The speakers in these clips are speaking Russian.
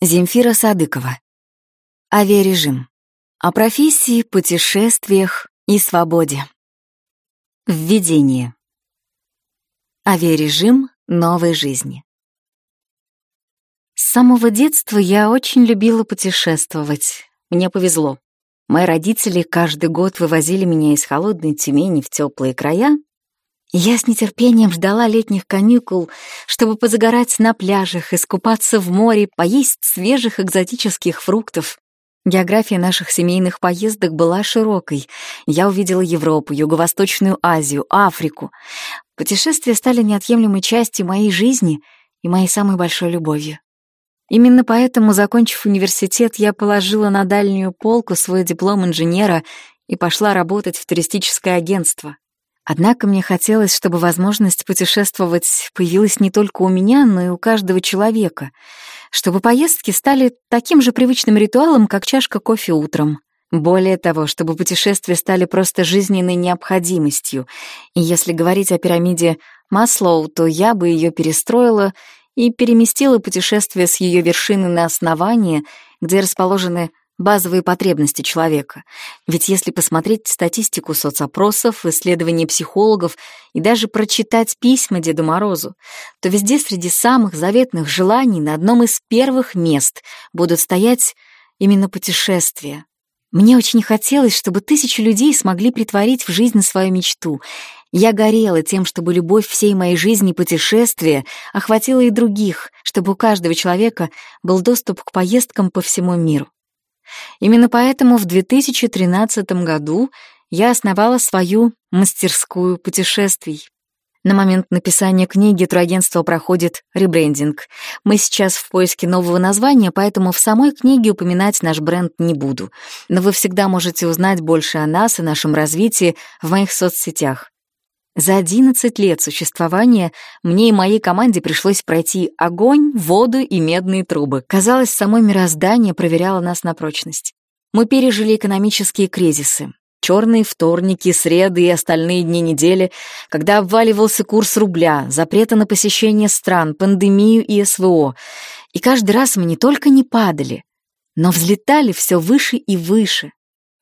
Земфира Садыкова. Авиарежим. О профессии, путешествиях и свободе. Введение. Авиарежим новой жизни. С самого детства я очень любила путешествовать. Мне повезло. Мои родители каждый год вывозили меня из холодной Тюмени в теплые края, я с нетерпением ждала летних каникул, чтобы позагорать на пляжах, искупаться в море, поесть свежих экзотических фруктов. География наших семейных поездок была широкой. Я увидела Европу, Юго-Восточную Азию, Африку. Путешествия стали неотъемлемой частью моей жизни и моей самой большой любовью. Именно поэтому, закончив университет, я положила на дальнюю полку свой диплом инженера и пошла работать в туристическое агентство. Однако мне хотелось, чтобы возможность путешествовать появилась не только у меня, но и у каждого человека, чтобы поездки стали таким же привычным ритуалом, как чашка кофе утром. Более того, чтобы путешествия стали просто жизненной необходимостью. И если говорить о пирамиде Маслоу, то я бы ее перестроила и переместила путешествие с ее вершины на основание, где расположены базовые потребности человека. Ведь если посмотреть статистику соцопросов, исследований психологов и даже прочитать письма Деду Морозу, то везде среди самых заветных желаний на одном из первых мест будут стоять именно путешествия. Мне очень хотелось, чтобы тысячи людей смогли притворить в жизнь свою мечту. Я горела тем, чтобы любовь всей моей жизни путешествия охватила и других, чтобы у каждого человека был доступ к поездкам по всему миру. Именно поэтому в 2013 году я основала свою мастерскую путешествий. На момент написания книги турагентство проходит ребрендинг. Мы сейчас в поиске нового названия, поэтому в самой книге упоминать наш бренд не буду. Но вы всегда можете узнать больше о нас и нашем развитии в моих соцсетях. За 11 лет существования мне и моей команде пришлось пройти огонь, воду и медные трубы. Казалось, само мироздание проверяло нас на прочность. Мы пережили экономические кризисы, черные вторники, среды и остальные дни недели, когда обваливался курс рубля, запреты на посещение стран, пандемию и СВО. И каждый раз мы не только не падали, но взлетали все выше и выше.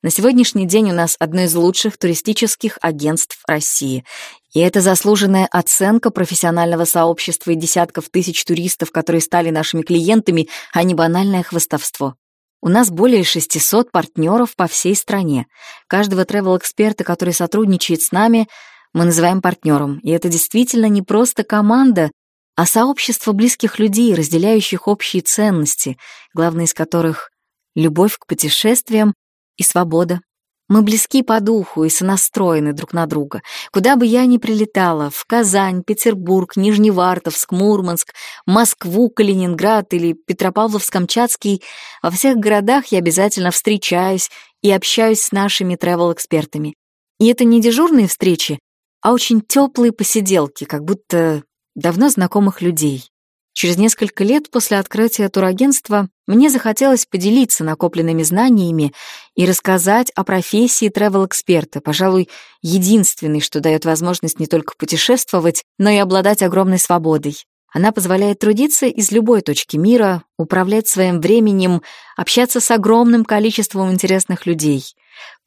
На сегодняшний день у нас одно из лучших туристических агентств России. И это заслуженная оценка профессионального сообщества и десятков тысяч туристов, которые стали нашими клиентами, а не банальное хвостовство. У нас более 600 партнеров по всей стране. Каждого travel-эксперта, который сотрудничает с нами, мы называем партнером. И это действительно не просто команда, а сообщество близких людей, разделяющих общие ценности, главной из которых — любовь к путешествиям и свобода. Мы близки по духу и сонастроены друг на друга. Куда бы я ни прилетала, в Казань, Петербург, Нижневартовск, Мурманск, Москву, Калининград или Петропавловск-Камчатский, во всех городах я обязательно встречаюсь и общаюсь с нашими travel-экспертами. И это не дежурные встречи, а очень теплые посиделки, как будто давно знакомых людей. Через несколько лет после открытия турагентства мне захотелось поделиться накопленными знаниями и рассказать о профессии travel-эксперта, пожалуй, единственной, что дает возможность не только путешествовать, но и обладать огромной свободой. Она позволяет трудиться из любой точки мира, управлять своим временем, общаться с огромным количеством интересных людей.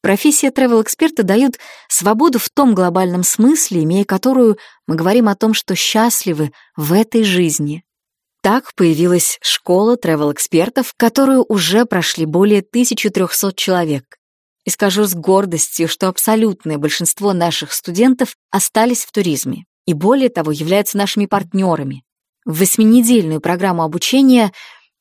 Профессия travel-эксперта дает свободу в том глобальном смысле, имея которую мы говорим о том, что счастливы в этой жизни. Так появилась школа travel-экспертов, которую уже прошли более 1300 человек. И скажу с гордостью, что абсолютное большинство наших студентов остались в туризме и более того являются нашими партнерами. В восьминедельную программу обучения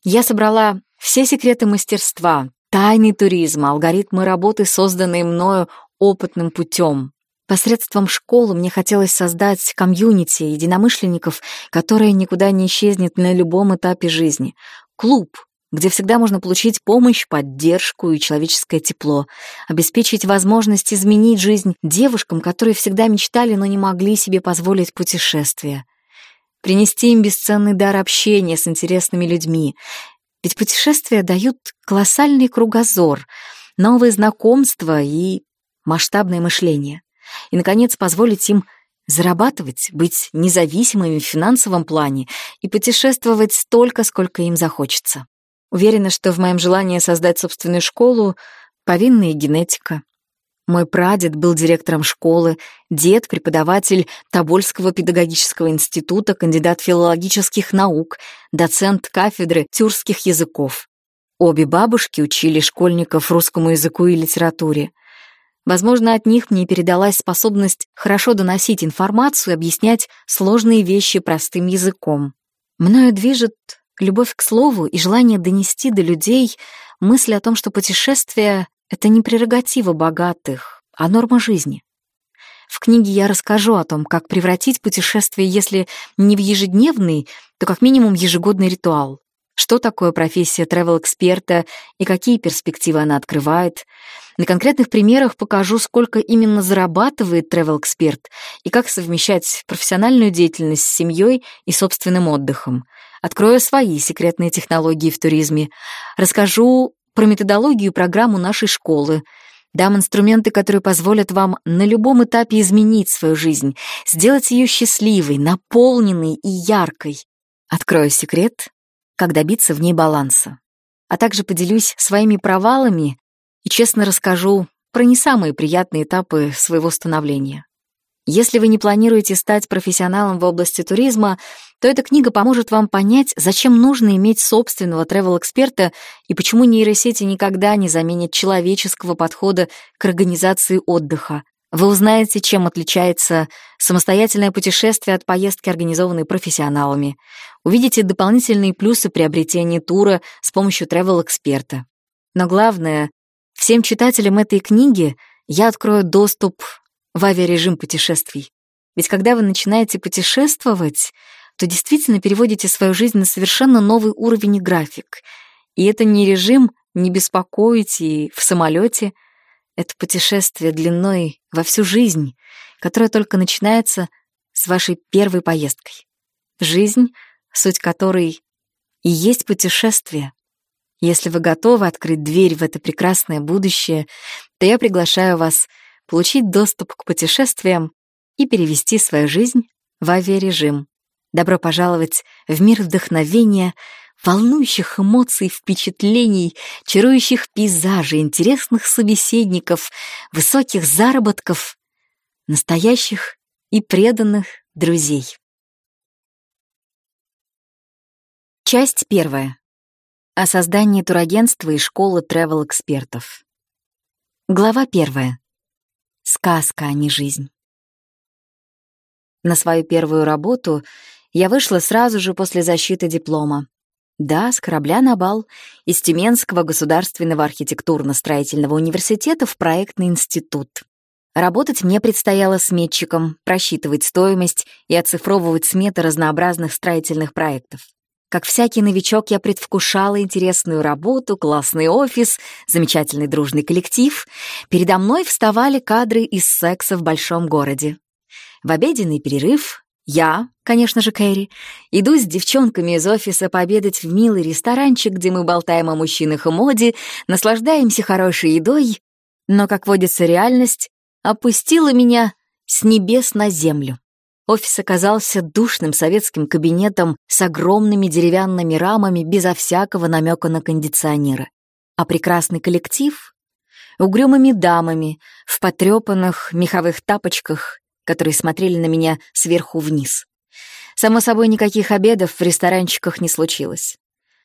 я собрала все секреты мастерства, тайны туризма, алгоритмы работы, созданные мною опытным путем. Посредством школы мне хотелось создать комьюнити единомышленников, которое никуда не исчезнет на любом этапе жизни. Клуб, где всегда можно получить помощь, поддержку и человеческое тепло, обеспечить возможность изменить жизнь девушкам, которые всегда мечтали, но не могли себе позволить путешествия. Принести им бесценный дар общения с интересными людьми. Ведь путешествия дают колоссальный кругозор, новые знакомства и масштабное мышление и, наконец, позволить им зарабатывать, быть независимыми в финансовом плане и путешествовать столько, сколько им захочется. Уверена, что в моем желании создать собственную школу повинна и генетика. Мой прадед был директором школы, дед — преподаватель Тобольского педагогического института, кандидат филологических наук, доцент кафедры тюркских языков. Обе бабушки учили школьников русскому языку и литературе. Возможно, от них мне передалась способность хорошо доносить информацию объяснять сложные вещи простым языком. Мною движет любовь к слову и желание донести до людей мысль о том, что путешествие — это не прерогатива богатых, а норма жизни. В книге я расскажу о том, как превратить путешествие, если не в ежедневный, то как минимум ежегодный ритуал. Что такое профессия travel-эксперта и какие перспективы она открывает. На конкретных примерах покажу, сколько именно зарабатывает travel-эксперт и как совмещать профессиональную деятельность с семьей и собственным отдыхом. Открою свои секретные технологии в туризме. Расскажу про методологию и программу нашей школы. Дам инструменты, которые позволят вам на любом этапе изменить свою жизнь, сделать ее счастливой, наполненной и яркой. Открою секрет как добиться в ней баланса. А также поделюсь своими провалами и честно расскажу про не самые приятные этапы своего становления. Если вы не планируете стать профессионалом в области туризма, то эта книга поможет вам понять, зачем нужно иметь собственного travel-эксперта и почему нейросети никогда не заменят человеческого подхода к организации отдыха, вы узнаете, чем отличается самостоятельное путешествие от поездки, организованной профессионалами. Увидите дополнительные плюсы приобретения тура с помощью travel-эксперта. Но главное, всем читателям этой книги я открою доступ в авиарежим путешествий. Ведь когда вы начинаете путешествовать, то действительно переводите свою жизнь на совершенно новый уровень и график. И это не режим «не беспокоить» в самолете — это путешествие длиной во всю жизнь, которое только начинается с вашей первой поездкой. Жизнь, суть которой и есть путешествие. Если вы готовы открыть дверь в это прекрасное будущее, то я приглашаю вас получить доступ к путешествиям и перевести свою жизнь в авиарежим. Добро пожаловать в мир вдохновения, волнующих эмоций, впечатлений, чарующих пейзажей, интересных собеседников, высоких заработков, настоящих и преданных друзей. Часть первая. О создании турагентства и школы тревел-экспертов. Глава первая. Сказка, а не жизнь. На свою первую работу я вышла сразу же после защиты диплома. Да, с корабля на бал, из Тюменского государственного архитектурно-строительного университета в проектный институт. Работать мне предстояло сметчиком, просчитывать стоимость и оцифровывать сметы разнообразных строительных проектов. Как всякий новичок, я предвкушала интересную работу, классный офис, замечательный дружный коллектив. Передо мной вставали кадры из секса в большом городе. В обеденный перерыв я, конечно же, Кэрри, иду с девчонками из офиса пообедать в милый ресторанчик, где мы болтаем о мужчинах и моде, наслаждаемся хорошей едой, но, как водится реальность, опустила меня с небес на землю. Офис оказался душным советским кабинетом с огромными деревянными рамами безо всякого намека на кондиционеры. А прекрасный коллектив — угрюмыми дамами в потрепанных меховых тапочках которые смотрели на меня сверху вниз. Само собой, никаких обедов в ресторанчиках не случилось.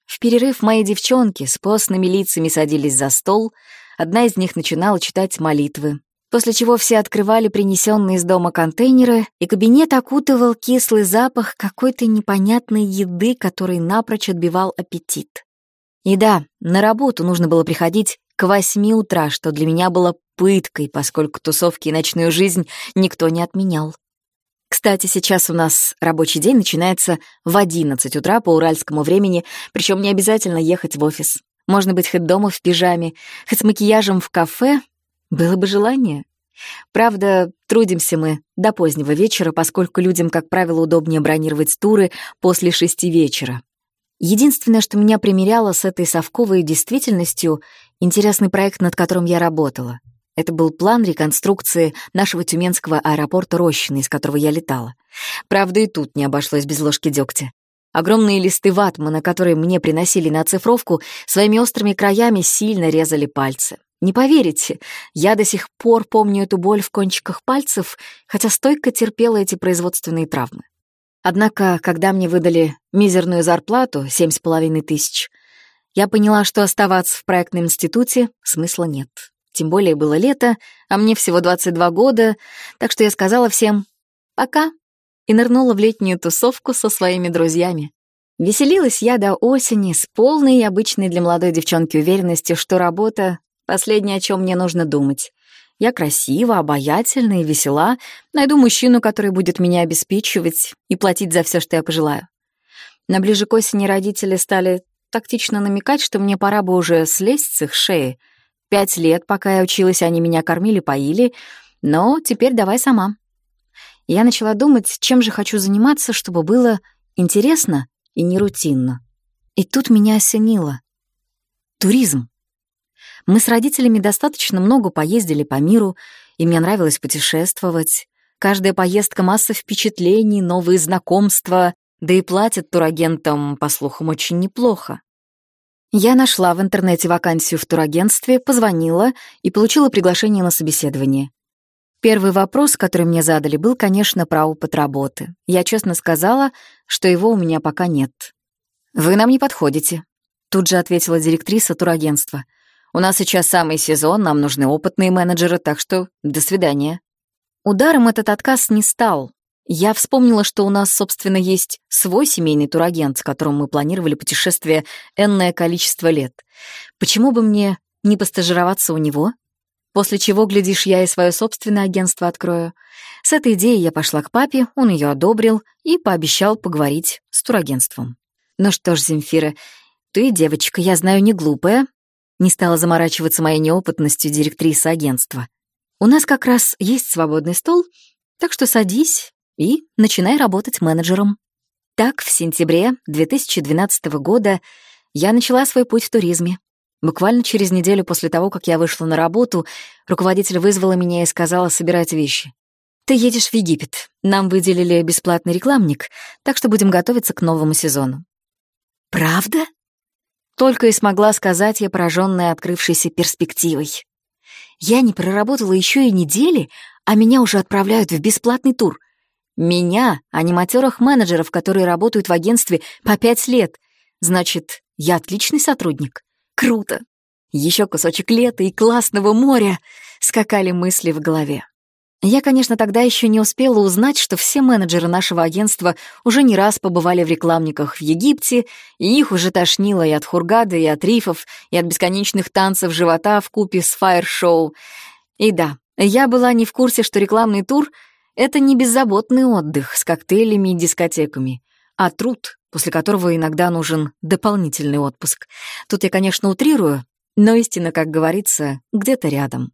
В перерыв мои девчонки с постными лицами садились за стол, одна из них начинала читать молитвы, после чего все открывали принесенные из дома контейнеры, и кабинет окутывал кислый запах какой-то непонятной еды, который напрочь отбивал аппетит. И да, на работу нужно было приходить к восьми утра, что для меня было пыткой, поскольку тусовки и ночную жизнь никто не отменял. Кстати, сейчас у нас рабочий день начинается в 11 утра по уральскому времени, причем не обязательно ехать в офис. Можно быть хоть дома в пижаме, хоть с макияжем в кафе. Было бы желание. Правда, трудимся мы до позднего вечера, поскольку людям, как правило, удобнее бронировать туры после шести вечера. Единственное, что меня примеряло с этой совковой действительностью, интересный проект, над которым я работала. Это был план реконструкции нашего тюменского аэропорта Рощины, из которого я летала. Правда, и тут не обошлось без ложки дегтя. Огромные листы ватмана, которые мне приносили на оцифровку, своими острыми краями сильно резали пальцы. Не поверите, я до сих пор помню эту боль в кончиках пальцев, хотя стойко терпела эти производственные травмы. Однако, когда мне выдали мизерную зарплату, семь с половиной тысяч, я поняла, что оставаться в проектном институте смысла нет. Тем более было лето, а мне всего 22 года, так что я сказала всем «пока» и нырнула в летнюю тусовку со своими друзьями. Веселилась я до осени с полной и обычной для молодой девчонки уверенностью, что работа — последнее, о чем мне нужно думать. Я красива, обаятельна и весела, найду мужчину, который будет меня обеспечивать и платить за все, что я пожелаю. На ближе к осени родители стали тактично намекать, что мне пора бы уже слезть с их шеи. Пять лет, пока я училась, они меня кормили-поили, но теперь давай сама. Я начала думать, чем же хочу заниматься, чтобы было интересно и не рутинно. И тут меня осенило. Туризм. Мы с родителями достаточно много поездили по миру, и мне нравилось путешествовать. Каждая поездка — масса впечатлений, новые знакомства, да и платят турагентам, по слухам, очень неплохо. Я нашла в интернете вакансию в турагентстве, позвонила и получила приглашение на собеседование. Первый вопрос, который мне задали, был, конечно, про опыт работы. Я честно сказала, что его у меня пока нет. «Вы нам не подходите», — тут же ответила директриса турагентства. У нас сейчас самый сезон, нам нужны опытные менеджеры, так что до свидания». Ударом этот отказ не стал. Я вспомнила, что у нас, собственно, есть свой семейный турагент, с которым мы планировали путешествие энное количество лет. Почему бы мне не постажироваться у него? После чего, глядишь, я и свое собственное агентство открою. С этой идеей я пошла к папе, он ее одобрил и пообещал поговорить с турагентством. Ну что ж, Земфира, ты, девочка, я знаю, не глупая, не стала заморачиваться моей неопытностью директриса агентства. «У нас как раз есть свободный стол, так что садись и начинай работать менеджером». Так, в сентябре 2012 года я начала свой путь в туризме. Буквально через неделю после того, как я вышла на работу, руководитель вызвала меня и сказала собирать вещи. «Ты едешь в Египет. Нам выделили бесплатный рекламник, так что будем готовиться к новому сезону». «Правда?» Только и смогла сказать я, пораженная открывшейся перспективой. Я не проработала еще и недели, а меня уже отправляют в бесплатный тур. Меня, а менеджеров, которые работают в агентстве по пять лет. Значит, я отличный сотрудник. Круто. Еще кусочек лета и классного моря. Скакали мысли в голове. Я, конечно, тогда еще не успела узнать, что все менеджеры нашего агентства уже не раз побывали в рекламниках в Египте, и их уже тошнило и от хургады, и от рифов, и от бесконечных танцев живота в купе с фаер-шоу. И да, я была не в курсе, что рекламный тур — это не беззаботный отдых с коктейлями и дискотеками, а труд, после которого иногда нужен дополнительный отпуск. Тут я, конечно, утрирую, но истина, как говорится, где-то рядом.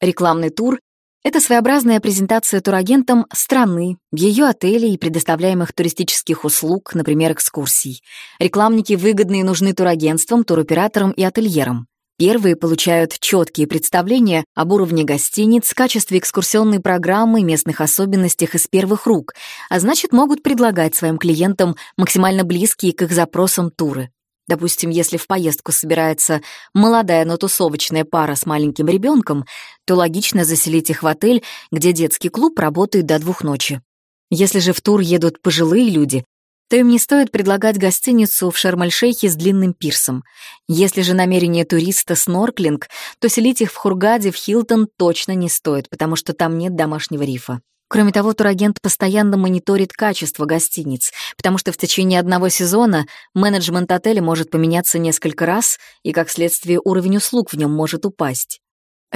Рекламный тур это своеобразная презентация турагентам страны, ее отелей и предоставляемых туристических услуг, например, экскурсий. Рекламники выгодны и нужны турагентствам, туроператорам и ательерам. Первые получают четкие представления об уровне гостиниц, качестве экскурсионной программы, местных особенностях из первых рук, а значит, могут предлагать своим клиентам максимально близкие к их запросам туры. Допустим, если в поездку собирается молодая, но тусовочная пара с маленьким ребенком, то логично заселить их в отель, где детский клуб работает до двух ночи. Если же в тур едут пожилые люди, то им не стоит предлагать гостиницу в Шарм-эль-Шейхе с длинным пирсом. Если же намерение туриста — снорклинг, то селить их в Хургаде, в Хилтон точно не стоит, потому что там нет домашнего рифа. Кроме того, турагент постоянно мониторит качество гостиниц, потому что в течение одного сезона менеджмент отеля может поменяться несколько раз, и, как следствие, уровень услуг в нем может упасть.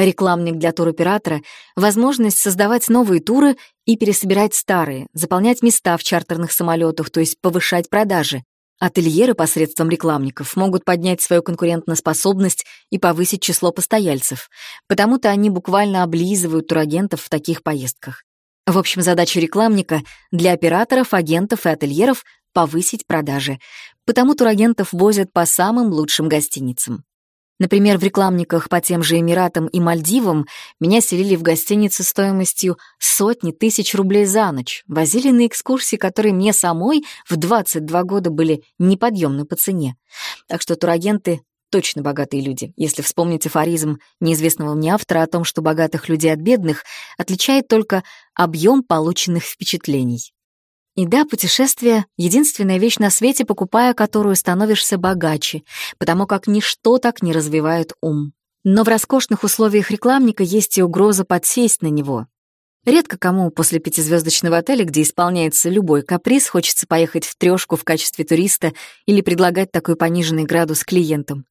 Рекламник для туроператора — возможность создавать новые туры и пересобирать старые, заполнять места в чартерных самолетах, то есть повышать продажи. Ательеры посредством рекламников могут поднять свою конкурентоспособность и повысить число постояльцев, потому-то они буквально облизывают турагентов в таких поездках. В общем, задача рекламника для операторов, агентов и ательеров — повысить продажи. Потому турагентов возят по самым лучшим гостиницам. Например, в рекламниках по тем же Эмиратам и Мальдивам меня селили в гостинице стоимостью сотни тысяч рублей за ночь, возили на экскурсии, которые мне самой в 22 года были неподъемны по цене. Так что турагенты точно богатые люди, если вспомнить афоризм неизвестного мне автора о том, что богатых людей от бедных отличает только объем полученных впечатлений. И да, путешествие — единственная вещь на свете, покупая которую становишься богаче, потому как ничто так не развивает ум. Но в роскошных условиях рекламника есть и угроза подсесть на него. Редко кому после пятизвездочного отеля, где исполняется любой каприз, хочется поехать в трешку в качестве туриста или предлагать такой пониженный градус клиентам.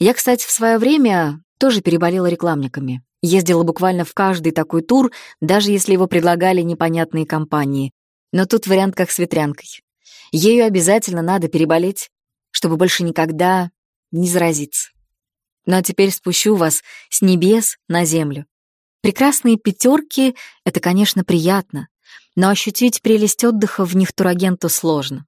Я, кстати, в свое время тоже переболела рекламниками. Ездила буквально в каждый такой тур, даже если его предлагали непонятные компании. Но тут вариант как с ветрянкой. Ею обязательно надо переболеть, чтобы больше никогда не заразиться. Ну а теперь спущу вас с небес на землю. Прекрасные пятерки — это, конечно, приятно, но ощутить прелесть отдыха в них турагенту сложно.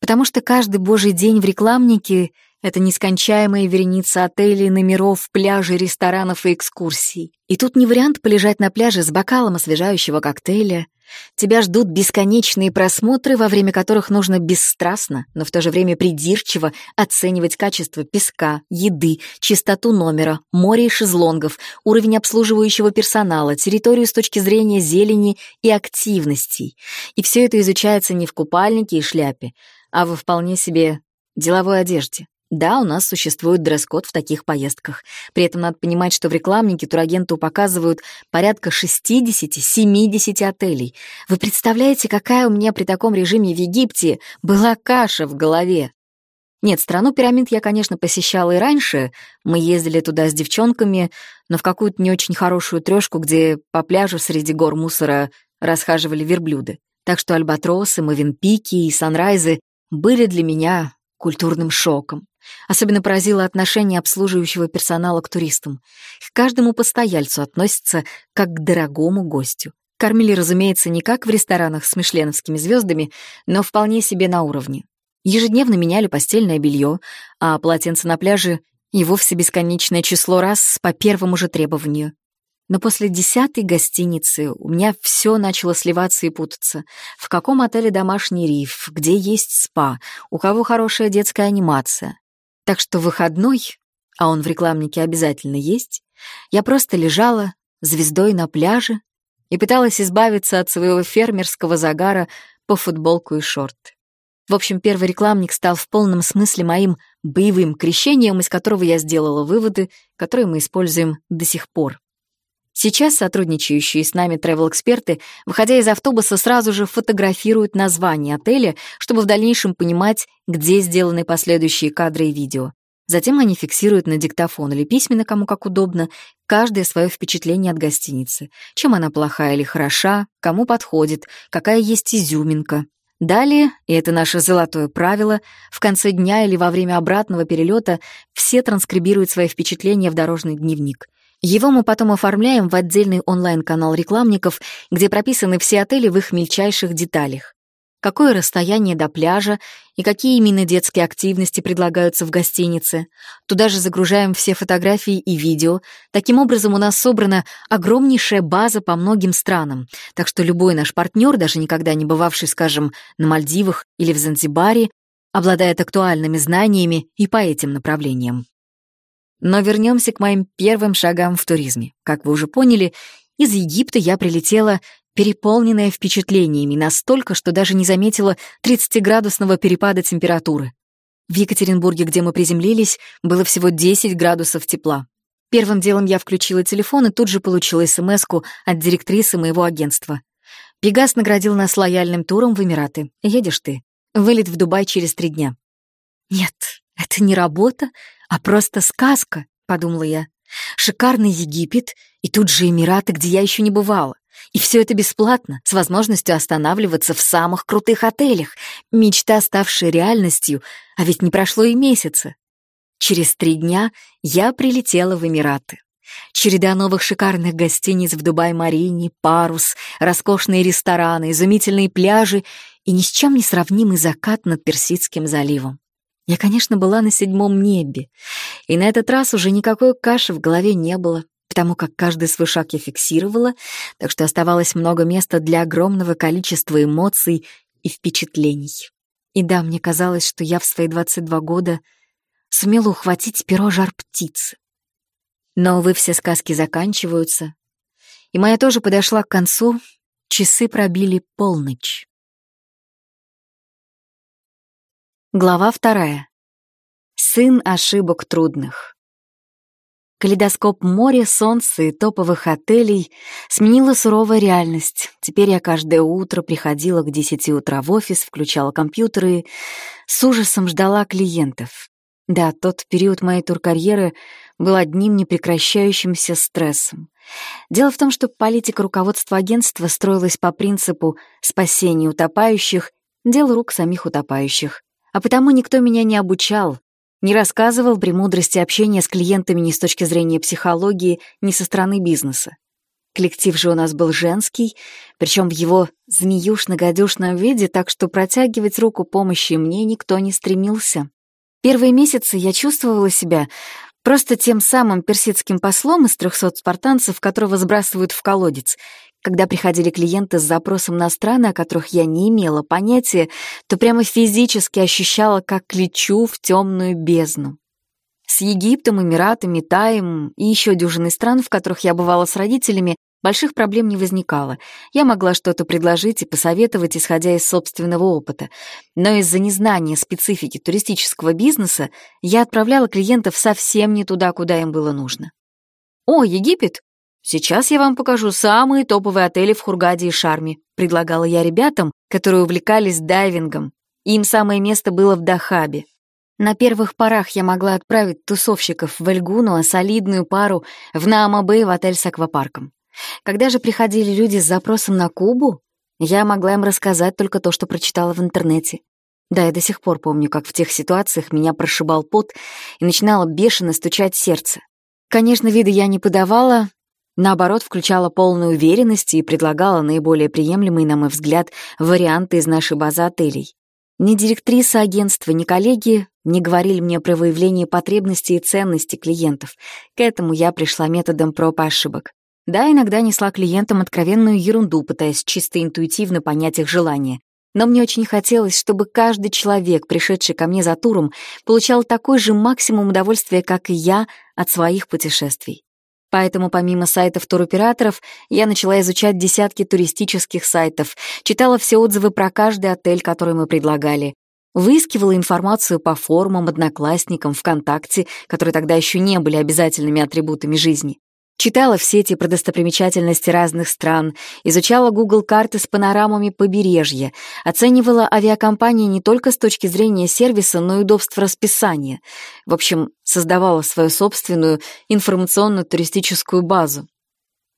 Потому что каждый божий день в рекламнике — это нескончаемая вереница отелей, номеров, пляжей, ресторанов и экскурсий. И тут не вариант полежать на пляже с бокалом освежающего коктейля — Тебя ждут бесконечные просмотры, во время которых нужно бесстрастно, но в то же время придирчиво оценивать качество песка, еды, чистоту номера, море и шезлонгов, уровень обслуживающего персонала, территорию с точки зрения зелени и активностей. И все это изучается не в купальнике и шляпе, а во вполне себе деловой одежде. Да, у нас существует дресс-код в таких поездках. При этом надо понимать, что в рекламнике турагенту показывают порядка 60-70 отелей. Вы представляете, какая у меня при таком режиме в Египте была каша в голове? Нет, страну пирамид я, конечно, посещала и раньше. Мы ездили туда с девчонками, но в какую-то не очень хорошую трешку, где по пляжу среди гор мусора расхаживали верблюды. Так что альбатросы, мовенпики и санрайзы были для меня культурным шоком. Особенно поразило отношение обслуживающего персонала к туристам. К каждому постояльцу относятся как к дорогому гостю. Кормили, разумеется, не как в ресторанах с мишленовскими звездами, но вполне себе на уровне. Ежедневно меняли постельное белье, а полотенце на пляже и вовсе бесконечное число раз по первому же требованию. Но после десятой гостиницы у меня все начало сливаться и путаться. В каком отеле домашний риф, где есть спа, у кого хорошая детская анимация. Так что выходной, а он в рекламнике обязательно есть, я просто лежала звездой на пляже и пыталась избавиться от своего фермерского загара по футболку и шорт. В общем, первый рекламник стал в полном смысле моим боевым крещением, из которого я сделала выводы, которые мы используем до сих пор. Сейчас сотрудничающие с нами travel-эксперты, выходя из автобуса, сразу же фотографируют название отеля, чтобы в дальнейшем понимать, где сделаны последующие кадры и видео. Затем они фиксируют на диктофон или письменно, кому как удобно, каждое свое впечатление от гостиницы. Чем она плохая или хороша, кому подходит, какая есть изюминка. Далее, и это наше золотое правило, в конце дня или во время обратного перелета все транскрибируют свои впечатления в дорожный дневник. Его мы потом оформляем в отдельный онлайн-канал рекламников, где прописаны все отели в их мельчайших деталях. Какое расстояние до пляжа и какие именно детские активности предлагаются в гостинице. Туда же загружаем все фотографии и видео. Таким образом, у нас собрана огромнейшая база по многим странам, так что любой наш партнер, даже никогда не бывавший, скажем, на Мальдивах или в Занзибаре, обладает актуальными знаниями и по этим направлениям. Но вернемся к моим первым шагам в туризме. Как вы уже поняли, из Египта я прилетела переполненная впечатлениями настолько, что даже не заметила 30-градусного перепада температуры. В Екатеринбурге, где мы приземлились, было всего 10 градусов тепла. Первым делом я включила телефон и тут же получила смс от директрисы моего агентства. Пегас наградил нас лояльным туром в Эмираты. Едешь ты. Вылет в Дубай через три дня. Нет, это не работа, а просто сказка, подумала я. Шикарный Египет и тут же Эмираты, где я еще не бывала. И все это бесплатно, с возможностью останавливаться в самых крутых отелях. Мечта, ставшая реальностью, а ведь не прошло и месяца. Через три дня я прилетела в Эмираты. Череда новых шикарных гостиниц в Дубай-Марине, парус, роскошные рестораны, изумительные пляжи и ни с чем не сравнимый закат над Персидским заливом. Я, конечно, была на седьмом небе. И на этот раз уже никакой каши в голове не было, потому как каждый свой шаг я фиксировала, так что оставалось много места для огромного количества эмоций и впечатлений. И да, мне казалось, что я в свои 22 года сумела ухватить перо жар птицы. Но, увы, все сказки заканчиваются, и моя тоже подошла к концу, часы пробили полночь. Глава вторая. Сын ошибок трудных. Калейдоскоп моря, солнца и топовых отелей сменила суровая реальность. Теперь я каждое утро приходила к десяти утра в офис, включала компьютеры, с ужасом ждала клиентов. Да, тот период моей туркарьеры был одним непрекращающимся стрессом. Дело в том, что политика руководства агентства строилась по принципу спасения утопающих, дело рук самих утопающих. А потому никто меня не обучал, не рассказывал премудрости общения с клиентами ни с точки зрения психологии, ни со стороны бизнеса. Коллектив же у нас был женский, причем в его змеюшно-гадюшном виде, так что протягивать руку помощи мне никто не стремился. Первые месяцы я чувствовала себя просто тем самым персидским послом из трехсот спартанцев, которого сбрасывают в колодец. Когда приходили клиенты с запросом на страны, о которых я не имела понятия, то прямо физически ощущала, как лечу в темную бездну. С Египтом, Эмиратами, Таем и еще дюжиной стран, в которых я бывала с родителями, Больших проблем не возникало. Я могла что-то предложить и посоветовать, исходя из собственного опыта. Но из-за незнания специфики туристического бизнеса я отправляла клиентов совсем не туда, куда им было нужно. «О, Египет! Сейчас я вам покажу самые топовые отели в Хургаде и Шарме», предлагала я ребятам, которые увлекались дайвингом. Им самое место было в Дахабе. На первых порах я могла отправить тусовщиков в Эльгуну, а солидную пару в Наамабэй в отель с аквапарком. Когда же приходили люди с запросом на Кубу, я могла им рассказать только то, что прочитала в интернете. Да, я до сих пор помню, как в тех ситуациях меня прошибал пот и начинало бешено стучать сердце. Конечно, виды я не подавала, наоборот, включала полную уверенность и предлагала наиболее приемлемые, на мой взгляд, варианты из нашей базы отелей. Ни директриса агентства, ни коллеги не говорили мне про выявление потребностей и ценностей клиентов. К этому я пришла методом проб ошибок. Да, иногда несла клиентам откровенную ерунду, пытаясь чисто интуитивно понять их желания. Но мне очень хотелось, чтобы каждый человек, пришедший ко мне за туром, получал такой же максимум удовольствия, как и я, от своих путешествий. Поэтому помимо сайтов туроператоров, я начала изучать десятки туристических сайтов, читала все отзывы про каждый отель, который мы предлагали, выискивала информацию по форумам, одноклассникам, ВКонтакте, которые тогда еще не были обязательными атрибутами жизни. Читала все эти достопримечательности разных стран, изучала Google карты с панорамами побережья, оценивала авиакомпании не только с точки зрения сервиса, но и удобств расписания. В общем, создавала свою собственную информационно-туристическую базу.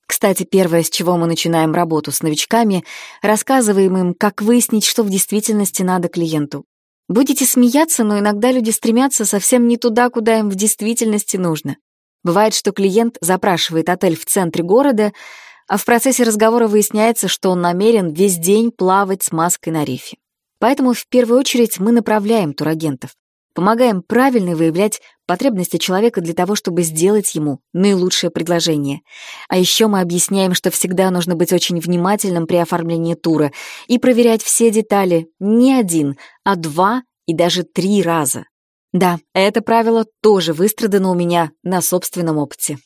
Кстати, первое, с чего мы начинаем работу с новичками, рассказываем им, как выяснить, что в действительности надо клиенту. Будете смеяться, но иногда люди стремятся совсем не туда, куда им в действительности нужно. Бывает, что клиент запрашивает отель в центре города, а в процессе разговора выясняется, что он намерен весь день плавать с маской на рифе. Поэтому в первую очередь мы направляем турагентов, помогаем правильно выявлять потребности человека для того, чтобы сделать ему наилучшее предложение. А еще мы объясняем, что всегда нужно быть очень внимательным при оформлении тура и проверять все детали не один, а два и даже три раза. Да, это правило тоже выстрадано у меня на собственном опыте.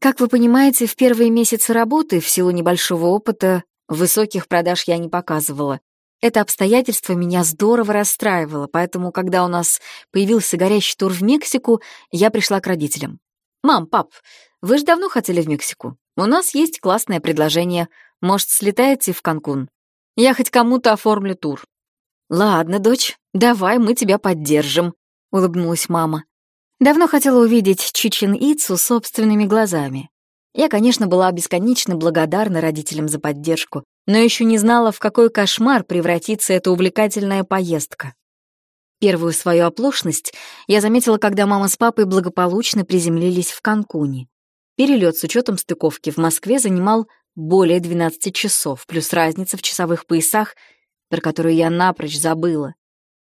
Как вы понимаете, в первые месяцы работы, в силу небольшого опыта, высоких продаж я не показывала. Это обстоятельство меня здорово расстраивало, поэтому, когда у нас появился горящий тур в Мексику, я пришла к родителям. «Мам, пап, вы же давно хотели в Мексику. У нас есть классное предложение. Может, слетаете в Канкун? Я хоть кому-то оформлю тур». «Ладно, дочь, давай мы тебя поддержим», — улыбнулась мама. Давно хотела увидеть Чичен-Ицу собственными глазами. Я, конечно, была бесконечно благодарна родителям за поддержку, но еще не знала, в какой кошмар превратится эта увлекательная поездка. Первую свою оплошность я заметила, когда мама с папой благополучно приземлились в Канкуне. Перелет с учетом стыковки в Москве занимал более 12 часов, плюс разница в часовых поясах, про которую я напрочь забыла.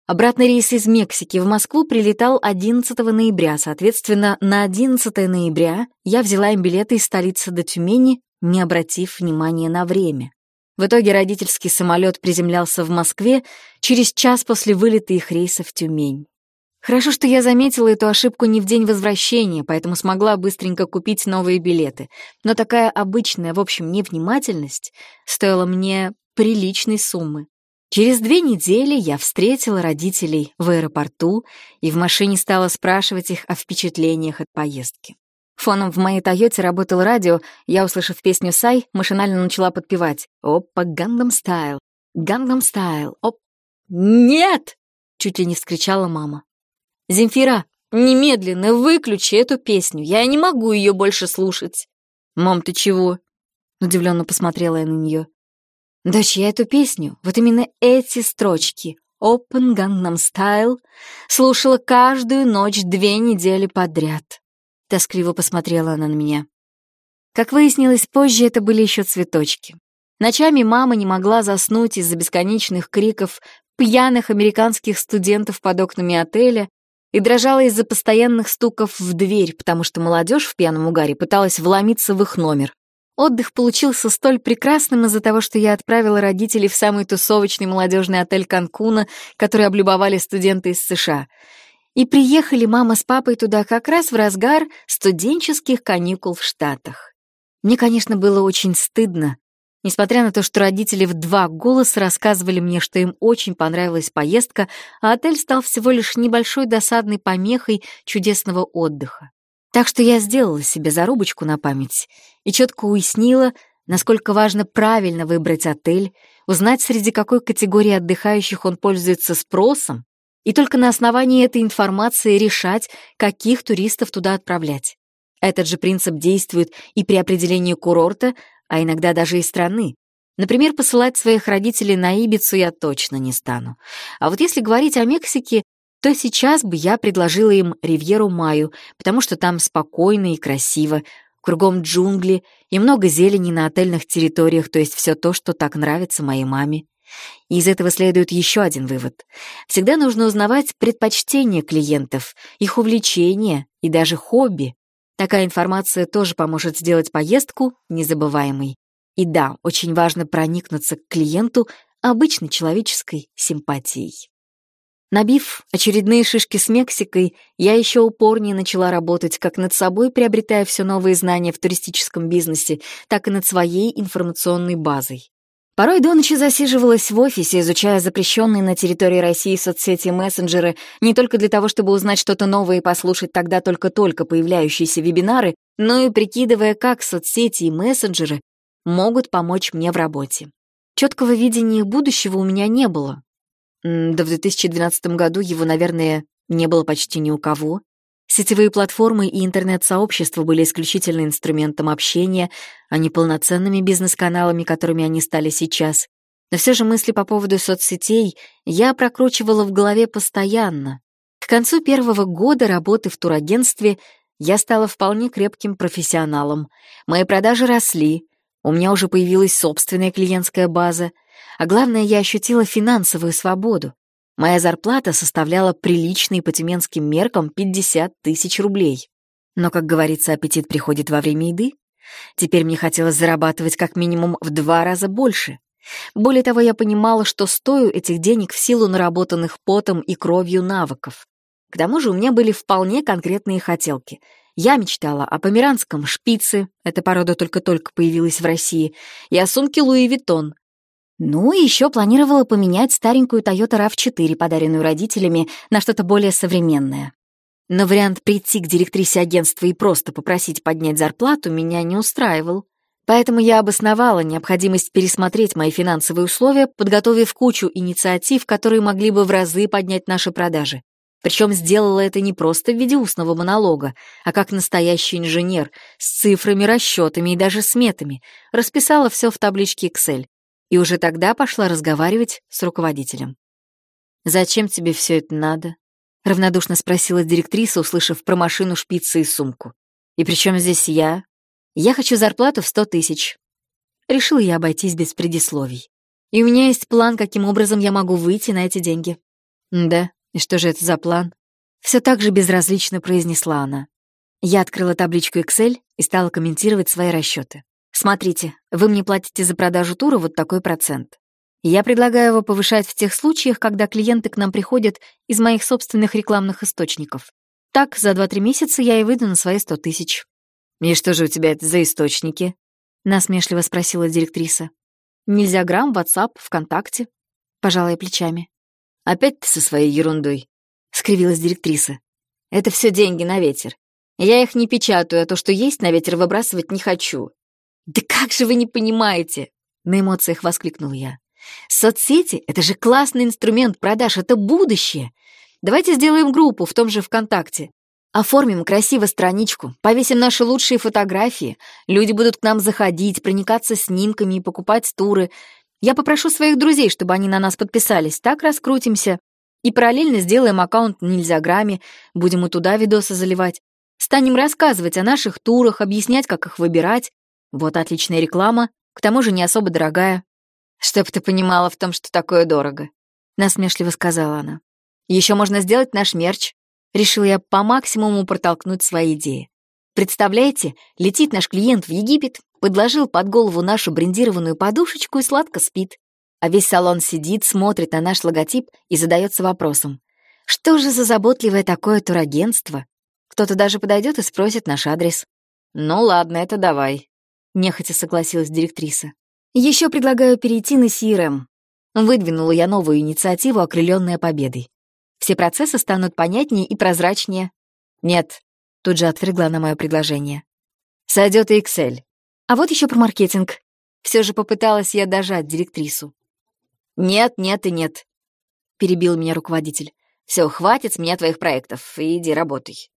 Обратный рейс из Мексики в Москву прилетал 11 ноября, соответственно, на 11 ноября я взяла им билеты из столицы до Тюмени, не обратив внимания на время. В итоге родительский самолет приземлялся в Москве через час после вылета их рейса в Тюмень. Хорошо, что я заметила эту ошибку не в день возвращения, поэтому смогла быстренько купить новые билеты. Но такая обычная, в общем, невнимательность стоила мне приличной суммы. Через две недели я встретила родителей в аэропорту и в машине стала спрашивать их о впечатлениях от поездки. Фоном в моей Тойоте работал радио, я, услышав песню «Сай», машинально начала подпевать. «Опа, Гандам Стайл! Гандам Стайл! Оп!» «Нет!» — чуть ли не вскричала мама. «Земфира, немедленно выключи эту песню, я не могу ее больше слушать». «Мам, ты чего?» — удивленно посмотрела я на нее. Дочь, я эту песню, вот именно эти строчки «Open Gangnam Style» слушала каждую ночь две недели подряд. Тоскливо посмотрела она на меня. Как выяснилось позже, это были еще цветочки. Ночами мама не могла заснуть из-за бесконечных криков пьяных американских студентов под окнами отеля и дрожала из-за постоянных стуков в дверь, потому что молодежь в пьяном угаре пыталась вломиться в их номер. Отдых получился столь прекрасным из-за того, что я отправила родителей в самый тусовочный молодежный отель Канкуна, который облюбовали студенты из США. И приехали мама с папой туда как раз в разгар студенческих каникул в Штатах. Мне, конечно, было очень стыдно, несмотря на то, что родители в два голоса рассказывали мне, что им очень понравилась поездка, а отель стал всего лишь небольшой досадной помехой чудесного отдыха. Так что я сделала себе зарубочку на память и четко уяснила, насколько важно правильно выбрать отель, узнать, среди какой категории отдыхающих он пользуется спросом, и только на основании этой информации решать, каких туристов туда отправлять. Этот же принцип действует и при определении курорта, а иногда даже и страны. Например, посылать своих родителей на Ибицу я точно не стану. А вот если говорить о Мексике, то сейчас бы я предложила им Ривьеру Маю, потому что там спокойно и красиво, кругом джунгли и много зелени на отельных территориях, то есть все то, что так нравится моей маме. И из этого следует еще один вывод. Всегда нужно узнавать предпочтения клиентов, их увлечения и даже хобби. Такая информация тоже поможет сделать поездку незабываемой. И да, очень важно проникнуться к клиенту обычной человеческой симпатией. Набив очередные шишки с Мексикой, я еще упорнее начала работать как над собой, приобретая все новые знания в туристическом бизнесе, так и над своей информационной базой. Порой до ночи засиживалась в офисе, изучая запрещенные на территории России соцсети мессенджеры, не только для того, чтобы узнать что-то новое и послушать тогда только-только появляющиеся вебинары, но и прикидывая, как соцсети и мессенджеры могут помочь мне в работе. Четкого видения будущего у меня не было, да в 2012 году его, наверное, не было почти ни у кого. Сетевые платформы и интернет-сообщества были исключительно инструментом общения, а не полноценными бизнес-каналами, которыми они стали сейчас. Но все же мысли по поводу соцсетей я прокручивала в голове постоянно. К концу первого года работы в турагентстве я стала вполне крепким профессионалом. Мои продажи росли, у меня уже появилась собственная клиентская база — а главное, я ощутила финансовую свободу. Моя зарплата составляла приличные по тюменским меркам 50 тысяч рублей. Но, как говорится, аппетит приходит во время еды. Теперь мне хотелось зарабатывать как минимум в два раза больше. Более того, я понимала, что стою этих денег в силу наработанных потом и кровью навыков. К тому же у меня были вполне конкретные хотелки. Я мечтала о померанском шпице, эта порода только-только появилась в России, и о сумке Луи Виттон, ну и еще планировала поменять старенькую Toyota RAV4, подаренную родителями, на что-то более современное. Но вариант прийти к директрисе агентства и просто попросить поднять зарплату меня не устраивал. Поэтому я обосновала необходимость пересмотреть мои финансовые условия, подготовив кучу инициатив, которые могли бы в разы поднять наши продажи. Причем сделала это не просто в виде устного монолога, а как настоящий инженер, с цифрами, расчетами и даже сметами. Расписала все в табличке Excel и уже тогда пошла разговаривать с руководителем. «Зачем тебе все это надо?» — равнодушно спросила директриса, услышав про машину, шпицы и сумку. «И при чем здесь я? Я хочу зарплату в сто тысяч». Решила я обойтись без предисловий. И у меня есть план, каким образом я могу выйти на эти деньги. Да, и что же это за план? Все так же безразлично произнесла она. Я открыла табличку Excel и стала комментировать свои расчеты. Смотрите, вы мне платите за продажу тура вот такой процент. Я предлагаю его повышать в тех случаях, когда клиенты к нам приходят из моих собственных рекламных источников. Так, за 2-3 месяца я и выйду на свои 100 тысяч. «И что же у тебя это за источники?» — насмешливо спросила директриса. «Нельзя грамм, WhatsApp, ВКонтакте», — пожала плечами. «Опять ты со своей ерундой», — скривилась директриса. «Это все деньги на ветер. Я их не печатаю, а то, что есть, на ветер выбрасывать не хочу». «Да как же вы не понимаете?» — на эмоциях воскликнул я. «Соцсети — это же классный инструмент продаж, это будущее. Давайте сделаем группу в том же ВКонтакте. Оформим красиво страничку, повесим наши лучшие фотографии. Люди будут к нам заходить, проникаться снимками и покупать туры. Я попрошу своих друзей, чтобы они на нас подписались. Так раскрутимся. И параллельно сделаем аккаунт на Нельзяграме, будем и туда видосы заливать. Станем рассказывать о наших турах, объяснять, как их выбирать. Вот отличная реклама, к тому же не особо дорогая. «Чтоб ты понимала в том, что такое дорого», — насмешливо сказала она. Еще можно сделать наш мерч. Решил я по максимуму протолкнуть свои идеи. Представляете, летит наш клиент в Египет, подложил под голову нашу брендированную подушечку и сладко спит. А весь салон сидит, смотрит на наш логотип и задается вопросом. Что же за заботливое такое турагентство? Кто-то даже подойдет и спросит наш адрес. «Ну ладно, это давай», — нехотя согласилась директриса. Еще предлагаю перейти на CRM. Выдвинула я новую инициативу, окрыленная победой. Все процессы станут понятнее и прозрачнее. Нет, тут же отвергла на мое предложение. Сойдет и Excel. А вот еще про маркетинг. Все же попыталась я дожать директрису. Нет, нет и нет, перебил меня руководитель. Все, хватит с меня твоих проектов, иди работай.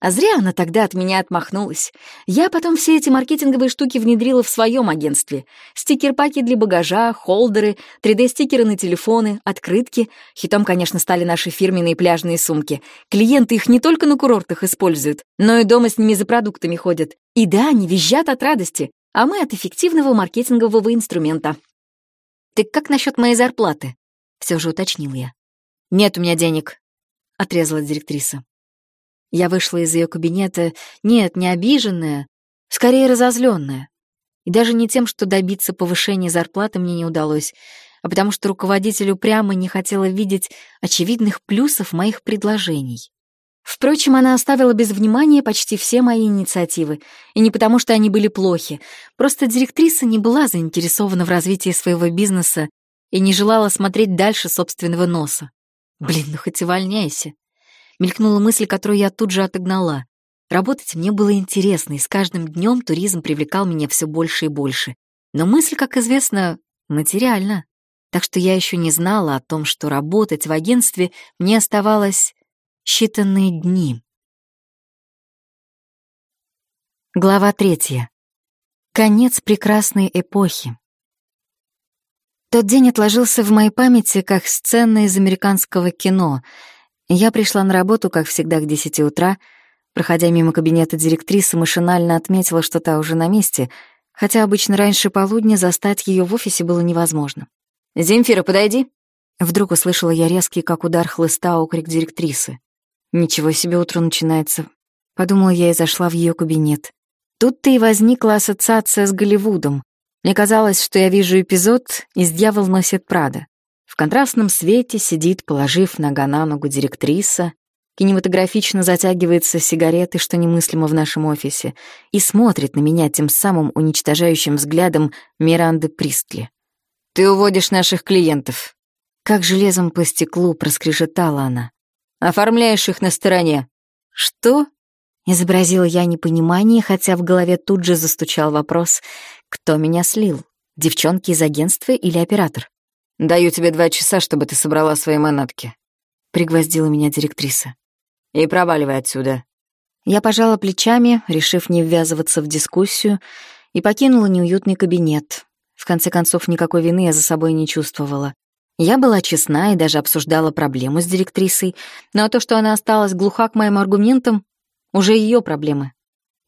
А зря она тогда от меня отмахнулась. Я потом все эти маркетинговые штуки внедрила в своем агентстве. Стикер-паки для багажа, холдеры, 3D-стикеры на телефоны, открытки. Хитом, конечно, стали наши фирменные пляжные сумки. Клиенты их не только на курортах используют, но и дома с ними за продуктами ходят. И да, они визжат от радости, а мы от эффективного маркетингового инструмента. «Ты как насчет моей зарплаты?» — все же уточнил я. «Нет у меня денег», — отрезала директриса. Я вышла из ее кабинета, нет, не обиженная, скорее разозленная. И даже не тем, что добиться повышения зарплаты мне не удалось, а потому что руководитель упрямо не хотела видеть очевидных плюсов моих предложений. Впрочем, она оставила без внимания почти все мои инициативы, и не потому, что они были плохи, просто директриса не была заинтересована в развитии своего бизнеса и не желала смотреть дальше собственного носа. Блин, ну хоть увольняйся. Мелькнула мысль, которую я тут же отогнала. Работать мне было интересно, и с каждым днем туризм привлекал меня все больше и больше. Но мысль, как известно, материальна. Так что я еще не знала о том, что работать в агентстве мне оставалось считанные дни. Глава третья. Конец прекрасной эпохи. Тот день отложился в моей памяти как сцена из американского кино — я пришла на работу, как всегда, к десяти утра. Проходя мимо кабинета директрисы, машинально отметила, что та уже на месте, хотя обычно раньше полудня застать ее в офисе было невозможно. «Земфира, подойди!» Вдруг услышала я резкий, как удар хлыста, окрик директрисы. «Ничего себе утро начинается», — подумала я и зашла в ее кабинет. Тут-то и возникла ассоциация с Голливудом. Мне казалось, что я вижу эпизод из «Дьявол носит Прада». В контрастном свете сидит, положив нога на ногу директриса, кинематографично затягивается сигаретой, что немыслимо в нашем офисе, и смотрит на меня тем самым уничтожающим взглядом Миранды Пристли. «Ты уводишь наших клиентов». Как железом по стеклу проскрежетала она. «Оформляешь их на стороне». «Что?» Изобразила я непонимание, хотя в голове тут же застучал вопрос, кто меня слил, девчонки из агентства или оператор? «Даю тебе два часа, чтобы ты собрала свои манатки», — пригвоздила меня директриса. «И проваливай отсюда». Я пожала плечами, решив не ввязываться в дискуссию, и покинула неуютный кабинет. В конце концов, никакой вины я за собой не чувствовала. Я была честна и даже обсуждала проблему с директрисой, но то, что она осталась глуха к моим аргументам, уже ее проблемы.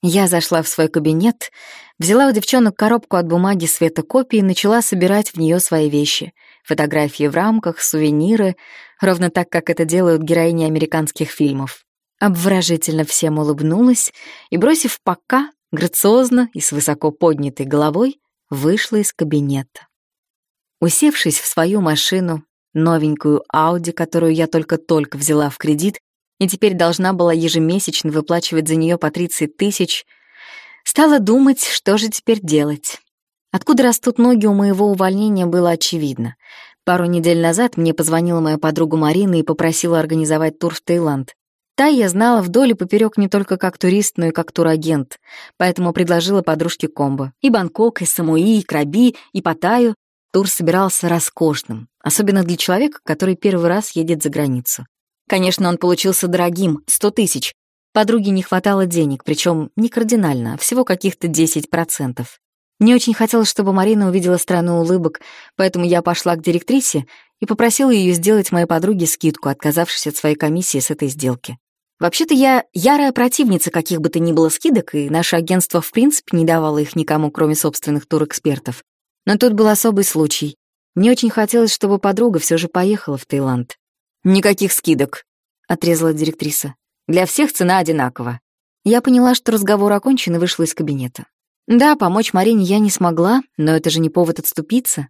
Я зашла в свой кабинет, взяла у девчонок коробку от бумаги света копии и начала собирать в нее свои вещи — фотографии в рамках, сувениры, ровно так, как это делают героини американских фильмов. Обворожительно всем улыбнулась и, бросив «пока», грациозно и с высоко поднятой головой вышла из кабинета. Усевшись в свою машину, новенькую Ауди, которую я только-только взяла в кредит и теперь должна была ежемесячно выплачивать за нее по 30 тысяч, стала думать, что же теперь делать. Откуда растут ноги у моего увольнения, было очевидно. Пару недель назад мне позвонила моя подруга Марина и попросила организовать тур в Таиланд. Та я знала вдоль и поперек не только как турист, но и как турагент, поэтому предложила подружке комбо. И Бангкок, и Самуи, и Краби, и Паттайю. Тур собирался роскошным, особенно для человека, который первый раз едет за границу. Конечно, он получился дорогим, 100 тысяч. Подруге не хватало денег, причем не кардинально, а всего каких-то 10%. Мне очень хотелось, чтобы Марина увидела страну улыбок, поэтому я пошла к директрисе и попросила ее сделать моей подруге скидку, отказавшись от своей комиссии с этой сделки. Вообще-то я ярая противница каких бы то ни было скидок, и наше агентство в принципе не давало их никому, кроме собственных турэкспертов. Но тут был особый случай. Мне очень хотелось, чтобы подруга все же поехала в Таиланд. «Никаких скидок», — отрезала директриса. «Для всех цена одинакова». Я поняла, что разговор окончен, и вышла из кабинета. Да, помочь Марине я не смогла, но это же не повод отступиться.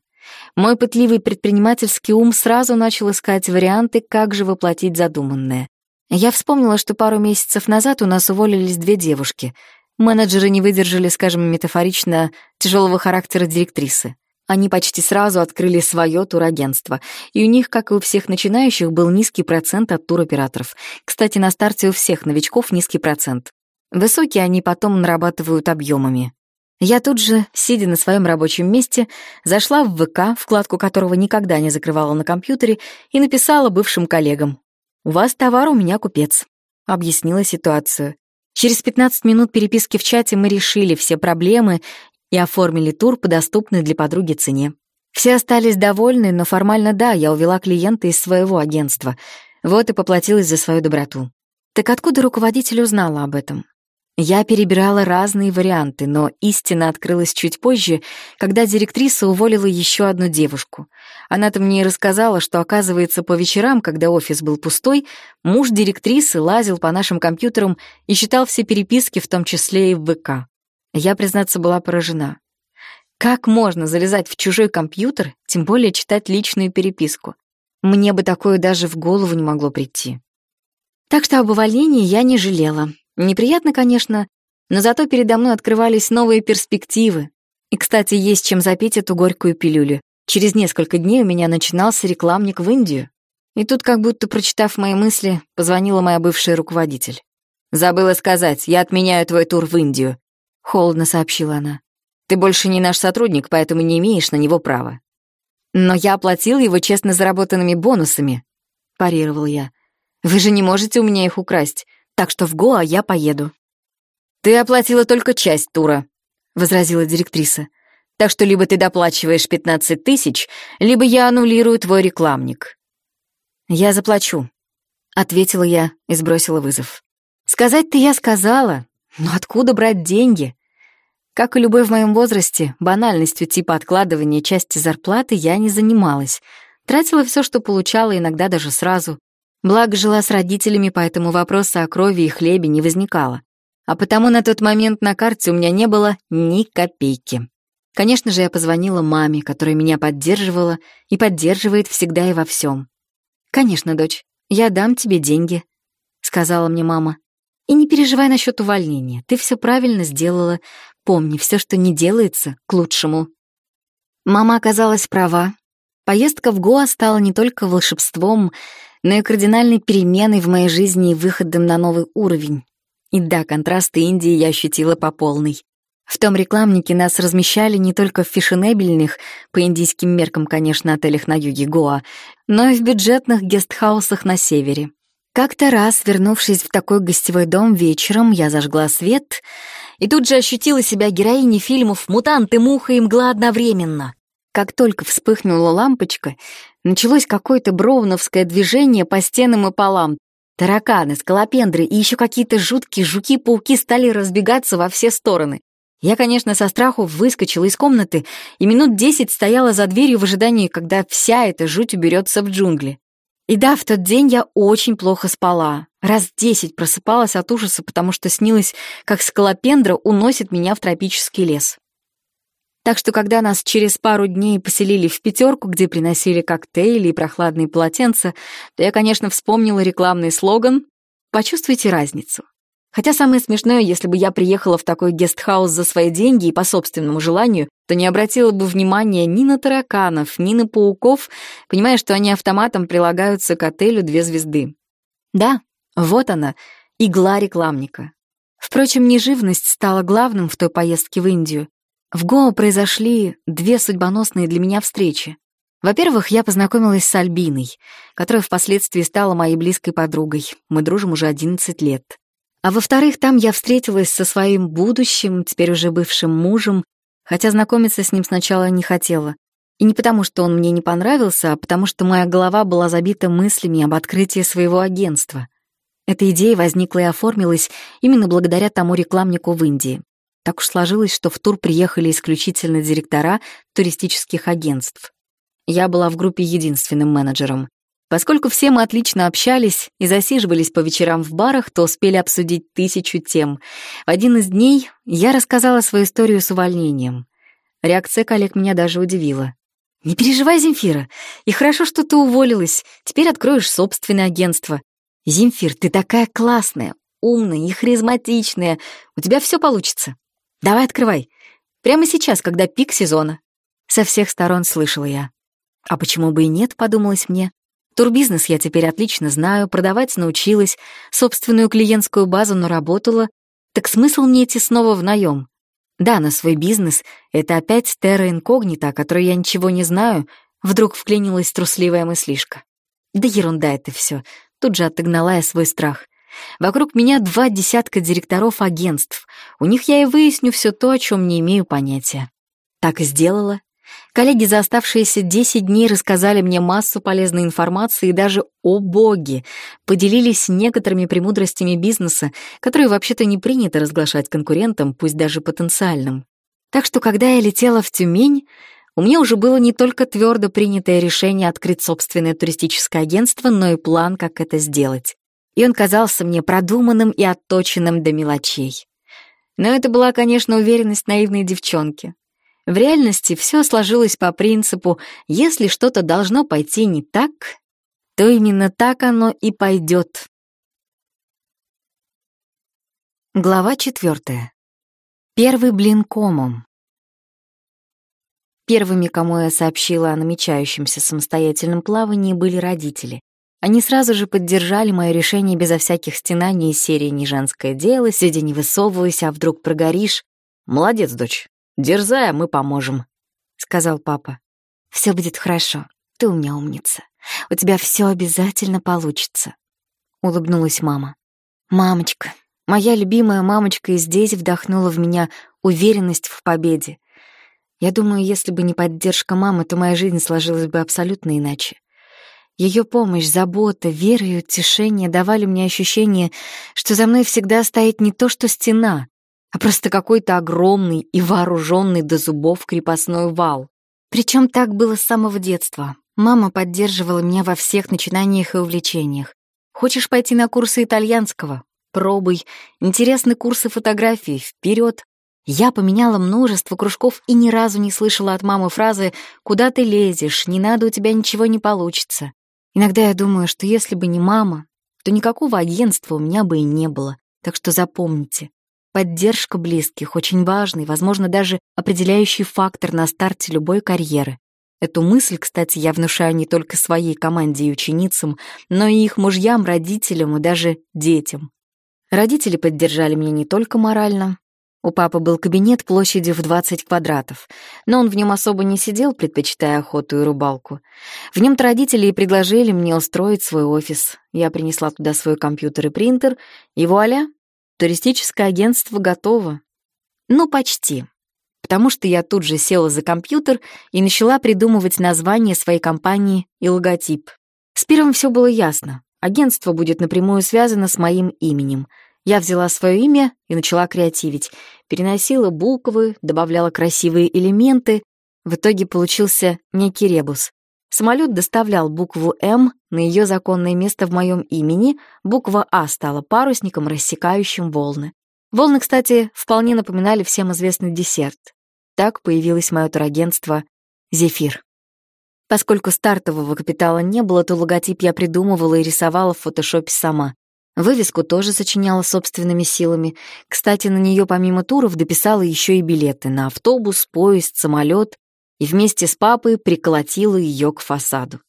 Мой пытливый предпринимательский ум сразу начал искать варианты, как же воплотить задуманное. Я вспомнила, что пару месяцев назад у нас уволились две девушки. Менеджеры не выдержали, скажем, метафорично, тяжелого характера директрисы. Они почти сразу открыли свое турагентство, и у них, как и у всех начинающих, был низкий процент от туроператоров. Кстати, на старте у всех новичков низкий процент. Высокие они потом нарабатывают объемами. Я тут же, сидя на своем рабочем месте, зашла в ВК, вкладку которого никогда не закрывала на компьютере, и написала бывшим коллегам. «У вас товар, у меня купец», — объяснила ситуацию. Через 15 минут переписки в чате мы решили все проблемы и оформили тур по доступной для подруги цене. Все остались довольны, но формально да, я увела клиента из своего агентства. Вот и поплатилась за свою доброту. Так откуда руководитель узнала об этом? Я перебирала разные варианты, но истина открылась чуть позже, когда директриса уволила еще одну девушку. Она-то мне и рассказала, что, оказывается, по вечерам, когда офис был пустой, муж директрисы лазил по нашим компьютерам и читал все переписки, в том числе и в ВК. Я, признаться, была поражена. Как можно залезать в чужой компьютер, тем более читать личную переписку? Мне бы такое даже в голову не могло прийти. Так что об увольнении я не жалела. Неприятно, конечно, но зато передо мной открывались новые перспективы. И, кстати, есть чем запить эту горькую пилюлю. Через несколько дней у меня начинался рекламник в Индию. И тут, как будто прочитав мои мысли, позвонила моя бывшая руководитель. «Забыла сказать, я отменяю твой тур в Индию», — холодно сообщила она. «Ты больше не наш сотрудник, поэтому не имеешь на него права». «Но я оплатил его честно заработанными бонусами», — парировал я. «Вы же не можете у меня их украсть так что в Гоа я поеду». «Ты оплатила только часть тура», — возразила директриса. «Так что либо ты доплачиваешь 15 тысяч, либо я аннулирую твой рекламник». «Я заплачу», — ответила я и сбросила вызов. «Сказать-то я сказала, но откуда брать деньги?» Как и любой в моем возрасте, банальностью типа откладывания части зарплаты я не занималась. Тратила все, что получала, иногда даже сразу. Благо жила с родителями, поэтому вопроса о крови и хлебе не возникало. А потому на тот момент на карте у меня не было ни копейки. Конечно же, я позвонила маме, которая меня поддерживала и поддерживает всегда и во всем. «Конечно, дочь, я дам тебе деньги», — сказала мне мама. «И не переживай насчет увольнения, ты все правильно сделала. Помни, все, что не делается, к лучшему». Мама оказалась права. Поездка в Гоа стала не только волшебством, но и кардинальной переменой в моей жизни и выходом на новый уровень. И да, контрасты Индии я ощутила по полной. В том рекламнике нас размещали не только в фешенебельных, по индийским меркам, конечно, отелях на юге Гоа, но и в бюджетных гестхаусах на севере. Как-то раз, вернувшись в такой гостевой дом вечером, я зажгла свет и тут же ощутила себя героиней фильмов «Мутанты, муха и мгла» одновременно. Как только вспыхнула лампочка, началось какое-то броуновское движение по стенам и полам. Тараканы, скалопендры и еще какие-то жуткие жуки-пауки стали разбегаться во все стороны. Я, конечно, со страху выскочила из комнаты и минут десять стояла за дверью в ожидании, когда вся эта жуть уберется в джунгли. И да, в тот день я очень плохо спала. Раз десять просыпалась от ужаса, потому что снилось, как скалопендра уносит меня в тропический лес. Так что, когда нас через пару дней поселили в пятерку, где приносили коктейли и прохладные полотенца, то я, конечно, вспомнила рекламный слоган «Почувствуйте разницу». Хотя самое смешное, если бы я приехала в такой гестхаус за свои деньги и по собственному желанию, то не обратила бы внимания ни на тараканов, ни на пауков, понимая, что они автоматом прилагаются к отелю две звезды. Да, вот она, игла рекламника. Впрочем, неживность стала главным в той поездке в Индию. В Гоа произошли две судьбоносные для меня встречи. Во-первых, я познакомилась с Альбиной, которая впоследствии стала моей близкой подругой. Мы дружим уже 11 лет. А во-вторых, там я встретилась со своим будущим, теперь уже бывшим мужем, хотя знакомиться с ним сначала не хотела. И не потому, что он мне не понравился, а потому что моя голова была забита мыслями об открытии своего агентства. Эта идея возникла и оформилась именно благодаря тому рекламнику в Индии. Так уж сложилось, что в тур приехали исключительно директора туристических агентств. Я была в группе единственным менеджером. Поскольку все мы отлично общались и засиживались по вечерам в барах, то успели обсудить тысячу тем. В один из дней я рассказала свою историю с увольнением. Реакция коллег меня даже удивила. «Не переживай, Земфира, и хорошо, что ты уволилась. Теперь откроешь собственное агентство. Земфир, ты такая классная, умная и харизматичная. У тебя все получится. Давай открывай. Прямо сейчас, когда пик сезона». Со всех сторон слышала я. А почему бы и нет, подумалось мне. Турбизнес я теперь отлично знаю, продавать научилась, собственную клиентскую базу наработала. Так смысл мне идти снова в наем? Да, на свой бизнес — это опять терра инкогнита, о которой я ничего не знаю, вдруг вклинилась трусливая мыслишка. Да ерунда это все. Тут же отогнала я свой страх. Вокруг меня два десятка директоров агентств. У них я и выясню все то, о чем не имею понятия. Так и сделала. Коллеги за оставшиеся 10 дней рассказали мне массу полезной информации и даже о боге, поделились некоторыми премудростями бизнеса, которые вообще-то не принято разглашать конкурентам, пусть даже потенциальным. Так что, когда я летела в Тюмень, у меня уже было не только твердо принятое решение открыть собственное туристическое агентство, но и план, как это сделать. И он казался мне продуманным и отточенным до мелочей. Но это была, конечно, уверенность наивной девчонки. В реальности все сложилось по принципу «если что-то должно пойти не так, то именно так оно и пойдет». Глава четвертая. Первый блин комом. Первыми, кому я сообщила о намечающемся самостоятельном плавании, были родители. Они сразу же поддержали мое решение безо всяких стенаний из серии «Не женское дело», «Сиди не высовывайся, а вдруг прогоришь». «Молодец, дочь, Дерзай, а мы поможем», — сказал папа. «Все будет хорошо. Ты у меня умница. У тебя все обязательно получится», — улыбнулась мама. «Мамочка, моя любимая мамочка и здесь вдохнула в меня уверенность в победе. Я думаю, если бы не поддержка мамы, то моя жизнь сложилась бы абсолютно иначе. Ее помощь, забота, вера и утешение давали мне ощущение, что за мной всегда стоит не то что стена, а просто какой-то огромный и вооруженный до зубов крепостной вал. Причем так было с самого детства. Мама поддерживала меня во всех начинаниях и увлечениях. Хочешь пойти на курсы итальянского? Пробуй. Интересны курсы фотографии. Вперед. Я поменяла множество кружков и ни разу не слышала от мамы фразы «Куда ты лезешь? Не надо, у тебя ничего не получится». Иногда я думаю, что если бы не мама, то никакого агентства у меня бы и не было. Так что запомните, Поддержка близких — очень важный, возможно, даже определяющий фактор на старте любой карьеры. Эту мысль, кстати, я внушаю не только своей команде и ученицам, но и их мужьям, родителям и даже детям. Родители поддержали меня не только морально. У папы был кабинет площадью в 20 квадратов, но он в нем особо не сидел, предпочитая охоту и рыбалку. В нем-то родители и предложили мне устроить свой офис. Я принесла туда свой компьютер и принтер, и вуаля, Туристическое агентство готово. Ну, почти. Потому что я тут же села за компьютер и начала придумывать название своей компании и логотип. С первым все было ясно. Агентство будет напрямую связано с моим именем. Я взяла свое имя и начала креативить. Переносила буквы, добавляла красивые элементы. В итоге получился некий ребус. Самолет доставлял букву «М» на ее законное место в моем имени, буква «А» стала парусником, рассекающим волны. Волны, кстати, вполне напоминали всем известный десерт. Так появилось мое турагентство «Зефир». Поскольку стартового капитала не было, то логотип я придумывала и рисовала в фотошопе сама. Вывеску тоже сочиняла собственными силами. Кстати, на нее помимо туров дописала еще и билеты на автобус, поезд, самолет и вместе с папой приколотила ее к фасаду.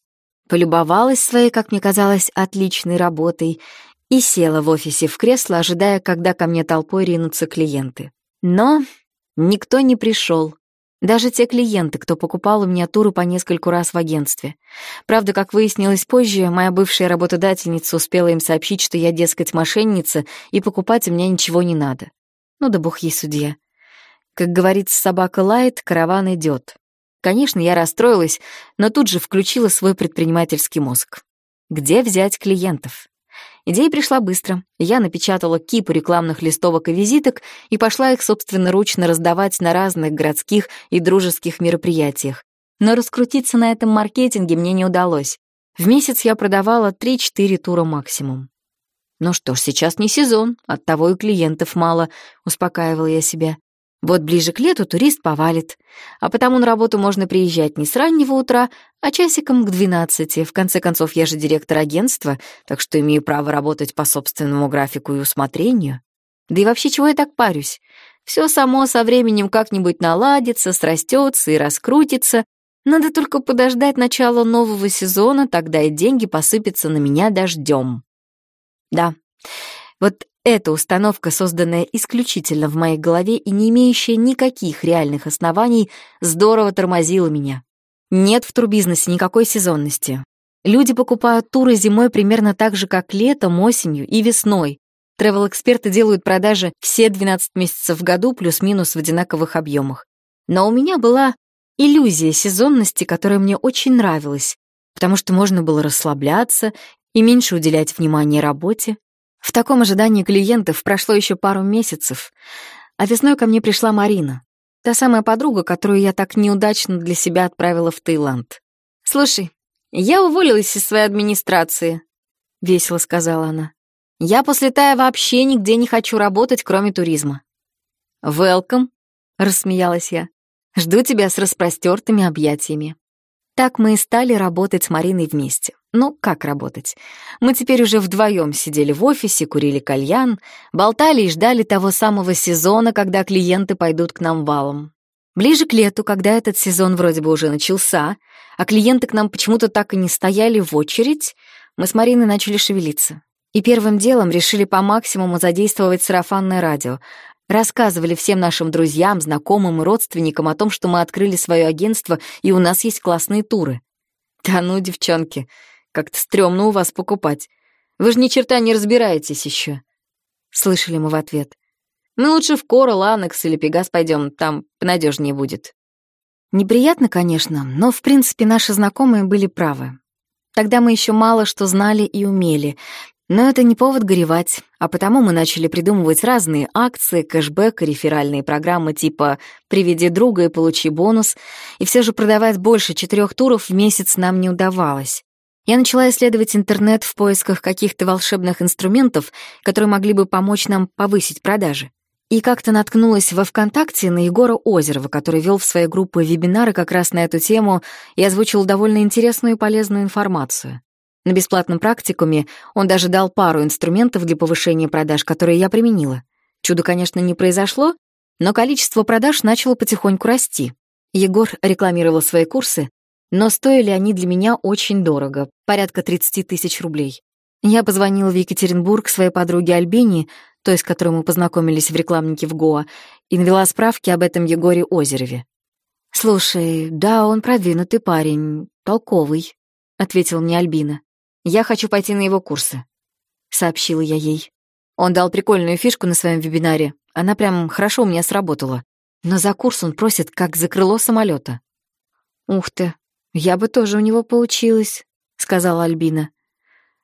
Полюбовалась своей, как мне казалось, отличной работой и села в офисе в кресло, ожидая, когда ко мне толпой ринутся клиенты. Но никто не пришел. Даже те клиенты, кто покупал у меня туры по нескольку раз в агентстве. Правда, как выяснилось позже, моя бывшая работодательница успела им сообщить, что я, дескать, мошенница, и покупать у меня ничего не надо. Ну да бог ей судья. Как говорится, собака лает, караван идет. Конечно, я расстроилась, но тут же включила свой предпринимательский мозг. Где взять клиентов? Идея пришла быстро. Я напечатала кипу рекламных листовок и визиток и пошла их собственноручно раздавать на разных городских и дружеских мероприятиях. Но раскрутиться на этом маркетинге мне не удалось. В месяц я продавала 3-4 тура максимум. Ну что ж, сейчас не сезон, оттого и клиентов мало, успокаивала я себя. Вот ближе к лету турист повалит, а потому на работу можно приезжать не с раннего утра, а часиком к двенадцати. В конце концов, я же директор агентства, так что имею право работать по собственному графику и усмотрению. Да и вообще, чего я так парюсь? Все само со временем как-нибудь наладится, срастется и раскрутится. Надо только подождать начала нового сезона, тогда и деньги посыпятся на меня дождем. Да, вот эта установка, созданная исключительно в моей голове и не имеющая никаких реальных оснований, здорово тормозила меня. Нет в турбизнесе никакой сезонности. Люди покупают туры зимой примерно так же, как летом, осенью и весной. Тревел-эксперты делают продажи все 12 месяцев в году плюс-минус в одинаковых объемах. Но у меня была иллюзия сезонности, которая мне очень нравилась, потому что можно было расслабляться и меньше уделять внимания работе, в таком ожидании клиентов прошло еще пару месяцев, а весной ко мне пришла Марина, та самая подруга, которую я так неудачно для себя отправила в Таиланд. «Слушай, я уволилась из своей администрации», — весело сказала она. «Я после Тая вообще нигде не хочу работать, кроме туризма». «Велком», — рассмеялась я. «Жду тебя с распростертыми объятиями». Так мы и стали работать с Мариной вместе. Ну, как работать? Мы теперь уже вдвоем сидели в офисе, курили кальян, болтали и ждали того самого сезона, когда клиенты пойдут к нам валом. Ближе к лету, когда этот сезон вроде бы уже начался, а клиенты к нам почему-то так и не стояли в очередь, мы с Мариной начали шевелиться. И первым делом решили по максимуму задействовать сарафанное радио, рассказывали всем нашим друзьям, знакомым и родственникам о том, что мы открыли свое агентство и у нас есть классные туры. Да ну, девчонки, как-то стрёмно у вас покупать. Вы же ни черта не разбираетесь еще. Слышали мы в ответ. Мы лучше в Корал, Анекс или Пегас пойдем, там понадежнее будет. Неприятно, конечно, но, в принципе, наши знакомые были правы. Тогда мы еще мало что знали и умели, но это не повод горевать, а потому мы начали придумывать разные акции, кэшбэк реферальные программы типа «Приведи друга и получи бонус», и все же продавать больше четырех туров в месяц нам не удавалось. Я начала исследовать интернет в поисках каких-то волшебных инструментов, которые могли бы помочь нам повысить продажи. И как-то наткнулась во ВКонтакте на Егора Озерова, который вел в своей группе вебинары как раз на эту тему и озвучил довольно интересную и полезную информацию. На бесплатном практикуме он даже дал пару инструментов для повышения продаж, которые я применила. Чудо, конечно, не произошло, но количество продаж начало потихоньку расти. Егор рекламировал свои курсы, но стоили они для меня очень дорого, порядка 30 тысяч рублей. Я позвонила в Екатеринбург своей подруге Альбине, той, с которой мы познакомились в рекламнике в Гоа, и навела справки об этом Егоре Озерове. «Слушай, да, он продвинутый парень, толковый», — ответила мне Альбина. «Я хочу пойти на его курсы», — сообщила я ей. Он дал прикольную фишку на своем вебинаре. Она прям хорошо у меня сработала. Но за курс он просит как за крыло самолета. «Ух ты, «Я бы тоже у него поучилась», — сказала Альбина.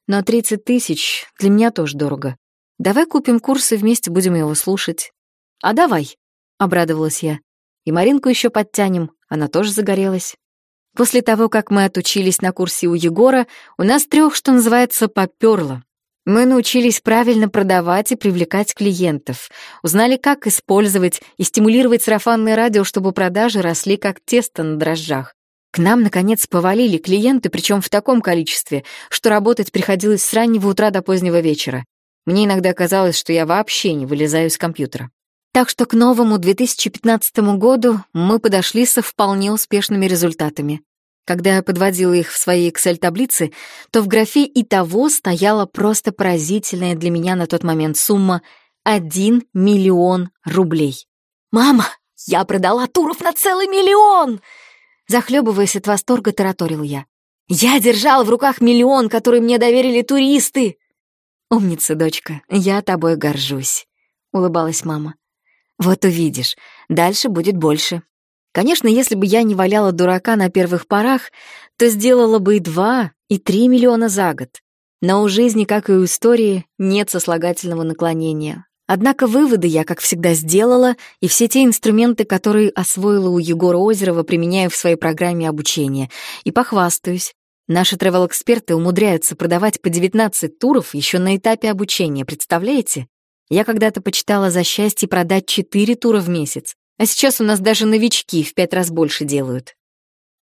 «Но тридцать тысяч для меня тоже дорого. Давай купим курсы вместе будем его слушать». «А давай», — обрадовалась я. «И Маринку еще подтянем, она тоже загорелась». После того, как мы отучились на курсе у Егора, у нас трех, что называется, попёрло. Мы научились правильно продавать и привлекать клиентов, узнали, как использовать и стимулировать сарафанное радио, чтобы продажи росли как тесто на дрожжах. К нам, наконец, повалили клиенты, причем в таком количестве, что работать приходилось с раннего утра до позднего вечера. Мне иногда казалось, что я вообще не вылезаю из компьютера. Так что к новому 2015 году мы подошли со вполне успешными результатами. Когда я подводила их в своей Excel-таблице, то в графе «и того» стояла просто поразительная для меня на тот момент сумма — 1 миллион рублей. «Мама, я продала туров на целый миллион!» Захлебываясь от восторга, тараторил я. «Я держала в руках миллион, который мне доверили туристы!» «Умница, дочка, я тобой горжусь», — улыбалась мама. Вот увидишь, дальше будет больше. Конечно, если бы я не валяла дурака на первых порах, то сделала бы и два, и три миллиона за год. Но у жизни, как и у истории, нет сослагательного наклонения. Однако выводы я, как всегда, сделала, и все те инструменты, которые освоила у Егора Озерова, применяю в своей программе обучения. И похвастаюсь. Наши тревел-эксперты умудряются продавать по 19 туров еще на этапе обучения, представляете? Я когда-то почитала за счастье продать четыре тура в месяц, а сейчас у нас даже новички в пять раз больше делают.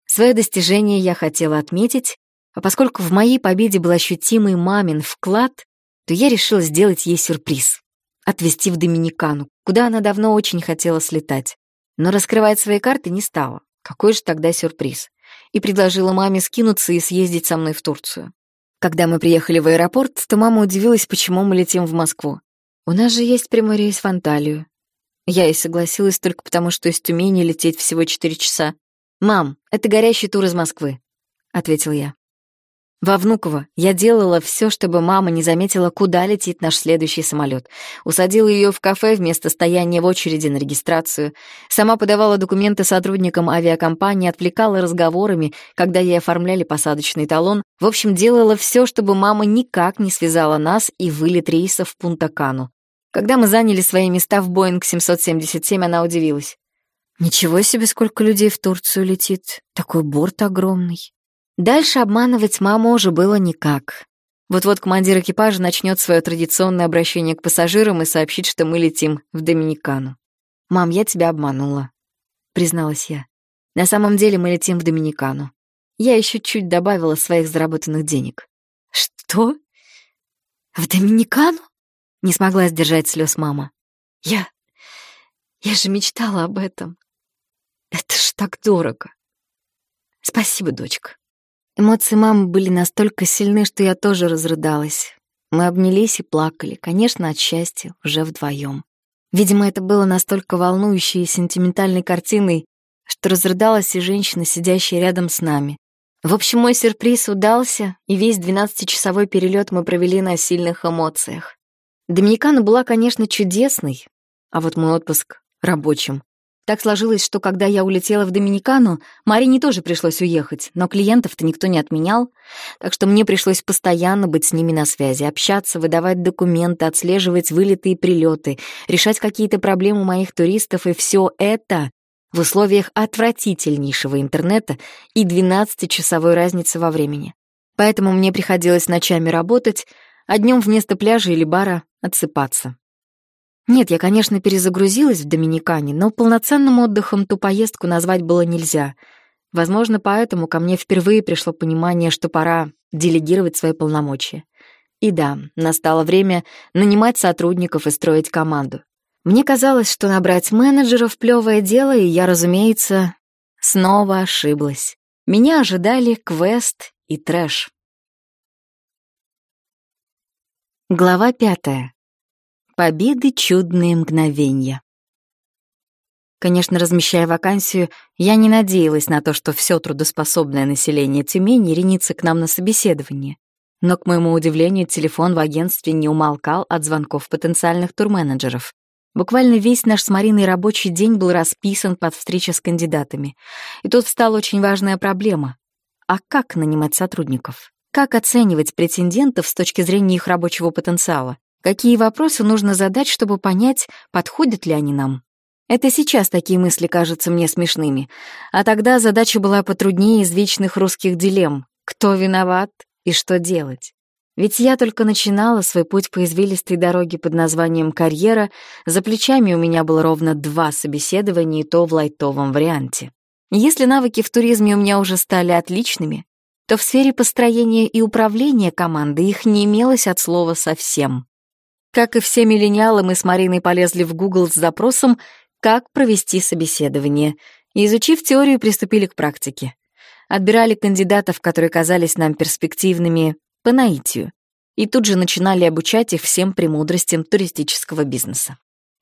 Свое достижение я хотела отметить, а поскольку в моей победе был ощутимый мамин вклад, то я решила сделать ей сюрприз — отвезти в Доминикану, куда она давно очень хотела слетать. Но раскрывать свои карты не стала. Какой же тогда сюрприз? И предложила маме скинуться и съездить со мной в Турцию. Когда мы приехали в аэропорт, то мама удивилась, почему мы летим в Москву. У нас же есть прямой рейс в Анталию. Я и согласилась только потому, что из Тюмени лететь всего четыре часа. «Мам, это горящий тур из Москвы», — ответил я. Во Внуково я делала все, чтобы мама не заметила, куда летит наш следующий самолет. Усадила ее в кафе вместо стояния в очереди на регистрацию. Сама подавала документы сотрудникам авиакомпании, отвлекала разговорами, когда ей оформляли посадочный талон. В общем, делала все, чтобы мама никак не связала нас и вылет рейса в Пунта-Кану. Когда мы заняли свои места в Боинг 777, она удивилась. «Ничего себе, сколько людей в Турцию летит. Такой борт огромный». Дальше обманывать маму уже было никак. Вот-вот командир экипажа начнет свое традиционное обращение к пассажирам и сообщит, что мы летим в Доминикану. «Мам, я тебя обманула», — призналась я. «На самом деле мы летим в Доминикану. Я еще чуть добавила своих заработанных денег». «Что? В Доминикану?» Не смогла сдержать слез мама. Я... Я же мечтала об этом. Это ж так дорого. Спасибо, дочка. Эмоции мамы были настолько сильны, что я тоже разрыдалась. Мы обнялись и плакали, конечно, от счастья, уже вдвоем. Видимо, это было настолько волнующей и сентиментальной картиной, что разрыдалась и женщина, сидящая рядом с нами. В общем, мой сюрприз удался, и весь двенадцатичасовой перелет мы провели на сильных эмоциях. Доминикана была, конечно, чудесной, а вот мой отпуск — рабочим. Так сложилось, что когда я улетела в Доминикану, Марине тоже пришлось уехать, но клиентов-то никто не отменял, так что мне пришлось постоянно быть с ними на связи, общаться, выдавать документы, отслеживать вылеты и прилеты, решать какие-то проблемы моих туристов, и все это в условиях отвратительнейшего интернета и 12-часовой разницы во времени. Поэтому мне приходилось ночами работать, а днем вместо пляжа или бара отсыпаться. Нет, я, конечно, перезагрузилась в Доминикане, но полноценным отдыхом ту поездку назвать было нельзя. Возможно, поэтому ко мне впервые пришло понимание, что пора делегировать свои полномочия. И да, настало время нанимать сотрудников и строить команду. Мне казалось, что набрать менеджеров — плевое дело, и я, разумеется, снова ошиблась. Меня ожидали квест и трэш. Глава пятая. Победы чудные мгновения. Конечно, размещая вакансию, я не надеялась на то, что все трудоспособное население Тюмени ринется к нам на собеседование. Но, к моему удивлению, телефон в агентстве не умолкал от звонков потенциальных турменеджеров. Буквально весь наш с Мариной рабочий день был расписан под встречи с кандидатами. И тут встала очень важная проблема. А как нанимать сотрудников? Как оценивать претендентов с точки зрения их рабочего потенциала? Какие вопросы нужно задать, чтобы понять, подходят ли они нам? Это сейчас такие мысли кажутся мне смешными, а тогда задача была потруднее из вечных русских дилемм. Кто виноват и что делать? Ведь я только начинала свой путь по извилистой дороге под названием «Карьера», за плечами у меня было ровно два собеседования, и то в лайтовом варианте. Если навыки в туризме у меня уже стали отличными, то в сфере построения и управления команды их не имелось от слова совсем. Как и все миллениалы, мы с Мариной полезли в Google с запросом «Как провести собеседование», и, изучив теорию, приступили к практике. Отбирали кандидатов, которые казались нам перспективными, по наитию, и тут же начинали обучать их всем премудростям туристического бизнеса.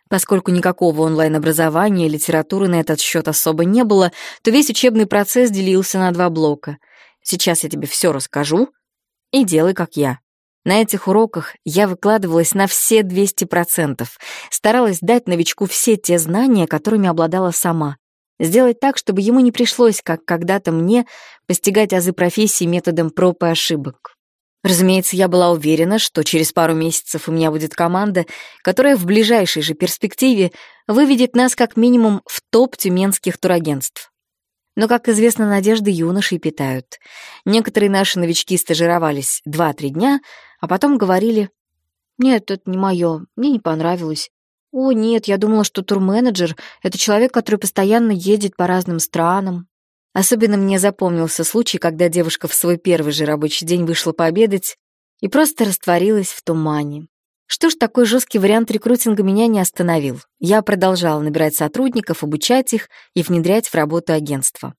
Поскольку никакого онлайн-образования и литературы на этот счет особо не было, то весь учебный процесс делился на два блока. Сейчас я тебе все расскажу и делай как я. На этих уроках я выкладывалась на все 200%, старалась дать новичку все те знания, которыми обладала сама. Сделать так, чтобы ему не пришлось, как когда-то мне, постигать азы профессии методом проб и ошибок. Разумеется, я была уверена, что через пару месяцев у меня будет команда, которая в ближайшей же перспективе выведет нас как минимум в топ тюменских турагентств. Но, как известно, надежды юношей питают. Некоторые наши новички стажировались 2-3 дня, а потом говорили, «Нет, это не мое, мне не понравилось». «О, нет, я думала, что турменеджер — это человек, который постоянно едет по разным странам, Особенно мне запомнился случай, когда девушка в свой первый же рабочий день вышла пообедать и просто растворилась в тумане. Что ж, такой жесткий вариант рекрутинга меня не остановил. Я продолжала набирать сотрудников, обучать их и внедрять в работу агентства.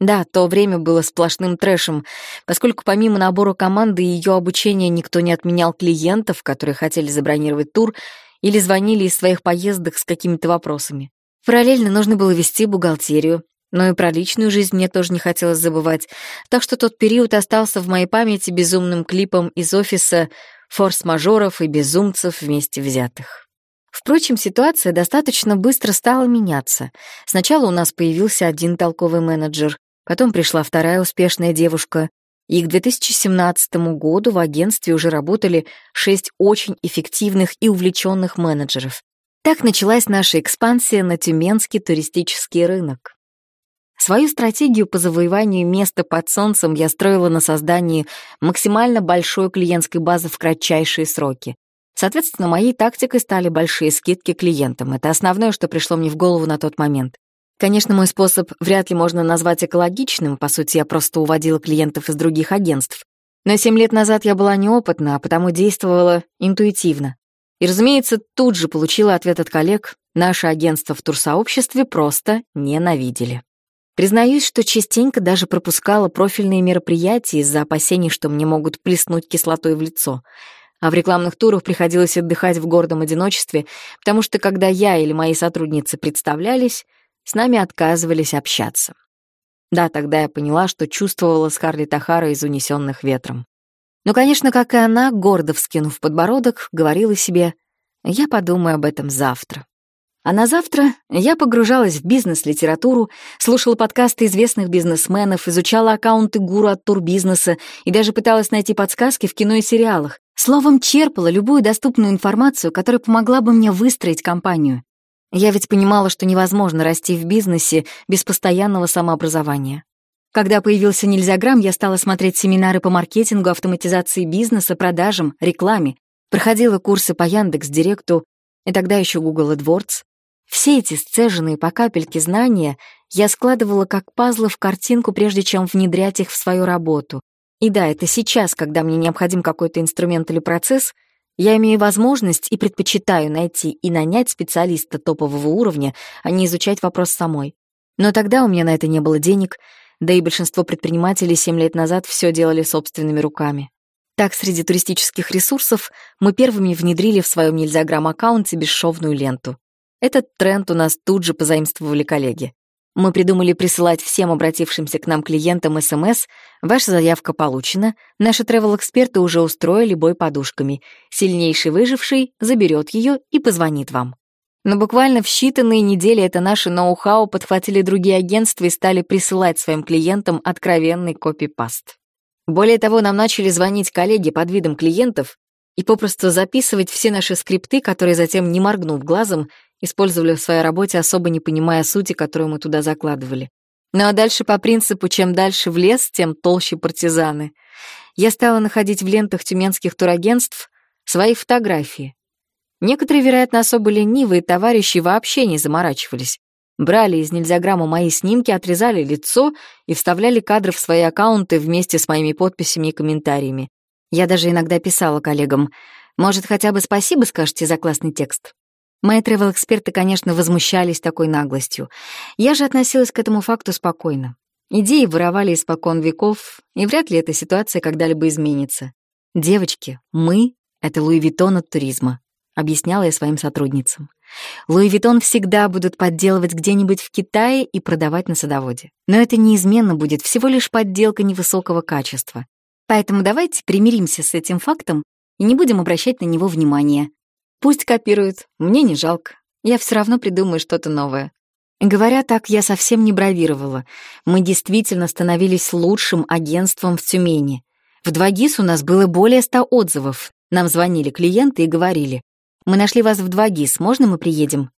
Да, то время было сплошным трэшем, поскольку помимо набора команды и ее обучения никто не отменял клиентов, которые хотели забронировать тур или звонили из своих поездок с какими-то вопросами. Параллельно нужно было вести бухгалтерию, но и про личную жизнь мне тоже не хотелось забывать, так что тот период остался в моей памяти безумным клипом из офиса форс-мажоров и безумцев вместе взятых. Впрочем, ситуация достаточно быстро стала меняться. Сначала у нас появился один толковый менеджер, потом пришла вторая успешная девушка, и к 2017 году в агентстве уже работали шесть очень эффективных и увлеченных менеджеров. Так началась наша экспансия на тюменский туристический рынок. Свою стратегию по завоеванию места под солнцем я строила на создании максимально большой клиентской базы в кратчайшие сроки. Соответственно, моей тактикой стали большие скидки клиентам. Это основное, что пришло мне в голову на тот момент. Конечно, мой способ вряд ли можно назвать экологичным, по сути, я просто уводила клиентов из других агентств. Но семь лет назад я была неопытна, а потому действовала интуитивно. И, разумеется, тут же получила ответ от коллег, наше агентство в турсообществе просто ненавидели. Признаюсь, что частенько даже пропускала профильные мероприятия из-за опасений, что мне могут плеснуть кислотой в лицо. А в рекламных турах приходилось отдыхать в гордом одиночестве, потому что когда я или мои сотрудницы представлялись, с нами отказывались общаться. Да, тогда я поняла, что чувствовала Скарлетт Ахара из «Унесенных ветром». Но, конечно, как и она, гордо вскинув подбородок, говорила себе «Я подумаю об этом завтра». А на завтра я погружалась в бизнес-литературу, слушала подкасты известных бизнесменов, изучала аккаунты гуру от турбизнеса и даже пыталась найти подсказки в кино и сериалах. Словом, черпала любую доступную информацию, которая помогла бы мне выстроить компанию. Я ведь понимала, что невозможно расти в бизнесе без постоянного самообразования. Когда появился Нельзяграмм, я стала смотреть семинары по маркетингу, автоматизации бизнеса, продажам, рекламе, проходила курсы по Яндекс.Директу и тогда еще Google AdWords, все эти сцеженные по капельке знания я складывала как пазлы в картинку, прежде чем внедрять их в свою работу. И да, это сейчас, когда мне необходим какой-то инструмент или процесс, я имею возможность и предпочитаю найти и нанять специалиста топового уровня, а не изучать вопрос самой. Но тогда у меня на это не было денег, да и большинство предпринимателей 7 лет назад все делали собственными руками. Так, среди туристических ресурсов мы первыми внедрили в своем Нельзяграм-аккаунте бесшовную ленту. Этот тренд у нас тут же позаимствовали коллеги. Мы придумали присылать всем обратившимся к нам клиентам СМС «Ваша заявка получена, наши тревел-эксперты уже устроили бой подушками. Сильнейший выживший заберет ее и позвонит вам». Но буквально в считанные недели это наше ноу-хау подхватили другие агентства и стали присылать своим клиентам откровенный копипаст. Более того, нам начали звонить коллеги под видом клиентов и попросту записывать все наши скрипты, которые затем, не моргнув глазом, использовали в своей работе, особо не понимая сути, которую мы туда закладывали. Ну а дальше по принципу «чем дальше в лес, тем толще партизаны». Я стала находить в лентах тюменских турагентств свои фотографии. Некоторые, вероятно, особо ленивые товарищи вообще не заморачивались. Брали из нельзяграмма мои снимки, отрезали лицо и вставляли кадры в свои аккаунты вместе с моими подписями и комментариями. Я даже иногда писала коллегам, «Может, хотя бы спасибо скажете за классный текст?» Мои тревел-эксперты, конечно, возмущались такой наглостью. Я же относилась к этому факту спокойно. Идеи воровали испокон веков, и вряд ли эта ситуация когда-либо изменится. «Девочки, мы — это Louis Vuitton от туризма», — объясняла я своим сотрудницам. Louis Vuitton всегда будут подделывать где-нибудь в Китае и продавать на Садоводе. Но это неизменно будет всего лишь подделка невысокого качества. Поэтому давайте примиримся с этим фактом и не будем обращать на него внимания. Пусть копируют, мне не жалко. Я все равно придумаю что-то новое. Говоря так, я совсем не бравировала. Мы действительно становились лучшим агентством в Тюмени. В 2GIS у нас было более ста отзывов. Нам звонили клиенты и говорили, «Мы нашли вас в 2GIS, можно мы приедем?»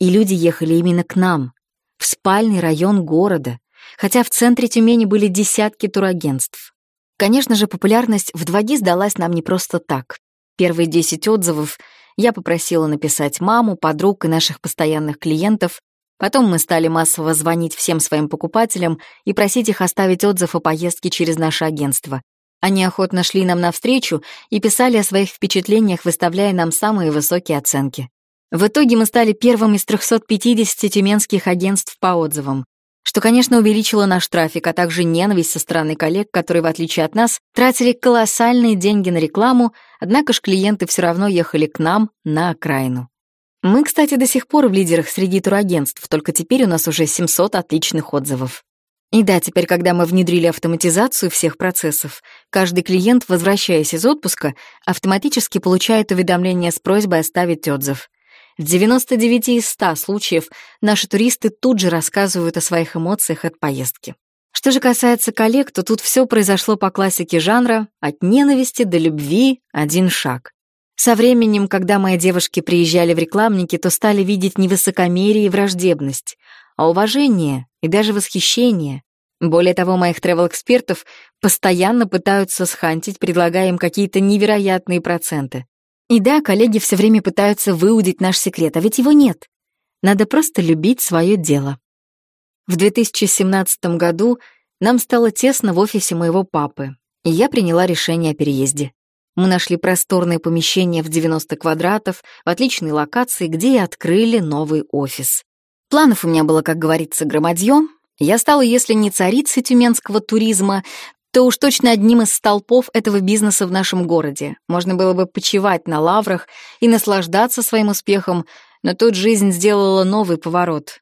И люди ехали именно к нам, в спальный район города, хотя в центре Тюмени были десятки турагентств. Конечно же, популярность в 2GIS далась нам не просто так. Первые 10 отзывов я попросила написать маму, подруг и наших постоянных клиентов. Потом мы стали массово звонить всем своим покупателям и просить их оставить отзыв о поездке через наше агентство. Они охотно шли нам навстречу и писали о своих впечатлениях, выставляя нам самые высокие оценки. В итоге мы стали первым из 350 тюменских агентств по отзывам что, конечно, увеличило наш трафик, а также ненависть со стороны коллег, которые, в отличие от нас, тратили колоссальные деньги на рекламу, однако ж клиенты все равно ехали к нам на окраину. Мы, кстати, до сих пор в лидерах среди турагентств, только теперь у нас уже 700 отличных отзывов. И да, теперь, когда мы внедрили автоматизацию всех процессов, каждый клиент, возвращаясь из отпуска, автоматически получает уведомление с просьбой оставить отзыв. В 99 из 100 случаев наши туристы тут же рассказывают о своих эмоциях от поездки. Что же касается коллег, то тут все произошло по классике жанра «от ненависти до любви один шаг». Со временем, когда мои девушки приезжали в рекламники, то стали видеть не высокомерие и враждебность, а уважение и даже восхищение. Более того, моих тревел-экспертов постоянно пытаются схантить, предлагая им какие-то невероятные проценты. И да, коллеги все время пытаются выудить наш секрет, а ведь его нет. Надо просто любить свое дело. В 2017 году нам стало тесно в офисе моего папы, и я приняла решение о переезде. Мы нашли просторное помещение в 90 квадратов в отличной локации, где и открыли новый офис. Планов у меня было, как говорится, громадье. Я стала, если не царицей тюменского туризма, то уж точно одним из столпов этого бизнеса в нашем городе. Можно было бы почивать на лаврах и наслаждаться своим успехом, но тут жизнь сделала новый поворот.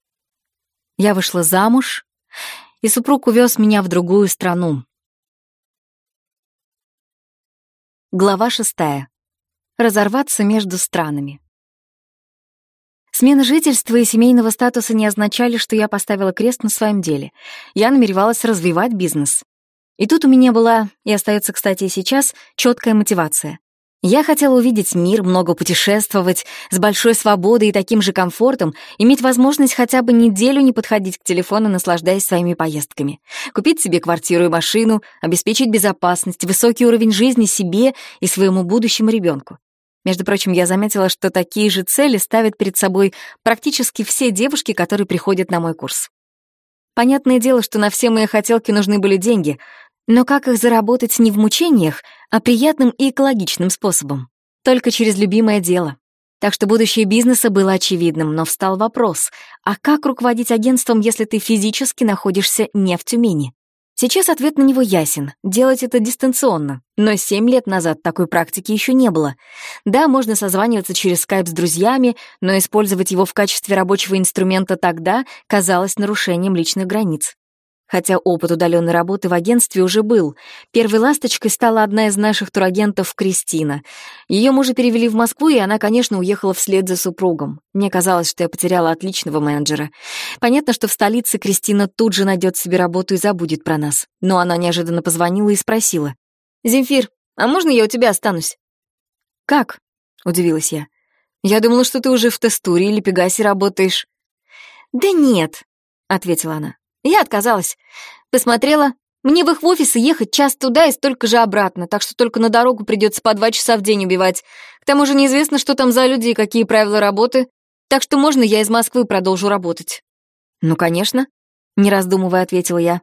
Я вышла замуж, и супруг увез меня в другую страну. Глава шестая. Разорваться между странами. Смена жительства и семейного статуса не означали, что я поставила крест на своем деле. Я намеревалась развивать бизнес. И тут у меня была, и остается, кстати, и сейчас, четкая мотивация. Я хотела увидеть мир, много путешествовать, с большой свободой и таким же комфортом, иметь возможность хотя бы неделю не подходить к телефону, наслаждаясь своими поездками. Купить себе квартиру и машину, обеспечить безопасность, высокий уровень жизни себе и своему будущему ребенку. Между прочим, я заметила, что такие же цели ставят перед собой практически все девушки, которые приходят на мой курс. Понятное дело, что на все мои хотелки нужны были деньги, но как их заработать не в мучениях, а приятным и экологичным способом? Только через любимое дело. Так что будущее бизнеса было очевидным, но встал вопрос, а как руководить агентством, если ты физически находишься не в Тюмени? Сейчас ответ на него ясен — делать это дистанционно. Но семь лет назад такой практики еще не было. Да, можно созваниваться через скайп с друзьями, но использовать его в качестве рабочего инструмента тогда казалось нарушением личных границ. Хотя опыт удаленной работы в агентстве уже был. Первой ласточкой стала одна из наших турагентов Кристина. Ее мужа перевели в Москву, и она, конечно, уехала вслед за супругом. Мне казалось, что я потеряла отличного менеджера. Понятно, что в столице Кристина тут же найдет себе работу и забудет про нас. Но она неожиданно позвонила и спросила. «Земфир, а можно я у тебя останусь?» «Как?» — удивилась я. Я думала, что ты уже в Тестуре или Пегасе работаешь». «Да нет», — ответила она. «Я отказалась. Посмотрела. Мне в их офисы ехать час туда и столько же обратно, так что только на дорогу придется по два часа в день убивать. К тому же неизвестно, что там за люди и какие правила работы. Так что можно я из Москвы продолжу работать?» «Ну, конечно», — не раздумывая ответила я.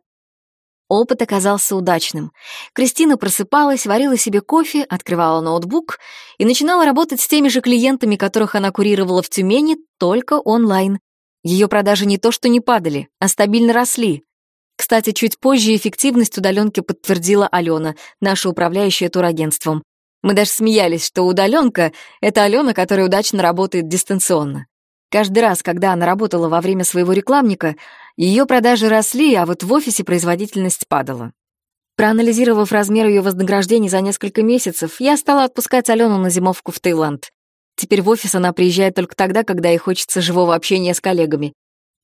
Опыт оказался удачным. Кристина просыпалась, варила себе кофе, открывала ноутбук и начинала работать с теми же клиентами, которых она курировала в Тюмени, только онлайн. Ее продажи не то что не падали, а стабильно росли. Кстати, чуть позже эффективность удаленки подтвердила Алена, наша управляющая турагентством. Мы даже смеялись, что удаленка — это Алена, которая удачно работает дистанционно. Каждый раз, когда она работала во время своего рекламника, ее продажи росли, а вот в офисе производительность падала. Проанализировав размер ее вознаграждений за несколько месяцев, я стала отпускать Алену на зимовку в Таиланд. Теперь в офис она приезжает только тогда, когда ей хочется живого общения с коллегами.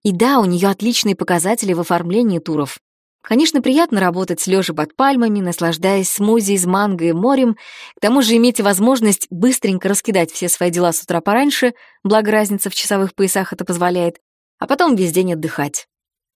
И да, у нее отличные показатели в оформлении туров. Конечно, приятно работать лежа под пальмами, наслаждаясь смузи из манго и морем, к тому же иметь возможность быстренько раскидать все свои дела с утра пораньше, благо разница в часовых поясах это позволяет, а потом весь день отдыхать.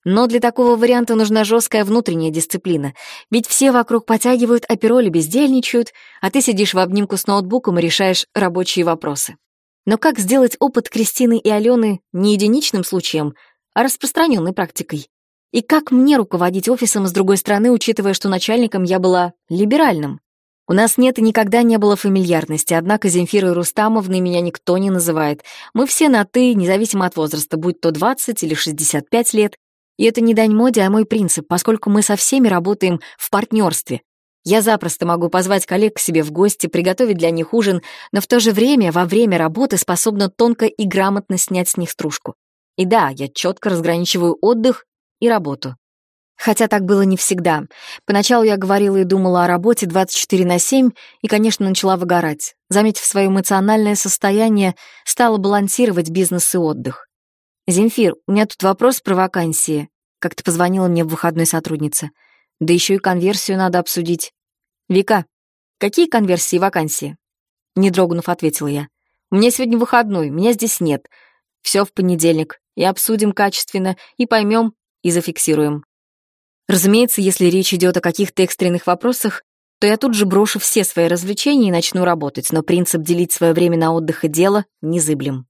Но для такого варианта нужна жесткая внутренняя дисциплина, ведь все вокруг потягивают, а пироли бездельничают, а ты сидишь в обнимку с ноутбуком и решаешь рабочие вопросы. Но как сделать опыт Кристины и Алены не единичным случаем, а распространенной практикой? И как мне руководить офисом с другой стороны, учитывая, что начальником я была либеральным? У нас нет и никогда не было фамильярности, однако Земфирой Рустамовной меня никто не называет. Мы все на «ты», независимо от возраста, будь то 20 или 65 лет. И это не дань моде, а мой принцип, поскольку мы со всеми работаем в партнерстве. Я запросто могу позвать коллег к себе в гости, приготовить для них ужин, но в то же время, во время работы способна тонко и грамотно снять с них стружку. И да, я четко разграничиваю отдых и работу. Хотя так было не всегда. Поначалу я говорила и думала о работе 24 на 7 и, конечно, начала выгорать. Заметив свое эмоциональное состояние, стала балансировать бизнес и отдых. «Земфир, у меня тут вопрос про вакансии», — как-то позвонила мне в выходной сотрудница. «Да еще и конверсию надо обсудить». «Вика, какие конверсии и вакансии?» Не дрогнув, ответила я. «У меня сегодня выходной, меня здесь нет. Все в понедельник. И обсудим качественно, и поймем, и зафиксируем. Разумеется, если речь идет о каких-то экстренных вопросах, то я тут же брошу все свои развлечения и начну работать, но принцип делить свое время на отдых и дело незыблем.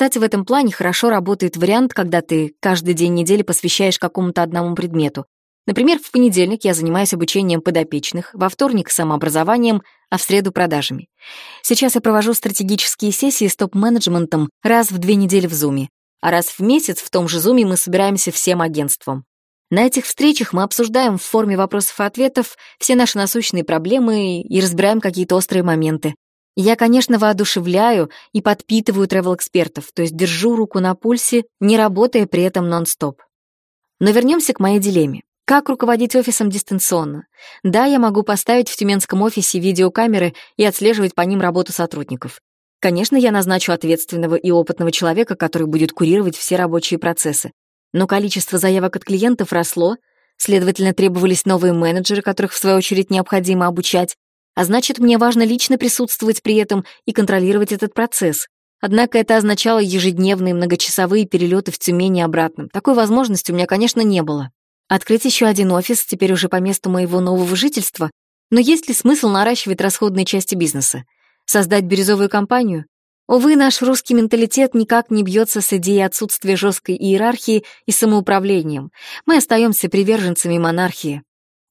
Кстати, в этом плане хорошо работает вариант, когда ты каждый день недели посвящаешь какому-то одному предмету. Например, в понедельник я занимаюсь обучением подопечных, во вторник — самообразованием, а в среду — продажами. Сейчас я провожу стратегические сессии с топ-менеджментом раз в две недели в Зуме а раз в месяц в том же Зуме мы собираемся всем агентством. На этих встречах мы обсуждаем в форме вопросов и ответов все наши насущные проблемы и разбираем какие-то острые моменты. Я, конечно, воодушевляю и подпитываю тревел-экспертов, то есть держу руку на пульсе, не работая при этом нон-стоп. Но вернемся к моей дилемме. Как руководить офисом дистанционно? Да, я могу поставить в тюменском офисе видеокамеры и отслеживать по ним работу сотрудников. Конечно, я назначу ответственного и опытного человека, который будет курировать все рабочие процессы. Но количество заявок от клиентов росло, следовательно, требовались новые менеджеры, которых, в свою очередь, необходимо обучать. А значит, мне важно лично присутствовать при этом и контролировать этот процесс. Однако это означало ежедневные многочасовые перелеты в Тюмень и обратно. Такой возможности у меня, конечно, не было. Открыть еще один офис, теперь уже по месту моего нового жительства, но есть ли смысл наращивать расходные части бизнеса? Создать бирюзовую компанию? Увы, наш русский менталитет никак не бьется с идеей отсутствия жесткой иерархии и самоуправлением. Мы остаемся приверженцами монархии.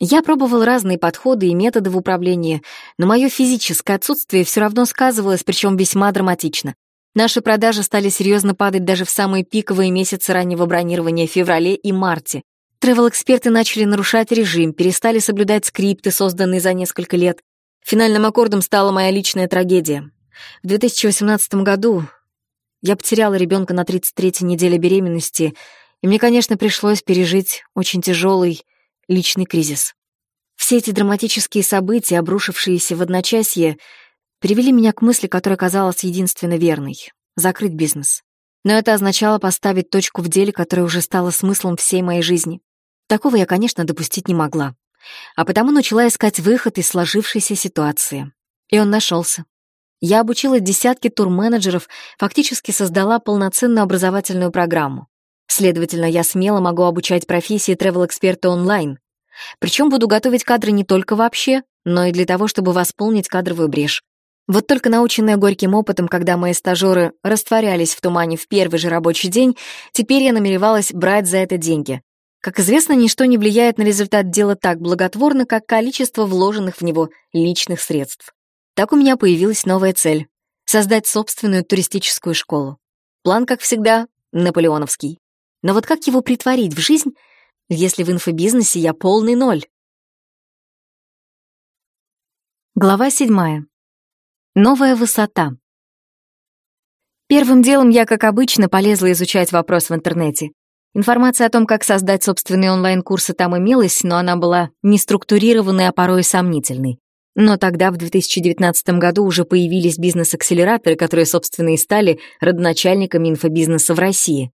Я пробовал разные подходы и методы в управлении, но мое физическое отсутствие все равно сказывалось, причем весьма драматично. Наши продажи стали серьезно падать даже в самые пиковые месяцы раннего бронирования в феврале и марте. Тревел-эксперты начали нарушать режим, перестали соблюдать скрипты, созданные за несколько лет. Финальным аккордом стала моя личная трагедия. В 2018 году я потеряла ребенка на 33-й неделе беременности, и мне, конечно, пришлось пережить очень тяжелый личный кризис. Все эти драматические события, обрушившиеся в одночасье, привели меня к мысли, которая казалась единственно верной — закрыть бизнес. Но это означало поставить точку в деле, которая уже стала смыслом всей моей жизни. Такого я, конечно, допустить не могла а потому начала искать выход из сложившейся ситуации. И он нашелся. Я обучила десятки турменеджеров, фактически создала полноценную образовательную программу. Следовательно, я смело могу обучать профессии travel-эксперта онлайн. Причем буду готовить кадры не только вообще, но и для того, чтобы восполнить кадровую брешь. Вот только наученная горьким опытом, когда мои стажеры растворялись в тумане в первый же рабочий день, теперь я намеревалась брать за это деньги. Как известно, ничто не влияет на результат дела так благотворно, как количество вложенных в него личных средств. Так у меня появилась новая цель — создать собственную туристическую школу. План, как всегда, наполеоновский. Но вот как его притворить в жизнь, если в инфобизнесе я полный ноль? Глава седьмая. Новая высота. Первым делом я, как обычно, полезла изучать вопрос в интернете. Информация о том, как создать собственные онлайн-курсы там имелась, но она была неструктурированной, а порой сомнительной. Но тогда, в 2019 году, уже появились бизнес-акселераторы, которые, собственно, и стали родоначальниками инфобизнеса в России.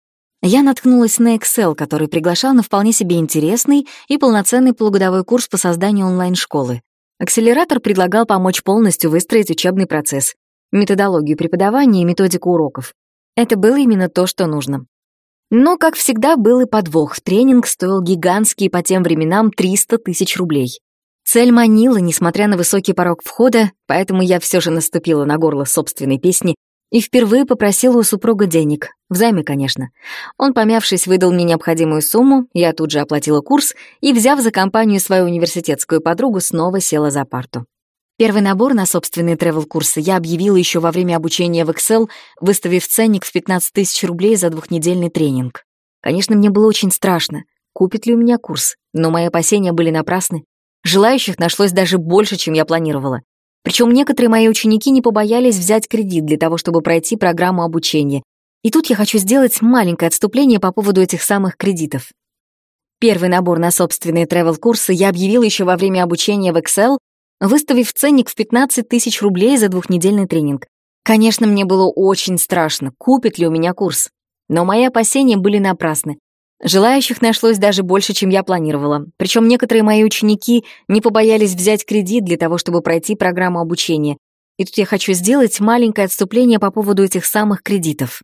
Я наткнулась на Excel, который приглашал на вполне себе интересный и полноценный полугодовой курс по созданию онлайн-школы. Акселератор предлагал помочь полностью выстроить учебный процесс, методологию преподавания и методику уроков. Это было именно то, что нужно. Но, как всегда, был и подвох. Тренинг стоил гигантские по тем временам 300 тысяч рублей. Цель манила, несмотря на высокий порог входа, поэтому я все же наступила на горло собственной песни и впервые попросила у супруга денег. Взаймы, конечно. Он, помявшись, выдал мне необходимую сумму, я тут же оплатила курс и, взяв за компанию свою университетскую подругу, снова села за парту. Первый набор на собственные тревел-курсы я объявила еще во время обучения в Excel, выставив ценник в 15 тысяч рублей за двухнедельный тренинг. Конечно, мне было очень страшно, купит ли у меня курс, но мои опасения были напрасны. Желающих нашлось даже больше, чем я планировала. Причем некоторые мои ученики не побоялись взять кредит для того, чтобы пройти программу обучения. И тут я хочу сделать маленькое отступление по поводу этих самых кредитов. Первый набор на собственные тревел-курсы я объявила еще во время обучения в Excel, выставив ценник в 15 тысяч рублей за двухнедельный тренинг. Конечно, мне было очень страшно, купит ли у меня курс. Но мои опасения были напрасны. Желающих нашлось даже больше, чем я планировала. Причем некоторые мои ученики не побоялись взять кредит для того, чтобы пройти программу обучения. И тут я хочу сделать маленькое отступление по поводу этих самых кредитов.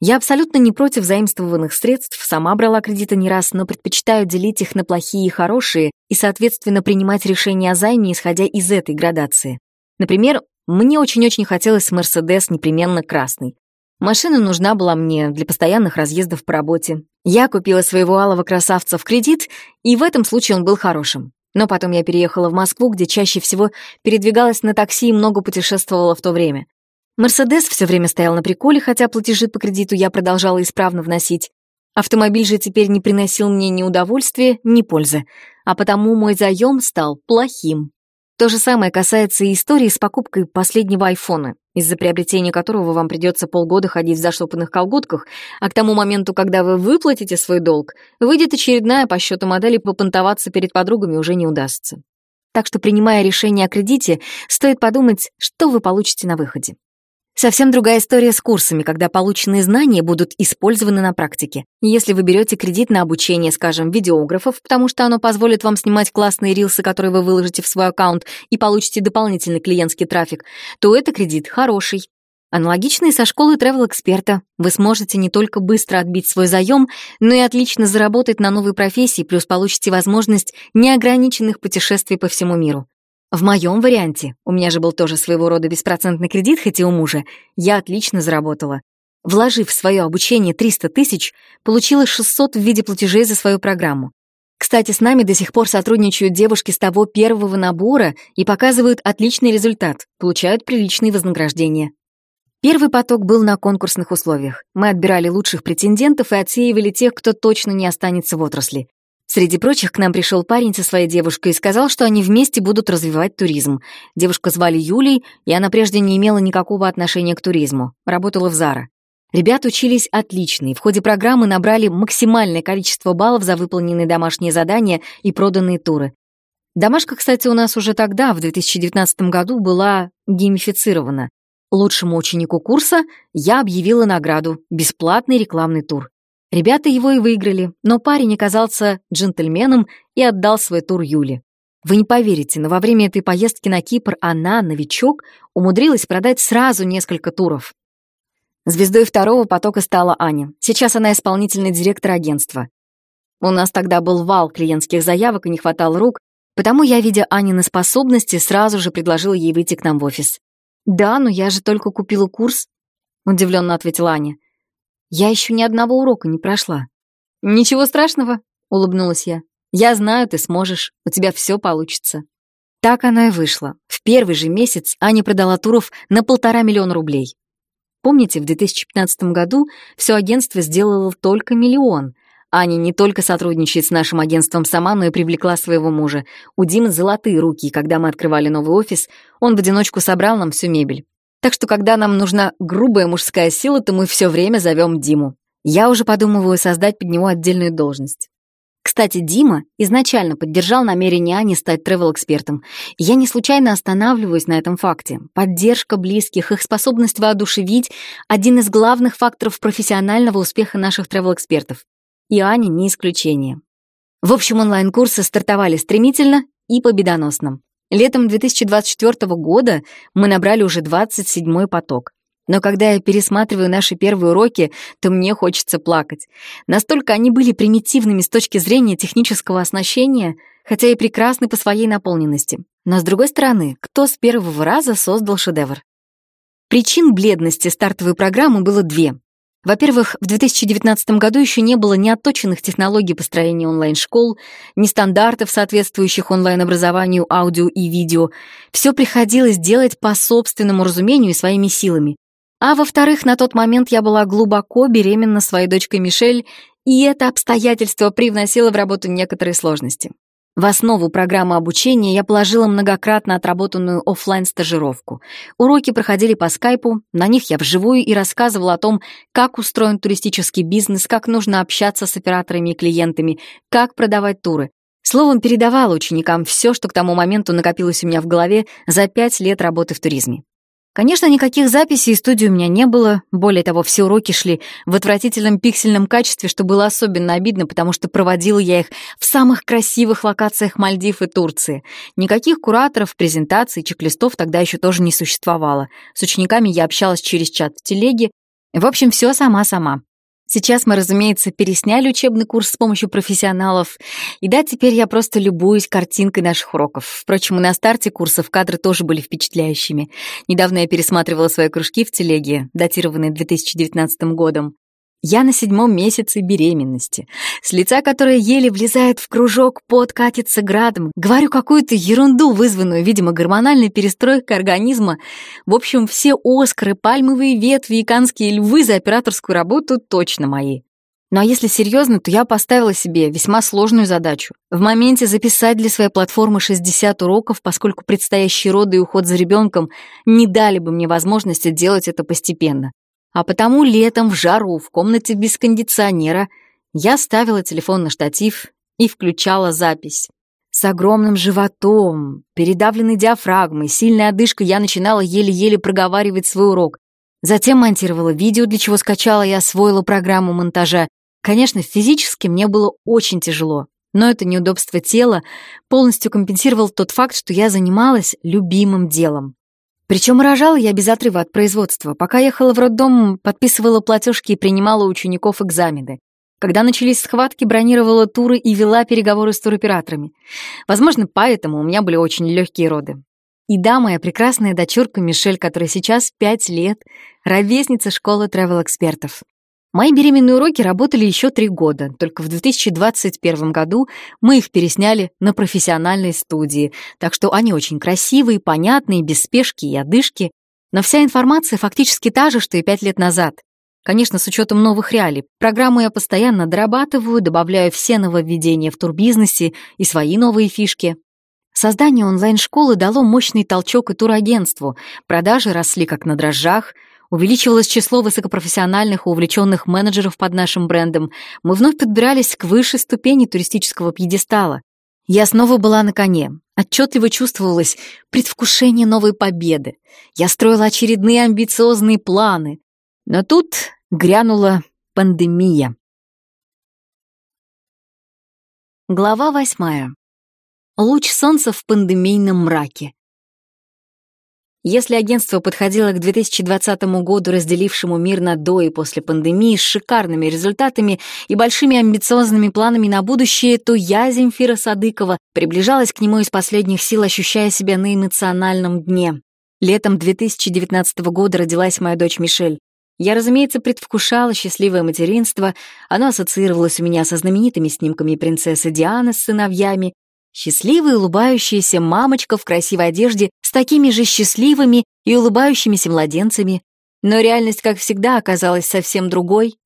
Я абсолютно не против заимствованных средств, сама брала кредиты не раз, но предпочитаю делить их на плохие и хорошие и, соответственно, принимать решения о займе, исходя из этой градации. Например, мне очень-очень хотелось Мерседес непременно красный. Машина нужна была мне для постоянных разъездов по работе. Я купила своего алого красавца в кредит, и в этом случае он был хорошим. Но потом я переехала в Москву, где чаще всего передвигалась на такси и много путешествовала в то время. Мерседес все время стоял на приколе, хотя платежи по кредиту я продолжала исправно вносить. Автомобиль же теперь не приносил мне ни удовольствия, ни пользы, а потому мой заем стал плохим. То же самое касается и истории с покупкой последнего айфона, из-за приобретения которого вам придется полгода ходить в заштопанных колготках, а к тому моменту, когда вы выплатите свой долг, выйдет очередная по счету модель и попонтоваться перед подругами уже не удастся. Так что, принимая решение о кредите, стоит подумать, что вы получите на выходе. Совсем другая история с курсами, когда полученные знания будут использованы на практике. Если вы берете кредит на обучение, скажем, видеографов, потому что оно позволит вам снимать классные рилсы, которые вы выложите в свой аккаунт и получите дополнительный клиентский трафик, то это кредит хороший. Аналогично и со школы travel-эксперта. Вы сможете не только быстро отбить свой заем, но и отлично заработать на новой профессии, плюс получите возможность неограниченных путешествий по всему миру. В моем варианте, у меня же был тоже своего рода беспроцентный кредит, хоть и у мужа, я отлично заработала. Вложив в свое обучение 300 тысяч, получила 600 в виде платежей за свою программу. Кстати, с нами до сих пор сотрудничают девушки с того первого набора и показывают отличный результат, получают приличные вознаграждения. Первый поток был на конкурсных условиях. Мы отбирали лучших претендентов и отсеивали тех, кто точно не останется в отрасли. Среди прочих к нам пришел парень со своей девушкой и сказал, что они вместе будут развивать туризм. Девушку звали Юлей, и она прежде не имела никакого отношения к туризму. Работала в Зара. Ребята учились отлично и в ходе программы набрали максимальное количество баллов за выполненные домашние задания и проданные туры. Домашка, кстати, у нас уже тогда, в 2019 году, была геймифицирована. Лучшему ученику курса я объявила награду — бесплатный рекламный тур. Ребята его и выиграли, но парень оказался джентльменом и отдал свой тур Юле. Вы не поверите, но во время этой поездки на Кипр она, новичок, умудрилась продать сразу несколько туров. Звездой второго потока стала Аня. Сейчас она исполнительный директор агентства. У нас тогда был вал клиентских заявок и не хватало рук, потому я, видя Анины способности, сразу же предложила ей выйти к нам в офис. «Да, но я же только купила курс», — удивленно ответила Аня. «Я еще ни одного урока не прошла». «Ничего страшного», — улыбнулась я. «Я знаю, ты сможешь, у тебя все получится». Так оно и вышло. В первый же месяц Аня продала туров на полтора миллиона рублей. Помните, в 2015 году все агентство сделало только миллион. Аня не только сотрудничает с нашим агентством сама, но и привлекла своего мужа. У Димы золотые руки, и когда мы открывали новый офис, он в одиночку собрал нам всю мебель. Так что, когда нам нужна грубая мужская сила, то мы все время зовем Диму. Я уже подумываю создать под него отдельную должность. Кстати, Дима изначально поддержал намерение Ани стать тревел-экспертом. Я не случайно останавливаюсь на этом факте. Поддержка близких, их способность воодушевить — один из главных факторов профессионального успеха наших тревел-экспертов. И Аня не исключение. В общем, онлайн-курсы стартовали стремительно и победоносно. Летом 2024 года мы набрали уже 27-й поток. Но когда я пересматриваю наши первые уроки, то мне хочется плакать. Настолько они были примитивными с точки зрения технического оснащения, хотя и прекрасны по своей наполненности. Но с другой стороны, кто с первого раза создал шедевр? Причин бледности стартовой программы было две. Во-первых, в 2019 году еще не было ни отточенных технологий построения онлайн-школ, ни стандартов, соответствующих онлайн-образованию аудио и видео. Все приходилось делать по собственному разумению и своими силами. А во-вторых, на тот момент я была глубоко беременна своей дочкой Мишель, и это обстоятельство привносило в работу некоторые сложности. В основу программы обучения я положила многократно отработанную офлайн стажировку Уроки проходили по скайпу, на них я вживую и рассказывала о том, как устроен туристический бизнес, как нужно общаться с операторами и клиентами, как продавать туры. Словом, передавала ученикам все, что к тому моменту накопилось у меня в голове за пять лет работы в туризме. Конечно, никаких записей из студии у меня не было. Более того, все уроки шли в отвратительном пиксельном качестве, что было особенно обидно, потому что проводила я их в самых красивых локациях Мальдив и Турции. Никаких кураторов, презентаций, чек-листов тогда еще тоже не существовало. С учениками я общалась через чат в телеге. В общем, все сама-сама. Сейчас мы, разумеется, пересняли учебный курс с помощью профессионалов. И да, теперь я просто любуюсь картинкой наших уроков. Впрочем, и на старте курсов кадры тоже были впечатляющими. Недавно я пересматривала свои кружки в телеге, датированные 2019 годом. Я на седьмом месяце беременности. С лица, которое еле влезает в кружок, пот катится градом. Говорю какую-то ерунду, вызванную, видимо, гормональной перестройкой организма. В общем, все Оскары, пальмовые ветви и канские львы за операторскую работу точно мои. Ну а если серьезно, то я поставила себе весьма сложную задачу. В моменте записать для своей платформы 60 уроков, поскольку предстоящие роды и уход за ребенком не дали бы мне возможности делать это постепенно. А потому летом в жару в комнате без кондиционера я ставила телефон на штатив и включала запись. С огромным животом, передавленной диафрагмой, сильной одышкой я начинала еле-еле проговаривать свой урок. Затем монтировала видео, для чего скачала и освоила программу монтажа. Конечно, физически мне было очень тяжело, но это неудобство тела полностью компенсировал тот факт, что я занималась любимым делом. Причем рожала я без отрыва от производства. Пока ехала в роддом, подписывала платежки и принимала учеников экзамены. Когда начались схватки, бронировала туры и вела переговоры с туроператорами. Возможно, поэтому у меня были очень легкие роды. И да, моя прекрасная дочурка Мишель, которая сейчас пять лет, ровесница школы travel-экспертов. Мои беременные уроки работали еще три года, только в 2021 году мы их пересняли на профессиональной студии, так что они очень красивые, понятные, без спешки и одышки, но вся информация фактически та же, что и пять лет назад. Конечно, с учетом новых реалий. Программу я постоянно дорабатываю, добавляю все нововведения в турбизнесе и свои новые фишки. Создание онлайн-школы дало мощный толчок и турагентству, продажи росли как на дрожжах — Увеличивалось число высокопрофессиональных и увлеченных менеджеров под нашим брендом. Мы вновь подбирались к высшей ступени туристического пьедестала. Я снова была на коне. Отчетливо чувствовалось предвкушение новой победы. Я строила очередные амбициозные планы. Но тут грянула пандемия. Глава восьмая. Луч солнца в пандемийном мраке. Если агентство подходило к 2020 году, разделившему мир на до и после пандемии, с шикарными результатами и большими амбициозными планами на будущее, то я, Земфира Садыкова, приближалась к нему из последних сил, ощущая себя на эмоциональном дне. Летом 2019 года родилась моя дочь Мишель. Я, разумеется, предвкушала счастливое материнство, оно ассоциировалось у меня со знаменитыми снимками принцессы Дианы с сыновьями, Счастливая улыбающаяся мамочка в красивой одежде с такими же счастливыми и улыбающимися младенцами. Но реальность, как всегда, оказалась совсем другой.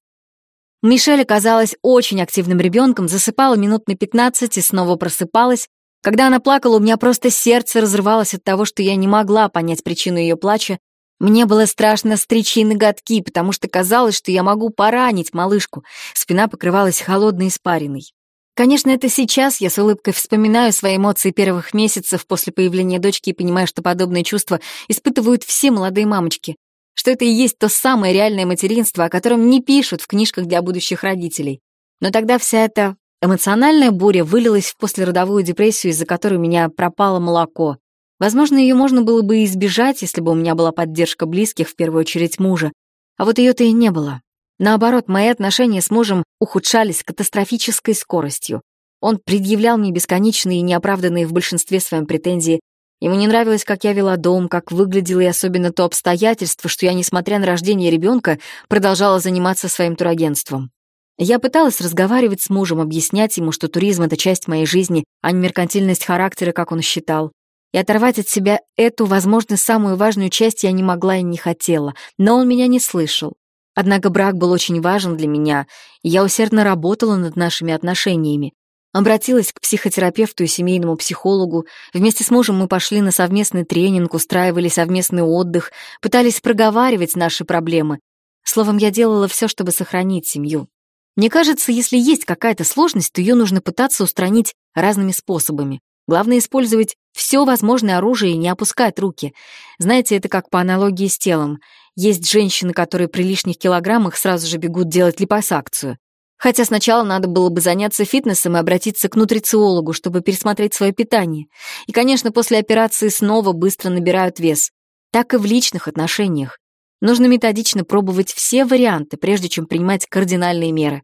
Мишель оказалась очень активным ребенком, засыпала минут на 15 и снова просыпалась. Когда она плакала, у меня просто сердце разрывалось от того, что я не могла понять причину ее плача. Мне было страшно стричь ей ноготки, потому что казалось, что я могу поранить малышку. Спина покрывалась холодной испариной. Конечно, это сейчас я с улыбкой вспоминаю свои эмоции первых месяцев после появления дочки и понимаю, что подобные чувства испытывают все молодые мамочки, что это и есть то самое реальное материнство, о котором не пишут в книжках для будущих родителей. Но тогда вся эта эмоциональная буря вылилась в послеродовую депрессию, из-за которой у меня пропало молоко. Возможно, ее можно было бы избежать, если бы у меня была поддержка близких, в первую очередь мужа. А вот ее-то и не было. Наоборот, мои отношения с мужем ухудшались катастрофической скоростью. Он предъявлял мне бесконечные и неоправданные в большинстве своем претензии. Ему не нравилось, как я вела дом, как выглядело и особенно то обстоятельство, что я, несмотря на рождение ребенка, продолжала заниматься своим турагентством. Я пыталась разговаривать с мужем, объяснять ему, что туризм — это часть моей жизни, а не меркантильность характера, как он считал. И оторвать от себя эту, возможно, самую важную часть я не могла и не хотела, но он меня не слышал. Однако брак был очень важен для меня, и я усердно работала над нашими отношениями. Обратилась к психотерапевту и семейному психологу. Вместе с мужем мы пошли на совместный тренинг, устраивали совместный отдых, пытались проговаривать наши проблемы. Словом, я делала все, чтобы сохранить семью. Мне кажется, если есть какая-то сложность, то ее нужно пытаться устранить разными способами. Главное использовать все возможное оружие и не опускать руки. Знаете, это как по аналогии с телом. Есть женщины, которые при лишних килограммах сразу же бегут делать липосакцию. Хотя сначала надо было бы заняться фитнесом и обратиться к нутрициологу, чтобы пересмотреть свое питание. И, конечно, после операции снова быстро набирают вес. Так и в личных отношениях. Нужно методично пробовать все варианты, прежде чем принимать кардинальные меры.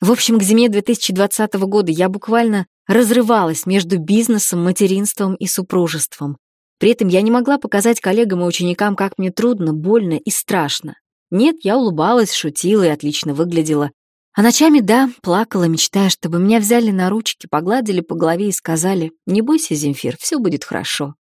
В общем, к зиме 2020 года я буквально разрывалась между бизнесом, материнством и супружеством. При этом я не могла показать коллегам и ученикам, как мне трудно, больно и страшно. Нет, я улыбалась, шутила и отлично выглядела. А ночами, да, плакала, мечтая, чтобы меня взяли на ручки, погладили по голове и сказали, «Не бойся, Земфир, все будет хорошо».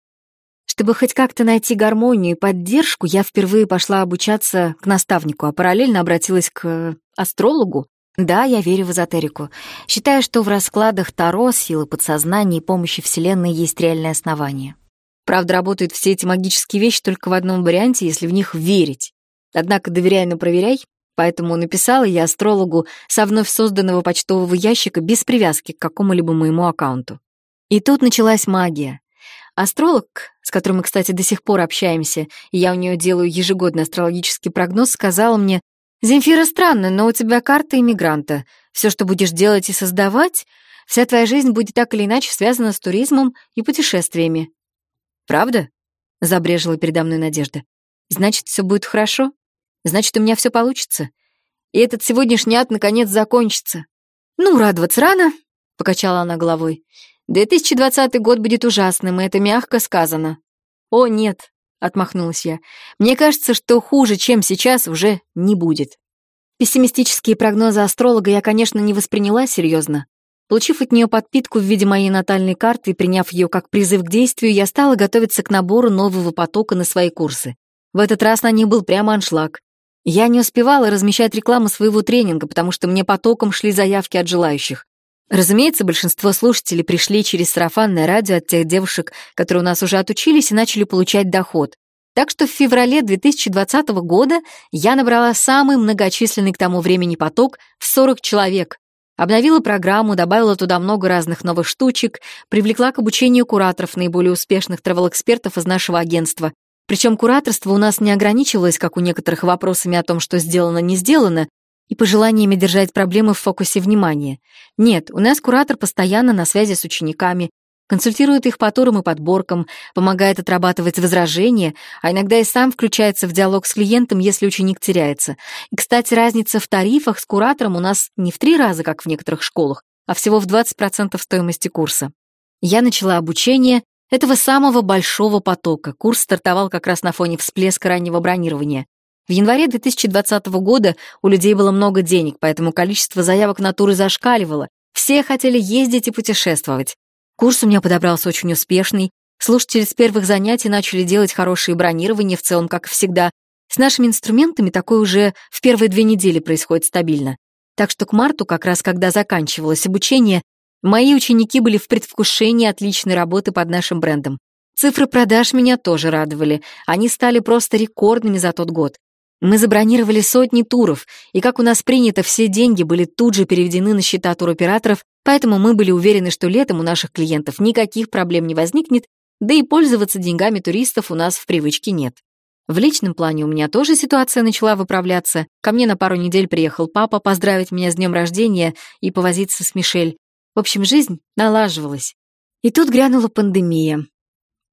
Чтобы хоть как-то найти гармонию и поддержку, я впервые пошла обучаться к наставнику, а параллельно обратилась к астрологу. Да, я верю в эзотерику. Считаю, что в раскладах Таро, силы подсознания и помощи Вселенной есть реальное основание. Правда, работают все эти магические вещи только в одном варианте, если в них верить. Однако доверяй, но проверяй, поэтому написала я астрологу со вновь созданного почтового ящика без привязки к какому-либо моему аккаунту. И тут началась магия. Астролог, с которым мы, кстати, до сих пор общаемся, и я у нее делаю ежегодный астрологический прогноз, сказала мне, «Земфира, странно, но у тебя карта иммигранта. Все, что будешь делать и создавать, вся твоя жизнь будет так или иначе связана с туризмом и путешествиями. «Правда?» — забрежила передо мной Надежда. «Значит, все будет хорошо? Значит, у меня все получится? И этот сегодняшний ад наконец закончится?» «Ну, радоваться рано», — покачала она головой. «2020 год будет ужасным, и это мягко сказано». «О, нет», — отмахнулась я. «Мне кажется, что хуже, чем сейчас, уже не будет». Пессимистические прогнозы астролога я, конечно, не восприняла серьезно, Получив от нее подпитку в виде моей натальной карты и приняв ее как призыв к действию, я стала готовиться к набору нового потока на свои курсы. В этот раз на них был прямо аншлаг. Я не успевала размещать рекламу своего тренинга, потому что мне потоком шли заявки от желающих. Разумеется, большинство слушателей пришли через сарафанное радио от тех девушек, которые у нас уже отучились и начали получать доход. Так что в феврале 2020 года я набрала самый многочисленный к тому времени поток в 40 человек, Обновила программу, добавила туда много разных новых штучек, привлекла к обучению кураторов наиболее успешных тревел-экспертов из нашего агентства. Причем кураторство у нас не ограничивалось, как у некоторых, вопросами о том, что сделано, не сделано, и пожеланиями держать проблемы в фокусе внимания. Нет, у нас куратор постоянно на связи с учениками. Консультирует их по турам и подборкам, помогает отрабатывать возражения, а иногда и сам включается в диалог с клиентом, если ученик теряется. И, кстати, разница в тарифах с куратором у нас не в три раза, как в некоторых школах, а всего в 20% стоимости курса. Я начала обучение этого самого большого потока. Курс стартовал как раз на фоне всплеска раннего бронирования. В январе 2020 года у людей было много денег, поэтому количество заявок на туры зашкаливало. Все хотели ездить и путешествовать. Курс у меня подобрался очень успешный. Слушатели с первых занятий начали делать хорошие бронирования, в целом, как всегда. С нашими инструментами такое уже в первые две недели происходит стабильно. Так что к марту, как раз когда заканчивалось обучение, мои ученики были в предвкушении отличной работы под нашим брендом. Цифры продаж меня тоже радовали. Они стали просто рекордными за тот год. Мы забронировали сотни туров, и, как у нас принято, все деньги были тут же переведены на счета туроператоров, поэтому мы были уверены, что летом у наших клиентов никаких проблем не возникнет, да и пользоваться деньгами туристов у нас в привычке нет. В личном плане у меня тоже ситуация начала выправляться. Ко мне на пару недель приехал папа поздравить меня с днем рождения и повозиться с Мишель. В общем, жизнь налаживалась. И тут грянула пандемия.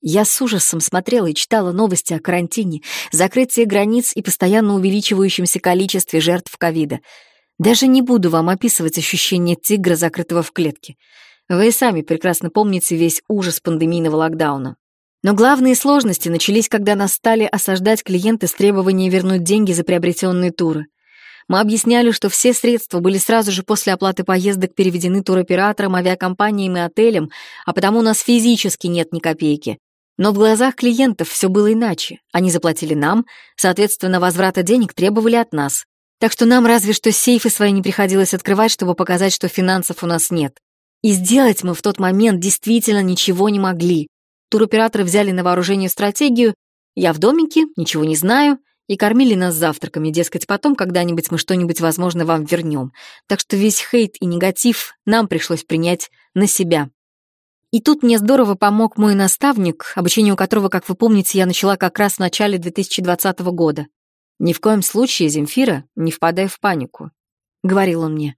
Я с ужасом смотрела и читала новости о карантине, закрытии границ и постоянно увеличивающемся количестве жертв ковида. Даже не буду вам описывать ощущение тигра, закрытого в клетке. Вы и сами прекрасно помните весь ужас пандемийного локдауна. Но главные сложности начались, когда нас стали осаждать клиенты с требованием вернуть деньги за приобретенные туры. Мы объясняли, что все средства были сразу же после оплаты поездок переведены туроператорам, авиакомпаниям и отелям, а потому у нас физически нет ни копейки. Но в глазах клиентов все было иначе. Они заплатили нам, соответственно, возврата денег требовали от нас. Так что нам разве что сейфы свои не приходилось открывать, чтобы показать, что финансов у нас нет. И сделать мы в тот момент действительно ничего не могли. Туроператоры взяли на вооружение стратегию «я в домике, ничего не знаю», и кормили нас завтраками, дескать, потом когда-нибудь мы что-нибудь, возможно, вам вернем. Так что весь хейт и негатив нам пришлось принять на себя. И тут мне здорово помог мой наставник, обучение у которого, как вы помните, я начала как раз в начале 2020 года. «Ни в коем случае, Земфира, не впадай в панику», — говорил он мне.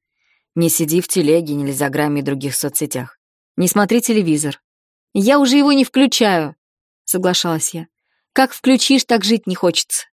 «Не сиди в телеге, не лизограмме и других соцсетях. Не смотри телевизор». «Я уже его не включаю», — соглашалась я. «Как включишь, так жить не хочется».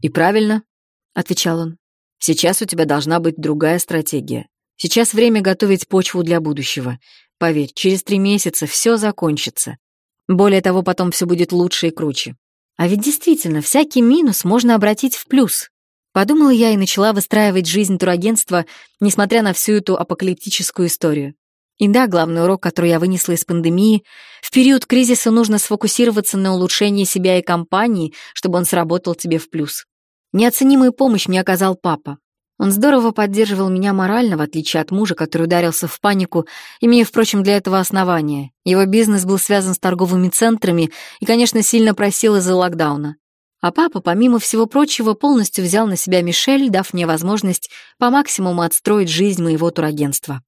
«И правильно», — отвечал он. «Сейчас у тебя должна быть другая стратегия. Сейчас время готовить почву для будущего. Поверь, через три месяца все закончится. Более того, потом все будет лучше и круче. А ведь действительно, всякий минус можно обратить в плюс. Подумала я и начала выстраивать жизнь турагентства, несмотря на всю эту апокалиптическую историю. И да, главный урок, который я вынесла из пандемии, в период кризиса нужно сфокусироваться на улучшении себя и компании, чтобы он сработал тебе в плюс. Неоценимую помощь мне оказал папа. Он здорово поддерживал меня морально, в отличие от мужа, который ударился в панику, имея, впрочем, для этого основания. Его бизнес был связан с торговыми центрами и, конечно, сильно просил из-за локдауна. А папа, помимо всего прочего, полностью взял на себя Мишель, дав мне возможность по максимуму отстроить жизнь моего турагентства.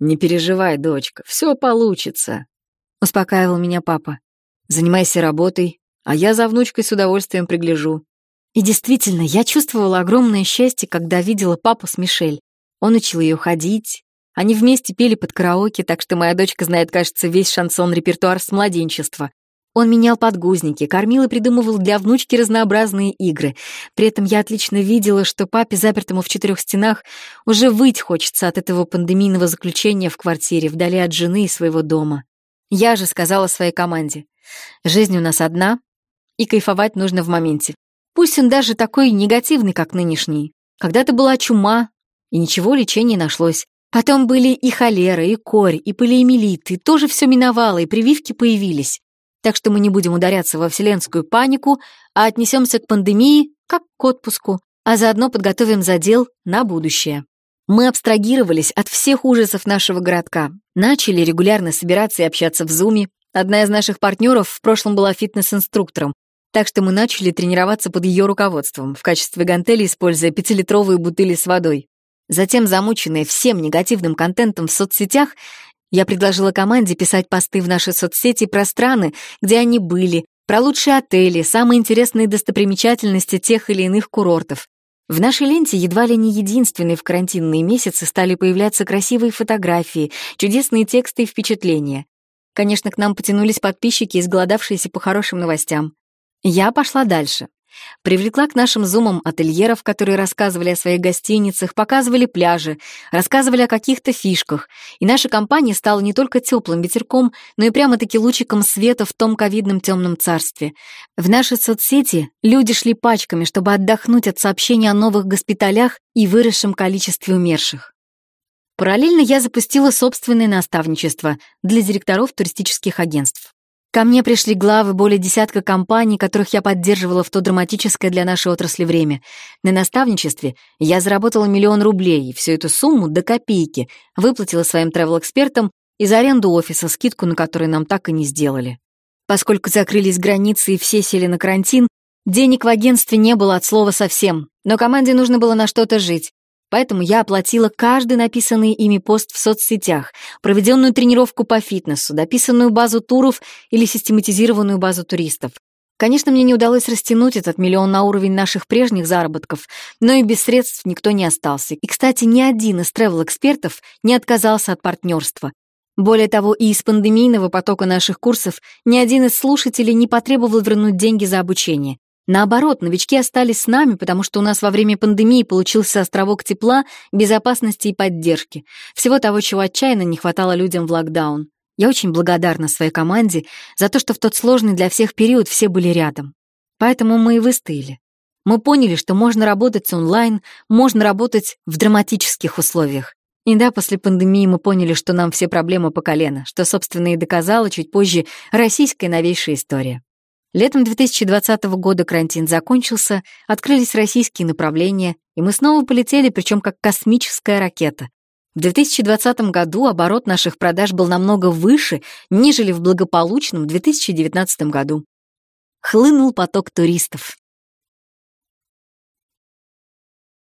«Не переживай, дочка, все получится», — успокаивал меня папа. «Занимайся работой, а я за внучкой с удовольствием пригляжу. И действительно, я чувствовала огромное счастье, когда видела папу с Мишель. Он учил ее ходить. Они вместе пели под караоке, так что моя дочка знает, кажется, весь шансон-репертуар с младенчества. Он менял подгузники, кормил и придумывал для внучки разнообразные игры. При этом я отлично видела, что папе, запертому в четырех стенах, уже выть хочется от этого пандемийного заключения в квартире, вдали от жены и своего дома. Я же сказала своей команде, «Жизнь у нас одна, и кайфовать нужно в моменте. Пусть он даже такой негативный, как нынешний. Когда-то была чума, и ничего лечения нашлось. Потом были и холера, и корь, и полиэмилит, и тоже все миновало, и прививки появились. Так что мы не будем ударяться во вселенскую панику, а отнесемся к пандемии как к отпуску, а заодно подготовим задел на будущее. Мы абстрагировались от всех ужасов нашего городка, начали регулярно собираться и общаться в Зуме. Одна из наших партнеров в прошлом была фитнес-инструктором, так что мы начали тренироваться под ее руководством, в качестве гантели используя пятилитровые бутыли с водой. Затем, замученная всем негативным контентом в соцсетях, я предложила команде писать посты в наши соцсети про страны, где они были, про лучшие отели, самые интересные достопримечательности тех или иных курортов. В нашей ленте едва ли не единственные в карантинные месяцы стали появляться красивые фотографии, чудесные тексты и впечатления. Конечно, к нам потянулись подписчики, изголодавшиеся по хорошим новостям. Я пошла дальше. Привлекла к нашим зумам ательеров, которые рассказывали о своих гостиницах, показывали пляжи, рассказывали о каких-то фишках, и наша компания стала не только теплым ветерком, но и прямо-таки лучиком света в том ковидном темном царстве. В наши соцсети люди шли пачками, чтобы отдохнуть от сообщений о новых госпиталях и выросшем количестве умерших. Параллельно я запустила собственное наставничество для директоров туристических агентств. Ко мне пришли главы более десятка компаний, которых я поддерживала в то драматическое для нашей отрасли время. На наставничестве я заработала миллион рублей, и всю эту сумму до копейки выплатила своим travel-экспертам и за аренду офиса, скидку на которую нам так и не сделали. Поскольку закрылись границы и все сели на карантин, денег в агентстве не было от слова совсем, но команде нужно было на что-то жить. Поэтому я оплатила каждый написанный ими пост в соцсетях, проведенную тренировку по фитнесу, дописанную базу туров или систематизированную базу туристов. Конечно, мне не удалось растянуть этот миллион на уровень наших прежних заработков, но и без средств никто не остался. И, кстати, ни один из тревел-экспертов не отказался от партнерства. Более того, и из пандемийного потока наших курсов ни один из слушателей не потребовал вернуть деньги за обучение. Наоборот, новички остались с нами, потому что у нас во время пандемии получился островок тепла, безопасности и поддержки. Всего того, чего отчаянно не хватало людям в локдаун. Я очень благодарна своей команде за то, что в тот сложный для всех период все были рядом. Поэтому мы и выстояли. Мы поняли, что можно работать онлайн, можно работать в драматических условиях. И да, после пандемии мы поняли, что нам все проблемы по колено, что, собственно, и доказала чуть позже российская новейшая история. Летом 2020 года карантин закончился, открылись российские направления, и мы снова полетели, причем как космическая ракета. В 2020 году оборот наших продаж был намного выше, нежели в благополучном 2019 году. Хлынул поток туристов.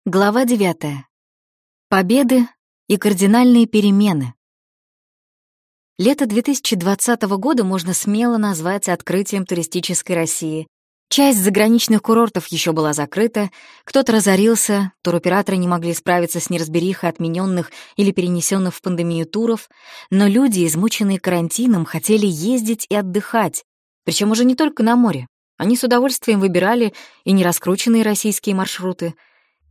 Глава 9. Победы и кардинальные перемены. Лето 2020 года можно смело назвать открытием туристической России. Часть заграничных курортов еще была закрыта, кто-то разорился, туроператоры не могли справиться с неразберихой отмененных или перенесенных в пандемию туров, но люди, измученные карантином, хотели ездить и отдыхать, причем уже не только на море. Они с удовольствием выбирали и нераскрученные российские маршруты.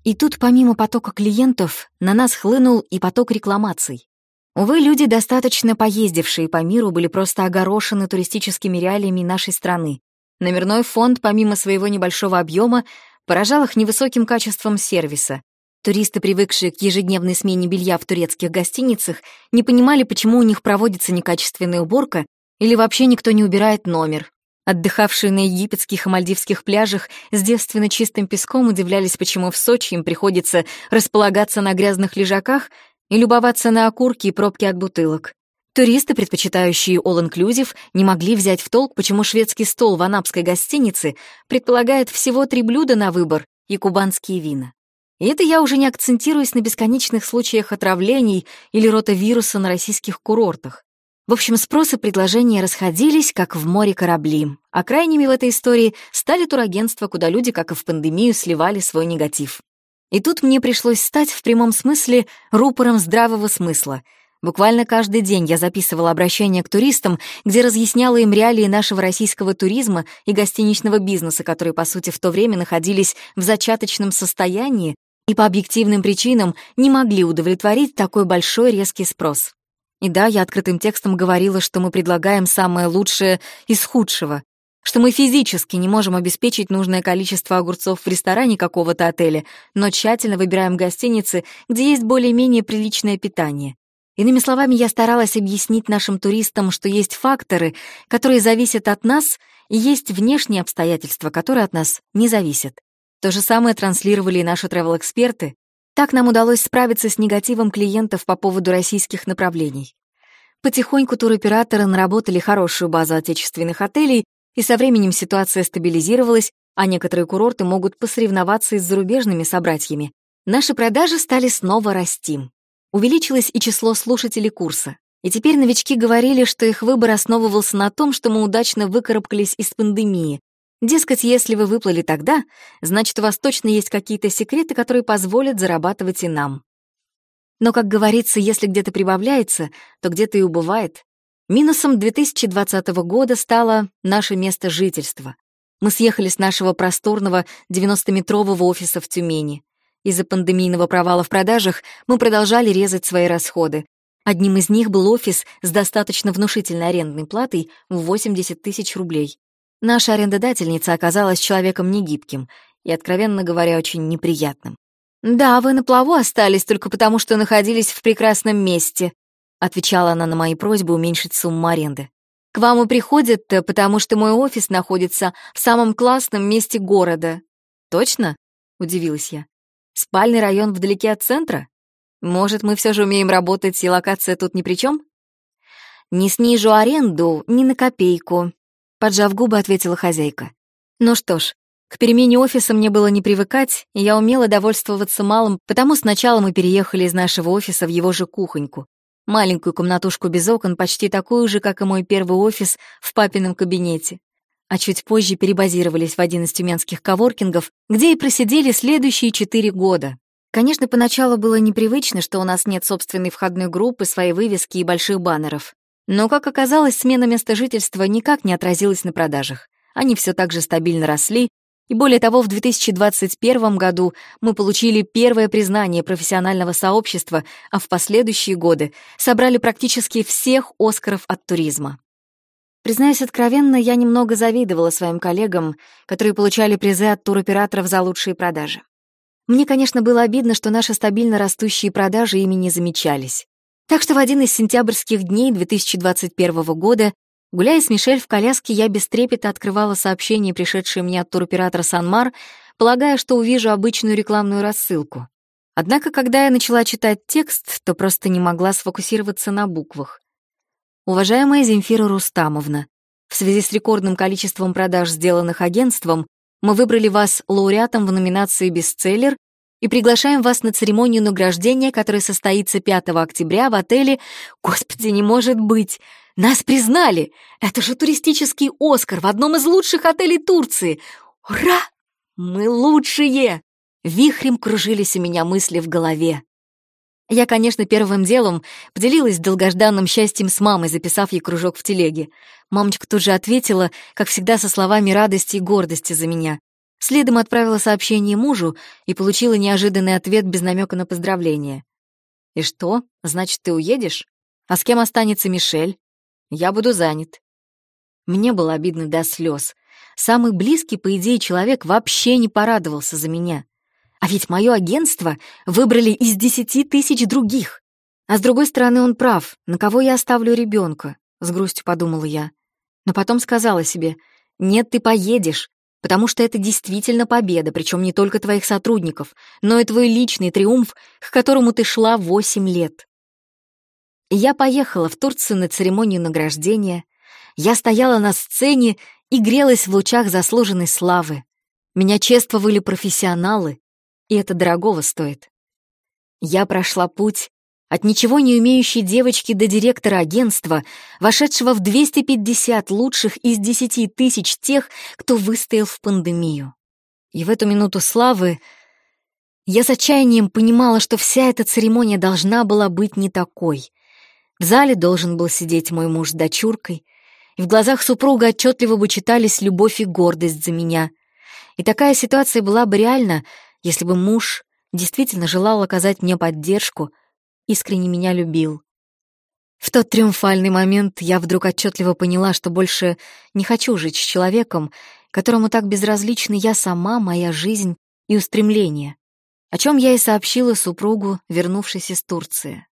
И тут, помимо потока клиентов, на нас хлынул и поток рекламаций. Увы, люди, достаточно поездившие по миру, были просто огорошены туристическими реалиями нашей страны. Номерной фонд, помимо своего небольшого объема, поражал их невысоким качеством сервиса. Туристы, привыкшие к ежедневной смене белья в турецких гостиницах, не понимали, почему у них проводится некачественная уборка или вообще никто не убирает номер. Отдыхавшие на египетских и мальдивских пляжах с девственно чистым песком удивлялись, почему в Сочи им приходится располагаться на грязных лежаках и любоваться на окурки и пробки от бутылок. Туристы, предпочитающие all-inclusive, не могли взять в толк, почему шведский стол в анапской гостинице предполагает всего три блюда на выбор и кубанские вина. И это я уже не акцентируюсь на бесконечных случаях отравлений или ротавируса на российских курортах. В общем, спрос и предложения расходились, как в море корабли, а крайними в этой истории стали турагентства, куда люди, как и в пандемию, сливали свой негатив. И тут мне пришлось стать в прямом смысле рупором здравого смысла. Буквально каждый день я записывала обращения к туристам, где разъясняла им реалии нашего российского туризма и гостиничного бизнеса, которые, по сути, в то время находились в зачаточном состоянии и по объективным причинам не могли удовлетворить такой большой резкий спрос. И да, я открытым текстом говорила, что мы предлагаем самое лучшее из худшего, что мы физически не можем обеспечить нужное количество огурцов в ресторане какого-то отеля, но тщательно выбираем гостиницы, где есть более-менее приличное питание. Иными словами, я старалась объяснить нашим туристам, что есть факторы, которые зависят от нас, и есть внешние обстоятельства, которые от нас не зависят. То же самое транслировали и наши travel-эксперты. Так нам удалось справиться с негативом клиентов по поводу российских направлений. Потихоньку туроператоры наработали хорошую базу отечественных отелей, и со временем ситуация стабилизировалась, а некоторые курорты могут посоревноваться и с зарубежными собратьями. Наши продажи стали снова расти. Увеличилось и число слушателей курса. И теперь новички говорили, что их выбор основывался на том, что мы удачно выкарабкались из пандемии. Дескать, если вы выплыли тогда, значит, у вас точно есть какие-то секреты, которые позволят зарабатывать и нам. Но, как говорится, если где-то прибавляется, то где-то и убывает. Минусом 2020 года стало наше место жительства. Мы съехали с нашего просторного 90-метрового офиса в Тюмени. Из-за пандемийного провала в продажах мы продолжали резать свои расходы. Одним из них был офис с достаточно внушительной арендной платой в 80 тысяч рублей. Наша арендодательница оказалась человеком негибким и, откровенно говоря, очень неприятным. «Да, вы на плаву остались только потому, что находились в прекрасном месте», отвечала она на мои просьбы уменьшить сумму аренды. «К вам и приходят, потому что мой офис находится в самом классном месте города». «Точно?» — удивилась я. «Спальный район вдалеке от центра? Может, мы все же умеем работать, и локация тут ни при чем?» «Не снижу аренду ни на копейку», Поджав губы, ответила хозяйка. Ну что ж, к перемене офиса мне было не привыкать, и я умела довольствоваться малым, потому сначала мы переехали из нашего офиса в его же кухоньку. Маленькую комнатушку без окон, почти такую же, как и мой первый офис в папином кабинете. А чуть позже перебазировались в один из тюменских коворкингов, где и просидели следующие четыре года. Конечно, поначалу было непривычно, что у нас нет собственной входной группы, своей вывески и больших баннеров. Но, как оказалось, смена места жительства никак не отразилась на продажах. Они все так же стабильно росли, и более того, в 2021 году мы получили первое признание профессионального сообщества, а в последующие годы собрали практически всех «Оскаров» от туризма. Признаюсь откровенно, я немного завидовала своим коллегам, которые получали призы от туроператоров за лучшие продажи. Мне, конечно, было обидно, что наши стабильно растущие продажи ими не замечались. Так что в один из сентябрьских дней 2021 года, гуляя с Мишель в коляске, я без трепета открывала сообщение, пришедшее мне от туроператора «Санмар», полагая, что увижу обычную рекламную рассылку. Однако, когда я начала читать текст, то просто не могла сфокусироваться на буквах. Уважаемая Земфира Рустамовна, в связи с рекордным количеством продаж, сделанных агентством, мы выбрали вас лауреатом в номинации «Бестселлер» и приглашаем вас на церемонию награждения, которая состоится 5 октября в отеле «Господи, не может быть!» Нас признали! Это же туристический Оскар в одном из лучших отелей Турции! Ура! Мы лучшие! Вихрем кружились у меня мысли в голове. Я, конечно, первым делом поделилась долгожданным счастьем с мамой, записав ей кружок в телеге. Мамочка тут же ответила, как всегда, со словами радости и гордости за меня. Следом отправила сообщение мужу и получила неожиданный ответ без намека на поздравление. «И что? Значит, ты уедешь? А с кем останется Мишель? Я буду занят». Мне было обидно до слез. Самый близкий, по идее, человек вообще не порадовался за меня. А ведь мое агентство выбрали из десяти тысяч других. А с другой стороны, он прав. На кого я оставлю ребенка? С грустью подумала я. Но потом сказала себе, нет, ты поедешь, потому что это действительно победа, причем не только твоих сотрудников, но и твой личный триумф, к которому ты шла восемь лет. Я поехала в Турцию на церемонию награждения. Я стояла на сцене и грелась в лучах заслуженной славы. Меня чествовали профессионалы, и это дорогого стоит. Я прошла путь от ничего не умеющей девочки до директора агентства, вошедшего в 250 лучших из 10 тысяч тех, кто выстоял в пандемию. И в эту минуту славы я с отчаянием понимала, что вся эта церемония должна была быть не такой. В зале должен был сидеть мой муж с дочуркой, и в глазах супруга отчетливо бы читались любовь и гордость за меня. И такая ситуация была бы реальна, если бы муж действительно желал оказать мне поддержку — искренне меня любил. В тот триумфальный момент я вдруг отчетливо поняла, что больше не хочу жить с человеком, которому так безразличны я сама, моя жизнь и устремления, о чем я и сообщила супругу, вернувшись из Турции.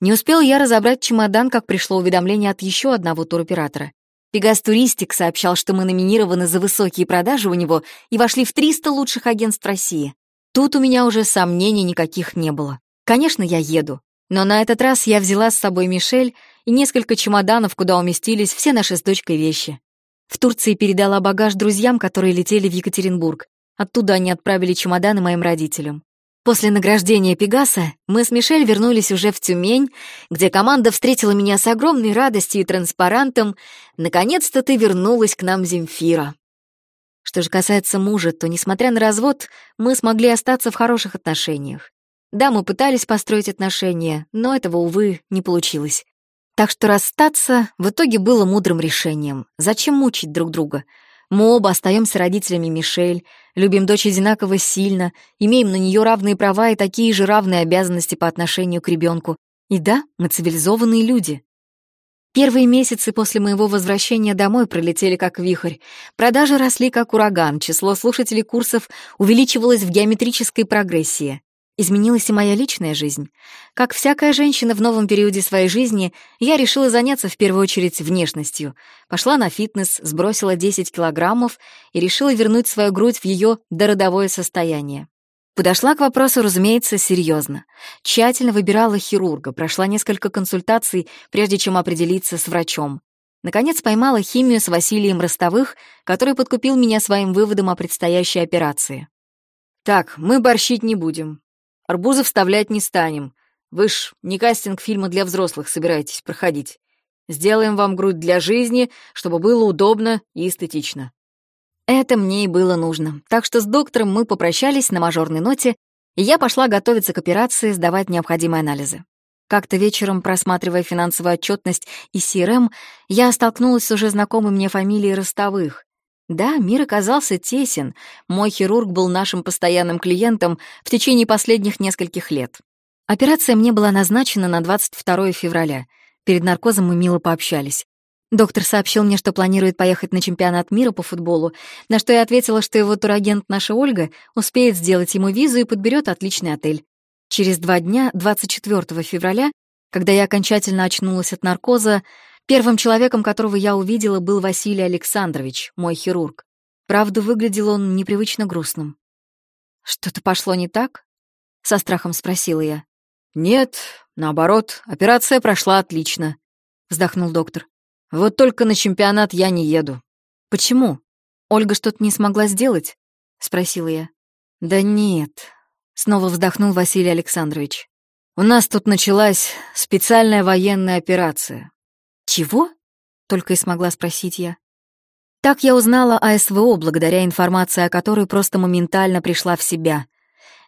Не успел я разобрать чемодан, как пришло уведомление от еще одного туроператора. Пегас Туристик сообщал, что мы номинированы за высокие продажи у него и вошли в 300 лучших агентств России. Тут у меня уже сомнений никаких не было. Конечно, я еду, но на этот раз я взяла с собой Мишель и несколько чемоданов, куда уместились все наши с дочкой вещи. В Турции передала багаж друзьям, которые летели в Екатеринбург. Оттуда они отправили чемоданы моим родителям. После награждения Пегаса мы с Мишель вернулись уже в Тюмень, где команда встретила меня с огромной радостью и транспарантом «Наконец-то ты вернулась к нам, Земфира». Что же касается мужа, то, несмотря на развод, мы смогли остаться в хороших отношениях. Да, мы пытались построить отношения, но этого, увы, не получилось. Так что расстаться в итоге было мудрым решением. Зачем мучить друг друга? Мы оба остаемся родителями Мишель, любим дочь одинаково сильно, имеем на нее равные права и такие же равные обязанности по отношению к ребенку. И да, мы цивилизованные люди. Первые месяцы после моего возвращения домой пролетели как вихрь. Продажи росли как ураган, число слушателей курсов увеличивалось в геометрической прогрессии. Изменилась и моя личная жизнь. Как всякая женщина в новом периоде своей жизни, я решила заняться в первую очередь внешностью. Пошла на фитнес, сбросила 10 килограммов и решила вернуть свою грудь в ее дородовое состояние. Подошла к вопросу, разумеется, серьезно. Тщательно выбирала хирурга, прошла несколько консультаций, прежде чем определиться с врачом. Наконец поймала химию с Василием Ростовых, который подкупил меня своим выводом о предстоящей операции. «Так, мы борщить не будем. Арбузы вставлять не станем. Вы ж не кастинг фильма для взрослых собираетесь проходить. Сделаем вам грудь для жизни, чтобы было удобно и эстетично. Это мне и было нужно. Так что с доктором мы попрощались на мажорной ноте, и я пошла готовиться к операции, сдавать необходимые анализы. Как-то вечером, просматривая финансовую отчетность и CRM, я столкнулась с уже знакомой мне фамилией Ростовых. Да, мир оказался тесен. Мой хирург был нашим постоянным клиентом в течение последних нескольких лет. Операция мне была назначена на 22 февраля. Перед наркозом мы мило пообщались. Доктор сообщил мне, что планирует поехать на чемпионат мира по футболу, на что я ответила, что его турагент наша Ольга успеет сделать ему визу и подберет отличный отель. Через два дня, 24 февраля, когда я окончательно очнулась от наркоза, первым человеком, которого я увидела, был Василий Александрович, мой хирург. Правда, выглядел он непривычно грустным. «Что-то пошло не так?» — со страхом спросила я. «Нет, наоборот, операция прошла отлично», — вздохнул доктор. Вот только на чемпионат я не еду. Почему? Ольга что-то не смогла сделать? Спросила я. Да нет. Снова вздохнул Василий Александрович. У нас тут началась специальная военная операция. Чего? Только и смогла спросить я. Так я узнала о СВО, благодаря информации о которой просто моментально пришла в себя.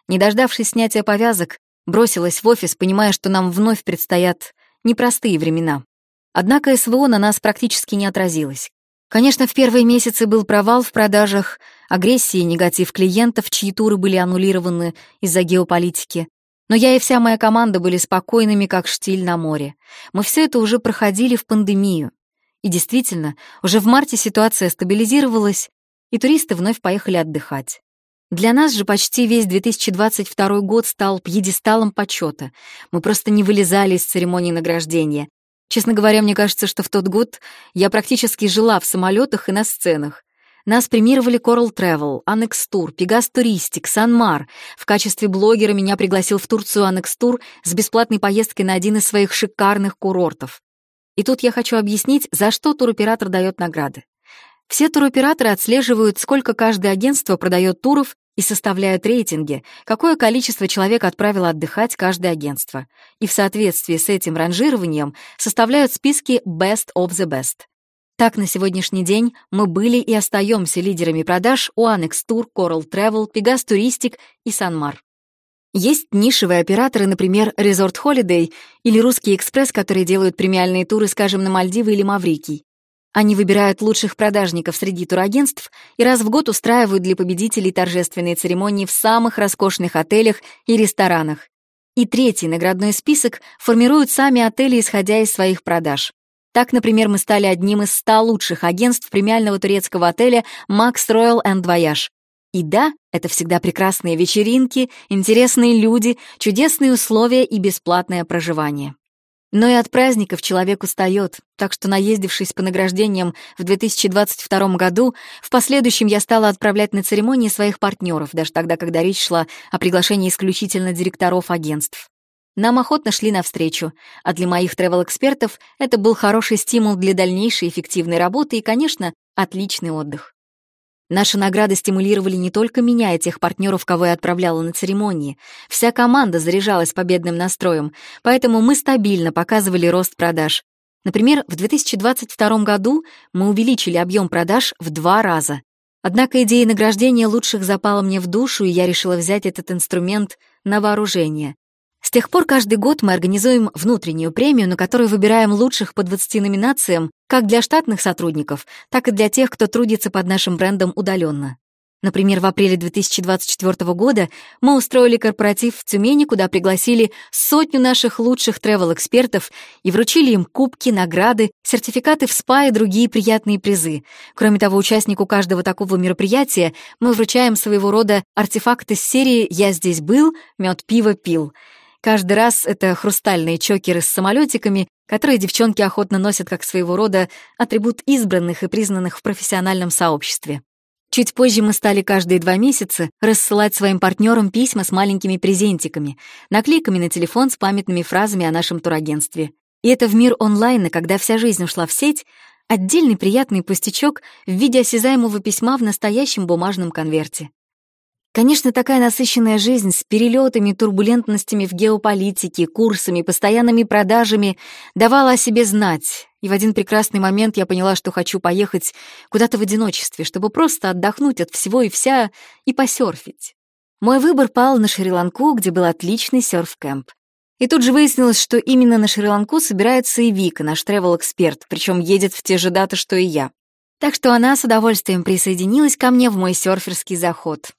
Не дождавшись снятия повязок, бросилась в офис, понимая, что нам вновь предстоят непростые времена. Однако СВО на нас практически не отразилось. Конечно, в первые месяцы был провал в продажах, агрессия и негатив клиентов, чьи туры были аннулированы из-за геополитики. Но я и вся моя команда были спокойными, как штиль на море. Мы все это уже проходили в пандемию. И действительно, уже в марте ситуация стабилизировалась, и туристы вновь поехали отдыхать. Для нас же почти весь 2022 год стал пьедесталом почета. Мы просто не вылезали из церемонии награждения. Честно говоря, мне кажется, что в тот год я практически жила в самолетах и на сценах. Нас премировали Coral Travel, Annex Tour, Pegas Touristic, Sanmar. В качестве блогера меня пригласил в Турцию Annex Tour с бесплатной поездкой на один из своих шикарных курортов. И тут я хочу объяснить, за что туроператор дает награды. Все туроператоры отслеживают, сколько каждое агентство продает туров и составляют рейтинги, какое количество человек отправило отдыхать каждое агентство. И в соответствии с этим ранжированием составляют списки Best of the Best. Так, на сегодняшний день мы были и остаемся лидерами продаж у Annex Tour, Coral Travel, Pegas Touristic и Sanmar. Есть нишевые операторы, например, Resort Holiday или Русский Экспресс, которые делают премиальные туры, скажем, на Мальдивы или Маврикий. Они выбирают лучших продажников среди турагентств и раз в год устраивают для победителей торжественные церемонии в самых роскошных отелях и ресторанах. И третий наградной список формируют сами отели, исходя из своих продаж. Так, например, мы стали одним из 100 лучших агентств премиального турецкого отеля Max Royal and Voyage. И да, это всегда прекрасные вечеринки, интересные люди, чудесные условия и бесплатное проживание. Но и от праздников человек устает, так что, наездившись по награждениям в 2022 году, в последующем я стала отправлять на церемонии своих партнеров, даже тогда, когда речь шла о приглашении исключительно директоров агентств. Нам охотно шли навстречу, а для моих тревел-экспертов это был хороший стимул для дальнейшей эффективной работы и, конечно, отличный отдых. Наши награды стимулировали не только меня и тех партнеров, кого я отправляла на церемонии. Вся команда заряжалась победным настроем, поэтому мы стабильно показывали рост продаж. Например, в 2022 году мы увеличили объем продаж в два раза. Однако идея награждения лучших запала мне в душу, и я решила взять этот инструмент на вооружение. С тех пор каждый год мы организуем внутреннюю премию, на которую выбираем лучших по 20 номинациям как для штатных сотрудников, так и для тех, кто трудится под нашим брендом удаленно. Например, в апреле 2024 года мы устроили корпоратив в Тюмени, куда пригласили сотню наших лучших travel-экспертов и вручили им кубки, награды, сертификаты в СПА и другие приятные призы. Кроме того, участнику каждого такого мероприятия мы вручаем своего рода артефакты из серии «Я здесь был, мед пиво пил». Каждый раз это хрустальные чокеры с самолетиками, которые девчонки охотно носят как своего рода атрибут избранных и признанных в профессиональном сообществе. Чуть позже мы стали каждые два месяца рассылать своим партнерам письма с маленькими презентиками, наклейками на телефон с памятными фразами о нашем турагентстве. И это в мир онлайна, когда вся жизнь ушла в сеть, отдельный приятный пустячок в виде осязаемого письма в настоящем бумажном конверте. Конечно, такая насыщенная жизнь с перелетами, турбулентностями в геополитике, курсами, постоянными продажами давала о себе знать, и в один прекрасный момент я поняла, что хочу поехать куда-то в одиночестве, чтобы просто отдохнуть от всего и вся и посерфить. Мой выбор пал на Шри-Ланку, где был отличный серф-кэмп. И тут же выяснилось, что именно на Шри-Ланку собирается и Вика, наш тревел-эксперт, причем едет в те же даты, что и я. Так что она с удовольствием присоединилась ко мне в мой серферский заход.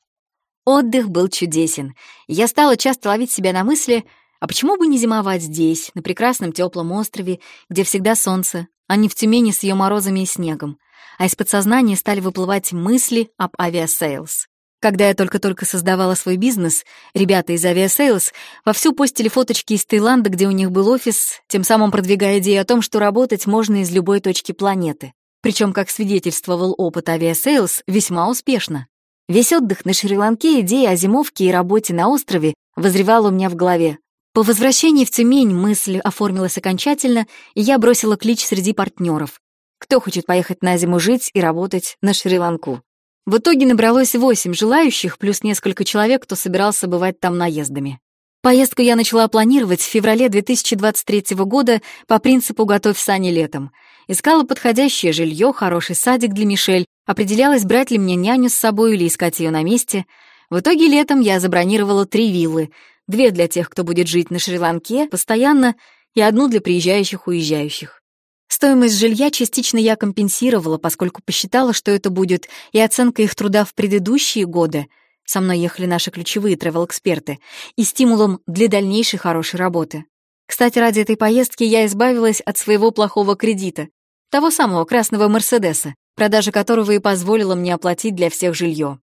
Отдых был чудесен. Я стала часто ловить себя на мысли, а почему бы не зимовать здесь, на прекрасном теплом острове, где всегда солнце, а не в Тюмени с ее морозами и снегом? А из подсознания стали выплывать мысли об Aviasales. Когда я только-только создавала свой бизнес, ребята из Aviasales вовсю постили фоточки из Таиланда, где у них был офис, тем самым продвигая идею о том, что работать можно из любой точки планеты. Причем, как свидетельствовал опыт Aviasales, весьма успешно. Весь отдых на Шри-Ланке, идея о зимовке и работе на острове созревала у меня в голове. По возвращении в Тюмень мысль оформилась окончательно, и я бросила клич среди партнеров. Кто хочет поехать на зиму жить и работать на Шри-Ланку? В итоге набралось восемь желающих, плюс несколько человек, кто собирался бывать там наездами. Поездку я начала планировать в феврале 2023 года по принципу «готовь сани летом». Искала подходящее жилье, хороший садик для Мишель, определялась, брать ли мне няню с собой или искать ее на месте. В итоге летом я забронировала три виллы, две для тех, кто будет жить на Шри-Ланке постоянно, и одну для приезжающих-уезжающих. Стоимость жилья частично я компенсировала, поскольку посчитала, что это будет и оценка их труда в предыдущие годы, со мной ехали наши ключевые тревел-эксперты, и стимулом для дальнейшей хорошей работы. Кстати, ради этой поездки я избавилась от своего плохого кредита, того самого красного Мерседеса, продажа которого и позволила мне оплатить для всех жилье.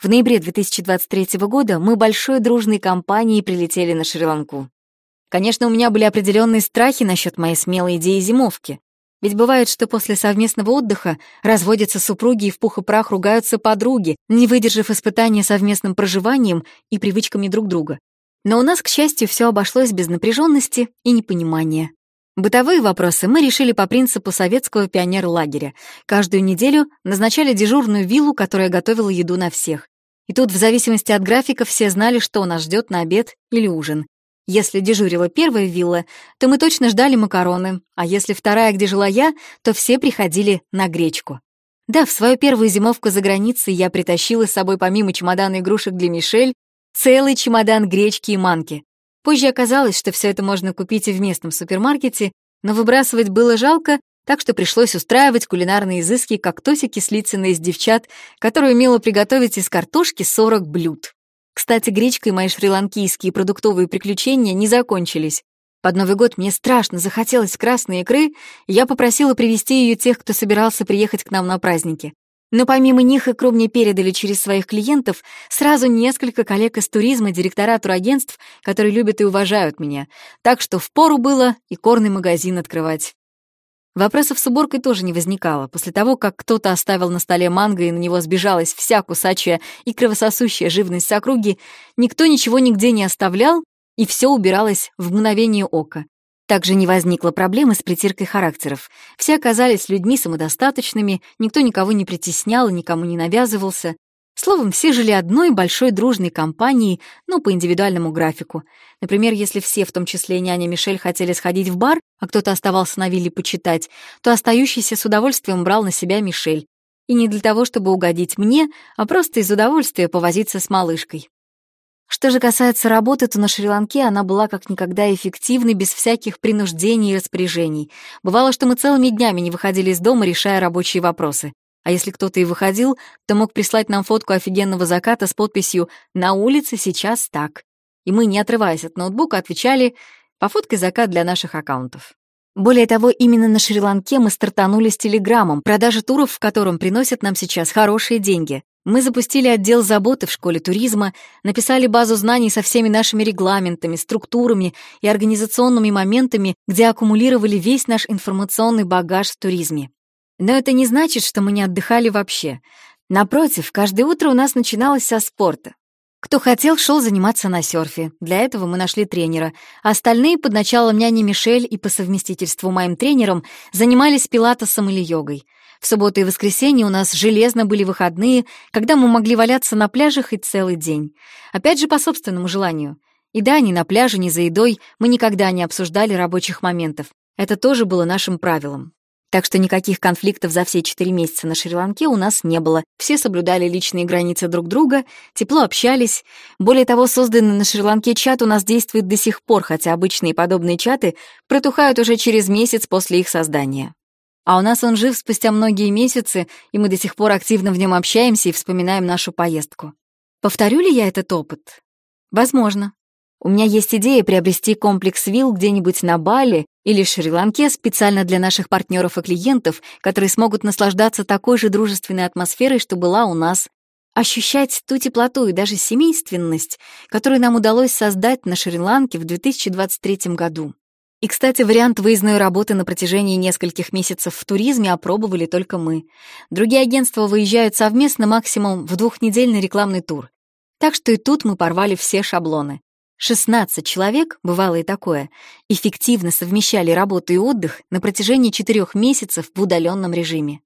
В ноябре 2023 года мы большой дружной компанией прилетели на Шри-Ланку. Конечно, у меня были определенные страхи насчет моей смелой идеи зимовки. Ведь бывает, что после совместного отдыха разводятся супруги и в пух и прах ругаются подруги, не выдержав испытания совместным проживанием и привычками друг друга. Но у нас, к счастью, все обошлось без напряженности и непонимания. Бытовые вопросы мы решили по принципу советского пионер-лагеря. Каждую неделю назначали дежурную виллу, которая готовила еду на всех. И тут, в зависимости от графика, все знали, что нас ждет на обед или ужин. Если дежурила первая вилла, то мы точно ждали макароны, а если вторая, где жила я, то все приходили на гречку. Да, в свою первую зимовку за границей я притащила с собой помимо чемодана игрушек для Мишель целый чемодан гречки и манки. Позже оказалось, что все это можно купить и в местном супермаркете, но выбрасывать было жалко, так что пришлось устраивать кулинарные изыски, как Тося Кислицына из девчат, которая умела приготовить из картошки 40 блюд. Кстати, гречкой мои шри-ланкийские продуктовые приключения не закончились. Под Новый год мне страшно захотелось красной икры, и я попросила привезти ее тех, кто собирался приехать к нам на праздники. Но помимо них икру мне передали через своих клиентов сразу несколько коллег из туризма, директора турагентств, которые любят и уважают меня. Так что впору было и корный магазин открывать. Вопросов с уборкой тоже не возникало. После того, как кто-то оставил на столе манго и на него сбежалась вся кусачая и кровососущая живность с округи, никто ничего нигде не оставлял, и все убиралось в мгновение ока. Также не возникло проблемы с притиркой характеров. Все оказались людьми самодостаточными, никто никого не притеснял и никому не навязывался. Словом, все жили одной большой дружной компанией, ну, по индивидуальному графику. Например, если все, в том числе и няня Мишель, хотели сходить в бар, а кто-то оставался на вилле почитать, то остающийся с удовольствием брал на себя Мишель. И не для того, чтобы угодить мне, а просто из удовольствия повозиться с малышкой. Что же касается работы, то на Шри-Ланке она была как никогда эффективной, без всяких принуждений и распоряжений. Бывало, что мы целыми днями не выходили из дома, решая рабочие вопросы. А если кто-то и выходил, то мог прислать нам фотку офигенного заката с подписью «На улице сейчас так». И мы, не отрываясь от ноутбука, отвечали «Пофоткай закат для наших аккаунтов». Более того, именно на Шри-Ланке мы стартанули с Телеграмом, продажа туров в котором приносят нам сейчас хорошие деньги. Мы запустили отдел заботы в школе туризма, написали базу знаний со всеми нашими регламентами, структурами и организационными моментами, где аккумулировали весь наш информационный багаж в туризме. Но это не значит, что мы не отдыхали вообще. Напротив, каждое утро у нас начиналось со спорта. Кто хотел, шел заниматься на серфе. Для этого мы нашли тренера. Остальные под началом няни Мишель и по совместительству моим тренером занимались пилатесом или йогой. В субботу и воскресенье у нас железно были выходные, когда мы могли валяться на пляжах и целый день. Опять же, по собственному желанию. И да, ни на пляже, ни за едой мы никогда не обсуждали рабочих моментов. Это тоже было нашим правилом. Так что никаких конфликтов за все четыре месяца на Шри-Ланке у нас не было. Все соблюдали личные границы друг друга, тепло общались. Более того, созданный на Шри-Ланке чат у нас действует до сих пор, хотя обычные подобные чаты протухают уже через месяц после их создания. А у нас он жив спустя многие месяцы, и мы до сих пор активно в нем общаемся и вспоминаем нашу поездку. Повторю ли я этот опыт? Возможно. У меня есть идея приобрести комплекс вилл где-нибудь на Бали или Шри-Ланке специально для наших партнеров и клиентов, которые смогут наслаждаться такой же дружественной атмосферой, что была у нас, ощущать ту теплоту и даже семейственность, которую нам удалось создать на Шри-Ланке в 2023 году. И, кстати, вариант выездной работы на протяжении нескольких месяцев в туризме опробовали только мы. Другие агентства выезжают совместно максимум в двухнедельный рекламный тур. Так что и тут мы порвали все шаблоны. 16 человек, бывало и такое, эффективно совмещали работу и отдых на протяжении четырех месяцев в удаленном режиме.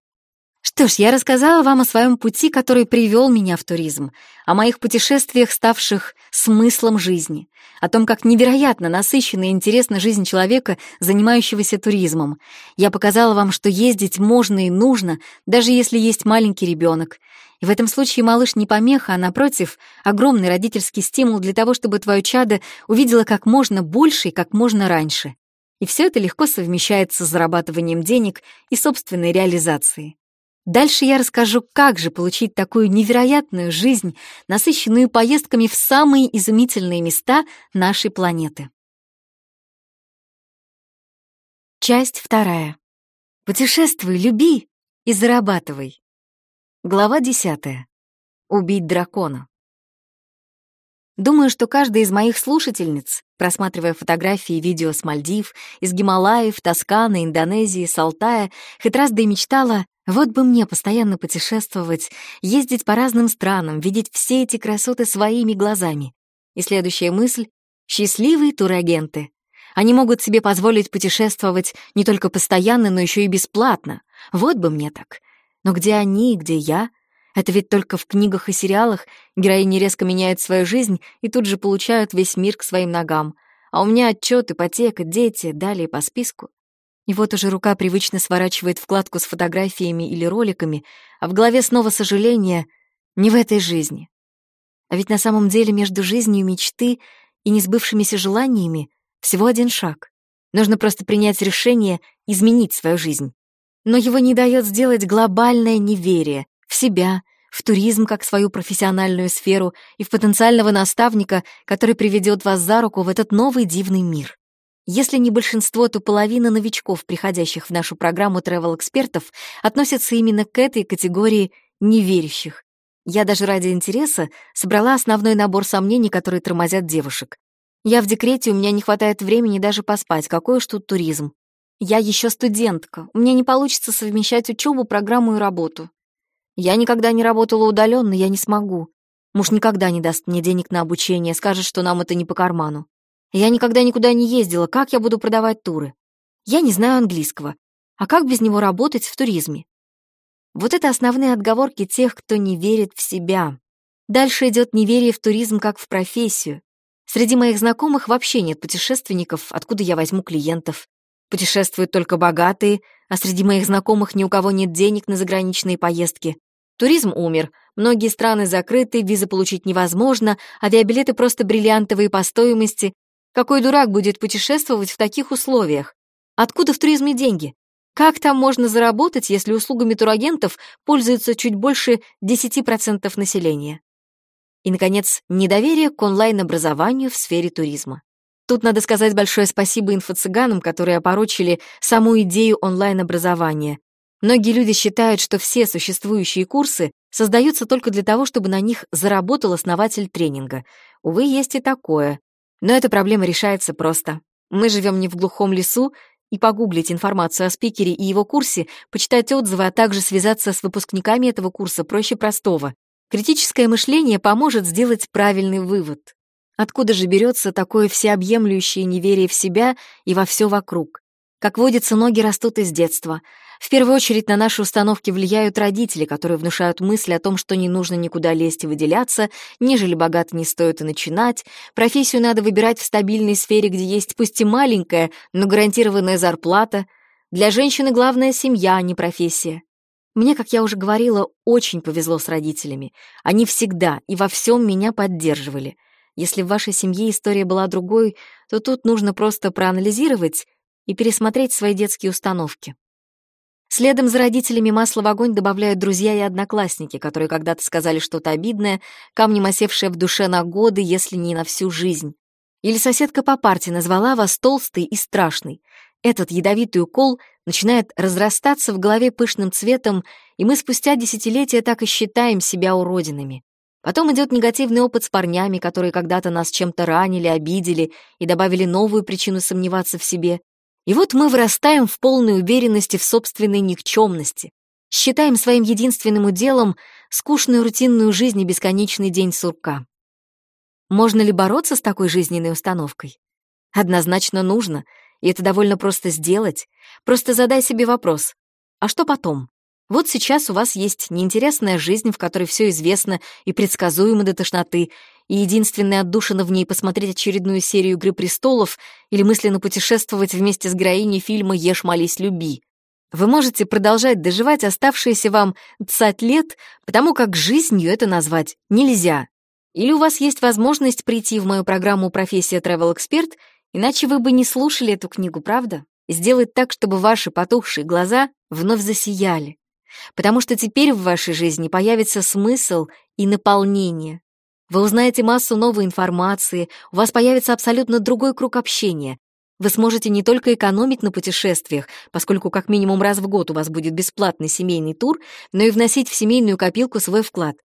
Что ж, я рассказала вам о своем пути, который привел меня в туризм, о моих путешествиях, ставших смыслом жизни, о том, как невероятно насыщена и интересна жизнь человека, занимающегося туризмом. Я показала вам, что ездить можно и нужно, даже если есть маленький ребенок. И в этом случае малыш не помеха, а, напротив, огромный родительский стимул для того, чтобы твое чадо увидело как можно больше и как можно раньше. И все это легко совмещается с зарабатыванием денег и собственной реализацией. Дальше я расскажу, как же получить такую невероятную жизнь, насыщенную поездками в самые изумительные места нашей планеты. Часть вторая. Путешествуй, люби и зарабатывай. Глава десятая. Убить дракона. Думаю, что каждая из моих слушательниц, просматривая фотографии и видео с Мальдив, из Гималаев, Тосканы, Индонезии, Салтая, хоть раз да и мечтала, вот бы мне постоянно путешествовать, ездить по разным странам, видеть все эти красоты своими глазами. И следующая мысль — счастливые турагенты. Они могут себе позволить путешествовать не только постоянно, но еще и бесплатно. Вот бы мне так. Но где они и где я — это ведь только в книгах и сериалах героини резко меняют свою жизнь и тут же получают весь мир к своим ногам. А у меня отчет, ипотека, дети, далее по списку. И вот уже рука привычно сворачивает вкладку с фотографиями или роликами, а в голове снова сожаление «не в этой жизни». А ведь на самом деле между жизнью мечты и несбывшимися желаниями всего один шаг. Нужно просто принять решение изменить свою жизнь. Но его не дает сделать глобальное неверие, в себя, в туризм как свою профессиональную сферу и в потенциального наставника, который приведет вас за руку в этот новый дивный мир. Если не большинство, то половина новичков, приходящих в нашу программу travel-экспертов, относятся именно к этой категории неверящих. Я даже ради интереса собрала основной набор сомнений, которые тормозят девушек. Я в декрете, у меня не хватает времени даже поспать, какой уж тут туризм. Я еще студентка, у меня не получится совмещать учебу, программу и работу. Я никогда не работала удаленно, я не смогу. Муж никогда не даст мне денег на обучение, скажет, что нам это не по карману. Я никогда никуда не ездила, как я буду продавать туры? Я не знаю английского. А как без него работать в туризме? Вот это основные отговорки тех, кто не верит в себя. Дальше идет неверие в туризм как в профессию. Среди моих знакомых вообще нет путешественников, откуда я возьму клиентов. Путешествуют только богатые, а среди моих знакомых ни у кого нет денег на заграничные поездки. Туризм умер, многие страны закрыты, визы получить невозможно, авиабилеты просто бриллиантовые по стоимости. Какой дурак будет путешествовать в таких условиях? Откуда в туризме деньги? Как там можно заработать, если услугами турагентов пользуются чуть больше 10% населения? И, наконец, недоверие к онлайн-образованию в сфере туризма. Тут надо сказать большое спасибо инфо-цыганам, которые опорочили саму идею онлайн-образования. Многие люди считают, что все существующие курсы создаются только для того, чтобы на них заработал основатель тренинга. Увы, есть и такое. Но эта проблема решается просто. Мы живем не в глухом лесу, и погуглить информацию о спикере и его курсе, почитать отзывы, а также связаться с выпускниками этого курса проще простого. Критическое мышление поможет сделать правильный вывод. Откуда же берется такое всеобъемлющее неверие в себя и во все вокруг? Как водится, ноги растут из детства. В первую очередь на наши установки влияют родители, которые внушают мысль о том, что не нужно никуда лезть и выделяться, нежели богато не стоит и начинать, профессию надо выбирать в стабильной сфере, где есть пусть и маленькая, но гарантированная зарплата. Для женщины главная семья, а не профессия. Мне, как я уже говорила, очень повезло с родителями. Они всегда и во всем меня поддерживали. Если в вашей семье история была другой, то тут нужно просто проанализировать и пересмотреть свои детские установки. Следом за родителями масло в огонь добавляют друзья и одноклассники, которые когда-то сказали что-то обидное, камнем осевшее в душе на годы, если не на всю жизнь. Или соседка по парте назвала вас толстой и страшной. Этот ядовитый укол начинает разрастаться в голове пышным цветом, и мы спустя десятилетия так и считаем себя уродинами. Потом идет негативный опыт с парнями, которые когда-то нас чем-то ранили, обидели и добавили новую причину сомневаться в себе. И вот мы вырастаем в полной уверенности в собственной никчемности, считаем своим единственным уделом скучную рутинную жизнь и бесконечный день сурка. Можно ли бороться с такой жизненной установкой? Однозначно нужно, и это довольно просто сделать. Просто задай себе вопрос, а что потом? Вот сейчас у вас есть неинтересная жизнь, в которой все известно и предсказуемо до тошноты, и единственная отдушина в ней посмотреть очередную серию «Игры престолов» или мысленно путешествовать вместе с героиней фильма «Ешь, молись, люби». Вы можете продолжать доживать оставшиеся вам 20 лет, потому как жизнью это назвать нельзя. Или у вас есть возможность прийти в мою программу «Профессия Travel Expert», иначе вы бы не слушали эту книгу, правда? Сделать так, чтобы ваши потухшие глаза вновь засияли. Потому что теперь в вашей жизни появится смысл и наполнение. Вы узнаете массу новой информации, у вас появится абсолютно другой круг общения. Вы сможете не только экономить на путешествиях, поскольку как минимум раз в год у вас будет бесплатный семейный тур, но и вносить в семейную копилку свой вклад.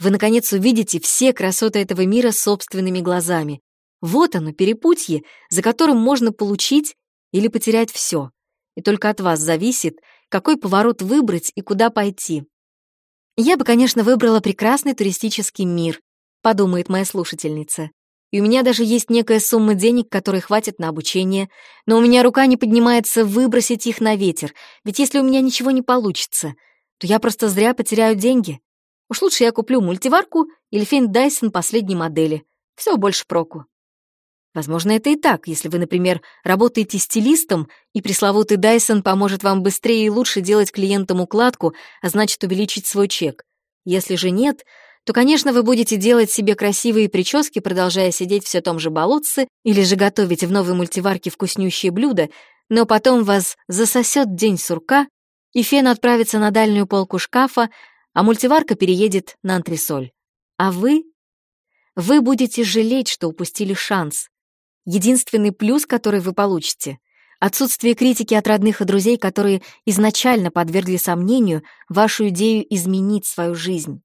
Вы, наконец, увидите все красоты этого мира собственными глазами. Вот оно, перепутье, за которым можно получить или потерять все. И только от вас зависит, какой поворот выбрать и куда пойти. Я бы, конечно, выбрала прекрасный туристический мир, подумает моя слушательница. И у меня даже есть некая сумма денег, которой хватит на обучение, но у меня рука не поднимается выбросить их на ветер, ведь если у меня ничего не получится, то я просто зря потеряю деньги. Уж лучше я куплю мультиварку или фен Дайсон последней модели. Все больше проку. Возможно, это и так, если вы, например, работаете стилистом, и пресловутый Дайсон поможет вам быстрее и лучше делать клиентам укладку, а значит увеличить свой чек. Если же нет, то, конечно, вы будете делать себе красивые прически, продолжая сидеть все том же болотце, или же готовить в новой мультиварке вкуснющие блюда, но потом вас засосет день сурка, и фен отправится на дальнюю полку шкафа, а мультиварка переедет на антресоль. А вы? Вы будете жалеть, что упустили шанс. Единственный плюс, который вы получите — отсутствие критики от родных и друзей, которые изначально подвергли сомнению вашу идею изменить свою жизнь.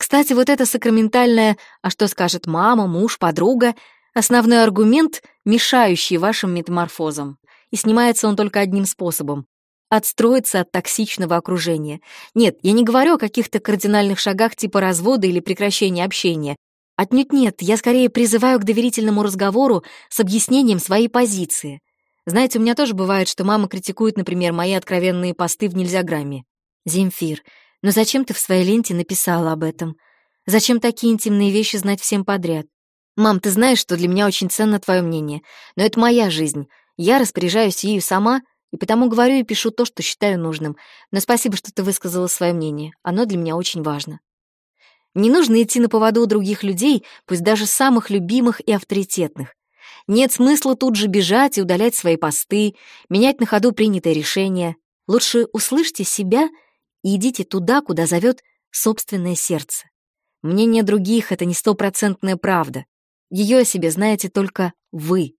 Кстати, вот это сакраментальное «а что скажет мама, муж, подруга» — основной аргумент, мешающий вашим метаморфозам. И снимается он только одним способом — отстроиться от токсичного окружения. Нет, я не говорю о каких-то кардинальных шагах типа развода или прекращения общения. Отнюдь нет, я скорее призываю к доверительному разговору с объяснением своей позиции. Знаете, у меня тоже бывает, что мама критикует, например, мои откровенные посты в нельзяграмме. Земфир, но зачем ты в своей ленте написала об этом? Зачем такие интимные вещи знать всем подряд? Мам, ты знаешь, что для меня очень ценно твое мнение, но это моя жизнь. Я распоряжаюсь ею сама, и потому говорю и пишу то, что считаю нужным. Но спасибо, что ты высказала свое мнение. Оно для меня очень важно. Не нужно идти на поводу у других людей, пусть даже самых любимых и авторитетных. Нет смысла тут же бежать и удалять свои посты, менять на ходу принятое решение. Лучше услышьте себя и идите туда, куда зовет собственное сердце. Мнение других — это не стопроцентная правда. Ее о себе знаете только вы.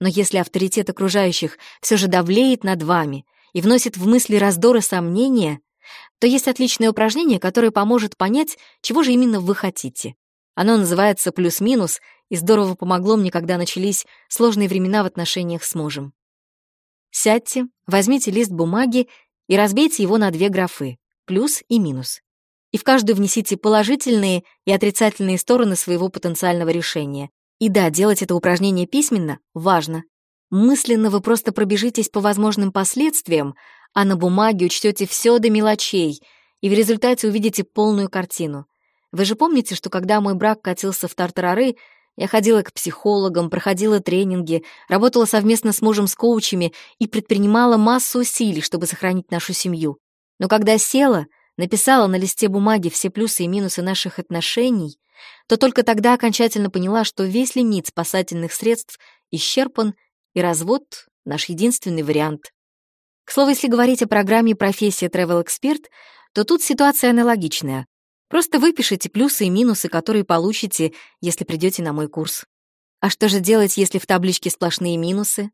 Но если авторитет окружающих все же давлеет над вами и вносит в мысли раздоры сомнения, то есть отличное упражнение, которое поможет понять, чего же именно вы хотите. Оно называется «плюс-минус» и здорово помогло мне, когда начались сложные времена в отношениях с мужем. Сядьте, возьмите лист бумаги и разбейте его на две графы — плюс и минус. И в каждую внесите положительные и отрицательные стороны своего потенциального решения. И да, делать это упражнение письменно важно. Мысленно вы просто пробежитесь по возможным последствиям, а на бумаге учтете все до мелочей, и в результате увидите полную картину. Вы же помните, что когда мой брак катился в тартарары, я ходила к психологам, проходила тренинги, работала совместно с мужем с коучами и предпринимала массу усилий, чтобы сохранить нашу семью. Но когда села, написала на листе бумаги все плюсы и минусы наших отношений, то только тогда окончательно поняла, что весь лимит спасательных средств исчерпан, и развод — наш единственный вариант. К слову, если говорить о программе «Профессия Travel Expert», то тут ситуация аналогичная. Просто выпишите плюсы и минусы, которые получите, если придете на мой курс. А что же делать, если в табличке сплошные минусы?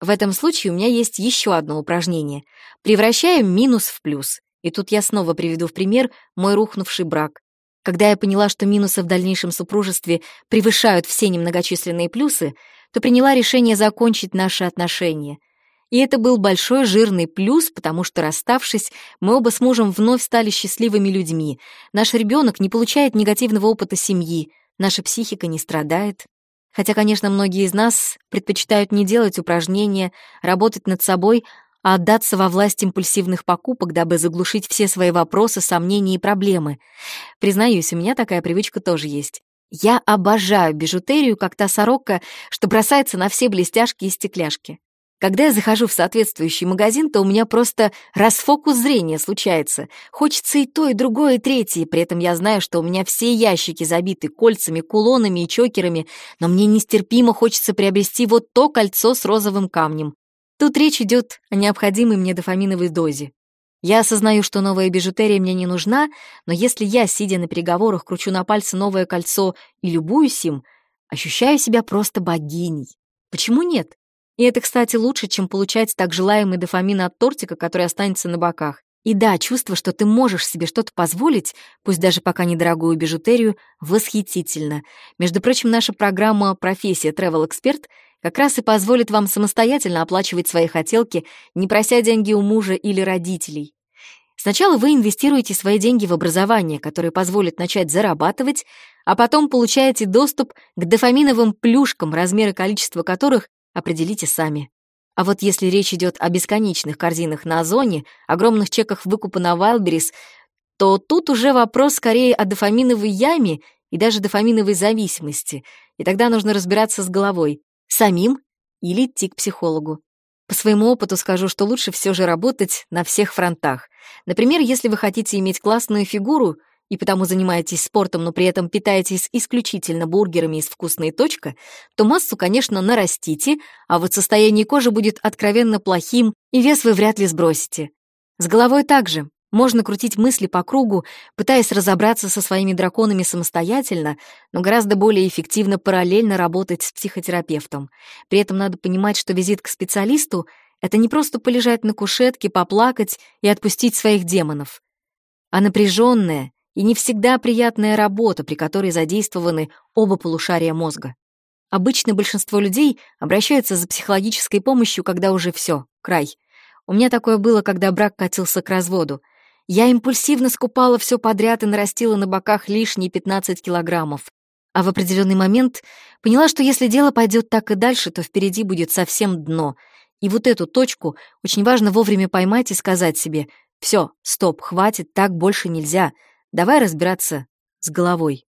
В этом случае у меня есть еще одно упражнение. Превращаем минус в плюс. И тут я снова приведу в пример мой рухнувший брак. Когда я поняла, что минусы в дальнейшем супружестве превышают все немногочисленные плюсы, то приняла решение закончить наши отношения. И это был большой жирный плюс, потому что, расставшись, мы оба с мужем вновь стали счастливыми людьми. Наш ребенок не получает негативного опыта семьи, наша психика не страдает. Хотя, конечно, многие из нас предпочитают не делать упражнения, работать над собой, а отдаться во власть импульсивных покупок, дабы заглушить все свои вопросы, сомнения и проблемы. Признаюсь, у меня такая привычка тоже есть. Я обожаю бижутерию, как та сорока, что бросается на все блестяшки и стекляшки. Когда я захожу в соответствующий магазин, то у меня просто расфокус зрения случается. Хочется и то, и другое, и третье. При этом я знаю, что у меня все ящики забиты кольцами, кулонами и чокерами, но мне нестерпимо хочется приобрести вот то кольцо с розовым камнем. Тут речь идет о необходимой мне дофаминовой дозе. Я осознаю, что новая бижутерия мне не нужна, но если я, сидя на переговорах, кручу на пальце новое кольцо и любуюсь им, ощущаю себя просто богиней. Почему нет? И это, кстати, лучше, чем получать так желаемый дофамин от тортика, который останется на боках. И да, чувство, что ты можешь себе что-то позволить, пусть даже пока недорогую бижутерию, восхитительно. Между прочим, наша программа «Профессия Travel Expert» как раз и позволит вам самостоятельно оплачивать свои хотелки, не прося деньги у мужа или родителей. Сначала вы инвестируете свои деньги в образование, которое позволит начать зарабатывать, а потом получаете доступ к дофаминовым плюшкам, размеры количества которых определите сами. А вот если речь идет о бесконечных корзинах на Озоне, огромных чеках выкупа на Wildberries, то тут уже вопрос скорее о дофаминовой яме и даже дофаминовой зависимости, и тогда нужно разбираться с головой, самим или идти к психологу. По своему опыту скажу, что лучше все же работать на всех фронтах. Например, если вы хотите иметь классную фигуру, и потому занимаетесь спортом, но при этом питаетесь исключительно бургерами из вкусной точка, то массу, конечно, нарастите, а вот состояние кожи будет откровенно плохим, и вес вы вряд ли сбросите. С головой также. Можно крутить мысли по кругу, пытаясь разобраться со своими драконами самостоятельно, но гораздо более эффективно параллельно работать с психотерапевтом. При этом надо понимать, что визит к специалисту — это не просто полежать на кушетке, поплакать и отпустить своих демонов, а напряженная, и не всегда приятная работа, при которой задействованы оба полушария мозга. Обычно большинство людей обращаются за психологической помощью, когда уже все, край. У меня такое было, когда брак катился к разводу. Я импульсивно скупала все подряд и нарастила на боках лишние 15 килограммов. А в определенный момент поняла, что если дело пойдет так и дальше, то впереди будет совсем дно. И вот эту точку очень важно вовремя поймать и сказать себе «Все, стоп, хватит, так больше нельзя», Давай разбираться с головой.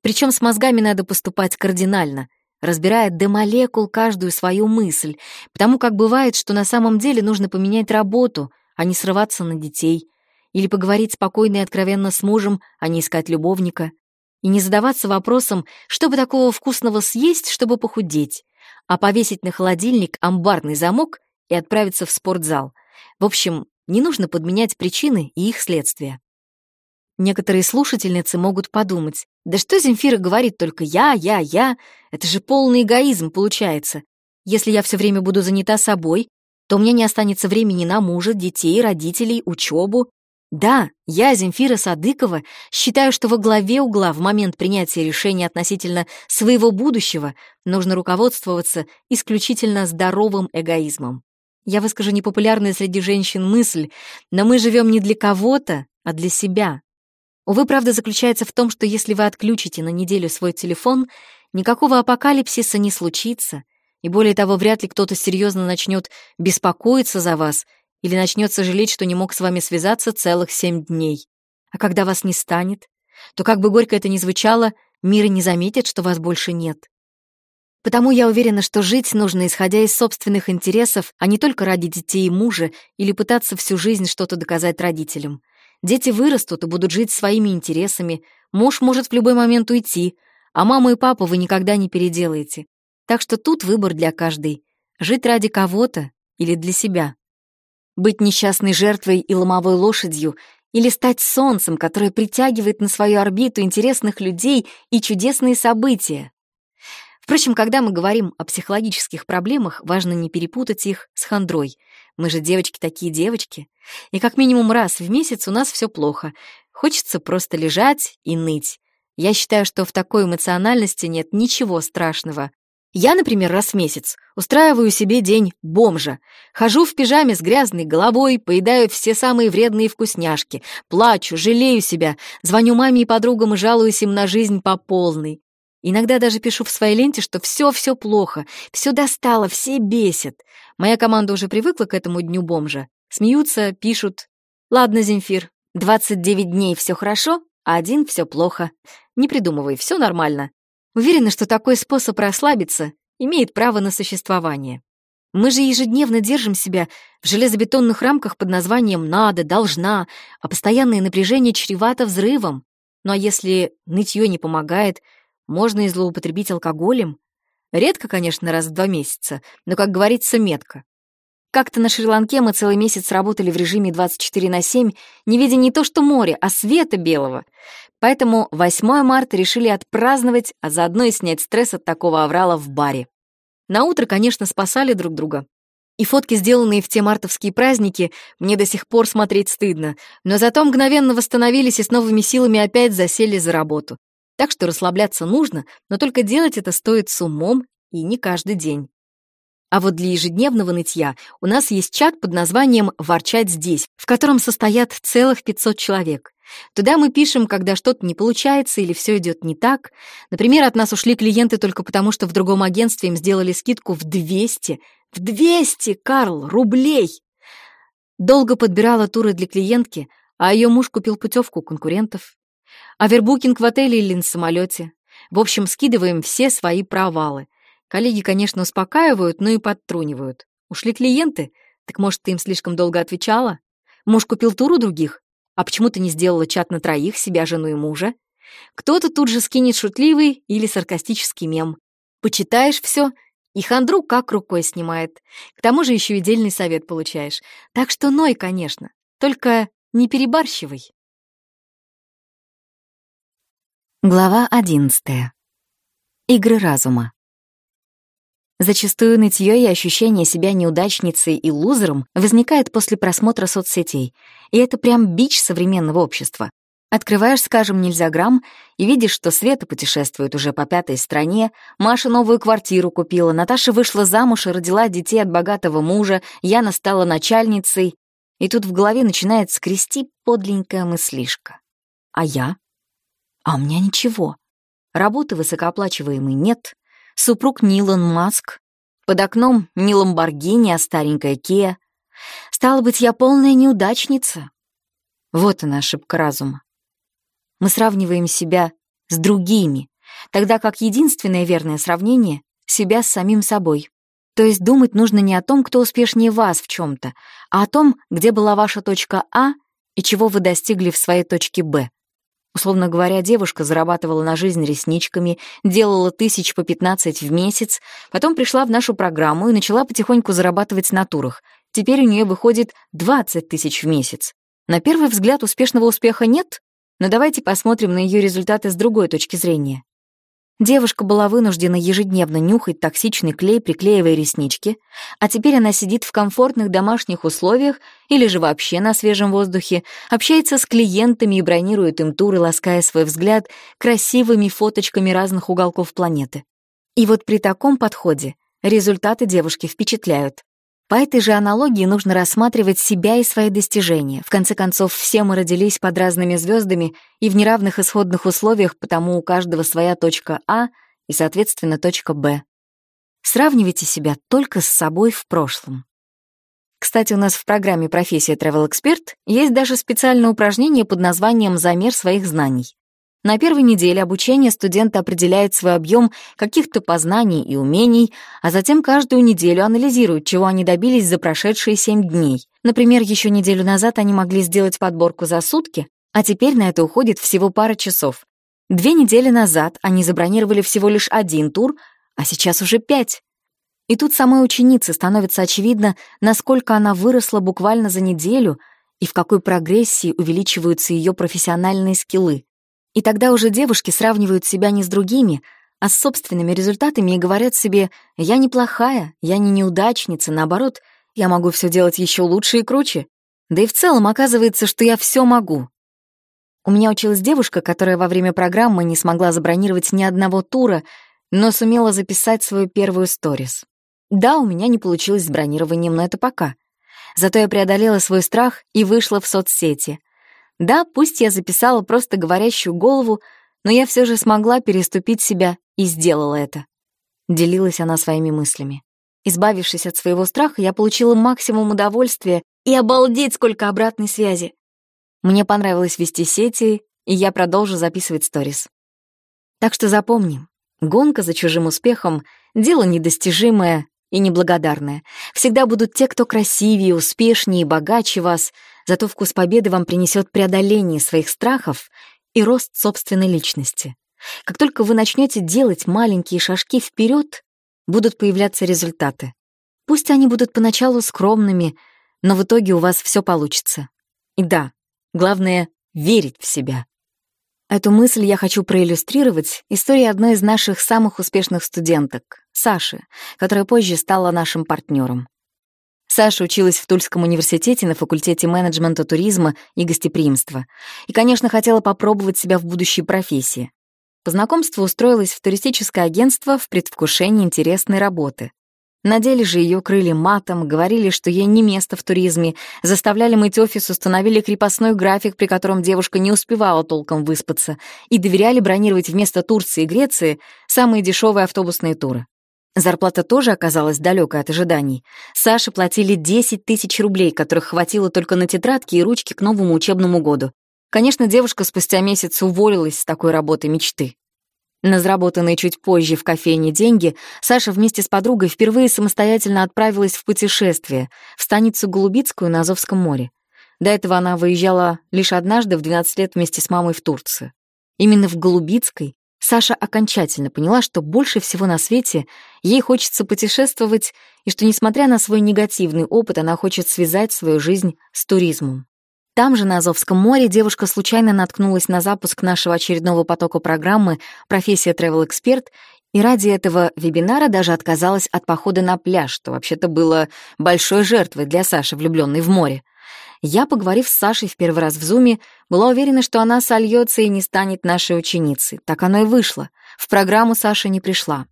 Причем с мозгами надо поступать кардинально. разбирая до молекул каждую свою мысль, потому как бывает, что на самом деле нужно поменять работу, а не срываться на детей, или поговорить спокойно и откровенно с мужем, а не искать любовника, и не задаваться вопросом, что бы такого вкусного съесть, чтобы похудеть, а повесить на холодильник амбарный замок и отправиться в спортзал. В общем, не нужно подменять причины и их следствия. Некоторые слушательницы могут подумать, да что Земфира говорит только «я, я, я», это же полный эгоизм получается. Если я все время буду занята собой, то меня не останется времени на мужа, детей, родителей, учебу. Да, я, Земфира Садыкова, считаю, что во главе угла в момент принятия решения относительно своего будущего нужно руководствоваться исключительно здоровым эгоизмом. Я выскажу непопулярную среди женщин мысль, но мы живем не для кого-то, а для себя. Увы, правда заключается в том, что если вы отключите на неделю свой телефон, никакого апокалипсиса не случится, и более того, вряд ли кто-то серьезно начнет беспокоиться за вас или начнет сожалеть, что не мог с вами связаться целых семь дней. А когда вас не станет, то, как бы горько это ни звучало, мир не заметит, что вас больше нет. Потому я уверена, что жить нужно, исходя из собственных интересов, а не только ради детей и мужа или пытаться всю жизнь что-то доказать родителям. Дети вырастут и будут жить своими интересами, муж может в любой момент уйти, а маму и папу вы никогда не переделаете. Так что тут выбор для каждой — жить ради кого-то или для себя. Быть несчастной жертвой и ломовой лошадью или стать солнцем, которое притягивает на свою орбиту интересных людей и чудесные события. Впрочем, когда мы говорим о психологических проблемах, важно не перепутать их с хандрой. Мы же девочки такие девочки. И как минимум раз в месяц у нас все плохо. Хочется просто лежать и ныть. Я считаю, что в такой эмоциональности нет ничего страшного. Я, например, раз в месяц устраиваю себе день бомжа. Хожу в пижаме с грязной головой, поедаю все самые вредные вкусняшки, плачу, жалею себя, звоню маме и подругам и жалуюсь им на жизнь по полной. Иногда даже пишу в своей ленте, что все-все плохо, все достало, все бесит. Моя команда уже привыкла к этому дню бомжа. Смеются, пишут. «Ладно, Земфир, 29 дней все хорошо, а один все плохо. Не придумывай, все нормально». Уверена, что такой способ расслабиться имеет право на существование. Мы же ежедневно держим себя в железобетонных рамках под названием «надо», «должна», а постоянное напряжение чревато взрывом. Ну а если нытье не помогает, можно и злоупотребить алкоголем. Редко, конечно, раз в два месяца, но, как говорится, метко. Как-то на Шри-Ланке мы целый месяц работали в режиме 24 на 7, не видя не то что море, а света белого. Поэтому 8 марта решили отпраздновать, а заодно и снять стресс от такого аврала в баре. На утро, конечно, спасали друг друга. И фотки, сделанные в те мартовские праздники, мне до сих пор смотреть стыдно, но зато мгновенно восстановились и с новыми силами опять засели за работу. Так что расслабляться нужно, но только делать это стоит с умом и не каждый день. А вот для ежедневного нытья у нас есть чат под названием «Ворчать здесь», в котором состоят целых 500 человек. Туда мы пишем, когда что-то не получается или все идет не так. Например, от нас ушли клиенты только потому, что в другом агентстве им сделали скидку в 200. В 200, Карл, рублей! Долго подбирала туры для клиентки, а ее муж купил путевку у конкурентов. Авербукинг в отеле или на самолете. В общем, скидываем все свои провалы. Коллеги, конечно, успокаивают, но и подтрунивают. Ушли клиенты? Так может, ты им слишком долго отвечала? Муж купил тур у других? А почему ты не сделала чат на троих, себя, жену и мужа? Кто-то тут же скинет шутливый или саркастический мем. Почитаешь все, и хандру как рукой снимает. К тому же еще и дельный совет получаешь. Так что ной, конечно, только не перебарщивай. Глава одиннадцатая. Игры разума. Зачастую нытье и ощущение себя неудачницей и лузером возникает после просмотра соцсетей, и это прям бич современного общества. Открываешь, скажем, нельзяграмм и видишь, что Света путешествует уже по пятой стране, Маша новую квартиру купила, Наташа вышла замуж и родила детей от богатого мужа, Яна стала начальницей, и тут в голове начинает скрести подленькая мыслишка. А я? А у меня ничего. Работы высокооплачиваемой нет. Супруг не Илон Маск. Под окном не Ламборгини, а старенькая Кея. Стало быть, я полная неудачница. Вот она ошибка разума. Мы сравниваем себя с другими, тогда как единственное верное сравнение себя с самим собой. То есть думать нужно не о том, кто успешнее вас в чем-то, а о том, где была ваша точка А и чего вы достигли в своей точке Б. Условно говоря, девушка зарабатывала на жизнь ресничками, делала тысяч по 15 в месяц, потом пришла в нашу программу и начала потихоньку зарабатывать на турах. Теперь у нее выходит 20 тысяч в месяц. На первый взгляд успешного успеха нет, но давайте посмотрим на ее результаты с другой точки зрения. Девушка была вынуждена ежедневно нюхать токсичный клей, приклеивая реснички, а теперь она сидит в комфортных домашних условиях или же вообще на свежем воздухе, общается с клиентами и бронирует им туры, лаская свой взгляд красивыми фоточками разных уголков планеты. И вот при таком подходе результаты девушки впечатляют. По этой же аналогии нужно рассматривать себя и свои достижения. В конце концов, все мы родились под разными звездами и в неравных исходных условиях, потому у каждого своя точка А и, соответственно, точка Б. Сравнивайте себя только с собой в прошлом. Кстати, у нас в программе «Профессия Travel Expert» есть даже специальное упражнение под названием «Замер своих знаний». На первой неделе обучения студенты определяют свой объем каких-то познаний и умений, а затем каждую неделю анализируют, чего они добились за прошедшие семь дней. Например, еще неделю назад они могли сделать подборку за сутки, а теперь на это уходит всего пара часов. Две недели назад они забронировали всего лишь один тур, а сейчас уже пять. И тут самой ученице становится очевидно, насколько она выросла буквально за неделю и в какой прогрессии увеличиваются ее профессиональные скиллы. И тогда уже девушки сравнивают себя не с другими, а с собственными результатами и говорят себе «я неплохая, я не неудачница, наоборот, я могу все делать еще лучше и круче». Да и в целом оказывается, что я все могу. У меня училась девушка, которая во время программы не смогла забронировать ни одного тура, но сумела записать свою первую сторис. Да, у меня не получилось с бронированием, но это пока. Зато я преодолела свой страх и вышла в соцсети. Да, пусть я записала просто говорящую голову, но я все же смогла переступить себя и сделала это. Делилась она своими мыслями. Избавившись от своего страха, я получила максимум удовольствия и обалдеть, сколько обратной связи. Мне понравилось вести сети, и я продолжу записывать сторис. Так что запомни, гонка за чужим успехом — дело недостижимое и неблагодарное. Всегда будут те, кто красивее, успешнее и богаче вас — Зато вкус победы вам принесет преодоление своих страхов и рост собственной личности. Как только вы начнете делать маленькие шажки вперед, будут появляться результаты. Пусть они будут поначалу скромными, но в итоге у вас все получится. И да, главное — верить в себя. Эту мысль я хочу проиллюстрировать историей одной из наших самых успешных студенток, Саши, которая позже стала нашим партнером. Саша училась в Тульском университете на факультете менеджмента туризма и гостеприимства. И, конечно, хотела попробовать себя в будущей профессии. По знакомству устроилась в туристическое агентство в предвкушении интересной работы. На деле же ее крыли матом, говорили, что ей не место в туризме, заставляли мыть офис, установили крепостной график, при котором девушка не успевала толком выспаться, и доверяли бронировать вместо Турции и Греции самые дешевые автобусные туры. Зарплата тоже оказалась далекой от ожиданий. Саше платили 10 тысяч рублей, которых хватило только на тетрадки и ручки к новому учебному году. Конечно, девушка спустя месяц уволилась с такой работы мечты. На заработанные чуть позже в кофейне деньги Саша вместе с подругой впервые самостоятельно отправилась в путешествие в станицу Голубицкую на Азовском море. До этого она выезжала лишь однажды в 12 лет вместе с мамой в Турцию. Именно в Голубицкой Саша окончательно поняла, что больше всего на свете ей хочется путешествовать и что, несмотря на свой негативный опыт, она хочет связать свою жизнь с туризмом. Там же, на Азовском море, девушка случайно наткнулась на запуск нашего очередного потока программы «Профессия Expert» и ради этого вебинара даже отказалась от похода на пляж, что вообще-то было большой жертвой для Саши, влюбленной в море. Я, поговорив с Сашей в первый раз в Зуме, была уверена, что она сольется и не станет нашей ученицей. Так оно и вышло. В программу Саша не пришла.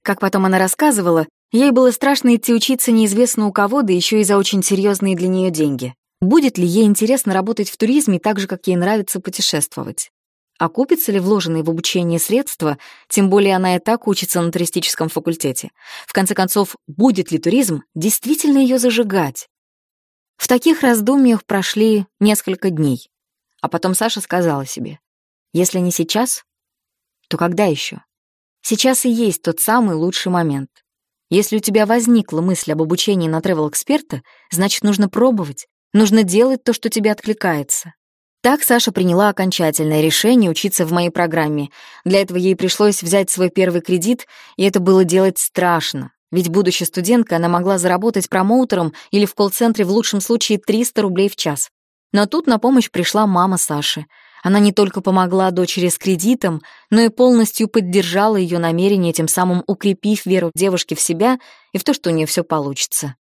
Как потом она рассказывала, ей было страшно идти учиться неизвестно у кого, да еще и за очень серьезные для нее деньги. Будет ли ей интересно работать в туризме так же, как ей нравится путешествовать? Окупится ли вложенные в обучение средства, тем более она и так учится на туристическом факультете? В конце концов, будет ли туризм действительно ее зажигать? В таких раздумьях прошли несколько дней. А потом Саша сказала себе, если не сейчас, то когда еще? Сейчас и есть тот самый лучший момент. Если у тебя возникла мысль об обучении на travel-эксперта, значит, нужно пробовать, нужно делать то, что тебе откликается. Так Саша приняла окончательное решение учиться в моей программе. Для этого ей пришлось взять свой первый кредит, и это было делать страшно. Ведь, будучи студенткой, она могла заработать промоутером или в колл-центре в лучшем случае 300 рублей в час. Но тут на помощь пришла мама Саши. Она не только помогла дочери с кредитом, но и полностью поддержала ее намерение, тем самым укрепив веру девушки в себя и в то, что у нее все получится.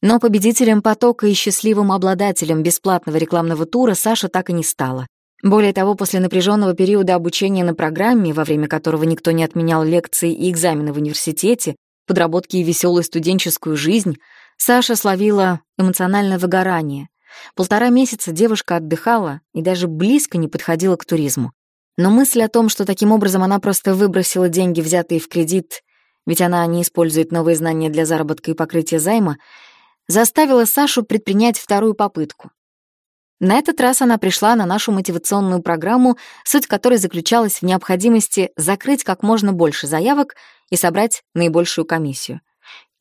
Но победителем потока и счастливым обладателем бесплатного рекламного тура Саша так и не стала. Более того, после напряженного периода обучения на программе, во время которого никто не отменял лекции и экзамены в университете, подработки и веселую студенческую жизнь, Саша словила эмоциональное выгорание. Полтора месяца девушка отдыхала и даже близко не подходила к туризму. Но мысль о том, что таким образом она просто выбросила деньги, взятые в кредит, ведь она не использует новые знания для заработка и покрытия займа, заставила Сашу предпринять вторую попытку. На этот раз она пришла на нашу мотивационную программу, суть которой заключалась в необходимости закрыть как можно больше заявок и собрать наибольшую комиссию.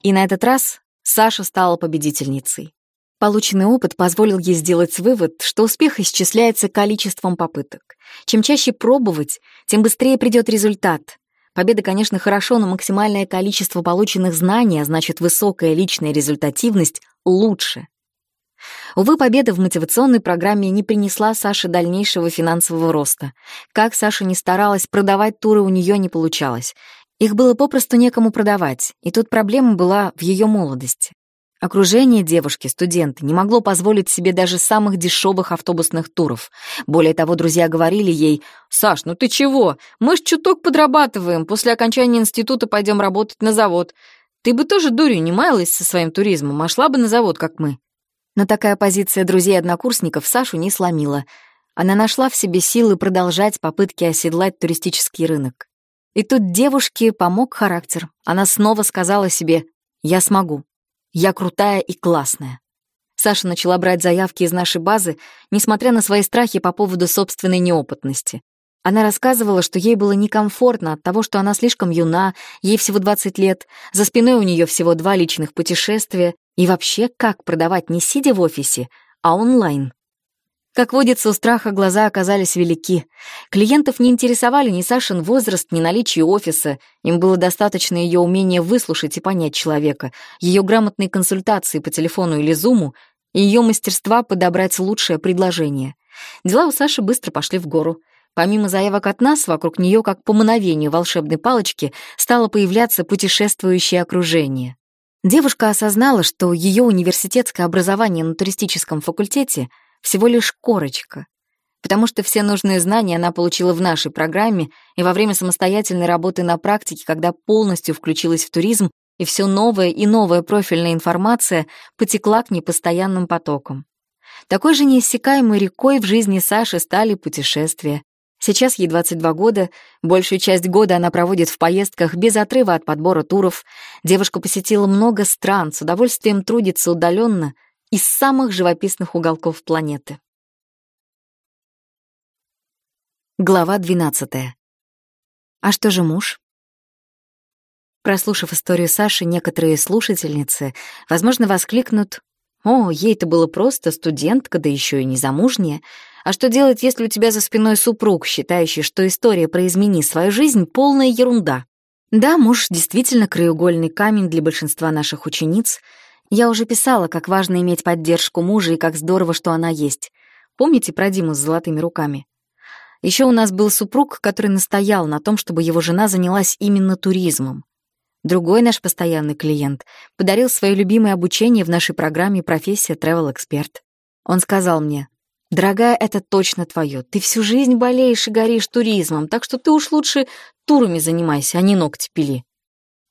И на этот раз Саша стала победительницей. Полученный опыт позволил ей сделать вывод, что успех исчисляется количеством попыток. Чем чаще пробовать, тем быстрее придет результат, Победа, конечно, хорошо, но максимальное количество полученных знаний, а значит высокая личная результативность, лучше. Увы, победа в мотивационной программе не принесла Саше дальнейшего финансового роста. Как Саша не старалась, продавать туры у нее не получалось. Их было попросту некому продавать, и тут проблема была в ее молодости. Окружение девушки, студента, не могло позволить себе даже самых дешевых автобусных туров. Более того, друзья говорили ей, «Саш, ну ты чего? Мы ж чуток подрабатываем, после окончания института пойдем работать на завод. Ты бы тоже дурью не маялась со своим туризмом, а шла бы на завод, как мы». Но такая позиция друзей-однокурсников Сашу не сломила. Она нашла в себе силы продолжать попытки оседлать туристический рынок. И тут девушке помог характер. Она снова сказала себе «Я смогу». Я крутая и классная. Саша начала брать заявки из нашей базы, несмотря на свои страхи по поводу собственной неопытности. Она рассказывала, что ей было некомфортно от того, что она слишком юна, ей всего 20 лет, за спиной у нее всего два личных путешествия, и вообще, как продавать не сидя в офисе, а онлайн. Как водится, у страха глаза оказались велики. Клиентов не интересовали ни Сашин возраст, ни наличие офиса. Им было достаточно ее умения выслушать и понять человека, ее грамотные консультации по телефону или зуму и ее мастерства подобрать лучшее предложение. Дела у Саши быстро пошли в гору. Помимо заявок от нас, вокруг нее, как по мановению волшебной палочки, стало появляться путешествующее окружение. Девушка осознала, что ее университетское образование на туристическом факультете — всего лишь корочка, потому что все нужные знания она получила в нашей программе и во время самостоятельной работы на практике, когда полностью включилась в туризм, и все новая и новая профильная информация потекла к ней постоянным потоком. Такой же неиссякаемой рекой в жизни Саши стали путешествия. Сейчас ей 22 года, большую часть года она проводит в поездках без отрыва от подбора туров. Девушка посетила много стран, с удовольствием трудится удаленно — из самых живописных уголков планеты. Глава 12. А что же муж? Прослушав историю Саши, некоторые слушательницы, возможно, воскликнут «О, ей-то было просто студентка, да еще и незамужняя. А что делать, если у тебя за спиной супруг, считающий, что история про «измени свою жизнь» — полная ерунда?» Да, муж действительно краеугольный камень для большинства наших учениц — я уже писала, как важно иметь поддержку мужа и как здорово, что она есть. Помните про Диму с золотыми руками? Еще у нас был супруг, который настоял на том, чтобы его жена занялась именно туризмом. Другой наш постоянный клиент подарил свое любимое обучение в нашей программе «Профессия Travel Expert». Он сказал мне, «Дорогая, это точно твое. Ты всю жизнь болеешь и горишь туризмом, так что ты уж лучше турами занимайся, а не ногти пили».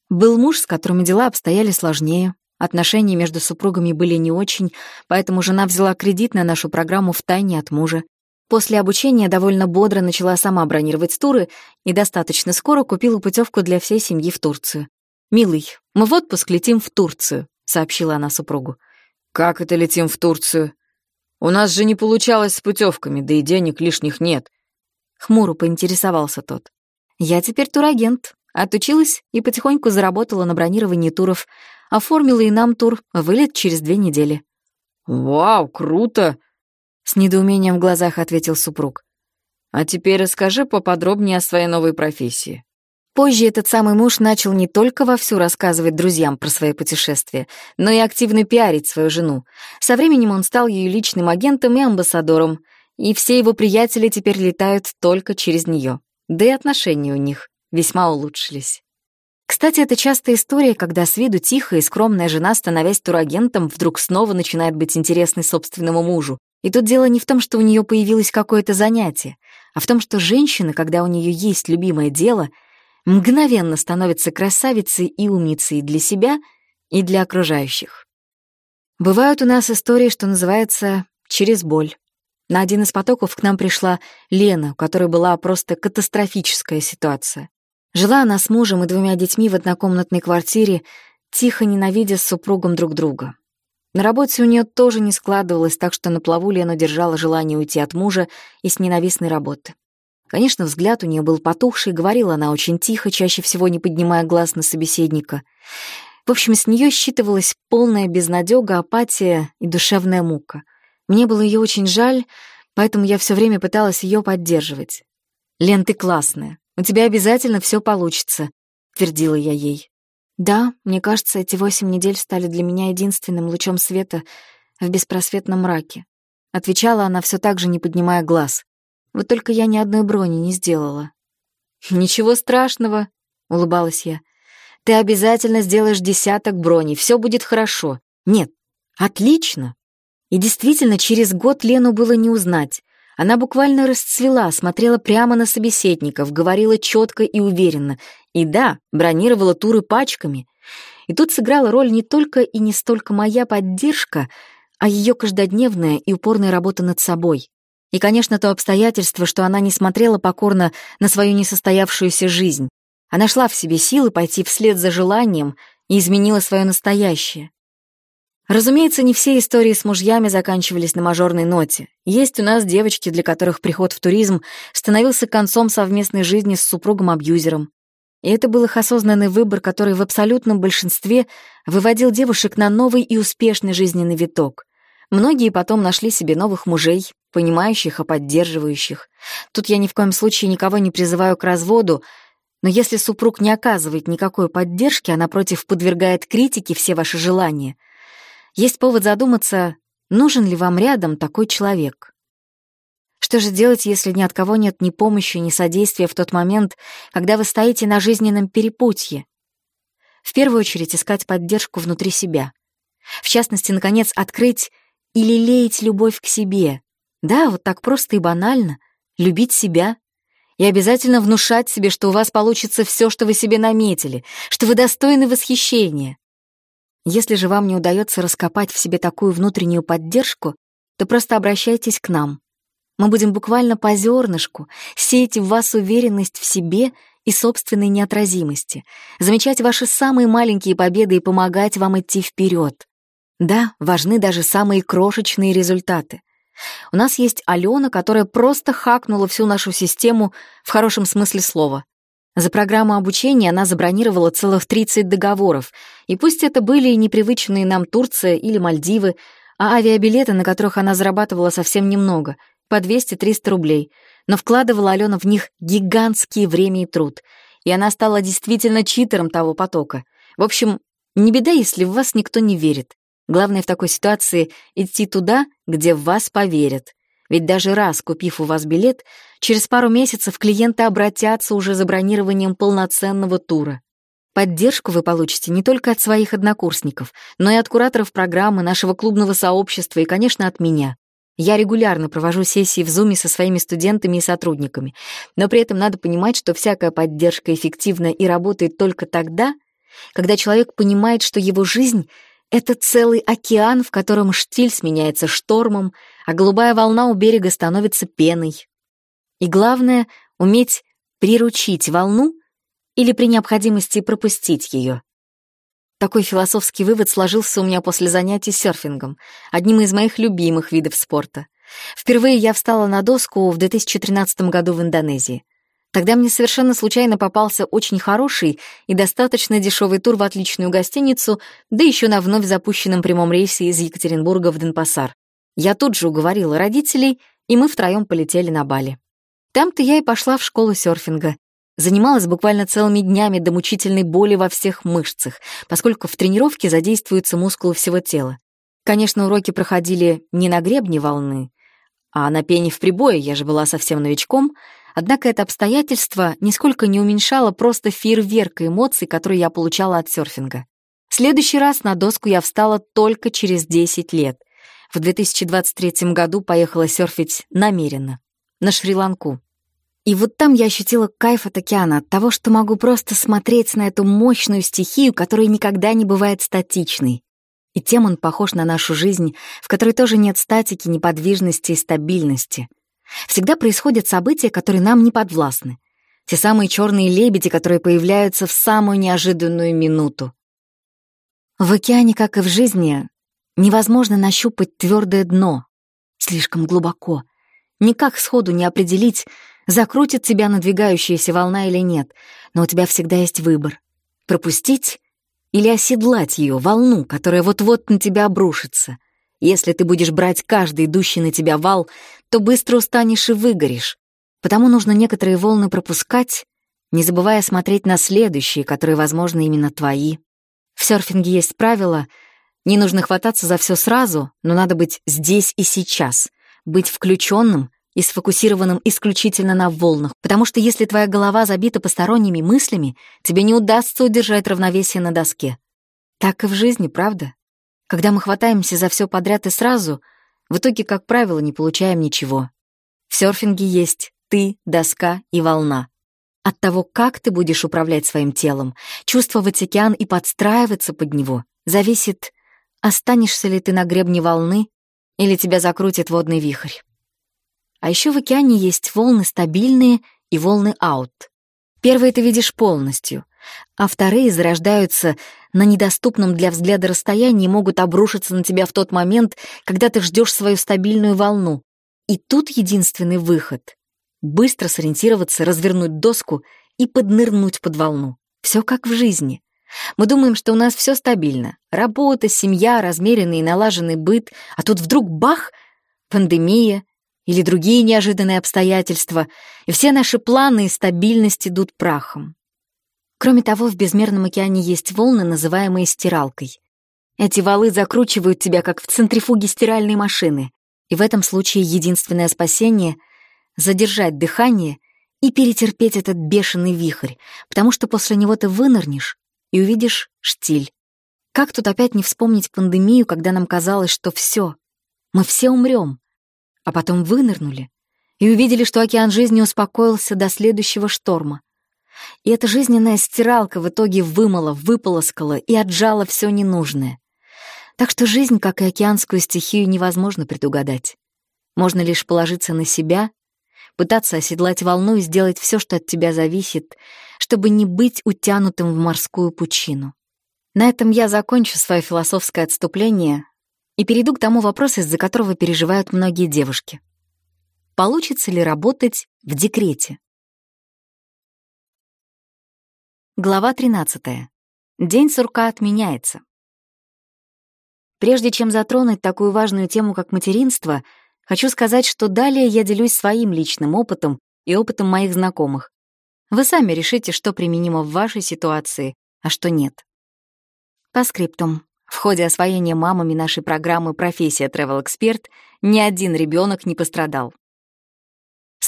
Был муж, с которым дела обстояли сложнее. Отношения между супругами были не очень, поэтому жена взяла кредит на нашу программу в тайне от мужа. После обучения довольно бодро начала сама бронировать туры и достаточно скоро купила путевку для всей семьи в Турцию. «Милый, мы в отпуск летим в Турцию», — сообщила она супругу. «Как это летим в Турцию? У нас же не получалось с путевками, да и денег лишних нет». Хмуро поинтересовался тот. «Я теперь турагент. Отучилась и потихоньку заработала на бронировании туров. Оформила и нам тур, вылет через две недели. «Вау, круто!» — с недоумением в глазах ответил супруг. «А теперь расскажи поподробнее о своей новой профессии». Позже этот самый муж начал не только вовсю рассказывать друзьям про свои путешествия, но и активно пиарить свою жену. Со временем он стал ее личным агентом и амбассадором, и все его приятели теперь летают только через нее. Да и отношения у них весьма улучшились. Кстати, это частая история, когда с виду тихая и скромная жена, становясь турагентом, вдруг снова начинает быть интересной собственному мужу. И тут дело не в том, что у нее появилось какое-то занятие, а в том, что женщина, когда у нее есть любимое дело, мгновенно становится красавицей и умницей для себя и для окружающих. Бывают у нас истории, что называется «через боль». На один из потоков к нам пришла Лена, у которой была просто катастрофическая ситуация. Жила она с мужем и двумя детьми в однокомнатной квартире, тихо ненавидя с супругом друг друга. На работе у нее тоже не складывалось, так что на плаву Лена держала желание уйти от мужа и с ненавистной работы. Конечно, взгляд у нее был потухший, говорила она очень тихо, чаще всего не поднимая глаз на собеседника. В общем, с нее считывалась полная безнадега, апатия и душевная мука. Мне было ее очень жаль, поэтому я все время пыталась ее поддерживать. «Лен, ты классная. У тебя обязательно все получится», — твердила я ей. Да, мне кажется, эти восемь недель стали для меня единственным лучом света в беспросветном мраке. Отвечала она все так же, не поднимая глаз. Вот только я ни одной брони не сделала. «Ничего страшного», — улыбалась я. «Ты обязательно сделаешь десяток броней, все будет хорошо. Нет, отлично». И действительно, через год Лену было не узнать. Она буквально расцвела, смотрела прямо на собеседников, говорила четко и уверенно. И да, бронировала туры пачками. И тут сыграла роль не только и не столько моя поддержка, а ее каждодневная и упорная работа над собой. И, конечно, то обстоятельство, что она не смотрела покорно на свою несостоявшуюся жизнь. Она шла в себе силы пойти вслед за желанием и изменила свое настоящее. Разумеется, не все истории с мужьями заканчивались на мажорной ноте. Есть у нас девочки, для которых приход в туризм становился концом совместной жизни с супругом-абьюзером. И это был их осознанный выбор, который в абсолютном большинстве выводил девушек на новый и успешный жизненный виток. Многие потом нашли себе новых мужей, понимающих и поддерживающих. Тут я ни в коем случае никого не призываю к разводу, но если супруг не оказывает никакой поддержки, а напротив подвергает критике все ваши желания — есть повод задуматься, нужен ли вам рядом такой человек. Что же делать, если ни от кого нет ни помощи, ни содействия в тот момент, когда вы стоите на жизненном перепутье? В первую очередь искать поддержку внутри себя. В частности, наконец, открыть или лелеять любовь к себе. Да, вот так просто и банально. Любить себя. И обязательно внушать себе, что у вас получится все, что вы себе наметили, что вы достойны восхищения. Если же вам не удается раскопать в себе такую внутреннюю поддержку, то просто обращайтесь к нам. Мы будем буквально по зернышку сеять в вас уверенность в себе и собственной неотразимости, замечать ваши самые маленькие победы и помогать вам идти вперед. Да, важны даже самые крошечные результаты. У нас есть Алена, которая просто хакнула всю нашу систему в хорошем смысле слова. За программу обучения она забронировала целых 30 договоров, и пусть это были и непривычные нам Турция или Мальдивы, а авиабилеты, на которых она зарабатывала совсем немного, по 200-300 рублей, но вкладывала Алена в них гигантские время и труд, и она стала действительно читером того потока. В общем, не беда, если в вас никто не верит. Главное в такой ситуации идти туда, где в вас поверят. Ведь даже раз, купив у вас билет, через пару месяцев клиенты обратятся уже за бронированием полноценного тура. Поддержку вы получите не только от своих однокурсников, но и от кураторов программы, нашего клубного сообщества и, конечно, от меня. Я регулярно провожу сессии в Зуме со своими студентами и сотрудниками, но при этом надо понимать, что всякая поддержка эффективна и работает только тогда, когда человек понимает, что его жизнь — это целый океан, в котором штиль сменяется штормом, а голубая волна у берега становится пеной. И главное — уметь приручить волну или при необходимости пропустить ее. Такой философский вывод сложился у меня после занятий серфингом, одним из моих любимых видов спорта. Впервые я встала на доску в 2013 году в Индонезии. Тогда мне совершенно случайно попался очень хороший и достаточно дешевый тур в отличную гостиницу, да еще на вновь запущенном прямом рейсе из Екатеринбурга в Денпасар. Я тут же уговорила родителей, и мы втроем полетели на Бали. Там-то я и пошла в школу серфинга. Занималась буквально целыми днями до мучительной боли во всех мышцах, поскольку в тренировке задействуются мускулы всего тела. Конечно, уроки проходили не на гребне волны, а на пене в прибое, я же была совсем новичком, однако это обстоятельство нисколько не уменьшало просто фейерверка эмоций, которые я получала от серфинга. В следующий раз на доску я встала только через 10 лет. В 2023 году поехала серфить намеренно, на Шри-Ланку. И вот там я ощутила кайф от океана, от того, что могу просто смотреть на эту мощную стихию, которая никогда не бывает статичной. И тем он похож на нашу жизнь, в которой тоже нет статики, неподвижности и стабильности. Всегда происходят события, которые нам не подвластны. Те самые черные лебеди, которые появляются в самую неожиданную минуту. В океане, как и в жизни, невозможно нащупать твердое дно. Слишком глубоко. Никак сходу не определить, закрутит тебя надвигающаяся волна или нет, но у тебя всегда есть выбор. Пропустить или оседлать ее, волну, которая вот-вот на тебя обрушится. Если ты будешь брать каждый идущий на тебя вал, то быстро устанешь и выгоришь. Потому нужно некоторые волны пропускать, не забывая смотреть на следующие, которые, возможно, именно твои. В серфинге есть правило — не нужно хвататься за все сразу, но надо быть здесь и сейчас, быть включенным и сфокусированным исключительно на волнах, потому что если твоя голова забита посторонними мыслями, тебе не удастся удержать равновесие на доске. Так и в жизни, правда? Когда мы хватаемся за все подряд и сразу, в итоге, как правило, не получаем ничего. В серфинге есть ты, доска и волна. От того, как ты будешь управлять своим телом, чувствовать океан и подстраиваться под него, зависит, останешься ли ты на гребне волны или тебя закрутит водный вихрь. А еще в океане есть волны стабильные и волны аут. Первые ты видишь полностью, а вторые зарождаются на недоступном для взгляда расстоянии могут обрушиться на тебя в тот момент, когда ты ждешь свою стабильную волну. И тут единственный выход — быстро сориентироваться, развернуть доску и поднырнуть под волну. Все как в жизни. Мы думаем, что у нас все стабильно. Работа, семья, размеренный и налаженный быт, а тут вдруг бах — пандемия, или другие неожиданные обстоятельства, и все наши планы и стабильность идут прахом. Кроме того, в безмерном океане есть волны, называемые стиралкой. Эти валы закручивают тебя, как в центрифуге стиральной машины, и в этом случае единственное спасение — задержать дыхание и перетерпеть этот бешеный вихрь, потому что после него ты вынырнешь и увидишь штиль. Как тут опять не вспомнить пандемию, когда нам казалось, что все, мы все умрем, а потом вынырнули и увидели, что океан жизни успокоился до следующего шторма. И эта жизненная стиралка в итоге вымыла, выполоскала и отжала все ненужное. Так что жизнь, как и океанскую стихию, невозможно предугадать. Можно лишь положиться на себя, пытаться оседлать волну и сделать все, что от тебя зависит, чтобы не быть утянутым в морскую пучину. На этом я закончу свое философское отступление и перейду к тому вопросу, из-за которого переживают многие девушки. Получится ли работать в декрете? Глава 13. День сурка отменяется. Прежде чем затронуть такую важную тему, как материнство, хочу сказать, что далее я делюсь своим личным опытом и опытом моих знакомых. Вы сами решите, что применимо в вашей ситуации, а что нет. По скриптум. В ходе освоения мамами нашей программы «Профессия Travel Expert» ни один ребенок не пострадал.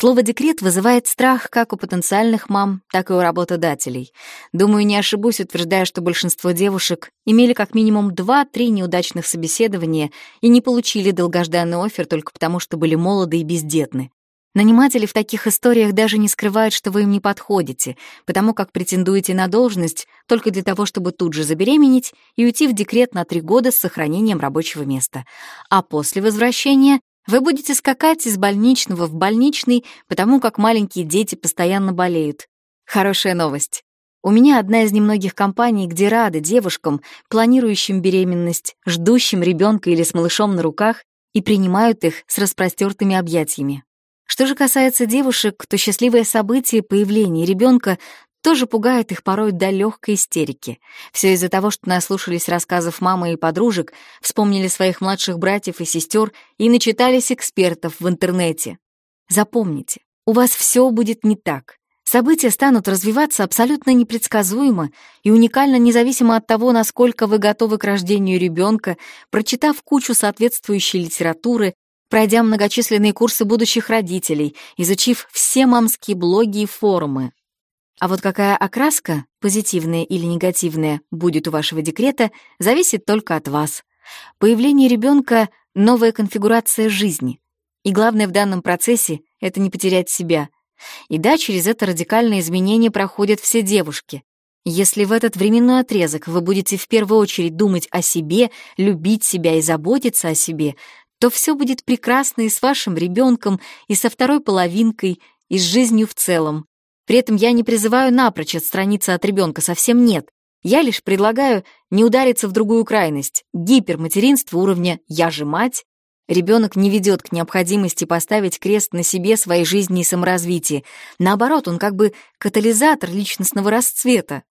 Слово «декрет» вызывает страх как у потенциальных мам, так и у работодателей. Думаю, не ошибусь, утверждая, что большинство девушек имели как минимум 2-3 неудачных собеседования и не получили долгожданный офер только потому, что были молоды и бездетны. Наниматели в таких историях даже не скрывают, что вы им не подходите, потому как претендуете на должность только для того, чтобы тут же забеременеть и уйти в декрет на три года с сохранением рабочего места. А после возвращения вы будете скакать из больничного в больничный, потому как маленькие дети постоянно болеют. Хорошая новость. У меня одна из немногих компаний, где рады девушкам, планирующим беременность, ждущим ребенка или с малышом на руках, и принимают их с распростертыми объятиями. Что же касается девушек, то счастливое событие появления ребенка тоже пугает их порой до легкой истерики. Все из-за того, что наслушались рассказов мамы и подружек, вспомнили своих младших братьев и сестер и начитались экспертов в интернете. Запомните, у вас все будет не так. События станут развиваться абсолютно непредсказуемо и уникально независимо от того, насколько вы готовы к рождению ребенка, прочитав кучу соответствующей литературы, пройдя многочисленные курсы будущих родителей, изучив все мамские блоги и форумы. А вот какая окраска, позитивная или негативная, будет у вашего декрета, зависит только от вас. Появление ребенка — новая конфигурация жизни. И главное в данном процессе — это не потерять себя. И да, через это радикальное изменение проходят все девушки. Если в этот временной отрезок вы будете в первую очередь думать о себе, любить себя и заботиться о себе, то все будет прекрасно и с вашим ребенком, и со второй половинкой, и с жизнью в целом. При этом я не призываю напрочь отстраниться от ребенка, совсем нет. Я лишь предлагаю не удариться в другую крайность, гиперматеринство уровня «я же мать». Ребенок не ведет к необходимости поставить крест на себе своей жизни и саморазвитии. Наоборот, он как бы катализатор личностного расцвета.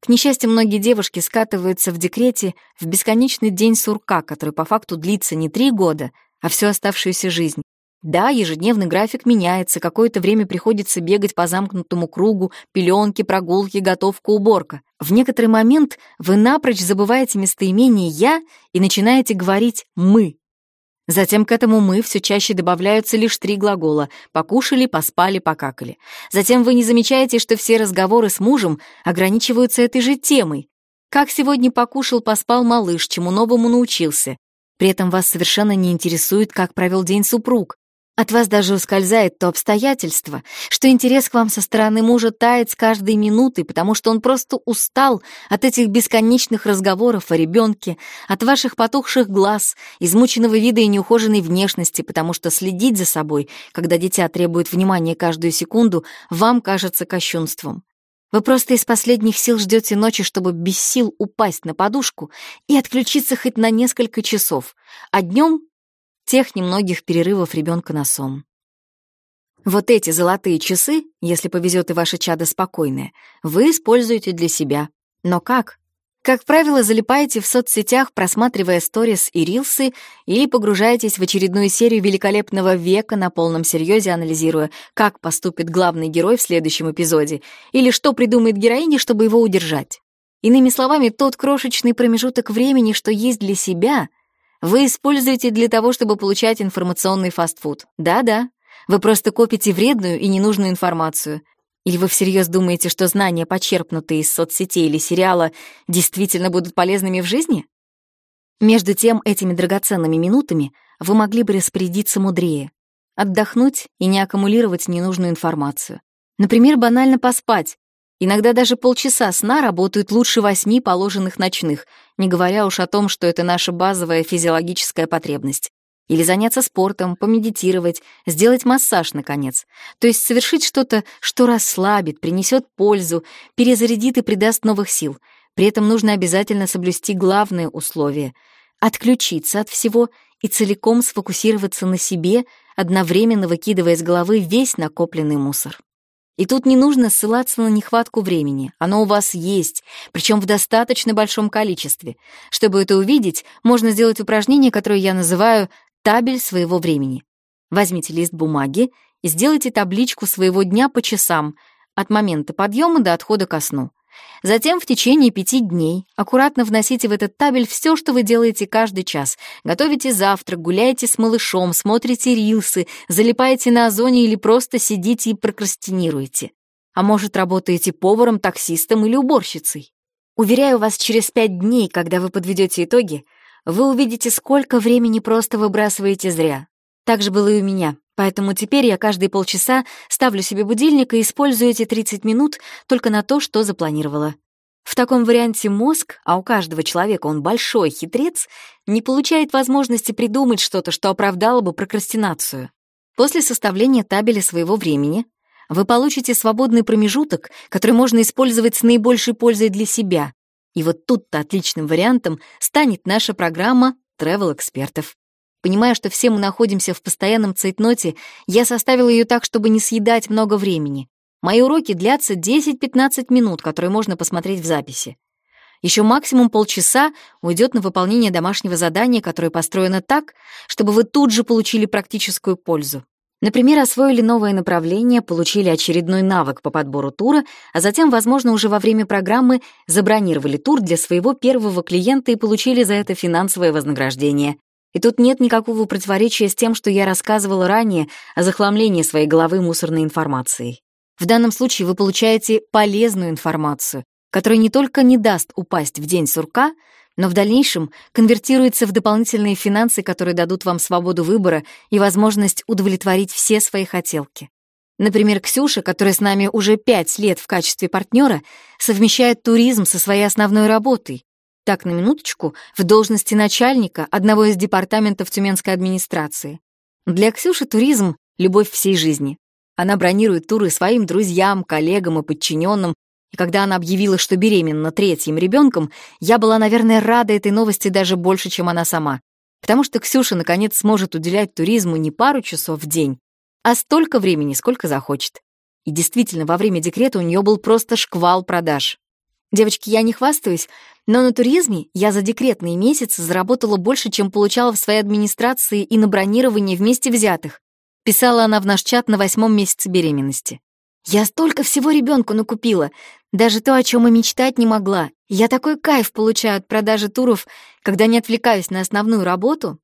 К несчастью, многие девушки скатываются в декрете в бесконечный день сурка, который по факту длится не три года, а всю оставшуюся жизнь. Да, ежедневный график меняется, какое-то время приходится бегать по замкнутому кругу, пеленки, прогулки, готовка, уборка. В некоторый момент вы напрочь забываете местоимение «я» и начинаете говорить «мы». Затем к этому «мы» все чаще добавляются лишь три глагола «покушали», «поспали», «покакали». Затем вы не замечаете, что все разговоры с мужем ограничиваются этой же темой. Как сегодня покушал, поспал малыш, чему новому научился. При этом вас совершенно не интересует, как провел день супруг. От вас даже ускользает то обстоятельство, что интерес к вам со стороны мужа тает с каждой минутой, потому что он просто устал от этих бесконечных разговоров о ребенке, от ваших потухших глаз, измученного вида и неухоженной внешности, потому что следить за собой, когда дитя требует внимания каждую секунду, вам кажется кощунством. Вы просто из последних сил ждете ночи, чтобы без сил упасть на подушку и отключиться хоть на несколько часов, а днем тех немногих перерывов ребенка на сон. Вот эти золотые часы, если повезет и ваше чадо спокойное, вы используете для себя. Но как? Как правило, залипаете в соцсетях, просматривая сторис и рилсы, или погружаетесь в очередную серию великолепного века на полном серьезе, анализируя, как поступит главный герой в следующем эпизоде, или что придумает героиня, чтобы его удержать. Иными словами, тот крошечный промежуток времени, что есть для себя — вы используете для того, чтобы получать информационный фастфуд. Да-да, вы просто копите вредную и ненужную информацию. Или вы всерьез думаете, что знания, почерпнутые из соцсетей или сериала, действительно будут полезными в жизни? Между тем, этими драгоценными минутами вы могли бы распорядиться мудрее, отдохнуть и не аккумулировать ненужную информацию. Например, банально поспать, Иногда даже полчаса сна работают лучше восьми положенных ночных, не говоря уж о том, что это наша базовая физиологическая потребность. Или заняться спортом, помедитировать, сделать массаж, наконец. То есть совершить что-то, что расслабит, принесет пользу, перезарядит и придаст новых сил. При этом нужно обязательно соблюсти главное условие — отключиться от всего и целиком сфокусироваться на себе, одновременно выкидывая из головы весь накопленный мусор. И тут не нужно ссылаться на нехватку времени. Оно у вас есть, причем в достаточно большом количестве. Чтобы это увидеть, можно сделать упражнение, которое я называю «табель своего времени». Возьмите лист бумаги и сделайте табличку своего дня по часам, от момента подъема до отхода ко сну. Затем в течение пяти дней аккуратно вносите в этот табель все, что вы делаете каждый час. Готовите завтрак, гуляете с малышом, смотрите рилсы, залипаете на озоне или просто сидите и прокрастинируете. А может, работаете поваром, таксистом или уборщицей. Уверяю вас, через пять дней, когда вы подведете итоги, вы увидите, сколько времени просто выбрасываете зря. Так же было и у меня. Поэтому теперь я каждые полчаса ставлю себе будильник и использую эти 30 минут только на то, что запланировала. В таком варианте мозг, а у каждого человека он большой хитрец, не получает возможности придумать что-то, что оправдало бы прокрастинацию. После составления табеля своего времени вы получите свободный промежуток, который можно использовать с наибольшей пользой для себя. И вот тут-то отличным вариантом станет наша программа Travel экспертов Понимая, что все мы находимся в постоянном цейтноте, я составила ее так, чтобы не съедать много времени. Мои уроки длятся 10-15 минут, которые можно посмотреть в записи. Еще максимум полчаса уйдет на выполнение домашнего задания, которое построено так, чтобы вы тут же получили практическую пользу. Например, освоили новое направление, получили очередной навык по подбору тура, а затем, возможно, уже во время программы забронировали тур для своего первого клиента и получили за это финансовое вознаграждение. И тут нет никакого противоречия с тем, что я рассказывала ранее о захламлении своей головы мусорной информацией. В данном случае вы получаете полезную информацию, которая не только не даст упасть в день сурка, но в дальнейшем конвертируется в дополнительные финансы, которые дадут вам свободу выбора и возможность удовлетворить все свои хотелки. Например, Ксюша, которая с нами уже пять лет в качестве партнера, совмещает туризм со своей основной работой, так, на минуточку, в должности начальника одного из департаментов Тюменской администрации. Для Ксюши туризм — любовь всей жизни. Она бронирует туры своим друзьям, коллегам и подчиненным, и когда она объявила, что беременна третьим ребенком, я была, наверное, рада этой новости даже больше, чем она сама. Потому что Ксюша, наконец, сможет уделять туризму не пару часов в день, а столько времени, сколько захочет. И действительно, во время декрета у нее был просто шквал продаж. Девочки, я не хвастаюсь, но на туризме я за декретные месяцы заработала больше, чем получала в своей администрации и на бронирование вместе взятых. Писала она в наш чат на восьмом месяце беременности. Я столько всего ребенку накупила, даже то, о чем и мечтать не могла. Я такой кайф получаю от продажи туров, когда не отвлекаюсь на основную работу.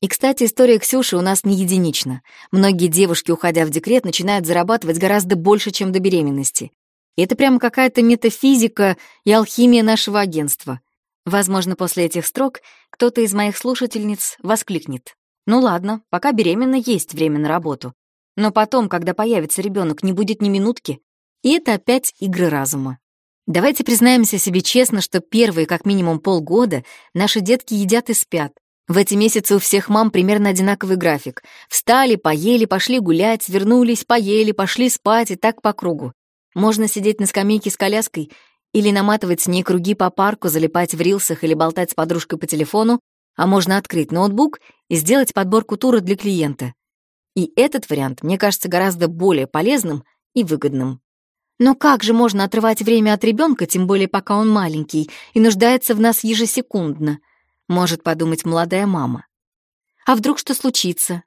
И, кстати, история Ксюши у нас не единична. Многие девушки, уходя в декрет, начинают зарабатывать гораздо больше, чем до беременности. Это прямо какая-то метафизика и алхимия нашего агентства. Возможно, после этих строк кто-то из моих слушательниц воскликнет. Ну ладно, пока беременна, есть время на работу. Но потом, когда появится ребенок, не будет ни минутки. И это опять игры разума. Давайте признаемся себе честно, что первые как минимум полгода наши детки едят и спят. В эти месяцы у всех мам примерно одинаковый график. Встали, поели, пошли гулять, вернулись, поели, пошли спать и так по кругу. Можно сидеть на скамейке с коляской или наматывать с ней круги по парку, залипать в рилсах или болтать с подружкой по телефону, а можно открыть ноутбук и сделать подборку тура для клиента. И этот вариант мне кажется гораздо более полезным и выгодным. Но как же можно отрывать время от ребенка, тем более пока он маленький и нуждается в нас ежесекундно, может подумать молодая мама. А вдруг что случится?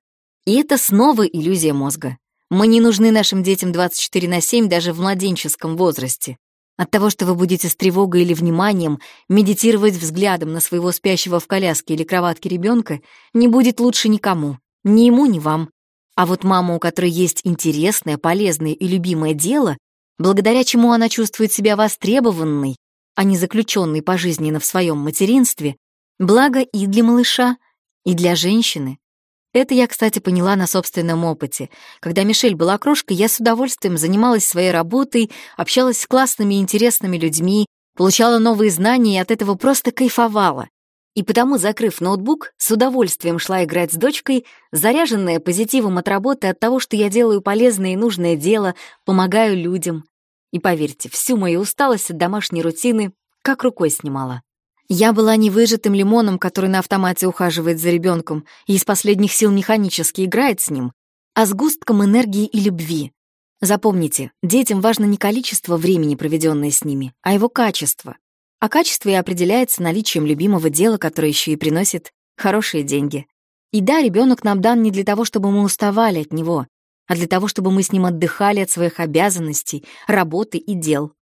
И это снова иллюзия мозга. Мы не нужны нашим детям 24 на 7 даже в младенческом возрасте. От того, что вы будете с тревогой или вниманием медитировать взглядом на своего спящего в коляске или кроватке ребенка, не будет лучше никому, ни ему, ни вам. А вот мама, у которой есть интересное, полезное и любимое дело, благодаря чему она чувствует себя востребованной, а не заключенной пожизненно в своем материнстве, благо и для малыша, и для женщины. Это я, кстати, поняла на собственном опыте. Когда Мишель была крошкой, я с удовольствием занималась своей работой, общалась с классными и интересными людьми, получала новые знания и от этого просто кайфовала. И потому, закрыв ноутбук, с удовольствием шла играть с дочкой, заряженная позитивом от работы от того, что я делаю полезное и нужное дело, помогаю людям. И поверьте, всю мою усталость от домашней рутины как рукой снимала. Я была не выжатым лимоном, который на автомате ухаживает за ребенком и из последних сил механически играет с ним, а сгустком энергии и любви. Запомните, детям важно не количество времени, проведенное с ними, а его качество. А качество и определяется наличием любимого дела, которое еще и приносит хорошие деньги. И да, ребенок нам дан не для того, чтобы мы уставали от него, а для того, чтобы мы с ним отдыхали от своих обязанностей, работы и дел.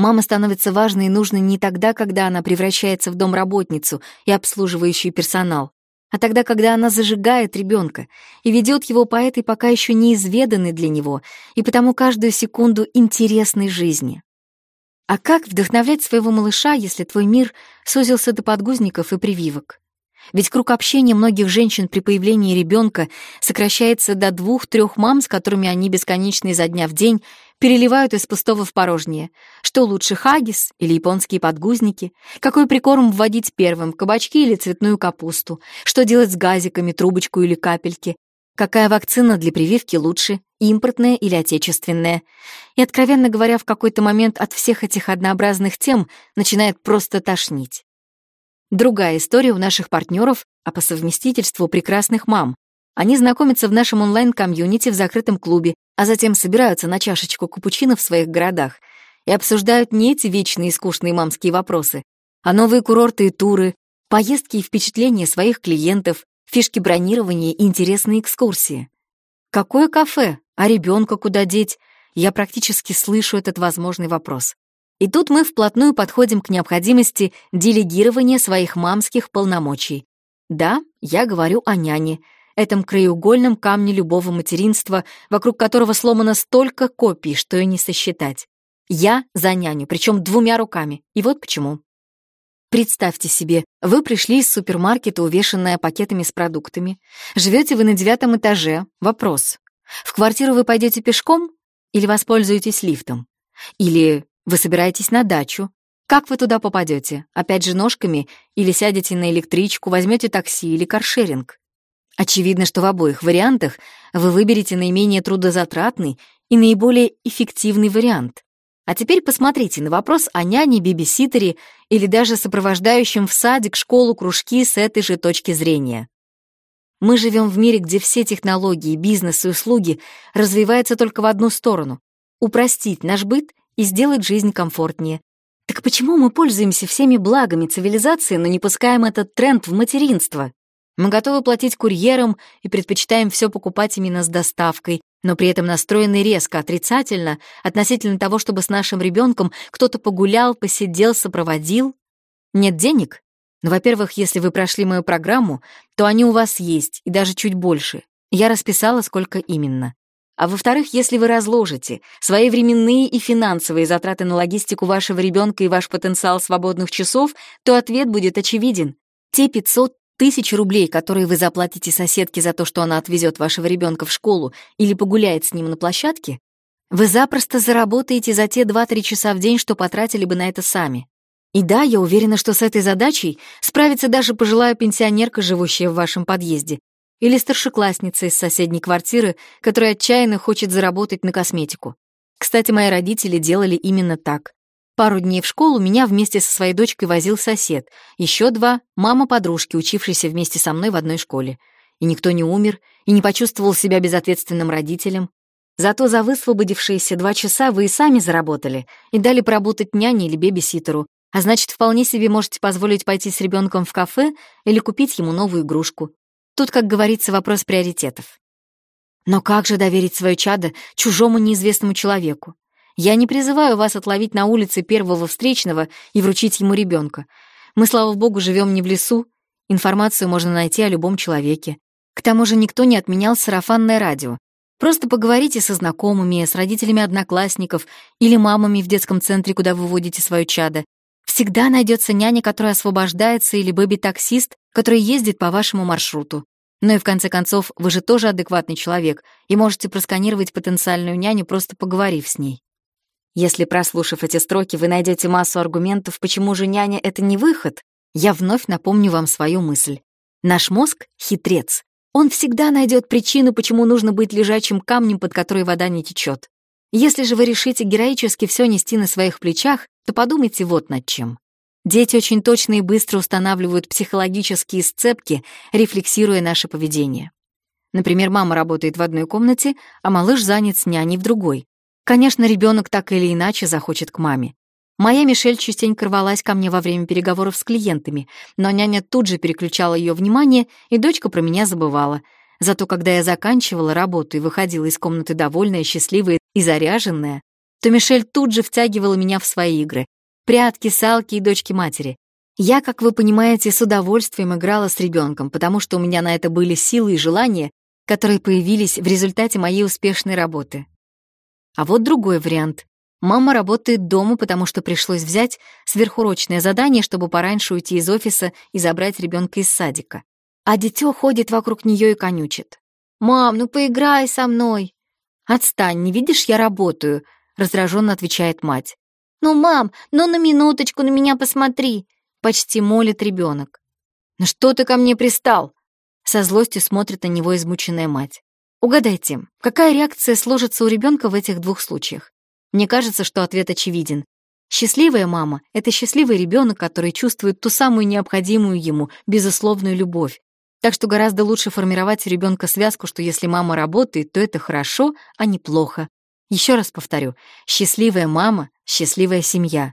Мама становится важной и нужной не тогда, когда она превращается в домработницу и обслуживающий персонал, а тогда, когда она зажигает ребенка и ведет его по этой пока еще неизведанной для него и потому каждую секунду интересной жизни. А как вдохновлять своего малыша, если твой мир сузился до подгузников и прививок? Ведь круг общения многих женщин при появлении ребенка сокращается до двух-трех мам, с которыми они бесконечно изо дня в день переливают из пустого в порожнее. Что лучше, хагис или японские подгузники? Какой прикорм вводить первым, кабачки или цветную капусту? Что делать с газиками, трубочку или капельки? Какая вакцина для прививки лучше, импортная или отечественная? И, откровенно говоря, в какой-то момент от всех этих однообразных тем начинает просто тошнить. Другая история у наших партнеров а по совместительству прекрасных мам. Они знакомятся в нашем онлайн-комьюнити в закрытом клубе, а затем собираются на чашечку капучино в своих городах и обсуждают не эти вечные и скучные мамские вопросы, а новые курорты и туры, поездки и впечатления своих клиентов, фишки бронирования и интересные экскурсии. Какое кафе? А ребенка куда деть? Я практически слышу этот возможный вопрос. И тут мы вплотную подходим к необходимости делегирования своих мамских полномочий. Да, я говорю о няне, этом краеугольном камне любого материнства, вокруг которого сломано столько копий, что и не сосчитать. Я за няню, причем двумя руками. И вот почему. Представьте себе, вы пришли из супермаркета, увешанная пакетами с продуктами. Живете вы на девятом этаже. Вопрос. В квартиру вы пойдете пешком или воспользуетесь лифтом? Или вы собираетесь на дачу? Как вы туда попадете? Опять же ножками? Или сядете на электричку, возьмете такси или каршеринг? Очевидно, что в обоих вариантах вы выберете наименее трудозатратный и наиболее эффективный вариант. А теперь посмотрите на вопрос о няне, бибиситере или даже сопровождающем в садик, школу, кружки с этой же точки зрения. Мы живем в мире, где все технологии, бизнес и услуги развиваются только в одну сторону — упростить наш быт и сделать жизнь комфортнее. Так почему мы пользуемся всеми благами цивилизации, но не пускаем этот тренд в материнство? Мы готовы платить курьерам и предпочитаем все покупать именно с доставкой, но при этом настроены резко отрицательно относительно того, чтобы с нашим ребенком кто-то погулял, посидел, сопроводил. Нет денег? Ну, во-первых, если вы прошли мою программу, то они у вас есть, и даже чуть больше. Я расписала, сколько именно. А во-вторых, если вы разложите свои временные и финансовые затраты на логистику вашего ребенка и ваш потенциал свободных часов, то ответ будет очевиден. Те 500 Тысячи рублей, которые вы заплатите соседке за то, что она отвезет вашего ребенка в школу или погуляет с ним на площадке, вы запросто заработаете за те 2-3 часа в день, что потратили бы на это сами. И да, я уверена, что с этой задачей справится даже пожилая пенсионерка, живущая в вашем подъезде, или старшеклассница из соседней квартиры, которая отчаянно хочет заработать на косметику. Кстати, мои родители делали именно так. Пару дней в школу меня вместе со своей дочкой возил сосед, еще два — мама подружки, учившейся вместе со мной в одной школе. И никто не умер, и не почувствовал себя безответственным родителем. Зато за высвободившиеся два часа вы и сами заработали и дали поработать няне или бебиситеру, а значит, вполне себе можете позволить пойти с ребенком в кафе или купить ему новую игрушку. Тут, как говорится, вопрос приоритетов. Но как же доверить свое чадо чужому неизвестному человеку? Я не призываю вас отловить на улице первого встречного и вручить ему ребенка. Мы, слава богу, живем не в лесу. Информацию можно найти о любом человеке. К тому же никто не отменял сарафанное радио. Просто поговорите со знакомыми, с родителями одноклассников или мамами в детском центре, куда вы водите свое чадо. Всегда найдется няня, которая освобождается, или бэби-таксист, который ездит по вашему маршруту. Ну и в конце концов, вы же тоже адекватный человек и можете просканировать потенциальную няню, просто поговорив с ней. Если, прослушав эти строки, вы найдете массу аргументов, почему же няня — это не выход, я вновь напомню вам свою мысль. Наш мозг — хитрец. Он всегда найдет причину, почему нужно быть лежачим камнем, под который вода не течет. Если же вы решите героически все нести на своих плечах, то подумайте вот над чем. Дети очень точно и быстро устанавливают психологические сцепки, рефлексируя наше поведение. Например, мама работает в одной комнате, а малыш занят с няней в другой. Конечно, ребенок так или иначе захочет к маме. Моя Мишель частенько рвалась ко мне во время переговоров с клиентами, но няня тут же переключала ее внимание, и дочка про меня забывала. Зато когда я заканчивала работу и выходила из комнаты довольная, счастливая и заряженная, то Мишель тут же втягивала меня в свои игры. Прятки, салки и дочки матери. Я, как вы понимаете, с удовольствием играла с ребенком, потому что у меня на это были силы и желания, которые появились в результате моей успешной работы. А вот другой вариант. Мама работает дома, потому что пришлось взять сверхурочное задание, чтобы пораньше уйти из офиса и забрать ребенка из садика. А дитё ходит вокруг нее и конючит. «Мам, ну поиграй со мной!» «Отстань, не видишь, я работаю», — раздраженно отвечает мать. «Ну, мам, ну на минуточку на меня посмотри!» — почти молит ребенок. «Ну что ты ко мне пристал?» Со злостью смотрит на него измученная мать. Угадайте, какая реакция сложится у ребенка в этих двух случаях? Мне кажется, что ответ очевиден. Счастливая мама — это счастливый ребенок, который чувствует ту самую необходимую ему, безусловную любовь, Так что гораздо лучше формировать у ребенка связку, что если мама работает, то это хорошо, а не плохо. Еще раз повторю, счастливая мама — счастливая семья.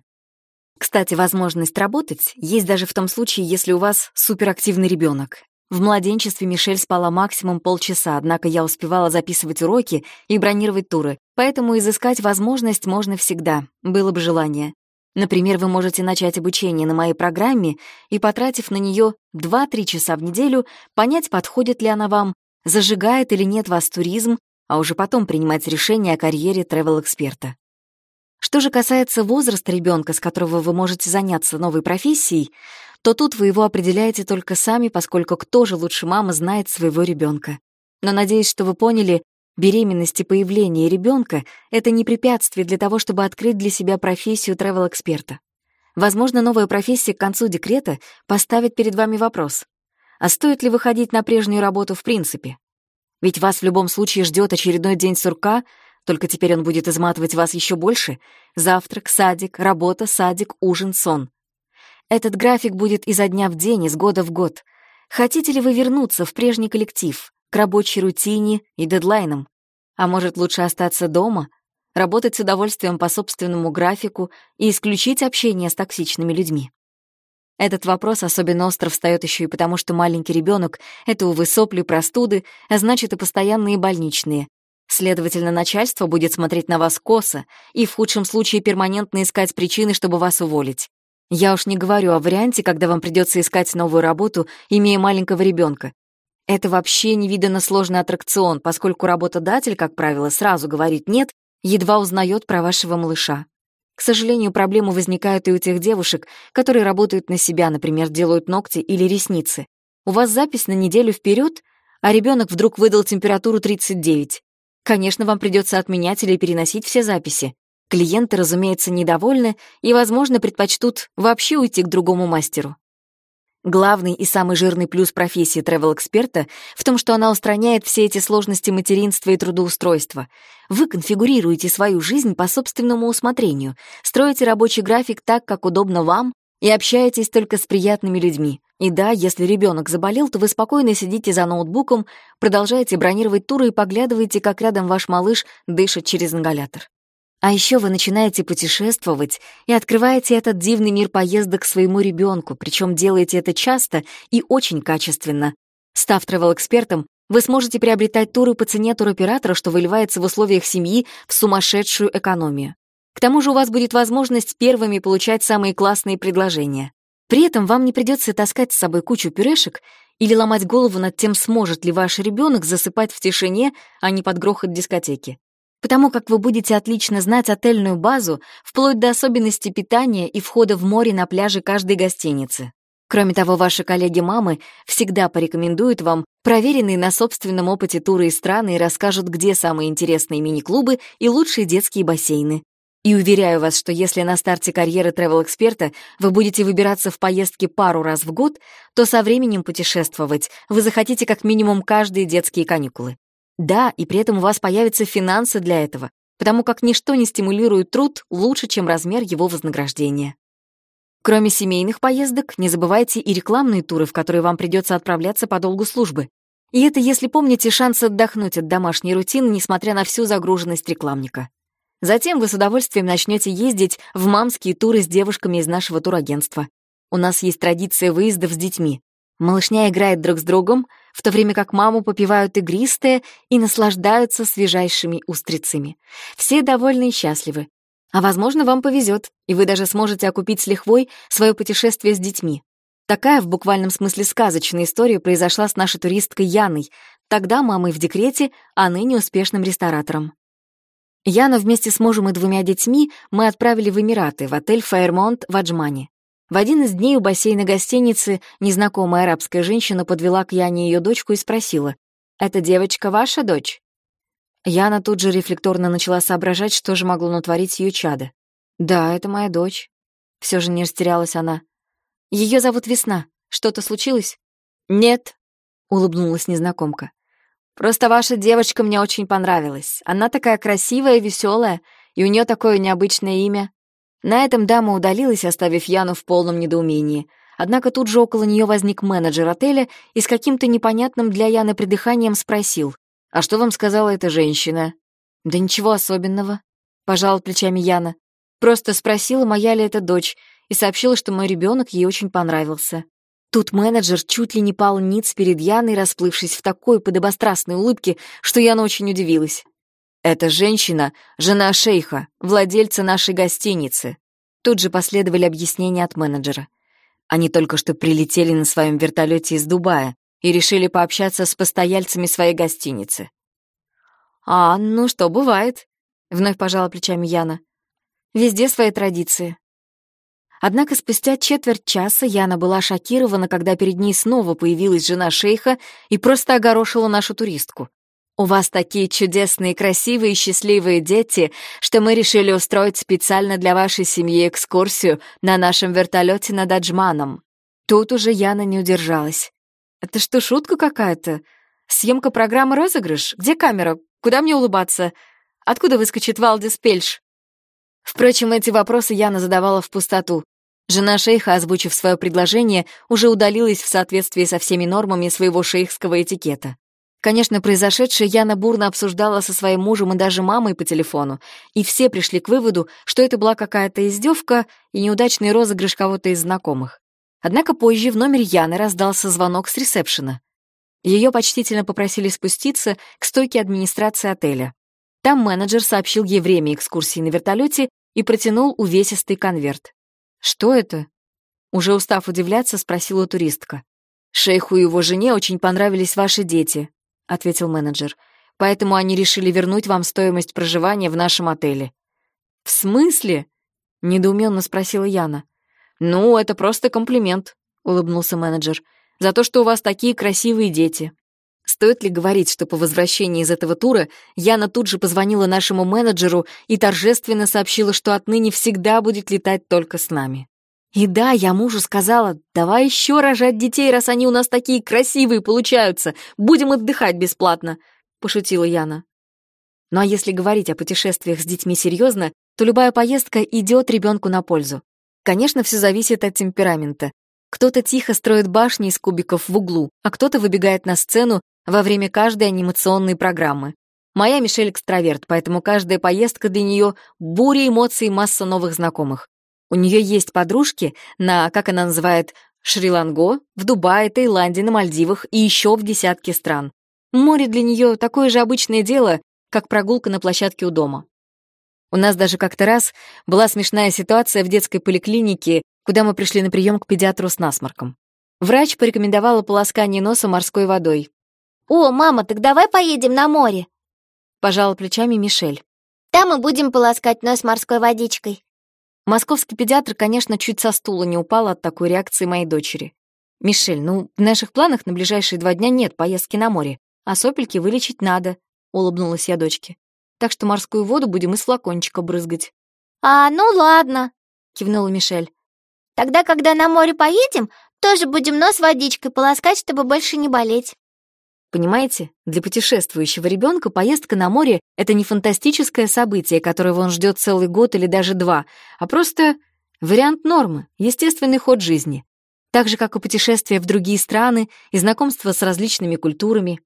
Кстати, возможность работать есть даже в том случае, если у вас суперактивный ребенок. В младенчестве Мишель спала максимум полчаса, однако я успевала записывать уроки и бронировать туры, поэтому изыскать возможность можно всегда, было бы желание. Например, вы можете начать обучение на моей программе и, потратив на нее 2-3 часа в неделю, понять, подходит ли она вам, зажигает или нет вас туризм, а уже потом принимать решение о карьере travel-эксперта. Что же касается возраста ребенка, с которого вы можете заняться новой профессией, то тут вы его определяете только сами, поскольку кто же лучше мамы знает своего ребенка. Но надеюсь, что вы поняли, Беременность и появление ребенка — это не препятствие для того, чтобы открыть для себя профессию travel-эксперта. Возможно, новая профессия к концу декрета поставит перед вами вопрос. А стоит ли выходить на прежнюю работу в принципе? Ведь вас в любом случае ждет очередной день сурка, только теперь он будет изматывать вас еще больше. Завтрак, садик, работа, садик, ужин, сон. Этот график будет изо дня в день, из года в год. Хотите ли вы вернуться в прежний коллектив, к рабочей рутине и дедлайнам. А может, лучше остаться дома, работать с удовольствием по собственному графику и исключить общение с токсичными людьми? Этот вопрос особенно остро встает еще и потому, что маленький ребенок — это, увы, сопли, простуды, а значит, и постоянные больничные. Следовательно, начальство будет смотреть на вас косо и в худшем случае перманентно искать причины, чтобы вас уволить. Я уж не говорю о варианте, когда вам придется искать новую работу, имея маленького ребенка, это вообще невиданно сложный аттракцион, поскольку работодатель, как правило, сразу говорит «нет», едва узнает про вашего малыша. К сожалению, проблемы возникают и у тех девушек, которые работают на себя, например, делают ногти или ресницы. У вас запись на неделю вперед, а ребенок вдруг выдал температуру 39. Конечно, вам придется отменять или переносить все записи. Клиенты, разумеется, недовольны и, возможно, предпочтут вообще уйти к другому мастеру. Главный и самый жирный плюс профессии travel-эксперта в том, что она устраняет все эти сложности материнства и трудоустройства. Вы конфигурируете свою жизнь по собственному усмотрению, строите рабочий график так, как удобно вам, и общаетесь только с приятными людьми. И да, если ребенок заболел, то вы спокойно сидите за ноутбуком, продолжаете бронировать туры и поглядываете, как рядом ваш малыш дышит через ингалятор. А еще вы начинаете путешествовать и открываете этот дивный мир поездок своему ребенку, причем делаете это часто и очень качественно. Став travel-экспертом, вы сможете приобретать туры по цене туроператора, что выливается в условиях семьи в сумасшедшую экономию. К тому же у вас будет возможность первыми получать самые классные предложения. При этом вам не придется таскать с собой кучу пюрешек или ломать голову над тем, сможет ли ваш ребенок засыпать в тишине, а не под грохот дискотеки потому как вы будете отлично знать отельную базу, вплоть до особенностей питания и входа в море на пляже каждой гостиницы. Кроме того, ваши коллеги-мамы всегда порекомендуют вам проверенные на собственном опыте туры и страны и расскажут, где самые интересные мини-клубы и лучшие детские бассейны. И уверяю вас, что если на старте карьеры travel-эксперта вы будете выбираться в поездки пару раз в год, то со временем путешествовать вы захотите как минимум каждые детские каникулы. Да, и при этом у вас появятся финансы для этого, потому как ничто не стимулирует труд лучше, чем размер его вознаграждения. Кроме семейных поездок, не забывайте и рекламные туры, в которые вам придется отправляться по долгу службы. И это, если помните, шанс отдохнуть от домашней рутины, несмотря на всю загруженность рекламника. Затем вы с удовольствием начнете ездить в мамские туры с девушками из нашего турагентства. У нас есть традиция выездов с детьми. Малышня играет друг с другом, в то время как маму попивают игристые и наслаждаются свежайшими устрицами. Все довольны и счастливы. А возможно, вам повезет, и вы даже сможете окупить с лихвой свое путешествие с детьми. Такая в буквальном смысле сказочная история произошла с нашей туристкой Яной, тогда мамой в декрете, а ныне успешным ресторатором. Яну вместе с мужем и двумя детьми мы отправили в Эмираты, в отель «Фаермонт» в Аджмане. В один из дней у бассейна гостиницы незнакомая арабская женщина подвела к Яне ее дочку и спросила, «Эта девочка ваша дочь?» Яна тут же рефлекторно начала соображать, что же могло натворить ее чадо. «Да, это моя дочь». Все же не растерялась она. Ее зовут Весна. Что-то случилось?» «Нет», — улыбнулась незнакомка. «Просто ваша девочка мне очень понравилась. Она такая красивая, веселая, и у нее такое необычное имя. На этом дама удалилась, оставив Яну в полном недоумении. Однако тут же около нее возник менеджер отеля и с каким-то непонятным для Яны придыханием спросил, «А что вам сказала эта женщина?» «Да ничего особенного», — пожала плечами Яна. «Просто спросила, моя ли это дочь, и сообщила, что мой ребенок ей очень понравился». Тут менеджер чуть ли не пал ниц перед Яной, расплывшись в такой подобострастной улыбке, что Яна очень удивилась. «Эта женщина — жена шейха, владельца нашей гостиницы». Тут же последовали объяснения от менеджера. Они только что прилетели на своем вертолете из Дубая и решили пообщаться с постояльцами своей гостиницы. «А, ну что, бывает», — вновь пожала плечами Яна. «Везде свои традиции». Однако спустя четверть часа Яна была шокирована, когда перед ней снова появилась жена шейха и просто огорошила нашу туристку. «У вас такие чудесные, красивые счастливые дети, что мы решили устроить специально для вашей семьи экскурсию на нашем вертолете над Аджманом». Тут уже Яна не удержалась. «Это что, шутка какая-то? Съемка программы «Розыгрыш»? Где камера? Куда мне улыбаться? Откуда выскочит Валдис Пельш?» Впрочем, эти вопросы Яна задавала в пустоту. Жена шейха, озвучив свое предложение, уже удалилась в соответствии со всеми нормами своего шейхского этикета. Конечно, произошедшее Яна бурно обсуждала со своим мужем и даже мамой по телефону, и все пришли к выводу, что это была какая-то издевка и неудачный розыгрыш кого-то из знакомых. Однако позже в номере Яны раздался звонок с ресепшена. Ее почтительно попросили спуститься к стойке администрации отеля. Там менеджер сообщил ей время экскурсии на вертолете и протянул увесистый конверт. «Что это?» Уже устав удивляться, спросила туристка. «Шейху и его жене очень понравились ваши дети», — ответил менеджер. «Поэтому они решили вернуть вам стоимость проживания в нашем отеле». «В смысле?» — недоуменно спросила Яна. «Ну, это просто комплимент», — улыбнулся менеджер. «За то, что у вас такие красивые дети. Стоит ли говорить, что по возвращении из этого тура Яна тут же позвонила нашему менеджеру и торжественно сообщила, что отныне всегда будет летать только с нами. И да, я мужу сказала, давай еще рожать детей, раз они у нас такие красивые получаются, будем отдыхать бесплатно, пошутила Яна. Ну а если говорить о путешествиях с детьми серьезно, то любая поездка идет ребенку на пользу. Конечно, все зависит от темперамента. Кто-то тихо строит башни из кубиков в углу, а кто-то выбегает на сцену во время каждой анимационной программы. Моя Мишель экстраверт, поэтому каждая поездка для нее — буря эмоций масса новых знакомых. У нее есть подружки на, как она называет, Шри-Ланго, в Дубае, Таиланде, на Мальдивах и еще в десятке стран. Море для нее такое же обычное дело, как прогулка на площадке у дома. У нас даже как-то раз была смешная ситуация в детской поликлинике, куда мы пришли на прием к педиатру с насморком. Врач порекомендовала полоскание носа морской водой. «О, мама, так давай поедем на море!» Пожала плечами Мишель. «Там мы будем полоскать нос морской водичкой». Московский педиатр, конечно, чуть со стула не упал от такой реакции моей дочери. «Мишель, ну, в наших планах на ближайшие два дня нет поездки на море, а сопельки вылечить надо», — улыбнулась я дочке. «Так что морскую воду будем из флакончика брызгать». «А, ну ладно», — кивнула Мишель. «Тогда, когда на море поедем, тоже будем нос водичкой полоскать, чтобы больше не болеть». Понимаете, для путешествующего ребенка поездка на море — это не фантастическое событие, которого он ждет целый год или даже два, а просто вариант нормы, естественный ход жизни. Так же, как и путешествия в другие страны и знакомство с различными культурами.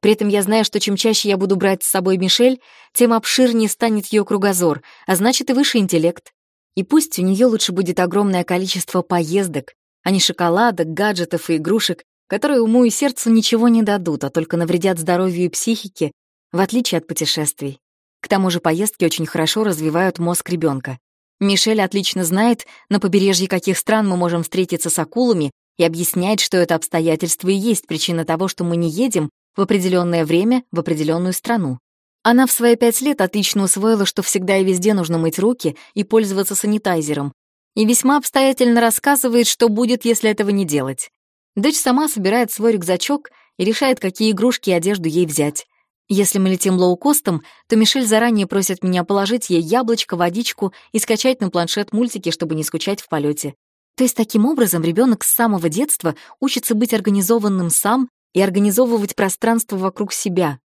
При этом я знаю, что чем чаще я буду брать с собой Мишель, тем обширнее станет ее кругозор, а значит и выше интеллект. И пусть у нее лучше будет огромное количество поездок, а не шоколадок, гаджетов и игрушек, которые уму и сердцу ничего не дадут, а только навредят здоровью и психике, в отличие от путешествий. К тому же поездки очень хорошо развивают мозг ребенка. Мишель отлично знает, на побережье каких стран мы можем встретиться с акулами, и объясняет, что это обстоятельство и есть причина того, что мы не едем в определенное время в определенную страну. Она в свои пять лет отлично усвоила, что всегда и везде нужно мыть руки и пользоваться санитайзером, и весьма обстоятельно рассказывает, что будет, если этого не делать. Дочь сама собирает свой рюкзачок и решает, какие игрушки и одежду ей взять. Если мы летим лоукостом, то Мишель заранее просит меня положить ей яблочко, водичку и скачать на планшет мультики, чтобы не скучать в полете. То есть таким образом ребенок с самого детства учится быть организованным сам и организовывать пространство вокруг себя.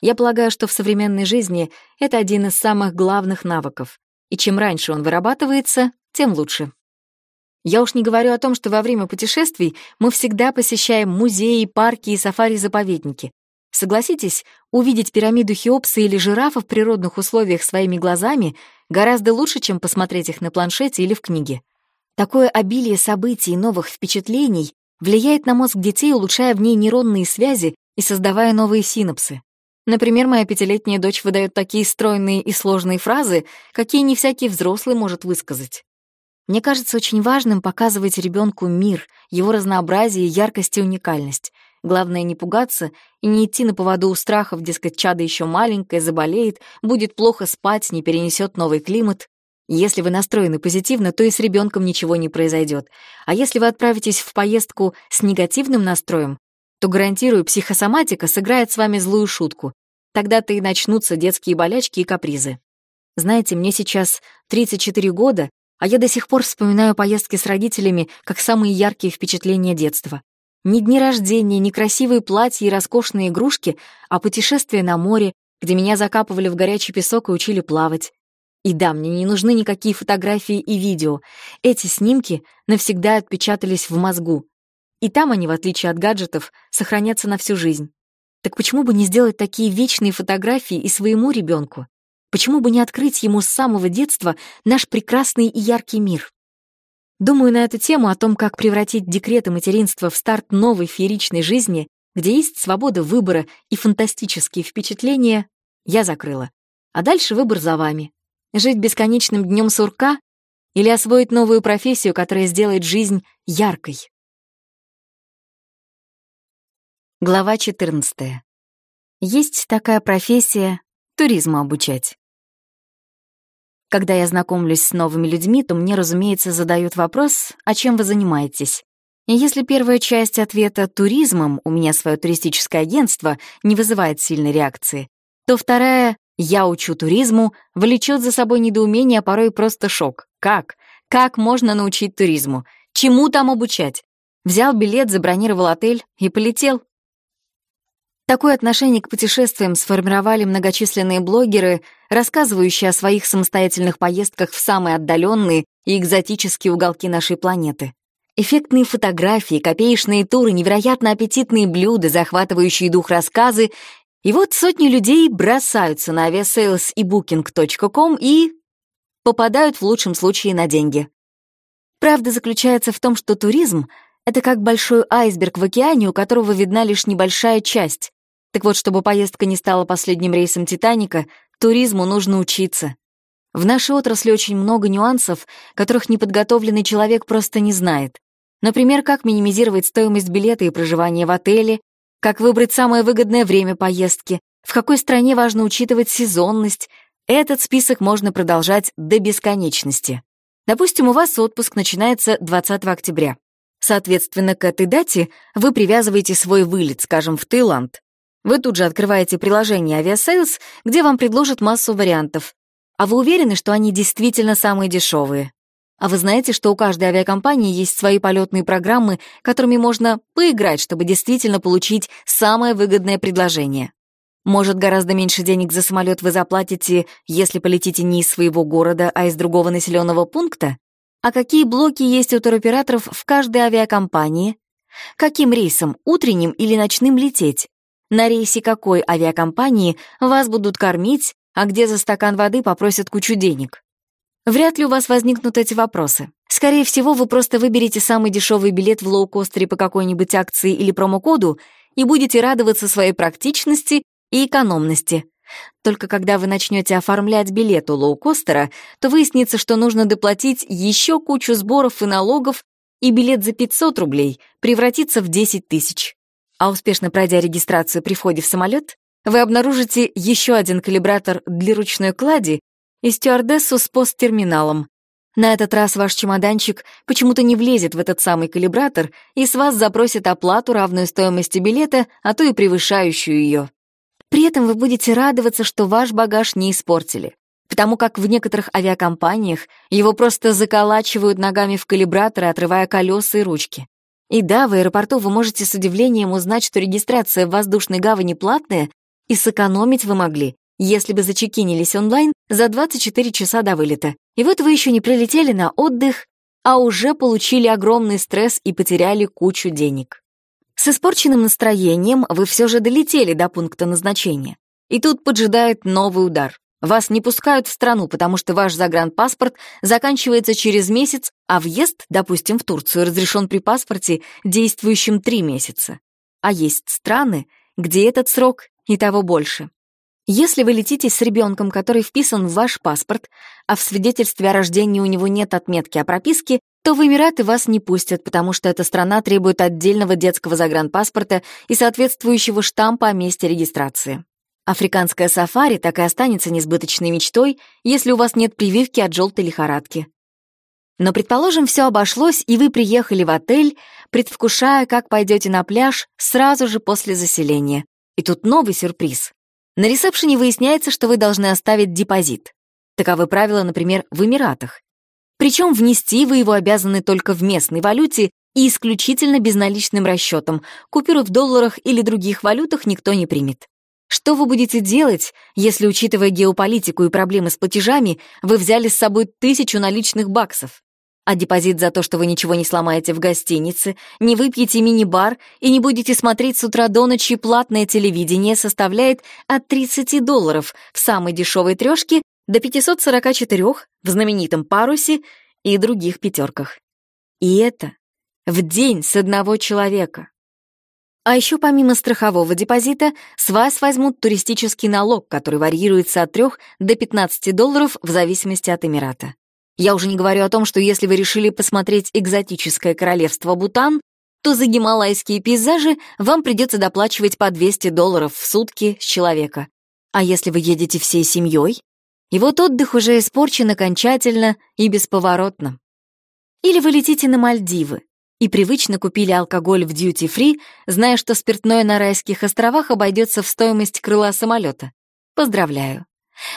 Я полагаю, что в современной жизни это один из самых главных навыков, и чем раньше он вырабатывается, тем лучше. Я уж не говорю о том, что во время путешествий мы всегда посещаем музеи, парки и сафари-заповедники. Согласитесь, увидеть пирамиду Хеопса или жирафа в природных условиях своими глазами гораздо лучше, чем посмотреть их на планшете или в книге. Такое обилие событий и новых впечатлений влияет на мозг детей, улучшая в ней нейронные связи и создавая новые синапсы. Например, моя пятилетняя дочь выдает такие стройные и сложные фразы, какие не всякий взрослый может высказать. Мне кажется очень важным показывать ребенку мир, его разнообразие, яркость и уникальность. Главное не пугаться и не идти на поводу у страхов, дескать, чадо еще маленькое, заболеет, будет плохо спать, не перенесет новый климат. Если вы настроены позитивно, то и с ребенком ничего не произойдет. А если вы отправитесь в поездку с негативным настроем, то, гарантирую, психосоматика сыграет с вами злую шутку. Тогда-то и начнутся детские болячки и капризы. Знаете, мне сейчас 34 года, а я до сих пор вспоминаю поездки с родителями как самые яркие впечатления детства. Ни дни рождения, ни красивые платья и роскошные игрушки, а путешествия на море, где меня закапывали в горячий песок и учили плавать. И да, мне не нужны никакие фотографии и видео. Эти снимки навсегда отпечатались в мозгу. И там они, в отличие от гаджетов, сохранятся на всю жизнь. Так почему бы не сделать такие вечные фотографии и своему ребенку? Почему бы не открыть ему с самого детства наш прекрасный и яркий мир? Думаю на эту тему о том, как превратить декрет и материнство в старт новой фееричной жизни, где есть свобода выбора и фантастические впечатления, я закрыла. А дальше выбор за вами. Жить бесконечным днем сурка или освоить новую профессию, которая сделает жизнь яркой. Глава 14. Есть такая профессия — туризму обучать. Когда я знакомлюсь с новыми людьми, то мне, разумеется, задают вопрос, а чем вы занимаетесь? И если первая часть ответа «туризмом» у меня свое туристическое агентство не вызывает сильной реакции, то вторая «я учу туризму» влечет за собой недоумение, а порой просто шок. Как? Как можно научить туризму? Чему там обучать? Взял билет, забронировал отель и полетел. Такое отношение к путешествиям сформировали многочисленные блогеры, рассказывающие о своих самостоятельных поездках в самые отдаленные и экзотические уголки нашей планеты. Эффектные фотографии, копеечные туры, невероятно аппетитные блюда, захватывающие дух рассказы. И вот сотни людей бросаются на aviasales и booking.com и попадают в лучшем случае на деньги. Правда заключается в том, что туризм — это как большой айсберг в океане, у которого видна лишь небольшая часть. Так вот, чтобы поездка не стала последним рейсом «Титаника», туризму нужно учиться. В нашей отрасли очень много нюансов, которых неподготовленный человек просто не знает. Например, как минимизировать стоимость билета и проживания в отеле, как выбрать самое выгодное время поездки, в какой стране важно учитывать сезонность. Этот список можно продолжать до бесконечности. Допустим, у вас отпуск начинается 20 октября. Соответственно, к этой дате вы привязываете свой вылет, скажем, в Таиланд. Вы тут же открываете приложение Aviasales, где вам предложат массу вариантов. А вы уверены, что они действительно самые дешевые? А вы знаете, что у каждой авиакомпании есть свои полетные программы, которыми можно поиграть, чтобы действительно получить самое выгодное предложение? Может, гораздо меньше денег за самолет вы заплатите, если полетите не из своего города, а из другого населенного пункта? А какие блоки есть у туроператоров в каждой авиакомпании? Каким рейсом, утренним или ночным лететь? На рейсе какой авиакомпании вас будут кормить, а где за стакан воды попросят кучу денег. Вряд ли у вас возникнут эти вопросы. Скорее всего, вы просто выберете самый дешевый билет в лоукостере по какой-нибудь акции или промокоду и будете радоваться своей практичности и экономности. Только когда вы начнете оформлять билет у лоукостера, то выяснится, что нужно доплатить еще кучу сборов и налогов, и билет за 500 рублей превратится в 10 тысяч а успешно пройдя регистрацию при входе в самолет, вы обнаружите еще один калибратор для ручной клади и стюардессу с посттерминалом. На этот раз ваш чемоданчик почему-то не влезет в этот самый калибратор и с вас запросит оплату, равную стоимости билета, а то и превышающую ее. При этом вы будете радоваться, что ваш багаж не испортили, потому как в некоторых авиакомпаниях его просто заколачивают ногами в калибратор, отрывая колеса и ручки. И да, в аэропорту вы можете с удивлением узнать, что регистрация в воздушной гавани платная, и сэкономить вы могли, если бы зачекинились онлайн за 24 часа до вылета. И вот вы еще не прилетели на отдых, а уже получили огромный стресс и потеряли кучу денег. С испорченным настроением вы все же долетели до пункта назначения. И тут поджидает новый удар. Вас не пускают в страну, потому что ваш загранпаспорт заканчивается через месяц, а въезд, допустим, в Турцию разрешен при паспорте, действующем три месяца. А есть страны, где этот срок и того больше. Если вы летите с ребенком, который вписан в ваш паспорт, а в свидетельстве о рождении у него нет отметки о прописке, то в Эмираты вас не пустят, потому что эта страна требует отдельного детского загранпаспорта и соответствующего штампа о месте регистрации. Африканское сафари так и останется несбыточной мечтой, если у вас нет прививки от желтой лихорадки. Но, предположим, все обошлось, и вы приехали в отель, предвкушая, как пойдете на пляж сразу же после заселения. И тут новый сюрприз. На ресепшене выясняется, что вы должны оставить депозит. Таковы правила, например, в Эмиратах. Причем внести вы его обязаны только в местной валюте и исключительно безналичным расчетом. Купюры в долларах или других валютах никто не примет. Что вы будете делать, если, учитывая геополитику и проблемы с платежами, вы взяли с собой тысячу наличных баксов? А депозит за то, что вы ничего не сломаете в гостинице, не выпьете мини-бар и не будете смотреть с утра до ночи платное телевидение, составляет от 30 долларов в самой дешевой трешке до 544 в знаменитом парусе и других пятерках. И это в день с одного человека. А еще помимо страхового депозита с вас возьмут туристический налог, который варьируется от 3 до 15 долларов в зависимости от Эмирата. Я уже не говорю о том, что если вы решили посмотреть экзотическое королевство Бутан, то за гималайские пейзажи вам придется доплачивать по 200 долларов в сутки с человека. А если вы едете всей семьей, и вот отдых уже испорчен окончательно и бесповоротно. Или вы летите на Мальдивы, и привычно купили алкоголь в дьюти-фри, зная, что спиртное на райских островах обойдется в стоимость крыла самолета. Поздравляю.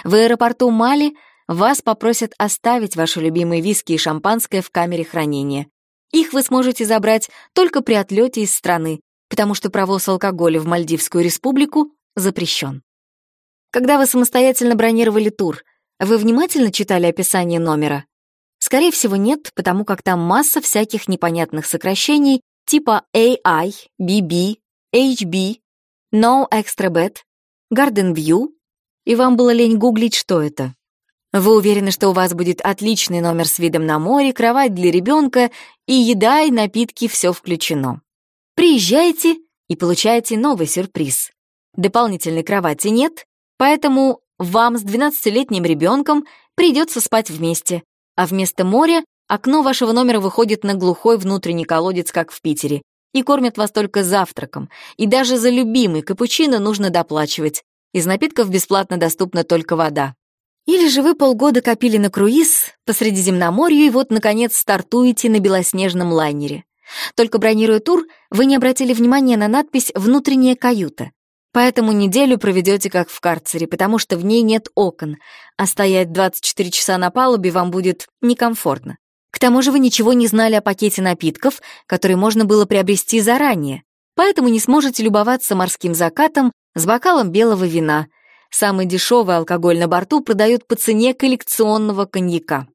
В аэропорту Мали вас попросят оставить ваши любимые виски и шампанское в камере хранения. Их вы сможете забрать только при отлете из страны, потому что провоз алкоголя в Мальдивскую республику запрещен. Когда вы самостоятельно бронировали тур, вы внимательно читали описание номера? Скорее всего, нет, потому как там масса всяких непонятных сокращений типа AI, BB, HB, No Extra Bed, Garden View, и вам было лень гуглить, что это. Вы уверены, что у вас будет отличный номер с видом на море, кровать для ребенка и еда и напитки все включено. Приезжайте и получаете новый сюрприз. Дополнительной кровати нет, поэтому вам с 12-летним ребенком придется спать вместе, а вместо моря окно вашего номера выходит на глухой внутренний колодец, как в Питере, и кормят вас только завтраком, и даже за любимый капучино нужно доплачивать. Из напитков бесплатно доступна только вода. Или же вы полгода копили на круиз по Средиземноморью и вот, наконец, стартуете на белоснежном лайнере. Только бронируя тур, вы не обратили внимания на надпись «Внутренняя каюта». Поэтому неделю проведете как в карцере, потому что в ней нет окон, а стоять 24 часа на палубе вам будет некомфортно. К тому же вы ничего не знали о пакете напитков, который можно было приобрести заранее, поэтому не сможете любоваться морским закатом с бокалом белого вина. Самый дешевый алкоголь на борту продают по цене коллекционного коньяка.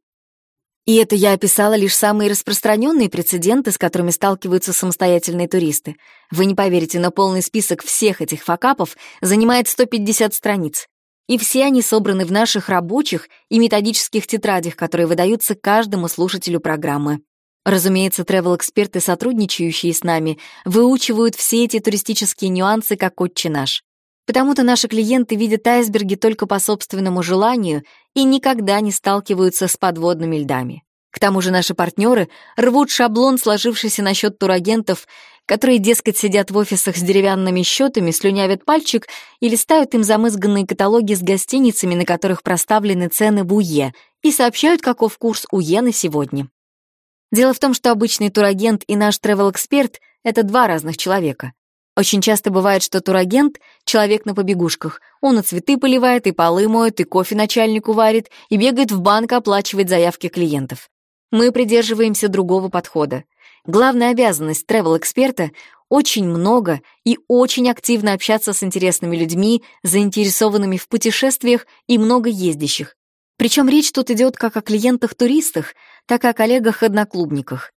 И это я описала лишь самые распространенные прецеденты, с которыми сталкиваются самостоятельные туристы. Вы не поверите, но полный список всех этих факапов занимает 150 страниц. И все они собраны в наших рабочих и методических тетрадях, которые выдаются каждому слушателю программы. Разумеется, тревел-эксперты, сотрудничающие с нами, выучивают все эти туристические нюансы как отче наш. Потому-то наши клиенты видят айсберги только по собственному желанию и никогда не сталкиваются с подводными льдами. К тому же наши партнеры рвут шаблон, сложившийся насчет турагентов, которые, дескать, сидят в офисах с деревянными счетами, слюнявят пальчик и листают им замызганные каталоги с гостиницами, на которых проставлены цены в УЕ, и сообщают, каков курс УЕ на сегодня. Дело в том, что обычный турагент и наш travel-эксперт — это два разных человека. Очень часто бывает, что турагент — человек на побегушках. Он и цветы поливает, и полы моет, и кофе начальнику варит, и бегает в банк оплачивать заявки клиентов. Мы придерживаемся другого подхода. Главная обязанность тревел-эксперта — очень много и очень активно общаться с интересными людьми, заинтересованными в путешествиях и много ездящих. Причем речь тут идет как о клиентах-туристах, так и о коллегах-одноклубниках.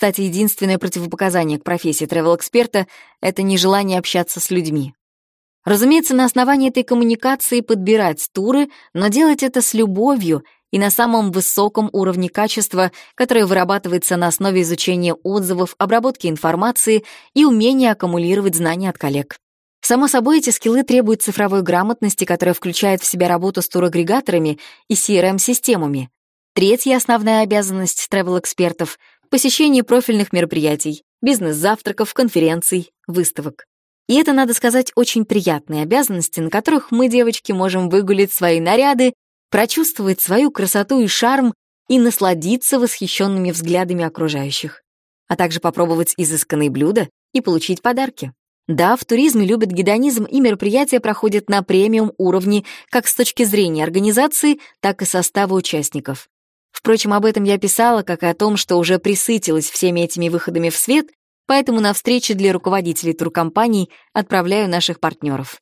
Кстати, единственное противопоказание к профессии тревел-эксперта — это нежелание общаться с людьми. Разумеется, на основании этой коммуникации подбирать туры, но делать это с любовью и на самом высоком уровне качества, которое вырабатывается на основе изучения отзывов, обработки информации и умения аккумулировать знания от коллег. Само собой, эти скиллы требуют цифровой грамотности, которая включает в себя работу с турагрегаторами и CRM-системами. Третья основная обязанность travel-экспертов — посещение профильных мероприятий, бизнес-завтраков, конференций, выставок. И это, надо сказать, очень приятные обязанности, на которых мы, девочки, можем выгулить свои наряды, прочувствовать свою красоту и шарм и насладиться восхищенными взглядами окружающих, а также попробовать изысканные блюда и получить подарки. Да, в туризме любят гедонизм, и мероприятия проходят на премиум уровне как с точки зрения организации, так и состава участников. Впрочем, об этом я писала, как и о том, что уже присытилась всеми этими выходами в свет, поэтому на встречи для руководителей туркомпаний отправляю наших партнеров.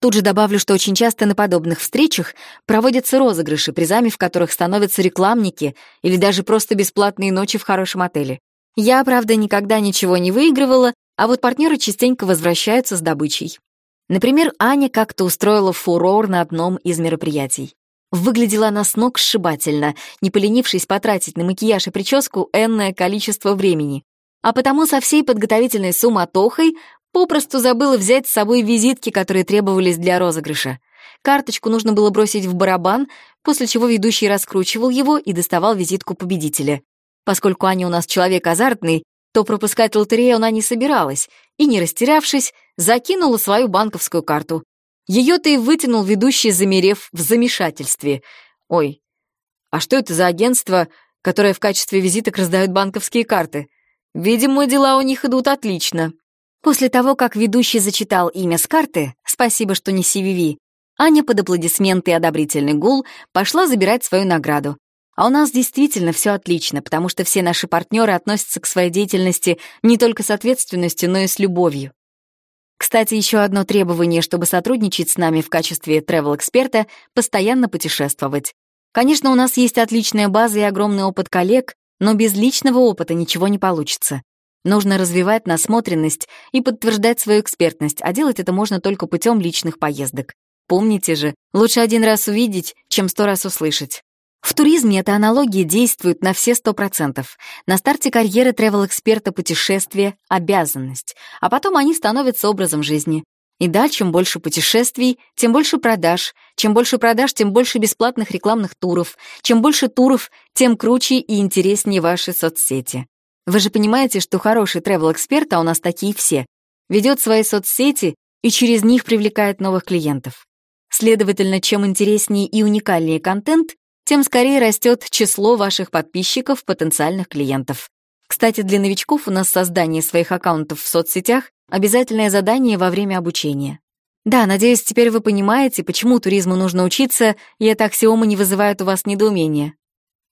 Тут же добавлю, что очень часто на подобных встречах проводятся розыгрыши, призами в которых становятся рекламники или даже просто бесплатные ночи в хорошем отеле. Я, правда, никогда ничего не выигрывала, а вот партнеры частенько возвращаются с добычей. Например, Аня как-то устроила фурор на одном из мероприятий. Выглядела она с ног сшибательно, не поленившись потратить на макияж и прическу энное количество времени. А потому со всей подготовительной суматохой попросту забыла взять с собой визитки, которые требовались для розыгрыша. Карточку нужно было бросить в барабан, после чего ведущий раскручивал его и доставал визитку победителя. Поскольку Аня у нас человек азартный, то пропускать лотерею она не собиралась и, не растерявшись, закинула свою банковскую карту. Ее-то и вытянул ведущий, замерев в замешательстве. «Ой, а что это за агентство, которое в качестве визиток раздает банковские карты? Видимо, дела у них идут отлично». После того, как ведущий зачитал имя с карты, спасибо, что не CVV, Аня под аплодисменты и одобрительный гул пошла забирать свою награду, а у нас действительно все отлично, потому что все наши партнеры относятся к своей деятельности не только с ответственностью, но и с любовью. Кстати, еще одно требование, чтобы сотрудничать с нами в качестве travel-эксперта — постоянно путешествовать. Конечно, у нас есть отличная база и огромный опыт коллег, но без личного опыта ничего не получится. Нужно развивать насмотренность и подтверждать свою экспертность, а делать это можно только путем личных поездок. Помните же, лучше один раз увидеть, чем сто раз услышать. В туризме эта аналогия действует на все сто процентов. На старте карьеры тревел-эксперта путешествие — обязанность, а потом они становятся образом жизни. И да, чем больше путешествий, тем больше продаж. Чем больше продаж, тем больше бесплатных рекламных туров. Чем больше туров, тем круче и интереснее ваши соцсети. Вы же понимаете, что хороший тревел-эксперт, а у нас такие все, ведет свои соцсети и через них привлекает новых клиентов. Следовательно, чем интереснее и уникальнее контент, тем скорее растет число ваших подписчиков, потенциальных клиентов. Кстати, для новичков у нас создание своих аккаунтов в соцсетях — обязательное задание во время обучения. Да, надеюсь, теперь вы понимаете, почему туризму нужно учиться, и эта аксиома не вызывает у вас недоумения.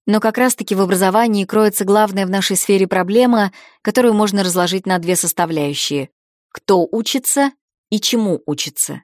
Но как раз-таки в образовании кроется главная в нашей сфере проблема, которую можно разложить на две составляющие. Кто учится и чему учится.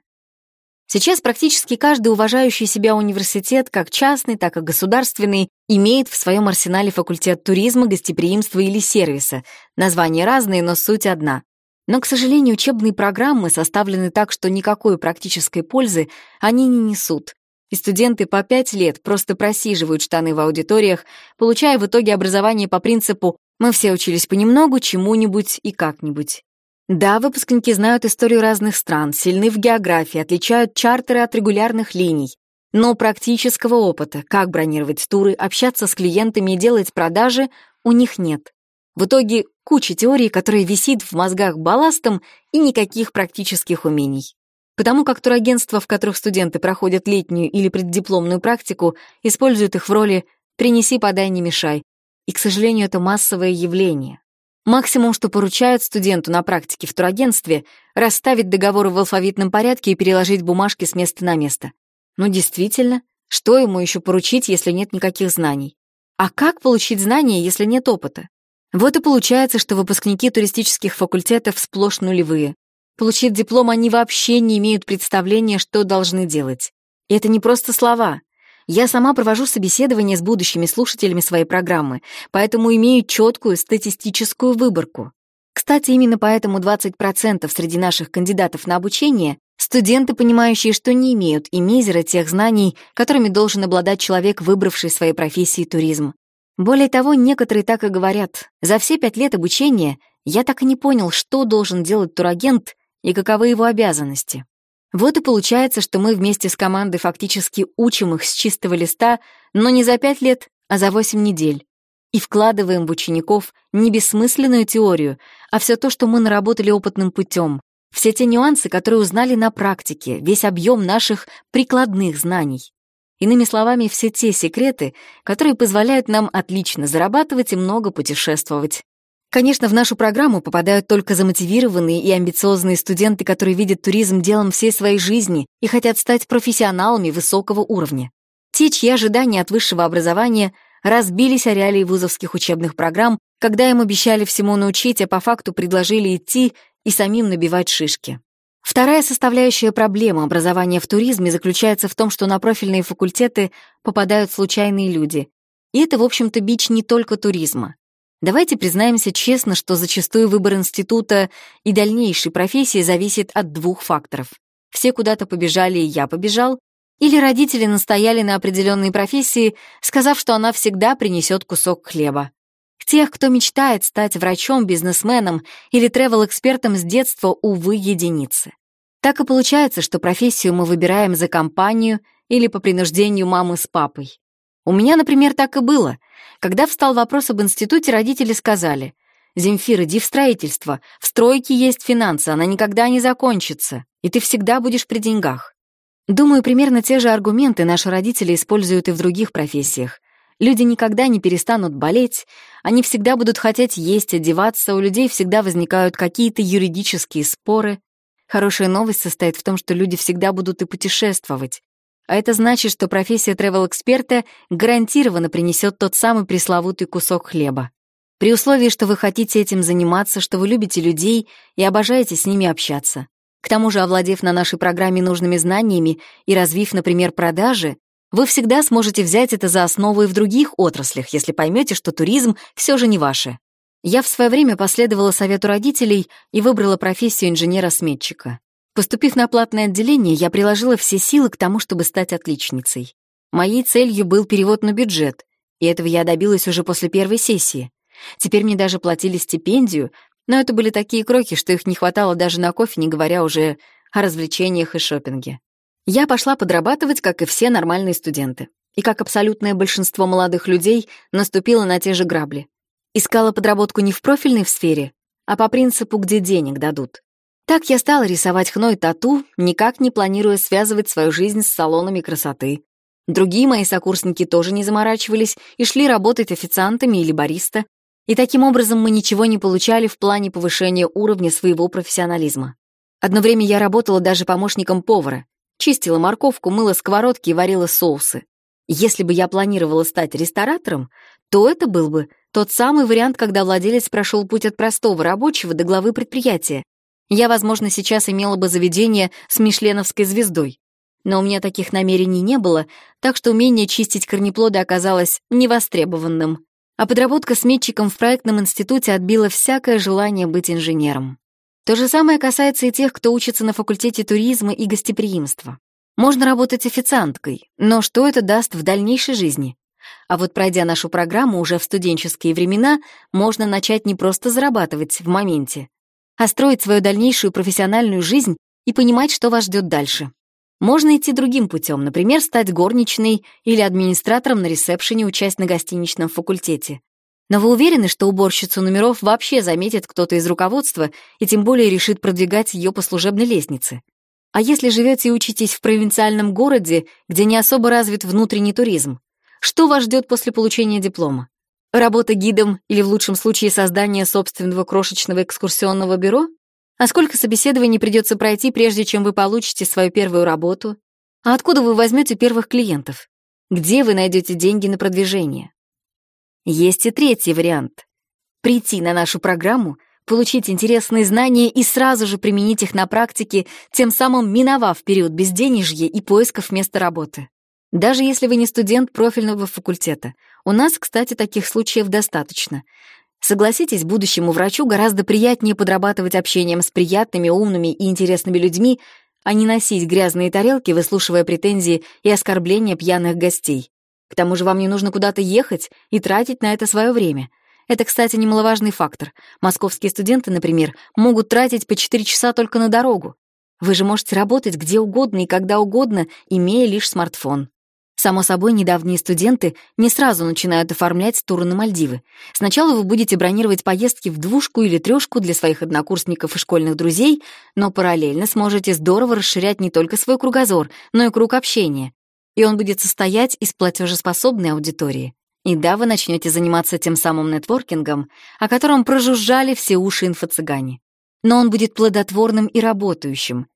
Сейчас практически каждый уважающий себя университет, как частный, так и государственный, имеет в своем арсенале факультет туризма, гостеприимства или сервиса. Названия разные, но суть одна. Но, к сожалению, учебные программы составлены так, что никакой практической пользы они не несут. И студенты по пять лет просто просиживают штаны в аудиториях, получая в итоге образование по принципу «мы все учились понемногу, чему-нибудь и как-нибудь». Да, выпускники знают историю разных стран, сильны в географии, отличают чартеры от регулярных линий. Но практического опыта, как бронировать туры, общаться с клиентами и делать продажи, у них нет. В итоге куча теорий, которая висит в мозгах балластом, и никаких практических умений. Потому как турагентства, в которых студенты проходят летнюю или преддипломную практику, используют их в роли «принеси, подай, не мешай». И, к сожалению, это массовое явление. Максимум, что поручают студенту на практике в турагентстве, расставить договоры в алфавитном порядке и переложить бумажки с места на место. Ну, действительно, что ему еще поручить, если нет никаких знаний? А как получить знания, если нет опыта? Вот и получается, что выпускники туристических факультетов сплошь нулевые. Получив диплом, они вообще не имеют представления, что должны делать. И это не просто слова. Я сама провожу собеседование с будущими слушателями своей программы, поэтому имею четкую статистическую выборку. Кстати, именно поэтому 20% среди наших кандидатов на обучение — студенты, понимающие, что не имеют и мизера тех знаний, которыми должен обладать человек, выбравший своей профессии туризм. Более того, некоторые так и говорят. За все пять лет обучения я так и не понял, что должен делать турагент и каковы его обязанности. Вот и получается, что мы вместе с командой фактически учим их с чистого листа, но не за пять лет, а за восемь недель. И вкладываем в учеников не бессмысленную теорию, а все то, что мы наработали опытным путем, все те нюансы, которые узнали на практике, весь объем наших прикладных знаний. Иными словами, все те секреты, которые позволяют нам отлично зарабатывать и много путешествовать. Конечно, в нашу программу попадают только замотивированные и амбициозные студенты, которые видят туризм делом всей своей жизни и хотят стать профессионалами высокого уровня. Те, чьи ожидания от высшего образования разбились о реалии вузовских учебных программ, когда им обещали всему научить, а по факту предложили идти и самим набивать шишки. Вторая составляющая проблемы образования в туризме заключается в том, что на профильные факультеты попадают случайные люди. И это, в общем-то, бич не только туризма. Давайте признаемся честно, что зачастую выбор института и дальнейшей профессии зависит от двух факторов. Все куда-то побежали, и я побежал, или родители настояли на определенной профессии, сказав, что она всегда принесет кусок хлеба. Тех, кто мечтает стать врачом, бизнесменом или тревел-экспертом с детства, увы, единицы. Так и получается, что профессию мы выбираем за компанию или по принуждению мамы с папой. У меня, например, так и было. Когда встал вопрос об институте, родители сказали, «Земфир, иди в строительство. В стройке есть финансы, она никогда не закончится, и ты всегда будешь при деньгах». Думаю, примерно те же аргументы наши родители используют и в других профессиях. Люди никогда не перестанут болеть, они всегда будут хотеть есть, одеваться, у людей всегда возникают какие-то юридические споры. Хорошая новость состоит в том, что люди всегда будут и путешествовать. А это значит, что профессия тревел-эксперта гарантированно принесет тот самый пресловутый кусок хлеба. При условии, что вы хотите этим заниматься, что вы любите людей и обожаете с ними общаться. К тому же, овладев на нашей программе нужными знаниями и развив, например, продажи, вы всегда сможете взять это за основу и в других отраслях, если поймете, что туризм все же не ваше. Я в свое время последовала совету родителей и выбрала профессию инженера-сметчика. Поступив на платное отделение, я приложила все силы к тому, чтобы стать отличницей. Моей целью был перевод на бюджет, и этого я добилась уже после первой сессии. Теперь мне даже платили стипендию, но это были такие кроки, что их не хватало даже на кофе, не говоря уже о развлечениях и шопинге. Я пошла подрабатывать, как и все нормальные студенты. И как абсолютное большинство молодых людей, наступила на те же грабли. Искала подработку не в профильной в сфере, а по принципу, где денег дадут. Так я стала рисовать хной тату, никак не планируя связывать свою жизнь с салонами красоты. Другие мои сокурсники тоже не заморачивались и шли работать официантами или бариста. И таким образом мы ничего не получали в плане повышения уровня своего профессионализма. Одно время я работала даже помощником повара. Чистила морковку, мыла сковородки и варила соусы. Если бы я планировала стать ресторатором, то это был бы тот самый вариант, когда владелец прошел путь от простого рабочего до главы предприятия, я, возможно, сейчас имела бы заведение с мишленовской звездой. Но у меня таких намерений не было, так что умение чистить корнеплоды оказалось невостребованным. А подработка с метчиком в проектном институте отбила всякое желание быть инженером. То же самое касается и тех, кто учится на факультете туризма и гостеприимства. Можно работать официанткой, но что это даст в дальнейшей жизни? А вот пройдя нашу программу уже в студенческие времена, можно начать не просто зарабатывать в моменте, а строить свою дальнейшую профессиональную жизнь и понимать, что вас ждет дальше. Можно идти другим путем, например, стать горничной или администратором на ресепшене, участь на гостиничном факультете. Но вы уверены, что уборщицу номеров вообще заметит кто-то из руководства и тем более решит продвигать ее по служебной лестнице? А если живете и учитесь в провинциальном городе, где не особо развит внутренний туризм, что вас ждет после получения диплома? Работа гидом или в лучшем случае создание собственного крошечного экскурсионного бюро? А сколько собеседований придется пройти, прежде чем вы получите свою первую работу? А откуда вы возьмете первых клиентов? Где вы найдете деньги на продвижение? Есть и третий вариант. Прийти на нашу программу, получить интересные знания и сразу же применить их на практике, тем самым миновав период безденежья и поисков места работы. Даже если вы не студент профильного факультета. У нас, кстати, таких случаев достаточно. Согласитесь, будущему врачу гораздо приятнее подрабатывать общением с приятными, умными и интересными людьми, а не носить грязные тарелки, выслушивая претензии и оскорбления пьяных гостей. К тому же вам не нужно куда-то ехать и тратить на это свое время. Это, кстати, немаловажный фактор. Московские студенты, например, могут тратить по 4 часа только на дорогу. Вы же можете работать где угодно и когда угодно, имея лишь смартфон. Само собой, недавние студенты не сразу начинают оформлять туры на Мальдивы. Сначала вы будете бронировать поездки в двушку или трёшку для своих однокурсников и школьных друзей, но параллельно сможете здорово расширять не только свой кругозор, но и круг общения. И он будет состоять из платежеспособной аудитории. И да, вы начнете заниматься тем самым нетворкингом, о котором прожужжали все уши инфо-цыгане. Но он будет плодотворным и работающим.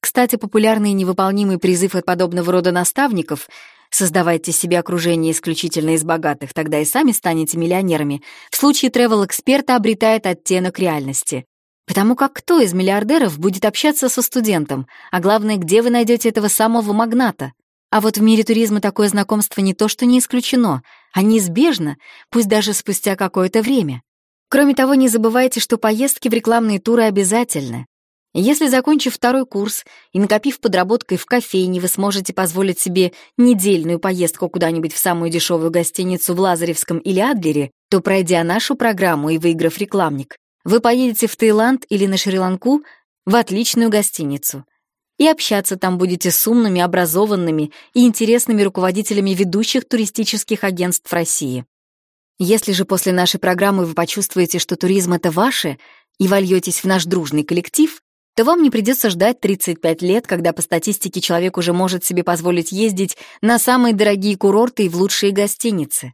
Кстати, популярный и невыполнимый призыв от подобного рода наставников Создавайте себе окружение исключительно из богатых, тогда и сами станете миллионерами. В случае тревел-эксперта обретает оттенок реальности. Потому как кто из миллиардеров будет общаться со студентом? А главное, где вы найдете этого самого магната? А вот в мире туризма такое знакомство не то что не исключено, а неизбежно, пусть даже спустя какое-то время. Кроме того, не забывайте, что поездки в рекламные туры обязательны. Если, закончив второй курс и накопив подработкой в кофейне, вы сможете позволить себе недельную поездку куда-нибудь в самую дешевую гостиницу в Лазаревском или Адлере, то, пройдя нашу программу и выиграв рекламник, вы поедете в Таиланд или на Шри-Ланку в отличную гостиницу. И общаться там будете с умными, образованными и интересными руководителями ведущих туристических агентств России. Если же после нашей программы вы почувствуете, что туризм — это ваше, и вольетесь в наш дружный коллектив, то вам не придется ждать 35 лет, когда по статистике человек уже может себе позволить ездить на самые дорогие курорты и в лучшие гостиницы.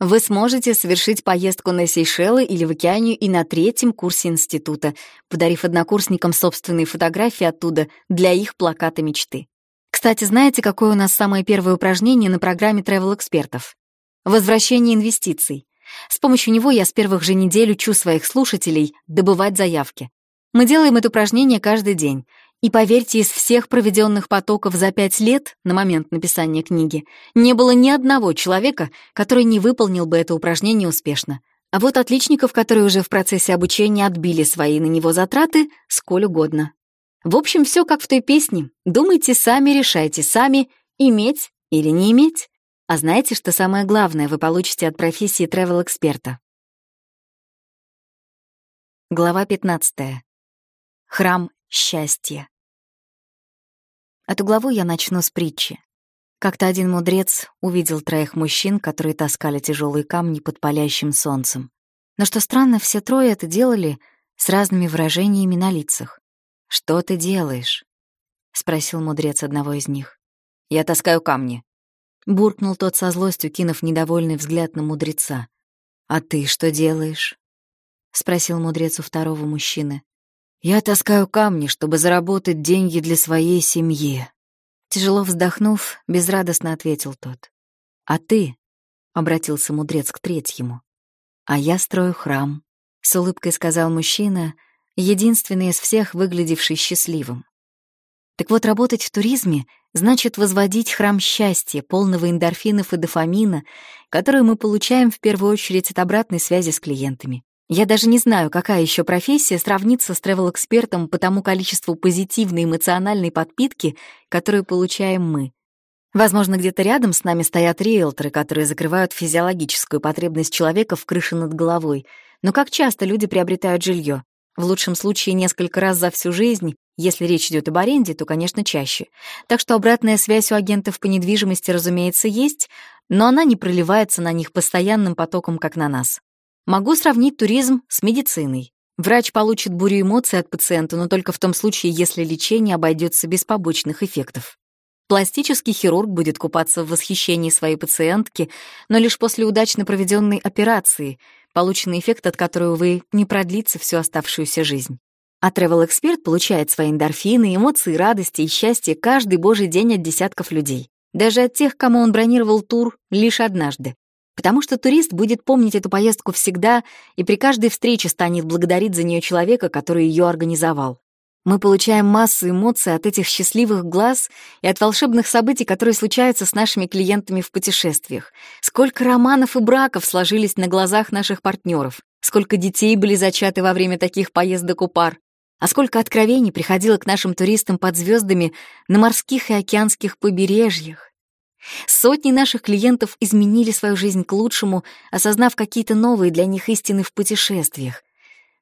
Вы сможете совершить поездку на Сейшелы или в Океанию и на третьем курсе института, подарив однокурсникам собственные фотографии оттуда для их плаката мечты. Кстати, знаете, какое у нас самое первое упражнение на программе Travel экспертов Возвращение инвестиций. С помощью него я с первых же недель учу своих слушателей добывать заявки. Мы делаем это упражнение каждый день. И поверьте, из всех проведенных потоков за пять лет, на момент написания книги, не было ни одного человека, который не выполнил бы это упражнение успешно. А вот отличников, которые уже в процессе обучения отбили свои на него затраты, сколь угодно. В общем, все как в той песне. Думайте сами, решайте сами, иметь или не иметь. А знаете, что самое главное вы получите от профессии travel-эксперта? Глава 15. Храм счастья. Эту главу я начну с притчи. Как-то один мудрец увидел троих мужчин, которые таскали тяжелые камни под палящим солнцем. Но что странно, все трое это делали с разными выражениями на лицах. «Что ты делаешь?» — спросил мудрец одного из них. «Я таскаю камни», — буркнул тот со злостью, кинув недовольный взгляд на мудреца. «А ты что делаешь?» — спросил мудрец у второго мужчины. Я таскаю камни, чтобы заработать деньги для своей семьи. Тяжело вздохнув, безрадостно ответил тот. А ты? обратился мудрец к третьему. А я строю храм, с улыбкой сказал мужчина, единственный из всех выглядевший счастливым. Так вот, работать в туризме значит возводить храм счастья, полного эндорфинов и дофамина, который мы получаем в первую очередь от обратной связи с клиентами. Я даже не знаю, какая еще профессия сравнится с тревел-экспертом по тому количеству позитивной эмоциональной подпитки, которую получаем мы. Возможно, где-то рядом с нами стоят риэлторы, которые закрывают физиологическую потребность человека в крыше над головой. Но как часто люди приобретают жилье? В лучшем случае несколько раз за всю жизнь, если речь идет об аренде, то, конечно, чаще. Так что обратная связь у агентов по недвижимости, разумеется, есть, но она не проливается на них постоянным потоком, как на нас. Могу сравнить туризм с медициной. Врач получит бурю эмоций от пациента, но только в том случае, если лечение обойдется без побочных эффектов. Пластический хирург будет купаться в восхищении своей пациентки, но лишь после удачно проведенной операции, полученный эффект от которой, увы, не продлится всю оставшуюся жизнь. А travel-эксперт получает свои эндорфины, эмоции, радости и счастье каждый божий день от десятков людей. Даже от тех, кому он бронировал тур лишь однажды потому что турист будет помнить эту поездку всегда и при каждой встрече станет благодарить за нее человека, который ее организовал. Мы получаем массу эмоций от этих счастливых глаз и от волшебных событий, которые случаются с нашими клиентами в путешествиях. Сколько романов и браков сложились на глазах наших партнеров, сколько детей были зачаты во время таких поездок у пар, а сколько откровений приходило к нашим туристам под звездами на морских и океанских побережьях. Сотни наших клиентов изменили свою жизнь к лучшему, осознав какие-то новые для них истины в путешествиях.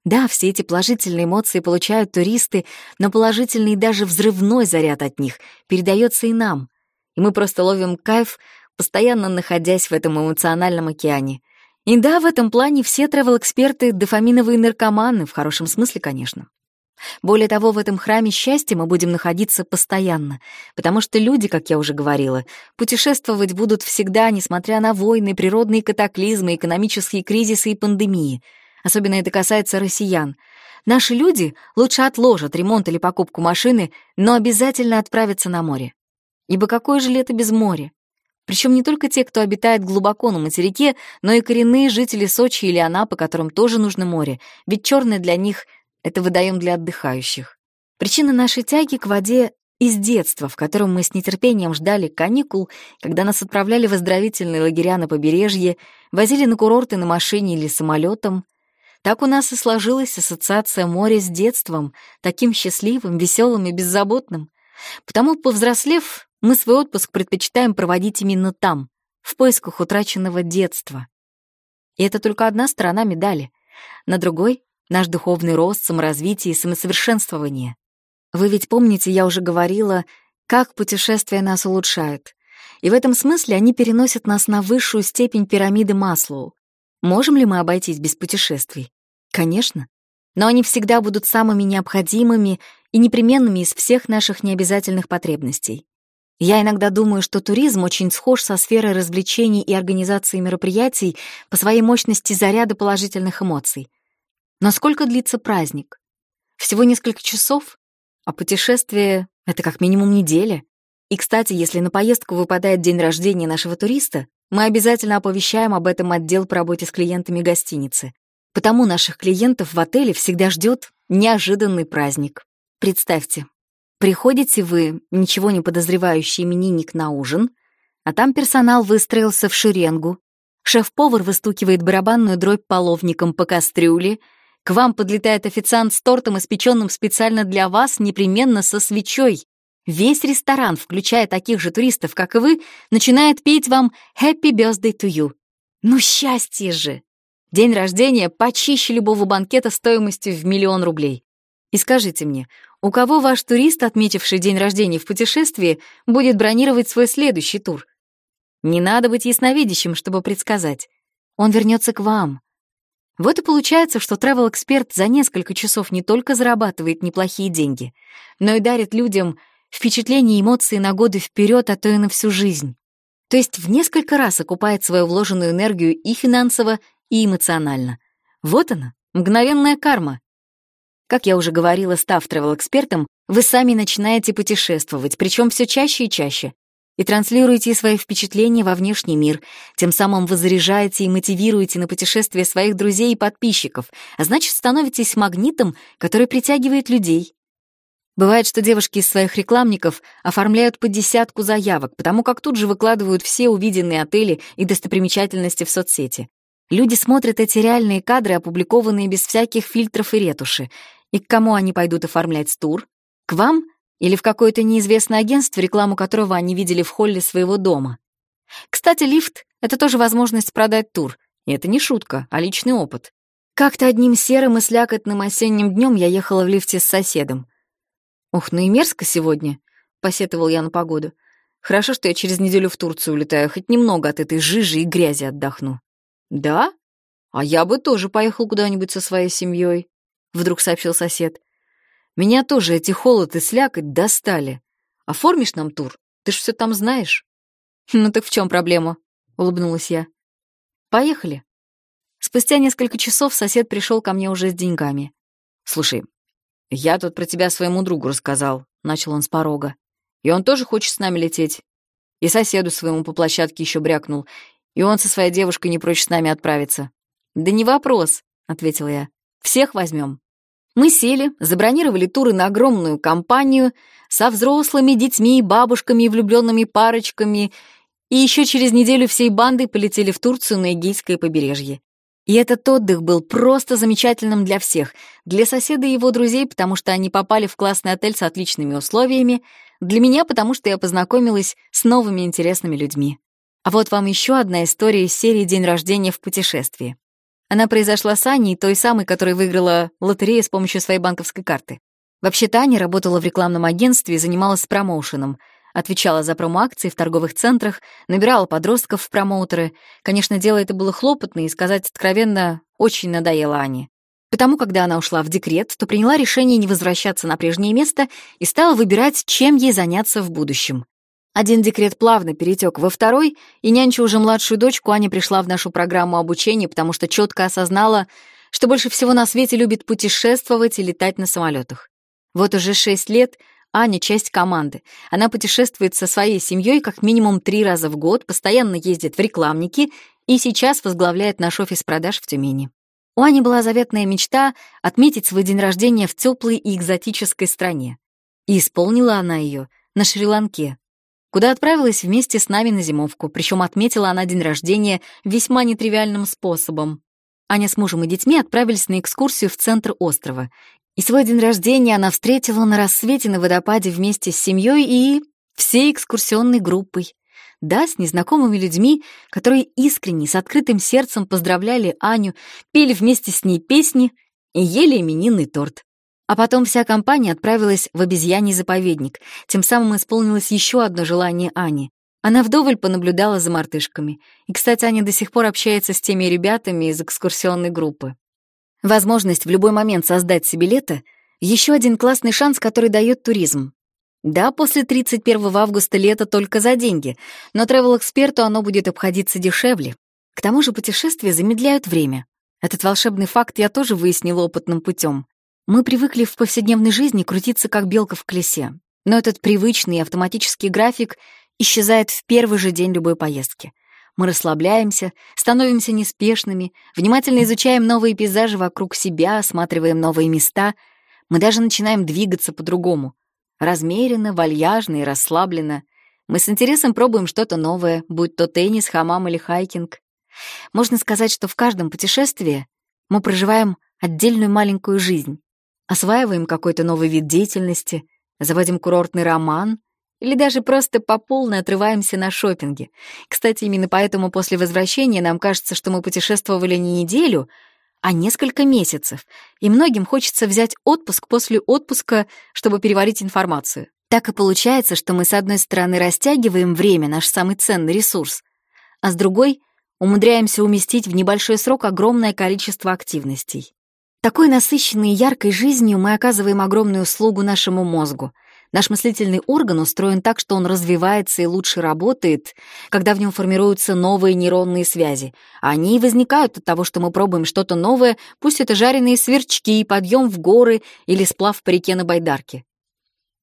Да, все эти положительные эмоции получают туристы, но положительный даже взрывной заряд от них передается и нам. И мы просто ловим кайф, постоянно находясь в этом эмоциональном океане. И да, в этом плане все travel-эксперты — дофаминовые наркоманы, в хорошем смысле, конечно. Более того, в этом храме счастья мы будем находиться постоянно, потому что люди, как я уже говорила, путешествовать будут всегда, несмотря на войны, природные катаклизмы, экономические кризисы и пандемии. Особенно это касается россиян. Наши люди лучше отложат ремонт или покупку машины, но обязательно отправятся на море. Ибо какое же лето без моря? Причем не только те, кто обитает глубоко на материке, но и коренные жители Сочи или Анапы, которым тоже нужно море, ведь черное для них — это выдаем для отдыхающих. Причина нашей тяги к воде из детства, в котором мы с нетерпением ждали каникул, когда нас отправляли в оздоровительные лагеря на побережье, возили на курорты на машине или самолетом. Так у нас и сложилась ассоциация моря с детством, таким счастливым, веселым и беззаботным. Потому, повзрослев, мы свой отпуск предпочитаем проводить именно там, в поисках утраченного детства. И это только одна сторона медали. На другой наш духовный рост, саморазвитие и самосовершенствование. Вы ведь помните, я уже говорила, как путешествия нас улучшают. И в этом смысле они переносят нас на высшую степень пирамиды Маслоу. Можем ли мы обойтись без путешествий? Конечно. Но они всегда будут самыми необходимыми и непременными из всех наших необязательных потребностей. Я иногда думаю, что туризм очень схож со сферой развлечений и организации мероприятий по своей мощности заряда положительных эмоций. Но сколько длится праздник? Всего несколько часов? А путешествие — это как минимум неделя. И, кстати, если на поездку выпадает день рождения нашего туриста, мы обязательно оповещаем об этом отдел по работе с клиентами гостиницы. Потому наших клиентов в отеле всегда ждет неожиданный праздник. Представьте, приходите вы, ничего не подозревающий именинник, на ужин, а там персонал выстроился в шеренгу, шеф-повар выстукивает барабанную дробь половником по кастрюле — к вам подлетает официант с тортом, испеченным специально для вас, непременно со свечой. Весь ресторан, включая таких же туристов, как и вы, начинает петь вам «Happy birthday to you». Ну, счастье же! День рождения почище любого банкета стоимостью в миллион рублей. И скажите мне, у кого ваш турист, отметивший день рождения в путешествии, будет бронировать свой следующий тур? Не надо быть ясновидящим, чтобы предсказать. Он вернется к вам, вот и получается, что travel-эксперт за несколько часов не только зарабатывает неплохие деньги, но и дарит людям впечатления и эмоции на годы вперед, а то и на всю жизнь. То есть в несколько раз окупает свою вложенную энергию и финансово, и эмоционально. Вот она, мгновенная карма. Как я уже говорила, став travel-экспертом, вы сами начинаете путешествовать, причем все чаще и чаще, и транслируете свои впечатления во внешний мир, тем самым вы заряжаете и мотивируете на путешествие своих друзей и подписчиков, а значит, становитесь магнитом, который притягивает людей. Бывает, что девушки из своих рекламников оформляют по десятку заявок, потому как тут же выкладывают все увиденные отели и достопримечательности в соцсети. Люди смотрят эти реальные кадры, опубликованные без всяких фильтров и ретуши. И к кому они пойдут оформлять тур? К вам — или в какое-то неизвестное агентство, рекламу которого они видели в холле своего дома. Кстати, лифт — это тоже возможность продать тур. И это не шутка, а личный опыт. Как-то одним серым и слякотным осенним днем я ехала в лифте с соседом. «Ух, ну и мерзко сегодня», — посетовал я на погоду. «Хорошо, что я через неделю в Турцию улетаю, хоть немного от этой жижи и грязи отдохну». «Да? А я бы тоже поехал куда-нибудь со своей семьей», — вдруг сообщил сосед. Меня тоже эти холод и слякоть достали. Оформишь нам тур? Ты ж все там знаешь. Ну так в чем проблема? Улыбнулась я. Поехали. Спустя несколько часов сосед пришел ко мне уже с деньгами. Слушай, я тут про тебя своему другу рассказал, начал он с порога. И он тоже хочет с нами лететь. И соседу своему по площадке еще брякнул. И он со своей девушкой не прочь с нами отправиться. Да не вопрос, ответила я. Всех возьмем. Мы сели, забронировали туры на огромную компанию со взрослыми, детьми, бабушками и влюбленными парочками, и еще через неделю всей бандой полетели в Турцию на Эгейское побережье. И этот отдых был просто замечательным для всех. Для соседа и его друзей, потому что они попали в классный отель с отличными условиями. Для меня, потому что я познакомилась с новыми интересными людьми. А вот вам еще одна история из серии «День рождения в путешествии». Она произошла с Аней, той самой, которая выиграла лотерею с помощью своей банковской карты. Вообще-то Аня работала в рекламном агентстве и занималась промоушеном — Отвечала за промо-акции в торговых центрах, набирала подростков в промоутеры. Конечно, дело это было хлопотно и, сказать откровенно, очень надоело Ане. Потому, когда она ушла в декрет, то приняла решение не возвращаться на прежнее место и стала выбирать, чем ей заняться в будущем. Один декрет плавно перетек во второй, и нянча уже младшую дочку Аня пришла в нашу программу обучения, потому что четко осознала, что больше всего на свете любит путешествовать и летать на самолетах. Вот уже шесть лет Аня — часть команды. Она путешествует со своей семьей как минимум три раза в год, постоянно ездит в рекламники и сейчас возглавляет наш офис продаж в Тюмени. У Ани была заветная мечта отметить свой день рождения в теплой и экзотической стране. И исполнила она ее на Шри-Ланке, куда отправилась вместе с нами на зимовку, причем отметила она день рождения весьма нетривиальным способом. Аня с мужем и детьми отправились на экскурсию в центр острова, и свой день рождения она встретила на рассвете на водопаде вместе с семьей и всей экскурсионной группой. Да, с незнакомыми людьми, которые искренне, с открытым сердцем поздравляли Аню, пели вместе с ней песни и ели именинный торт. А потом вся компания отправилась в обезьяний заповедник. Тем самым исполнилось еще одно желание Ани. Она вдоволь понаблюдала за мартышками. И, кстати, Аня до сих пор общается с теми ребятами из экскурсионной группы. Возможность в любой момент создать себе лето — еще один классный шанс, который дает туризм. Да, после 31 августа лето только за деньги, но travel-эксперту оно будет обходиться дешевле. К тому же путешествия замедляют время. Этот волшебный факт я тоже выяснила опытным путем. Мы привыкли в повседневной жизни крутиться как белка в колесе, но этот привычный автоматический график исчезает в первый же день любой поездки. Мы расслабляемся, становимся неспешными, внимательно изучаем новые пейзажи вокруг себя, осматриваем новые места. Мы даже начинаем двигаться по-другому. Размеренно, вальяжно и расслабленно. Мы с интересом пробуем что-то новое, будь то теннис, хамам или хайкинг. Можно сказать, что в каждом путешествии мы проживаем отдельную маленькую жизнь, осваиваем какой-то новый вид деятельности, заводим курортный роман, или даже просто по полной отрываемся на шопинге. Кстати, именно поэтому после возвращения нам кажется, что мы путешествовали не неделю, а несколько месяцев, и многим хочется взять отпуск после отпуска, чтобы переварить информацию. Так и получается, что мы с одной стороны растягиваем время, наш самый ценный ресурс, а с другой умудряемся уместить в небольшой срок огромное количество активностей. Такой насыщенной и яркой жизнью мы оказываем огромную услугу нашему мозгу — Наш мыслительный орган устроен так, что он развивается и лучше работает, когда в нем формируются новые нейронные связи. Они возникают от того, что мы пробуем что-то новое, пусть это жареные сверчки, подъем в горы или сплав по реке на байдарке.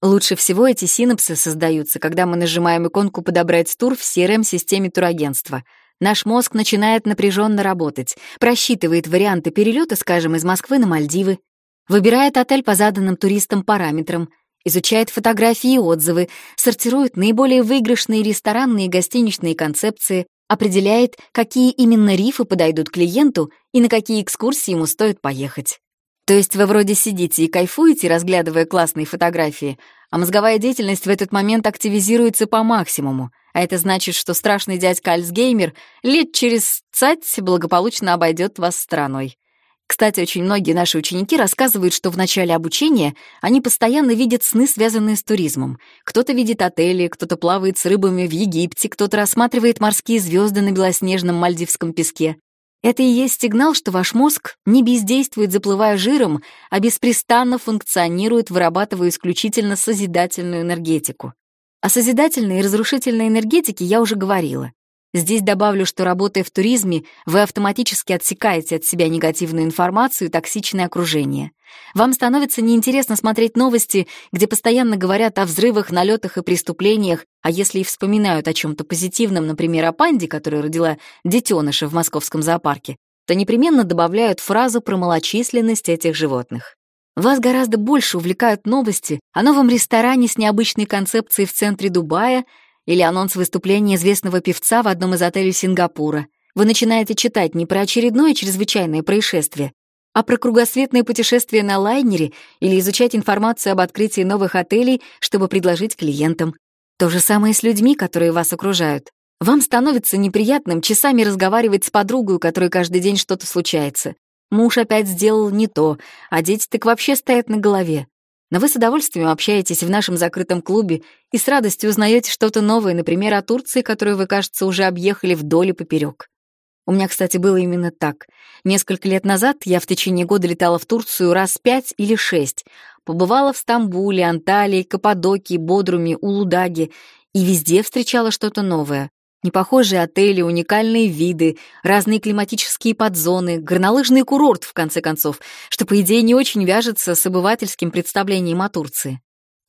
Лучше всего эти синапсы создаются, когда мы нажимаем иконку «Подобрать тур» в CRM-системе турагентства. Наш мозг начинает напряженно работать, просчитывает варианты перелета, скажем, из Москвы на Мальдивы, выбирает отель по заданным туристам параметрам — изучает фотографии и отзывы, сортирует наиболее выигрышные ресторанные и гостиничные концепции, определяет, какие именно рифы подойдут клиенту и на какие экскурсии ему стоит поехать. То есть вы вроде сидите и кайфуете, разглядывая классные фотографии, а мозговая деятельность в этот момент активизируется по максимуму, а это значит, что страшный дядька Альцгеймер лет через цать благополучно обойдет вас стороной. Кстати, очень многие наши ученики рассказывают, что в начале обучения они постоянно видят сны, связанные с туризмом. Кто-то видит отели, кто-то плавает с рыбами в Египте, кто-то рассматривает морские звезды на белоснежном мальдивском песке. Это и есть сигнал, что ваш мозг не бездействует, заплывая жиром, а беспрестанно функционирует, вырабатывая исключительно созидательную энергетику. О созидательной и разрушительной энергетике я уже говорила. Здесь добавлю, что работая в туризме, вы автоматически отсекаете от себя негативную информацию и токсичное окружение. Вам становится неинтересно смотреть новости, где постоянно говорят о взрывах, налетах и преступлениях, а если и вспоминают о чем-то позитивном, например, о панде, которая родила детеныша в московском зоопарке, то непременно добавляют фразу про малочисленность этих животных. Вас гораздо больше увлекают новости о новом ресторане с необычной концепцией в центре Дубая или анонс выступления известного певца в одном из отелей Сингапура. Вы начинаете читать не про очередное чрезвычайное происшествие, а про кругосветное путешествие на лайнере или изучать информацию об открытии новых отелей, чтобы предложить клиентам. То же самое с людьми, которые вас окружают. Вам становится неприятным часами разговаривать с подругой, у которой каждый день что-то случается. Муж опять сделал не то, а дети так вообще стоят на голове. Но вы с удовольствием общаетесь в нашем закрытом клубе и с радостью узнаете что-то новое, например, о Турции, которую вы, кажется, уже объехали вдоль и поперек. У меня, кстати, было именно так. Несколько лет назад я в течение года летала в Турцию раз пять или шесть. Побывала в Стамбуле, Анталии, Каппадокии, Бодруме, Улудаге и везде встречала что-то новое. Непохожие отели, уникальные виды, разные климатические подзоны, горнолыжный курорт, в конце концов, что, по идее, не очень вяжется с обывательским представлением о Турции.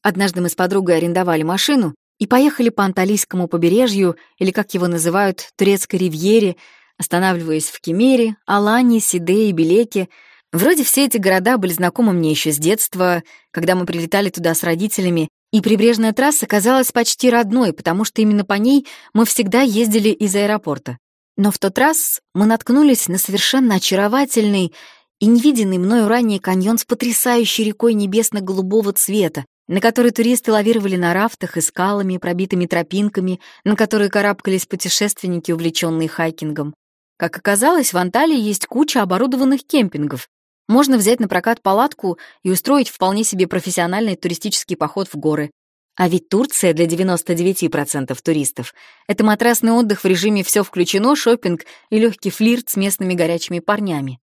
Однажды мы с подругой арендовали машину и поехали по Анталийскому побережью, или, как его называют, турецкой ривьере, останавливаясь в Кемере, Алане, Сиде и Белеке. Вроде все эти города были знакомы мне еще с детства, когда мы прилетали туда с родителями, и прибрежная трасса казалась почти родной, потому что именно по ней мы всегда ездили из аэропорта. Но в тот раз мы наткнулись на совершенно очаровательный и невиденный мною ранее каньон с потрясающей рекой небесно-голубого цвета, на который туристы лавировали на рафтах и скалами, пробитыми тропинками, на которые карабкались путешественники, увлеченные хайкингом. Как оказалось, в Анталии есть куча оборудованных кемпингов, можно взять на прокат палатку и устроить вполне себе профессиональный туристический поход в горы. А ведь Турция для 99% туристов — это матрасный отдых в режиме «все включено», шопинг и легкий флирт с местными горячими парнями.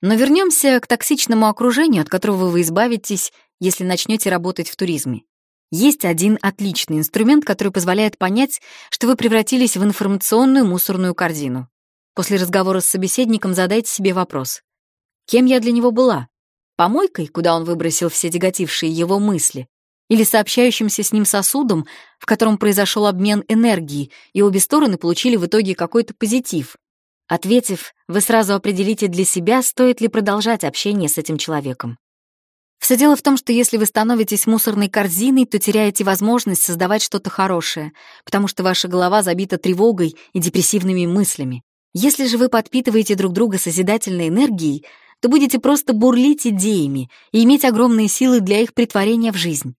Но вернемся к токсичному окружению, от которого вы избавитесь, если начнете работать в туризме. Есть один отличный инструмент, который позволяет понять, что вы превратились в информационную мусорную корзину. После разговора с собеседником задайте себе вопрос. Кем я для него была? Помойкой, куда он выбросил все тяготившие его мысли? Или сообщающимся с ним сосудом, в котором произошел обмен энергией, и обе стороны получили в итоге какой-то позитив? Ответив, вы сразу определите для себя, стоит ли продолжать общение с этим человеком. Все дело в том, что если вы становитесь мусорной корзиной, то теряете возможность создавать что-то хорошее, потому что ваша голова забита тревогой и депрессивными мыслями. Если же вы подпитываете друг друга созидательной энергией, то будете просто бурлить идеями и иметь огромные силы для их притворения в жизнь.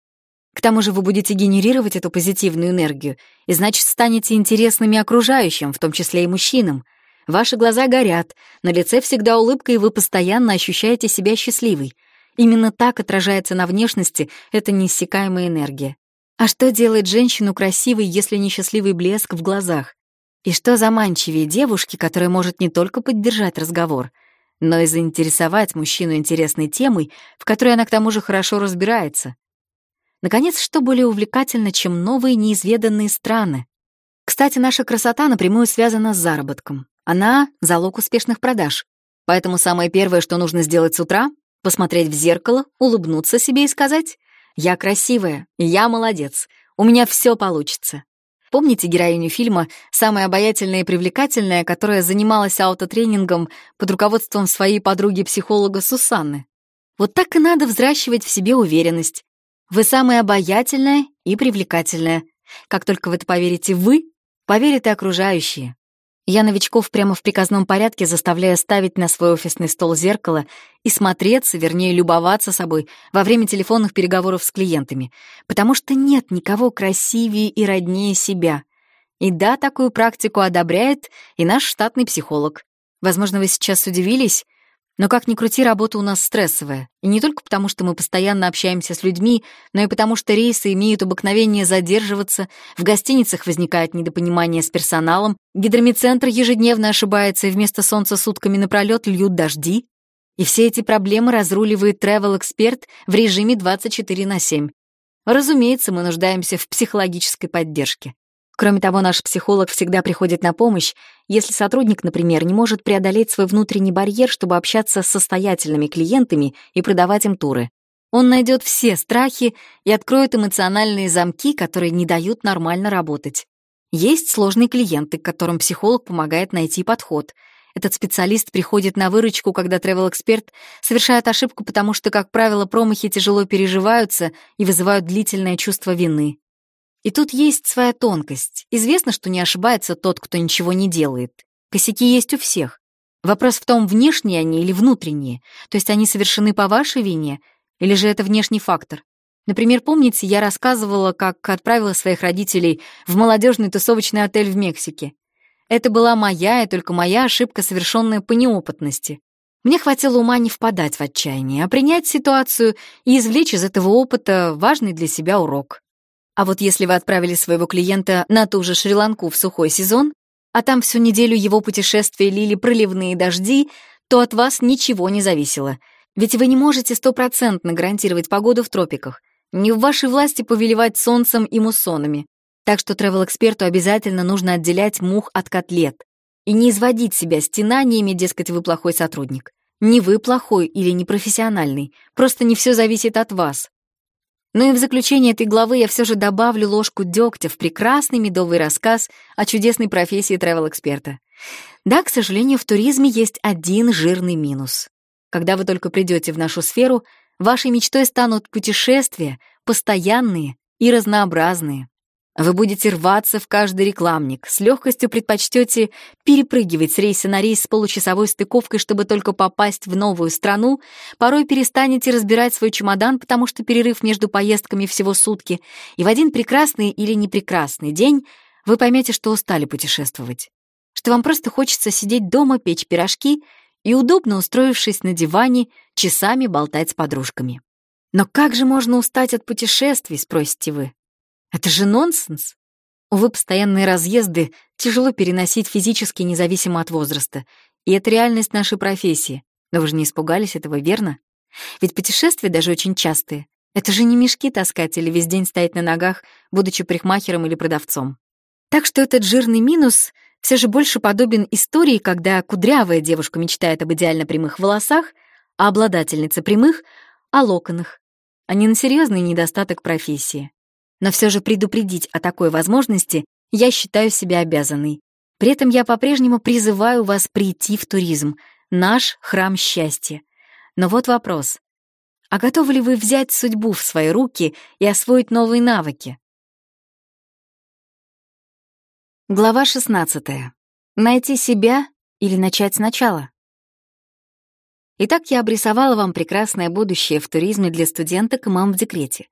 К тому же вы будете генерировать эту позитивную энергию, и значит, станете интересными окружающим, в том числе и мужчинам. Ваши глаза горят, на лице всегда улыбка, и вы постоянно ощущаете себя счастливой. Именно так отражается на внешности эта неиссякаемая энергия. А что делает женщину красивой, если не счастливый блеск в глазах? И что заманчивее девушки, которая может не только поддержать разговор — но и заинтересовать мужчину интересной темой, в которой она к тому же хорошо разбирается. Наконец, что более увлекательно, чем новые неизведанные страны? Кстати, наша красота напрямую связана с заработком. Она — залог успешных продаж. Поэтому самое первое, что нужно сделать с утра — посмотреть в зеркало, улыбнуться себе и сказать «Я красивая, я молодец, у меня все получится». Помните героиню фильма, самая обаятельная и привлекательная, которая занималась аутотренингом под руководством своей подруги-психолога Сусанны? Вот так и надо взращивать в себе уверенность. Вы самая обаятельная и привлекательная. Как только в это поверите вы, поверят и окружающие. Я новичков прямо в приказном порядке заставляю ставить на свой офисный стол зеркало и смотреться, вернее, любоваться собой во время телефонных переговоров с клиентами, потому что нет никого красивее и роднее себя. И да, такую практику одобряет и наш штатный психолог. Возможно, вы сейчас удивились, но как ни крути, работа у нас стрессовая. И не только потому, что мы постоянно общаемся с людьми, но и потому, что рейсы имеют обыкновение задерживаться, в гостиницах возникает недопонимание с персоналом, гидромедцентр ежедневно ошибается, и вместо солнца сутками напролёт льют дожди. И все эти проблемы разруливает travel-эксперт в режиме 24 на 7. Разумеется, мы нуждаемся в психологической поддержке. Кроме того, наш психолог всегда приходит на помощь, если сотрудник, например, не может преодолеть свой внутренний барьер, чтобы общаться с состоятельными клиентами и продавать им туры. Он найдет все страхи и откроет эмоциональные замки, которые не дают нормально работать. Есть сложные клиенты, которым психолог помогает найти подход. Этот специалист приходит на выручку, когда travel-эксперт совершает ошибку, потому что, как правило, промахи тяжело переживаются и вызывают длительное чувство вины. И тут есть своя тонкость. Известно, что не ошибается тот, кто ничего не делает. Косяки есть у всех. Вопрос в том, внешние они или внутренние. То есть они совершены по вашей вине, или же это внешний фактор. Например, помните, я рассказывала, как отправила своих родителей в молодежный тусовочный отель в Мексике. Это была моя и только моя ошибка, совершенная по неопытности. Мне хватило ума не впадать в отчаяние, а принять ситуацию и извлечь из этого опыта важный для себя урок. А вот если вы отправили своего клиента на ту же Шри-Ланку в сухой сезон, а там всю неделю его путешествия лили проливные дожди, то от вас ничего не зависело. Ведь вы не можете стопроцентно гарантировать погоду в тропиках. Не в вашей власти повелевать солнцем и муссонами. Так что тревел-эксперту обязательно нужно отделять мух от котлет и не изводить себя стенаниями, дескать, вы плохой сотрудник. Не вы плохой или непрофессиональный, просто не все зависит от вас. Ну и в заключение этой главы я все же добавлю ложку дегтя в прекрасный медовый рассказ о чудесной профессии тревел-эксперта. Да, к сожалению, в туризме есть один жирный минус. Когда вы только придете в нашу сферу, вашей мечтой станут путешествия, постоянные и разнообразные. Вы будете рваться в каждый рекламник, с легкостью предпочтете перепрыгивать с рейса на рейс с получасовой стыковкой, чтобы только попасть в новую страну, порой перестанете разбирать свой чемодан, потому что перерыв между поездками всего сутки, и в один прекрасный или непрекрасный день вы поймете, что устали путешествовать, что вам просто хочется сидеть дома, печь пирожки и, удобно устроившись на диване, часами болтать с подружками. Но как же можно устать от путешествий, спросите вы? Это же нонсенс. Увы, постоянные разъезды тяжело переносить физически независимо от возраста. И это реальность нашей профессии. Но вы же не испугались этого, верно? Ведь путешествия даже очень частые. Это же не мешки таскать или весь день стоять на ногах, будучи парикмахером или продавцом. Так что этот жирный минус все же больше подобен истории, когда кудрявая девушка мечтает об идеально прямых волосах, а обладательница прямых — о локонах, а не на серьезный недостаток профессии. Но все же предупредить о такой возможности я считаю себя обязанной. При этом я по-прежнему призываю вас прийти в туризм, наш храм счастья. Но вот вопрос. А готовы ли вы взять судьбу в свои руки и освоить новые навыки? Глава 16. Найти себя или начать сначала? Итак, я обрисовала вам прекрасное будущее в туризме для студенток и мам в декрете.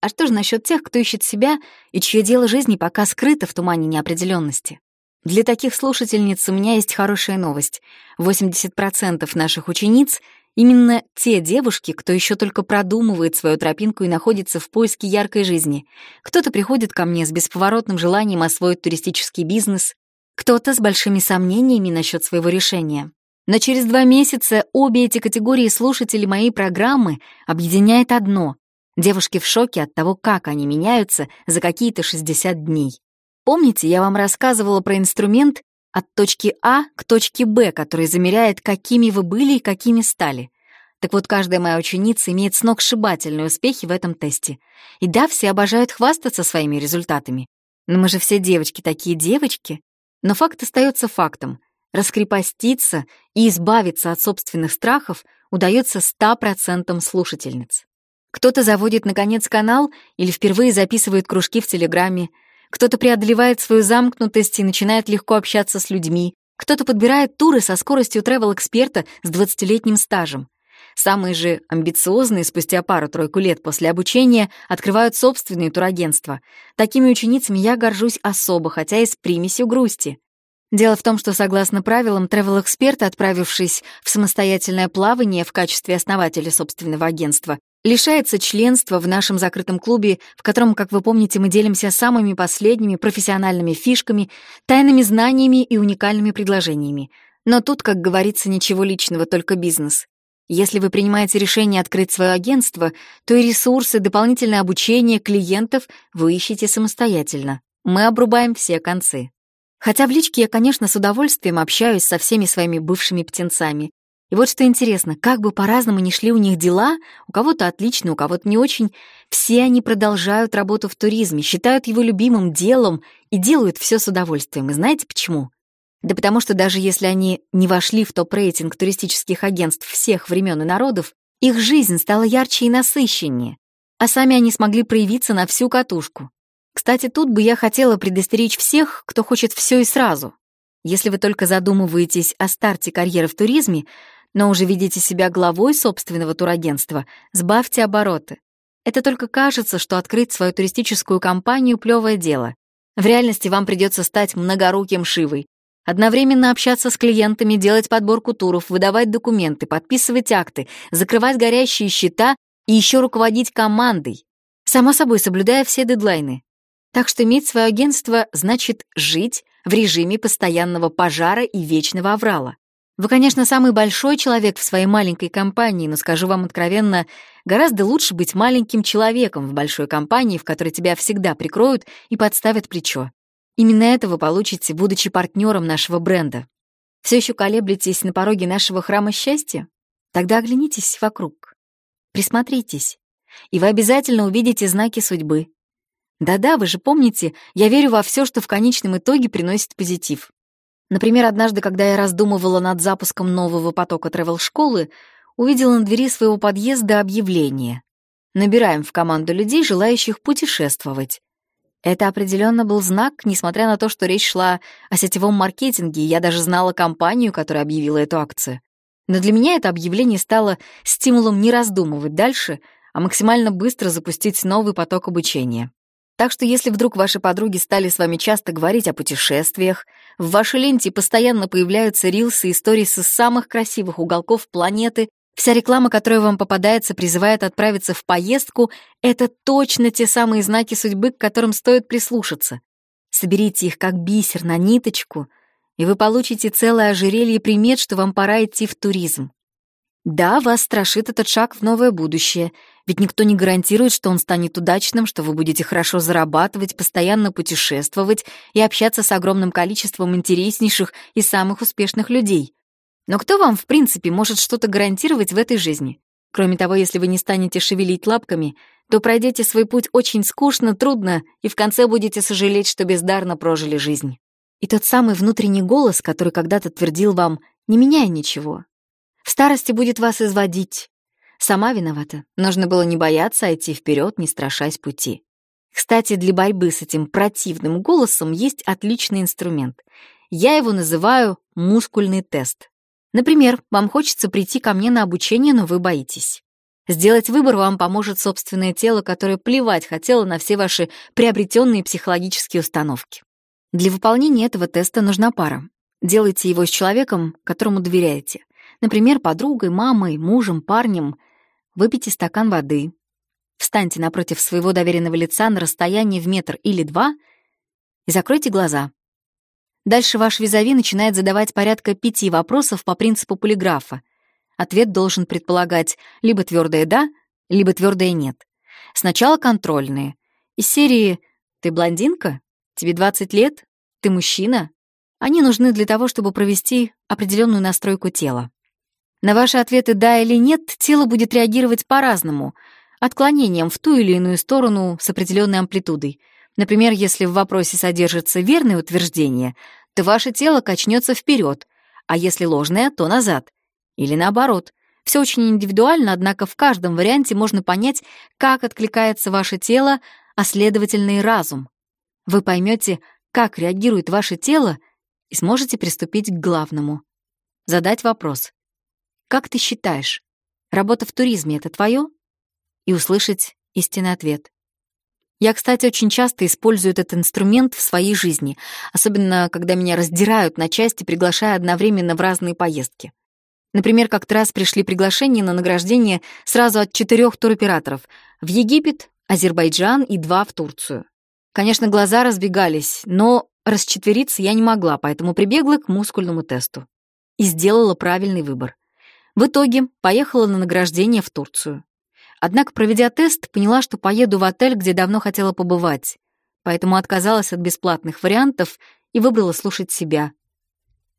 А что же насчет тех, кто ищет себя и чье дело жизни пока скрыто в тумане неопределенности? Для таких слушательниц у меня есть хорошая новость. 80% наших учениц — именно те девушки, кто еще только продумывает свою тропинку и находится в поиске яркой жизни. Кто-то приходит ко мне с бесповоротным желанием освоить туристический бизнес, кто-то с большими сомнениями насчет своего решения. Но через два месяца обе эти категории слушателей моей программы объединяет одно Девушки в шоке от того, как они меняются за какие-то 60 дней. Помните, я вам рассказывала про инструмент от точки А к точке Б, который замеряет, какими вы были и какими стали. Так вот, каждая моя ученица имеет сногсшибательные успехи в этом тесте. И да, все обожают хвастаться своими результатами. Но мы же все девочки такие девочки. Но факт остается фактом. Раскрепоститься и избавиться от собственных страхов удается 100% слушательниц. Кто-то заводит, наконец, канал или впервые записывает кружки в Телеграме. Кто-то преодолевает свою замкнутость и начинает легко общаться с людьми. Кто-то подбирает туры со скоростью тревел-эксперта с 20-летним стажем. Самые же амбициозные спустя пару-тройку лет после обучения открывают собственные турагентства. Такими ученицами я горжусь особо, хотя и с примесью грусти. Дело в том, что, согласно правилам, тревел-эксперт, отправившись в самостоятельное плавание в качестве основателя собственного агентства, лишается членства в нашем закрытом клубе, в котором, как вы помните, мы делимся самыми последними профессиональными фишками, тайными знаниями и уникальными предложениями. Но тут, как говорится, ничего личного, только бизнес. Если вы принимаете решение открыть свое агентство, то и ресурсы, дополнительное обучение клиентов вы ищете самостоятельно. Мы обрубаем все концы. Хотя в личке я, конечно, с удовольствием общаюсь со всеми своими бывшими птенцами, и вот что интересно, как бы по-разному ни шли у них дела, у кого-то отлично, у кого-то не очень, все они продолжают работу в туризме, считают его любимым делом и делают все с удовольствием. И знаете почему? Да потому что даже если они не вошли в топ-рейтинг туристических агентств всех времен и народов, их жизнь стала ярче и насыщеннее, а сами они смогли проявиться на всю катушку. Кстати, тут бы я хотела предостеречь всех, кто хочет все и сразу. Если вы только задумываетесь о старте карьеры в туризме, но уже видите себя главой собственного турагентства, сбавьте обороты. Это только кажется, что открыть свою туристическую компанию — плевое дело. В реальности вам придется стать многоруким Шивой, Одновременно общаться с клиентами, делать подборку туров, выдавать документы, подписывать акты, закрывать горящие счета и еще руководить командой. Само собой, соблюдая все дедлайны. Так что иметь свое агентство значит жить в режиме постоянного пожара и вечного аврала. Вы, конечно, самый большой человек в своей маленькой компании, но скажу вам откровенно, гораздо лучше быть маленьким человеком в большой компании, в которой тебя всегда прикроют и подставят плечо. Именно это вы получите, будучи партнером нашего бренда. Все еще колеблетесь на пороге нашего храма счастья? Тогда оглянитесь вокруг. Присмотритесь, и вы обязательно увидите знаки судьбы. Да-да, вы же помните, я верю во все, что в конечном итоге приносит позитив. Например, однажды, когда я раздумывала над запуском нового потока тревел-школы, увидела на двери своего подъезда объявление. Набираем в команду людей, желающих путешествовать. Это определенно был знак, несмотря на то, что речь шла о сетевом маркетинге, и я даже знала компанию, которая объявила эту акцию. Но для меня это объявление стало стимулом не раздумывать дальше, а максимально быстро запустить новый поток обучения. Так что если вдруг ваши подруги стали с вами часто говорить о путешествиях, в вашей ленте постоянно появляются рилсы и истории из самых красивых уголков планеты, Вся реклама, которая вам попадается, призывает отправиться в поездку, это точно те самые знаки судьбы, к которым стоит прислушаться. Соберите их как бисер на ниточку, и вы получите целое ожерелье примет, что вам пора идти в туризм. Да, вас страшит этот шаг в новое будущее, ведь никто не гарантирует, что он станет удачным, что вы будете хорошо зарабатывать, постоянно путешествовать и общаться с огромным количеством интереснейших и самых успешных людей. Но кто вам, в принципе, может что-то гарантировать в этой жизни? Кроме того, если вы не станете шевелить лапками, то пройдете свой путь очень скучно, трудно, и в конце будете сожалеть, что бездарно прожили жизнь. И тот самый внутренний голос, который когда-то твердил вам «не меняй ничего», старости будет вас изводить. Сама виновата. Нужно было не бояться, а идти вперед, не страшась пути. Кстати, для борьбы с этим противным голосом есть отличный инструмент. Я его называю мускульный тест. Например, вам хочется прийти ко мне на обучение, но вы боитесь. Сделать выбор вам поможет собственное тело, которое плевать хотело на все ваши приобретенные психологические установки. Для выполнения этого теста нужна пара. Делайте его с человеком, которому доверяете. Например, подругой, мамой, мужем, парнем. Выпейте стакан воды. Встаньте напротив своего доверенного лица на расстоянии в метр или два и закройте глаза. Дальше ваш визави начинает задавать порядка пяти вопросов по принципу полиграфа. Ответ должен предполагать либо твердое «да», либо твердое «нет». Сначала контрольные. Из серии «Ты блондинка? Тебе 20 лет? Ты мужчина?» Они нужны для того, чтобы провести определенную настройку тела. На ваши ответы «да» или «нет» тело будет реагировать по-разному, отклонением в ту или иную сторону с определенной амплитудой — Например, если в вопросе содержится верное утверждение, то ваше тело качнется вперед, а если ложное, то назад. Или наоборот. Все очень индивидуально, однако в каждом варианте можно понять, как откликается ваше тело, а следовательно и разум. Вы поймете, как реагирует ваше тело, и сможете приступить к главному. Задать вопрос. «Как ты считаешь, работа в туризме — это твое?» И услышать истинный ответ. Я, кстати, очень часто использую этот инструмент в своей жизни, особенно когда меня раздирают на части, приглашая одновременно в разные поездки. Например, как-то раз пришли приглашения на награждение сразу от четырех туроператоров в Египет, Азербайджан и два в Турцию. Конечно, глаза разбегались, но расчетвериться я не могла, поэтому прибегла к мускульному тесту. И сделала правильный выбор. В итоге поехала на награждение в Турцию. Однако, проведя тест, поняла, что поеду в отель, где давно хотела побывать, поэтому отказалась от бесплатных вариантов и выбрала слушать себя.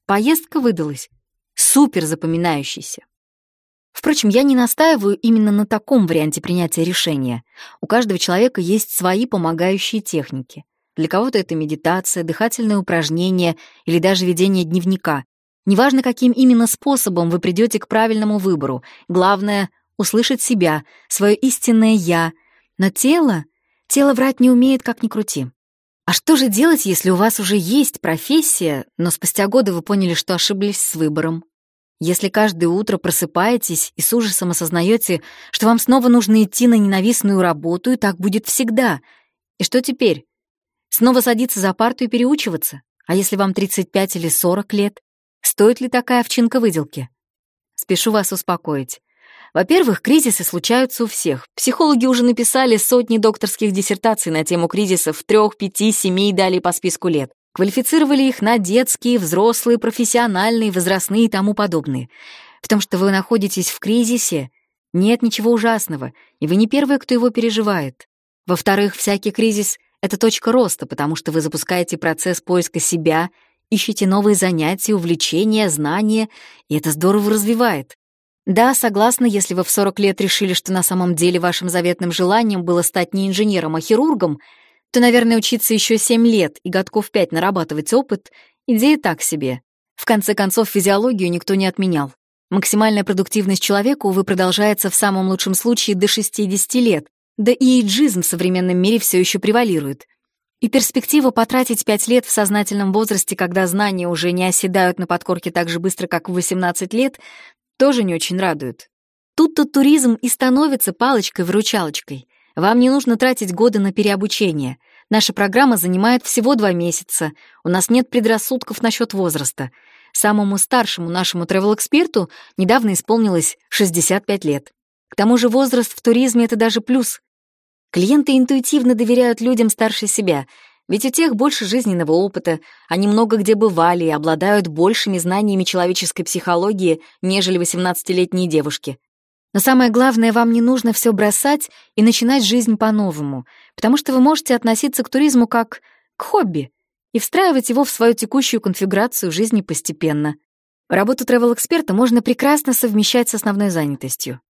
Поездка выдалась супер запоминающейся. Впрочем, я не настаиваю именно на таком варианте принятия решения. У каждого человека есть свои помогающие техники. Для кого-то это медитация, дыхательное упражнение или даже ведение дневника. Неважно, каким именно способом вы придете к правильному выбору. Главное — услышать себя, свое истинное «я». Но тело... Тело врать не умеет, как ни крути. А что же делать, если у вас уже есть профессия, но спустя годы вы поняли, что ошиблись с выбором? Если каждое утро просыпаетесь и с ужасом осознаете, что вам снова нужно идти на ненавистную работу, и так будет всегда. И что теперь? Снова садиться за парту и переучиваться? А если вам 35 или 40 лет? Стоит ли такая овчинка выделки? Спешу вас успокоить. Во-первых, кризисы случаются у всех. Психологи уже написали сотни докторских диссертаций на тему кризисов трех, пяти, семи и далее по списку лет. Квалифицировали их на детские, взрослые, профессиональные, возрастные и тому подобные. В том, что вы находитесь в кризисе, нет ничего ужасного, и вы не первые, кто его переживает. Во-вторых, всякий кризис — это точка роста, потому что вы запускаете процесс поиска себя, ищете новые занятия, увлечения, знания, и это здорово развивает. Да, согласна, если вы в 40 лет решили, что на самом деле вашим заветным желанием было стать не инженером, а хирургом — то, наверное, учиться еще семь лет и годков пять нарабатывать опыт — идея так себе. В конце концов, физиологию никто не отменял. Максимальная продуктивность человека, увы, продолжается в самом лучшем случае до 60 лет, да и эйджизм в современном мире все еще превалирует. И перспектива потратить пять лет в сознательном возрасте, когда знания уже не оседают на подкорке так же быстро, как в 18 лет, тоже не очень радует. Тут-то туризм и становится палочкой-выручалочкой. Вам не нужно тратить годы на переобучение. Наша программа занимает всего два месяца. У нас нет предрассудков насчет возраста. Самому старшему нашему тревел-эксперту недавно исполнилось 65 лет. К тому же возраст в туризме — это даже плюс. Клиенты интуитивно доверяют людям старше себя, ведь у тех больше жизненного опыта, они много где бывали и обладают большими знаниями человеческой психологии, нежели 18-летние девушки. Но самое главное, вам не нужно все бросать и начинать жизнь по-новому, потому что вы можете относиться к туризму как к хобби и встраивать его в свою текущую конфигурацию жизни постепенно. Работу travel-эксперта можно прекрасно совмещать с основной занятостью.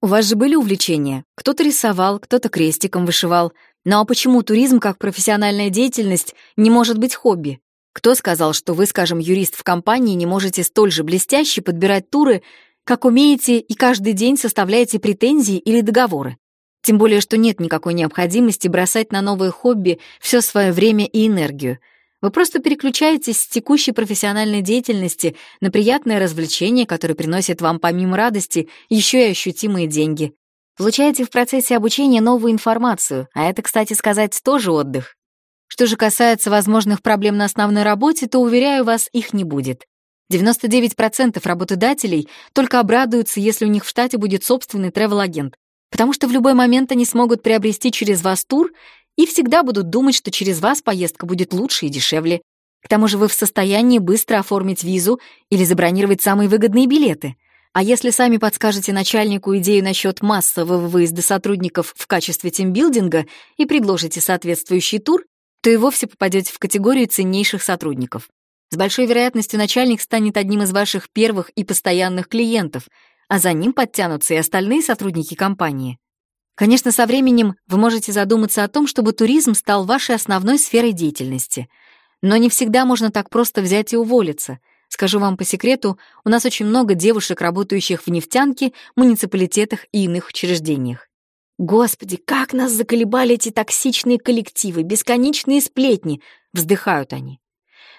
У вас же были увлечения? Кто-то рисовал, кто-то крестиком вышивал. Ну а почему туризм как профессиональная деятельность не может быть хобби? Кто сказал, что вы, скажем, юрист в компании, не можете столь же блестяще подбирать туры, как умеете и каждый день составляете претензии или договоры. Тем более, что нет никакой необходимости бросать на новые хобби все свое время и энергию. Вы просто переключаетесь с текущей профессиональной деятельности на приятное развлечение, которое приносит вам помимо радости еще и ощутимые деньги. Получаете в процессе обучения новую информацию, а это, кстати сказать, тоже отдых. Что же касается возможных проблем на основной работе, то, уверяю вас, их не будет. 99% работодателей только обрадуются, если у них в штате будет собственный travel-агент, потому что в любой момент они смогут приобрести через вас тур и всегда будут думать, что через вас поездка будет лучше и дешевле. К тому же вы в состоянии быстро оформить визу или забронировать самые выгодные билеты. А если сами подскажете начальнику идею насчет массового выезда сотрудников в качестве тимбилдинга и предложите соответствующий тур, то и вовсе попадете в категорию ценнейших сотрудников. С большой вероятностью начальник станет одним из ваших первых и постоянных клиентов, а за ним подтянутся и остальные сотрудники компании. Конечно, со временем вы можете задуматься о том, чтобы туризм стал вашей основной сферой деятельности. Но не всегда можно так просто взять и уволиться. Скажу вам по секрету, у нас очень много девушек, работающих в нефтянке, муниципалитетах и иных учреждениях. «Господи, как нас заколебали эти токсичные коллективы, бесконечные сплетни!» — вздыхают они.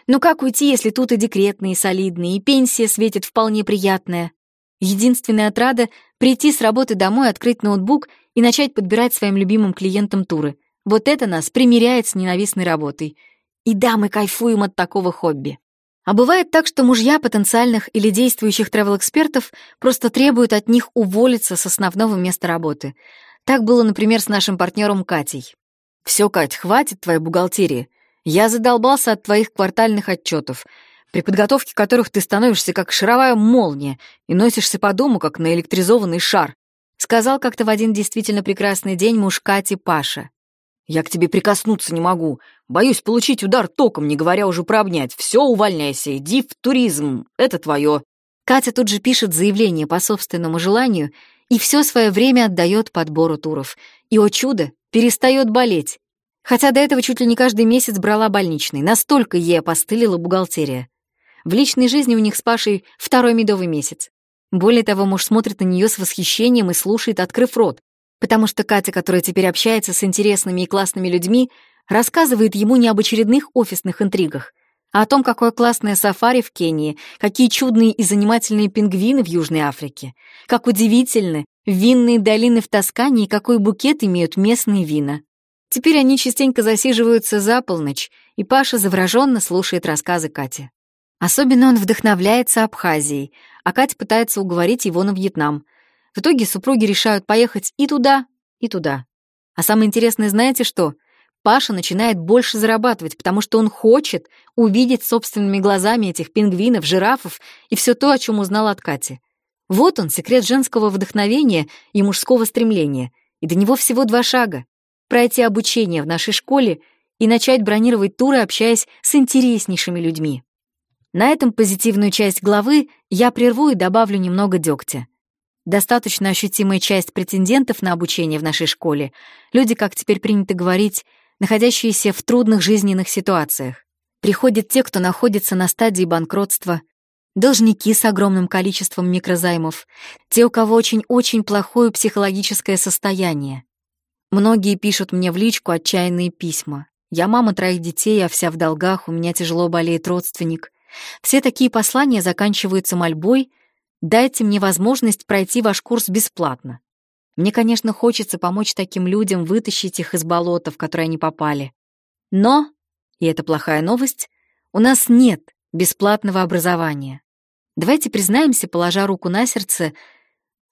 Но как уйти, если тут и декретные, солидные, и пенсия светит вполне приятная? Единственная отрада — прийти с работы домой, открыть ноутбук и начать подбирать своим любимым клиентам туры. Вот это нас примиряет с ненавистной работой. И да, мы кайфуем от такого хобби. А бывает так, что мужья потенциальных или действующих travel-экспертов просто требуют от них уволиться с основного места работы. Так было, например, с нашим партнером Катей. «Все, Кать, хватит твоей бухгалтерии. Я задолбался от твоих квартальных отчетов, при подготовке которых ты становишься как шаровая молния и носишься по дому, как наэлектризованный шар», сказал как-то в один действительно прекрасный день муж Кати Паша. «Я к тебе прикоснуться не могу. Боюсь получить удар током, не говоря уже про обнять. Все, увольняйся, иди в туризм. Это твое». Катя тут же пишет заявление по собственному желанию и все свое время отдает подбору туров. И, о чудо, перестает болеть. Хотя до этого чуть ли не каждый месяц брала больничный, настолько ей опостылила бухгалтерия. В личной жизни у них с Пашей второй медовый месяц. Более того, муж смотрит на нее с восхищением и слушает, открыв рот, потому что Катя, которая теперь общается с интересными и классными людьми, рассказывает ему не об очередных офисных интригах, а о том, какое классное сафари в Кении, какие чудные и занимательные пингвины в Южной Африке, как удивительны винные долины в Тоскане и какой букет имеют местные вина. Теперь они частенько засиживаются за полночь, и Паша завороженно слушает рассказы Кати. Особенно он вдохновляется Абхазией, а Катя пытается уговорить его на Вьетнам. В итоге супруги решают поехать и туда, и туда. А самое интересное, знаете что? Паша начинает больше зарабатывать, потому что он хочет увидеть собственными глазами этих пингвинов, жирафов и все то, о чем узнал от Кати. Вот он, секрет женского вдохновения и мужского стремления. И до него всего два шага. Пройти обучение в нашей школе и начать бронировать туры, общаясь с интереснейшими людьми. На этом позитивную часть главы я прерву и добавлю немного дегтя. Достаточно ощутимая часть претендентов на обучение в нашей школе — люди, как теперь принято говорить, находящиеся в трудных жизненных ситуациях. Приходят те, кто находится на стадии банкротства, должники с огромным количеством микрозаймов, те, у кого очень-очень плохое психологическое состояние. Многие пишут мне в личку отчаянные письма. Я мама троих детей, а вся в долгах, у меня тяжело болеет родственник. Все такие послания заканчиваются мольбой «Дайте мне возможность пройти ваш курс бесплатно». Мне, конечно, хочется помочь таким людям вытащить их из болота, в которое они попали. Но, и это плохая новость, у нас нет бесплатного образования. Давайте признаемся, положа руку на сердце,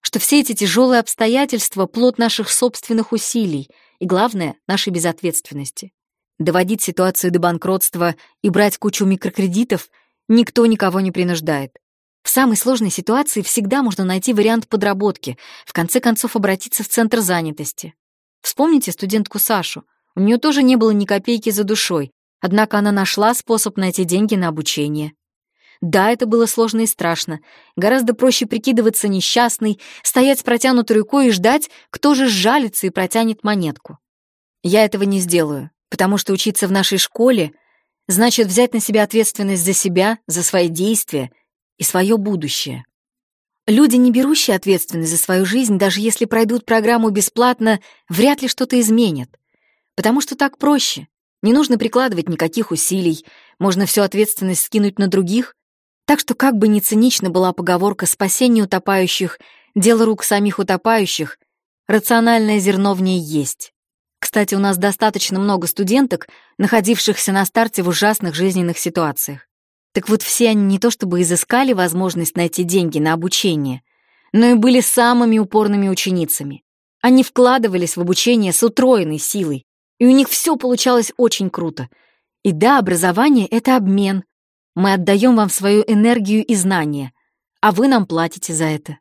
что все эти тяжелые обстоятельства — плод наших собственных усилий и, главное, нашей безответственности. Доводить ситуацию до банкротства и брать кучу микрокредитов Никто никого не принуждает. В самой сложной ситуации всегда можно найти вариант подработки, в конце концов обратиться в центр занятости. Вспомните студентку Сашу. У нее тоже не было ни копейки за душой, однако она нашла способ найти деньги на обучение. Да, это было сложно и страшно. Гораздо проще прикидываться несчастной, стоять с протянутой рукой и ждать, кто же сжалится и протянет монетку. Я этого не сделаю, потому что учиться в нашей школе — значит взять на себя ответственность за себя, за свои действия и свое будущее. Люди, не берущие ответственность за свою жизнь, даже если пройдут программу бесплатно, вряд ли что-то изменят. Потому что так проще. Не нужно прикладывать никаких усилий, можно всю ответственность скинуть на других. Так что как бы ни цинична была поговорка «спасение утопающих», «дело рук самих утопающих», рациональное зерно в ней есть. Кстати, у нас достаточно много студенток, находившихся на старте в ужасных жизненных ситуациях. Так вот, все они не то чтобы изыскали возможность найти деньги на обучение, но и были самыми упорными ученицами. Они вкладывались в обучение с утроенной силой, и у них все получалось очень круто. И да, образование — это обмен. Мы отдаем вам свою энергию и знания, а вы нам платите за это.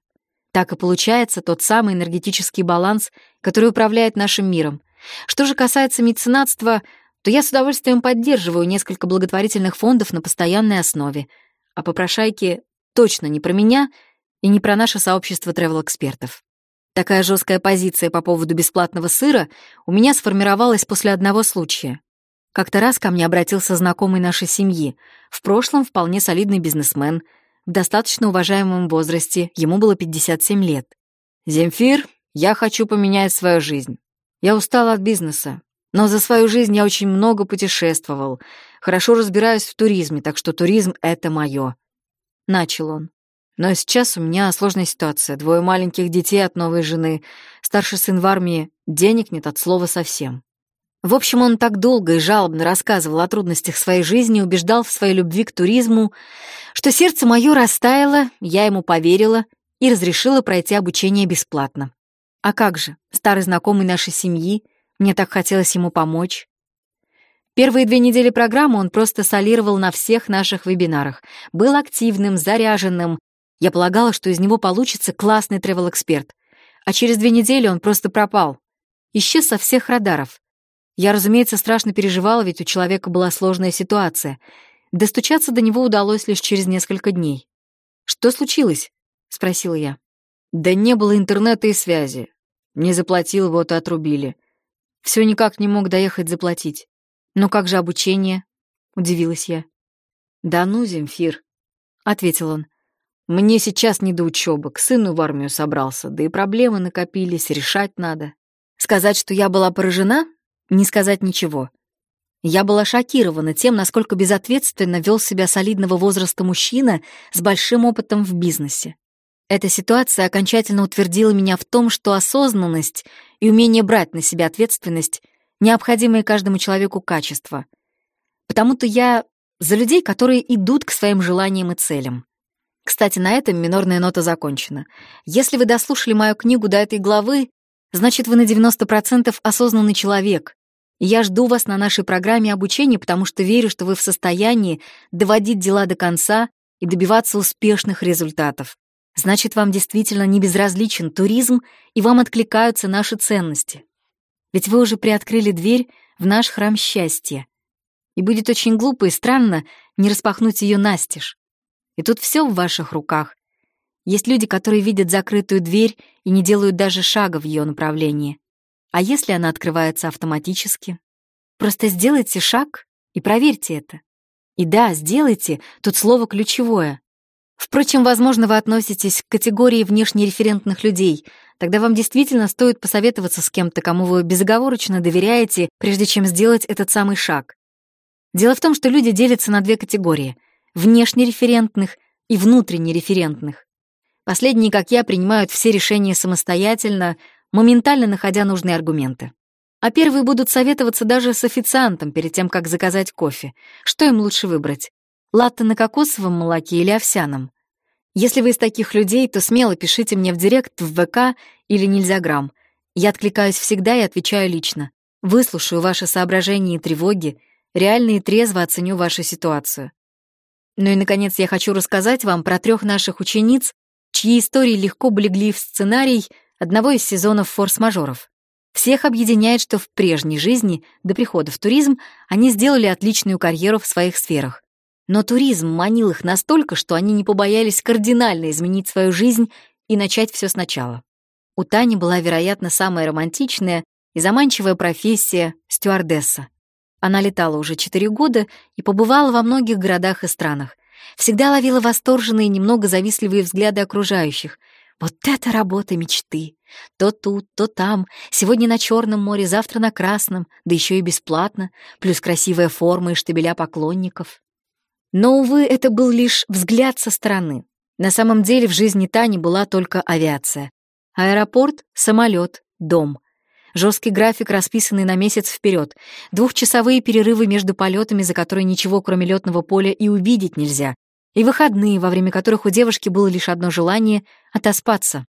Так и получается тот самый энергетический баланс, который управляет нашим миром. Что же касается меценатства, то я с удовольствием поддерживаю несколько благотворительных фондов на постоянной основе, а попрошайки точно не про меня и не про наше сообщество тревел-экспертов. Такая жесткая позиция по поводу бесплатного сыра у меня сформировалась после одного случая. Как-то раз ко мне обратился знакомый нашей семьи, в прошлом вполне солидный бизнесмен, в достаточно уважаемом возрасте, ему было 57 лет. «Земфир, я хочу поменять свою жизнь. Я устал от бизнеса, но за свою жизнь я очень много путешествовал, хорошо разбираюсь в туризме, так что туризм — это мое. Начал он. Но сейчас у меня сложная ситуация. Двое маленьких детей от новой жены, старший сын в армии, денег нет от слова совсем. В общем, он так долго и жалобно рассказывал о трудностях своей жизни, убеждал в своей любви к туризму, что сердце мое растаяло, я ему поверила и разрешила пройти обучение бесплатно. А как же, старый знакомый нашей семьи, мне так хотелось ему помочь. Первые две недели программы он просто солировал на всех наших вебинарах, был активным, заряженным. Я полагала, что из него получится классный тревел-эксперт. А через две недели он просто пропал. Исчез со всех радаров. Я, разумеется, страшно переживала, ведь у человека была сложная ситуация. Достучаться до него удалось лишь через несколько дней. «Что случилось?» — спросила я. «Да не было интернета и связи. Не заплатил, вот и отрубили. Все никак не мог доехать заплатить. Но как же обучение? Удивилась я. Да ну, Земфир, ответил он. Мне сейчас не до учебы, к сыну в армию собрался, да и проблемы накопились, решать надо. Сказать, что я была поражена, не сказать ничего. Я была шокирована тем, насколько безответственно вел себя солидного возраста мужчина с большим опытом в бизнесе. Эта ситуация окончательно утвердила меня в том, что осознанность и умение брать на себя ответственность — необходимые каждому человеку качества. Потому-то я за людей, которые идут к своим желаниям и целям. Кстати, на этом минорная нота закончена. Если вы дослушали мою книгу до этой главы, значит, вы на 90% осознанный человек, я жду вас на нашей программе обучения, потому что верю, что вы в состоянии доводить дела до конца и добиваться успешных результатов. Значит, вам действительно не безразличен туризм, и вам откликаются наши ценности. Ведь вы уже приоткрыли дверь в наш храм счастья. И будет очень глупо и странно не распахнуть ее настежь. И тут все в ваших руках. Есть люди, которые видят закрытую дверь и не делают даже шага в ее направлении. А если она открывается автоматически? Просто сделайте шаг и проверьте это. И да, сделайте, тут слово ключевое. Впрочем, возможно, вы относитесь к категории внешнереферентных людей. Тогда вам действительно стоит посоветоваться с кем-то, кому вы безоговорочно доверяете, прежде чем сделать этот самый шаг. Дело в том, что люди делятся на две категории — внешнереферентных и внутреннереферентных. Последние, как я, принимают все решения самостоятельно, моментально находя нужные аргументы. А первые будут советоваться даже с официантом перед тем, как заказать кофе. Что им лучше выбрать? Латте на кокосовом молоке или овсяном? Если вы из таких людей, то смело пишите мне в директ в ВК или Нельзяграм. Я откликаюсь всегда и отвечаю лично. Выслушаю ваши соображения и тревоги, реально и трезво оценю вашу ситуацию. Ну и, наконец, я хочу рассказать вам про трех наших учениц, чьи истории легко бы легли в сценарий одного из сезонов форс-мажоров. Всех объединяет, что в прежней жизни, до прихода в туризм, они сделали отличную карьеру в своих сферах. Но туризм манил их настолько, что они не побоялись кардинально изменить свою жизнь и начать все сначала. У Тани была, вероятно, самая романтичная и заманчивая профессия — стюардесса. Она летала уже четыре года и побывала во многих городах и странах. Всегда ловила восторженные, немного завистливые взгляды окружающих — вот это работа мечты! То тут, то там, сегодня на Черном море, завтра на Красном, да еще и бесплатно, плюс красивая форма и штабеля поклонников. Но, увы, это был лишь взгляд со стороны. На самом деле в жизни Тани была только авиация. Аэропорт, самолет, дом. Жесткий график, расписанный на месяц вперед, двухчасовые перерывы между полетами, за которые ничего, кроме летного поля, и увидеть нельзя, и выходные, во время которых у девушки было лишь одно желание — отоспаться.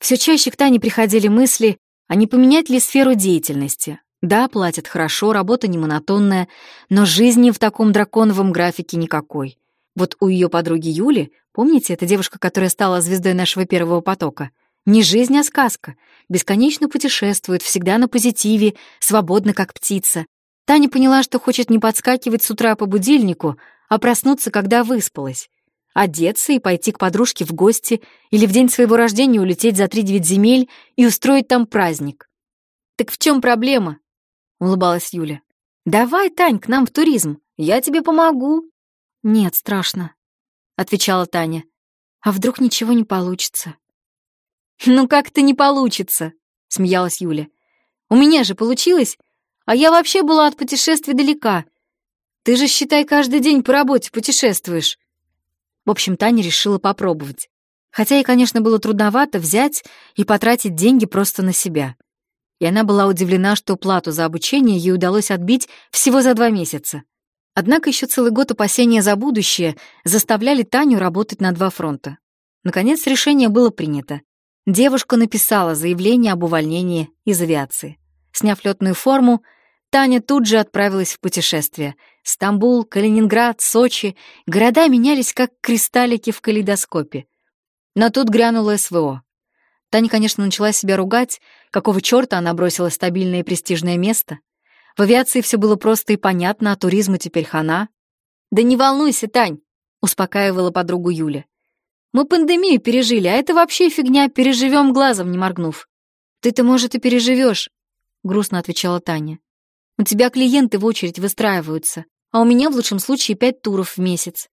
Все чаще к Тане приходили мысли, а не поменять ли сферу деятельности. Да, платят хорошо, работа не монотонная, но жизни в таком драконовом графике никакой. Вот у ее подруги Юли, помните, эта девушка, которая стала звездой нашего первого потока, не жизнь, а сказка. Бесконечно путешествует, всегда на позитиве, свободно, как птица. Таня поняла, что хочет не подскакивать с утра по будильнику, а проснуться, когда выспалась. Одеться и пойти к подружке в гости или в день своего рождения улететь за три девять земель и устроить там праздник. «Так в чем проблема?» — улыбалась Юля. «Давай, Тань, к нам в туризм, я тебе помогу». «Нет, страшно», — отвечала Таня. «А вдруг ничего не получится?» «Ну как-то не получится», — смеялась Юля. «У меня же получилось, а я вообще была от путешествий далека. Ты же, считай, каждый день по работе путешествуешь. В общем, Таня решила попробовать. Хотя ей, конечно, было трудновато взять и потратить деньги просто на себя. И она была удивлена, что плату за обучение ей удалось отбить всего за два месяца. Однако еще целый год опасения за будущее заставляли Таню работать на два фронта. Наконец, решение было принято. Девушка написала заявление об увольнении из авиации. Сняв летную форму, Таня тут же отправилась в путешествие. Стамбул, Калининград, Сочи. Города менялись, как кристаллики в калейдоскопе. Но тут грянуло СВО. Таня, конечно, начала себя ругать, какого черта она бросила стабильное и престижное место. В авиации все было просто и понятно, а туризму теперь хана. «Да не волнуйся, Тань», — успокаивала подругу Юля. «Мы пандемию пережили, а это вообще фигня, переживем глазом не моргнув». «Ты-то, может, и переживешь, — грустно отвечала Таня. «У тебя клиенты в очередь выстраиваются, а у меня в лучшем случае пять туров в месяц.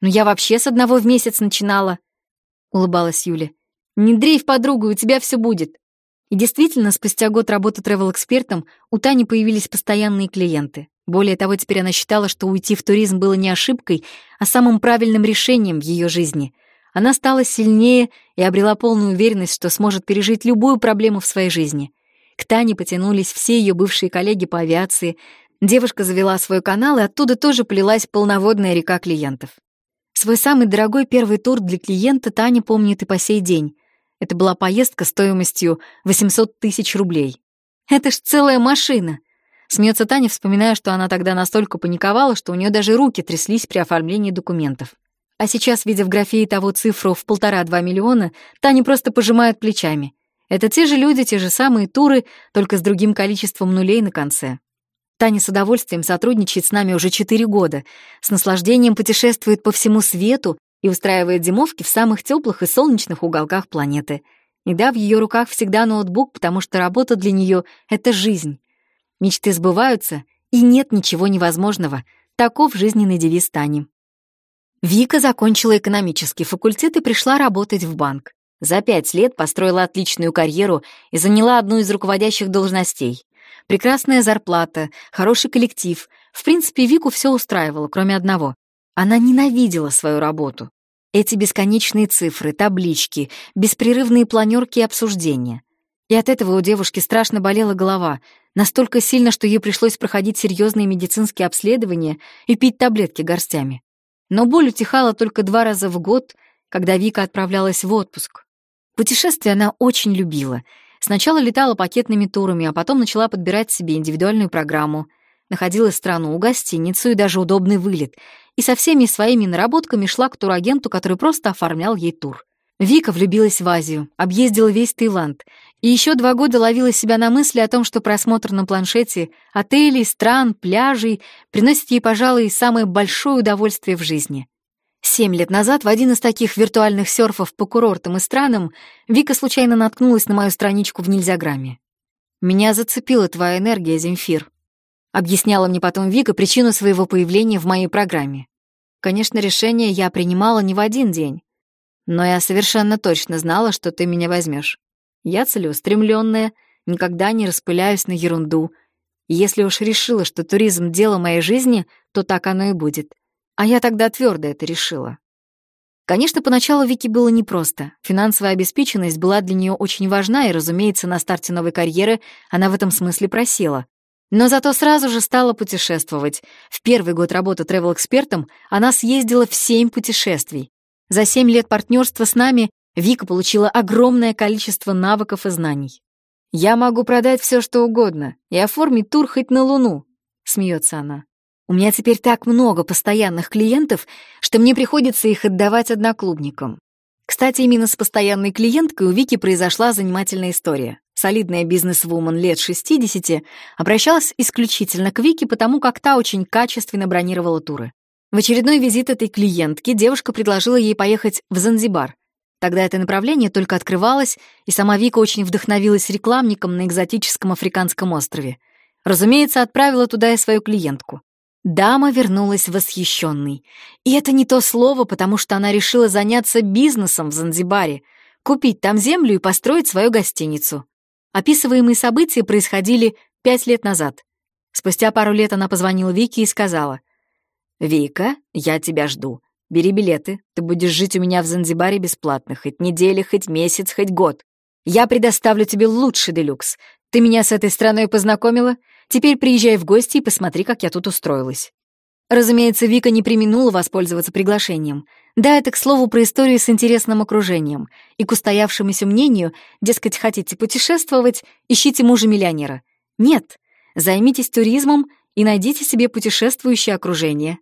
Но я вообще с одного в месяц начинала», — улыбалась Юля. «Не дрейф, подруга, у тебя все будет». И действительно, спустя год работы тревел-экспертом у Тани появились постоянные клиенты. Более того, теперь она считала, что уйти в туризм было не ошибкой, а самым правильным решением в ее жизни. Она стала сильнее и обрела полную уверенность, что сможет пережить любую проблему в своей жизни. К Тане потянулись все ее бывшие коллеги по авиации. Девушка завела свой канал, и оттуда тоже полилась полноводная река клиентов. Свой самый дорогой первый тур для клиента Таня помнит и по сей день. Это была поездка стоимостью 800 тысяч рублей. Это ж целая машина! Смеется Таня, вспоминая, что она тогда настолько паниковала, что у нее даже руки тряслись при оформлении документов. А сейчас, видя в графе того цифру в полтора-два миллиона, Таня просто пожимает плечами. Это те же люди, те же самые туры, только с другим количеством нулей на конце. Таня с удовольствием сотрудничает с нами уже четыре года, с наслаждением путешествует по всему свету и устраивает зимовки в самых теплых и солнечных уголках планеты. И да, в ее руках всегда ноутбук, потому что работа для нее — это жизнь. Мечты сбываются, и нет ничего невозможного. Таков жизненный девиз Тани. Вика закончила экономический факультет и пришла работать в банк. За пять лет построила отличную карьеру и заняла одну из руководящих должностей. Прекрасная зарплата, хороший коллектив. В принципе, Вику все устраивало, кроме одного. Она ненавидела свою работу. Эти бесконечные цифры, таблички, беспрерывные планерки и обсуждения. И от этого у девушки страшно болела голова, настолько сильно, что ей пришлось проходить серьезные медицинские обследования и пить таблетки горстями. Но боль утихала только два раза в год, когда Вика отправлялась в отпуск. Путешествия она очень любила. Сначала летала пакетными турами, а потом начала подбирать себе индивидуальную программу. Находила страну, гостиницу и даже удобный вылет. И со всеми своими наработками шла к турагенту, который просто оформлял ей тур. Вика влюбилась в Азию, объездила весь Таиланд и еще два года ловила себя на мысли о том, что просмотр на планшете отелей, стран, пляжей приносит ей, пожалуй, самое большое удовольствие в жизни. Семь лет назад в один из таких виртуальных серфов по курортам и странам Вика случайно наткнулась на мою страничку в Нельзяграмме. «Меня зацепила твоя энергия, Земфир», — объясняла мне потом Вика причину своего появления в моей программе. Конечно, решение я принимала не в один день. Но я совершенно точно знала, что ты меня возьмешь. Я целеустремленная, никогда не распыляюсь на ерунду. Если уж решила, что туризм — дело моей жизни, то так оно и будет. А я тогда твердо это решила. Конечно, поначалу Вики было непросто. Финансовая обеспеченность была для нее очень важна, и, разумеется, на старте новой карьеры она в этом смысле просела. Но зато сразу же стала путешествовать. В первый год работы тревел-экспертом она съездила в семь путешествий. За семь лет партнерства с нами Вика получила огромное количество навыков и знаний. «Я могу продать все, что угодно, и оформить тур хоть на Луну», — смеется она. «У меня теперь так много постоянных клиентов, что мне приходится их отдавать одноклубникам». Кстати, именно с постоянной клиенткой у Вики произошла занимательная история. Солидная бизнес-вумен лет 60 обращалась исключительно к Вике, потому как та очень качественно бронировала туры. В очередной визит этой клиентки девушка предложила ей поехать в Занзибар. Тогда это направление только открывалось, и сама Вика очень вдохновилась рекламником на экзотическом африканском острове. Разумеется, отправила туда и свою клиентку. Дама вернулась восхищенной. И это не то слово, потому что она решила заняться бизнесом в Занзибаре, купить там землю и построить свою гостиницу. Описываемые события происходили пять лет назад. Спустя пару лет она позвонила Вике и сказала — «Вика, я тебя жду. Бери билеты, ты будешь жить у меня в Занзибаре бесплатно, хоть неделя, хоть месяц, хоть год. Я предоставлю тебе лучший делюкс. Ты меня с этой страной познакомила? Теперь приезжай в гости и посмотри, как я тут устроилась». Разумеется, Вика не применула воспользоваться приглашением. Да, это, к слову, про историю с интересным окружением и к устоявшемуся мнению, дескать, хотите путешествовать, ищите мужа-миллионера. Нет, займитесь туризмом и найдите себе путешествующее окружение.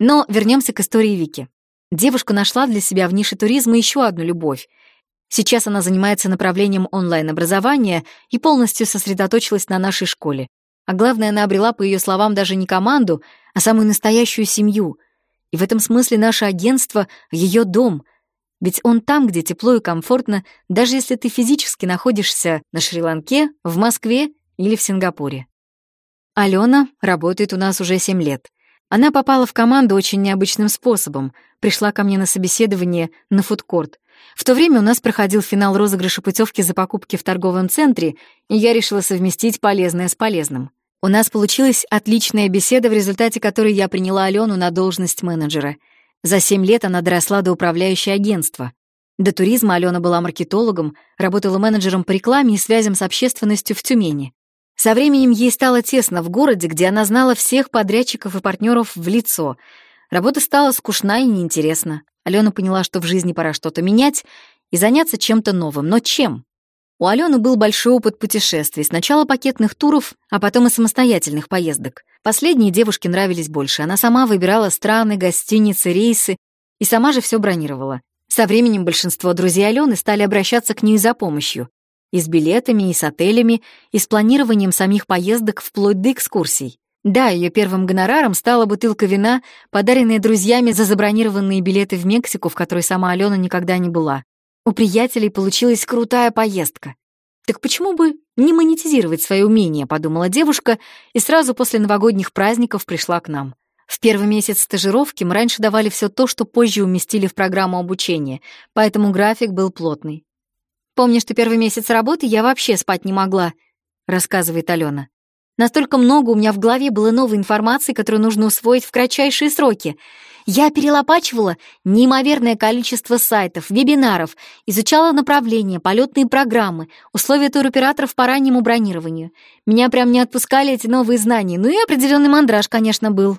Но вернемся к истории Вики. Девушка нашла для себя в нише туризма еще одну любовь. Сейчас она занимается направлением онлайн-образования и полностью сосредоточилась на нашей школе. А главное, она обрела, по ее словам, даже не команду, а самую настоящую семью. И в этом смысле наше агентство — ее дом. Ведь он там, где тепло и комфортно, даже если ты физически находишься на Шри-Ланке, в Москве или в Сингапуре. Алена работает у нас уже 7 лет. Она попала в команду очень необычным способом. Пришла ко мне на собеседование на фудкорт. В то время у нас проходил финал розыгрыша путевки за покупки в торговом центре, и я решила совместить полезное с полезным. У нас получилась отличная беседа, в результате которой я приняла Алену на должность менеджера. За семь лет она доросла до управляющей агентства. До туризма Алена была маркетологом, работала менеджером по рекламе и связям с общественностью в Тюмени. Со временем ей стало тесно в городе, где она знала всех подрядчиков и партнеров в лицо. Работа стала скучна и неинтересна. Алена поняла, что в жизни пора что-то менять и заняться чем-то новым. Но чем? У Алены был большой опыт путешествий, сначала пакетных туров, а потом и самостоятельных поездок. Последние девушке нравились больше. Она сама выбирала страны, гостиницы, рейсы и сама же все бронировала. Со временем большинство друзей Алены стали обращаться к ней за помощью. И с билетами, и с отелями, и с планированием самих поездок вплоть до экскурсий. Да, ее первым гонораром стала бутылка вина, подаренная друзьями за забронированные билеты в Мексику, в которой сама Алена никогда не была. У приятелей получилась крутая поездка. Так почему бы не монетизировать свои умения, подумала девушка, и сразу после новогодних праздников пришла к нам. В первый месяц стажировки мы раньше давали все то, что позже уместили в программу обучения, поэтому график был плотный. «Помнишь, что первый месяц работы я вообще спать не могла», — рассказывает Алена. «Настолько много у меня в голове было новой информации, которую нужно усвоить в кратчайшие сроки. Я перелопачивала неимоверное количество сайтов, вебинаров, изучала направления, полетные программы, условия туроператоров по раннему бронированию. Меня прям не отпускали эти новые знания, ну и определенный мандраж, конечно, был».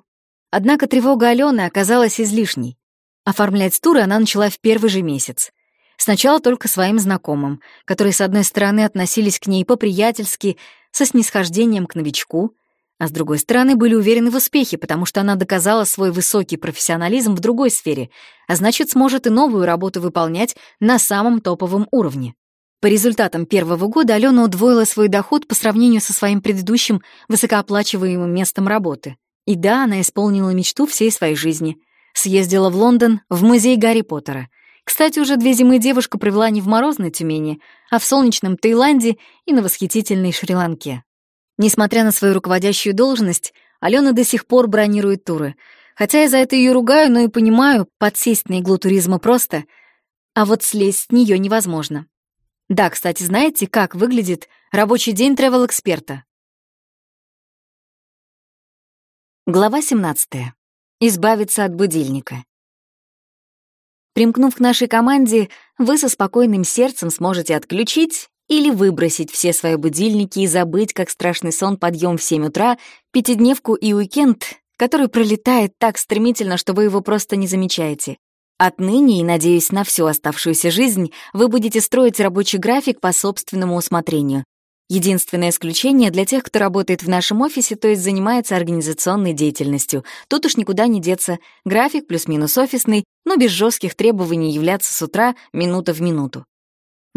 Однако тревога Алены оказалась излишней. Оформлять туры она начала в первый же месяц. Сначала только своим знакомым, которые, с одной стороны, относились к ней по-приятельски, со снисхождением к новичку, а с другой стороны, были уверены в успехе, потому что она доказала свой высокий профессионализм в другой сфере, а значит, сможет и новую работу выполнять на самом топовом уровне. По результатам первого года Алена удвоила свой доход по сравнению со своим предыдущим высокооплачиваемым местом работы. И да, она исполнила мечту всей своей жизни. Съездила в Лондон, в музей Гарри Поттера — кстати, уже две зимы девушка провела не в морозной Тюмени, а в солнечном Таиланде и на восхитительной Шри-Ланке. Несмотря на свою руководящую должность, Алена до сих пор бронирует туры. Хотя я за это ее ругаю, но и понимаю, подсесть на иглу туризма просто, а вот слезть с нее невозможно. Да, кстати, знаете, как выглядит рабочий день тревел-эксперта? Глава 17. Избавиться от будильника. Примкнув к нашей команде, вы со спокойным сердцем сможете отключить или выбросить все свои будильники и забыть, как страшный сон подъем в 7 утра, пятидневку и уикенд, который пролетает так стремительно, что вы его просто не замечаете. Отныне и, надеюсь, на всю оставшуюся жизнь вы будете строить рабочий график по собственному усмотрению, Единственное исключение для тех, кто работает в нашем офисе, то есть занимается организационной деятельностью. Тут уж никуда не деться. График плюс-минус офисный, но без жестких требований являться с утра минута в минуту.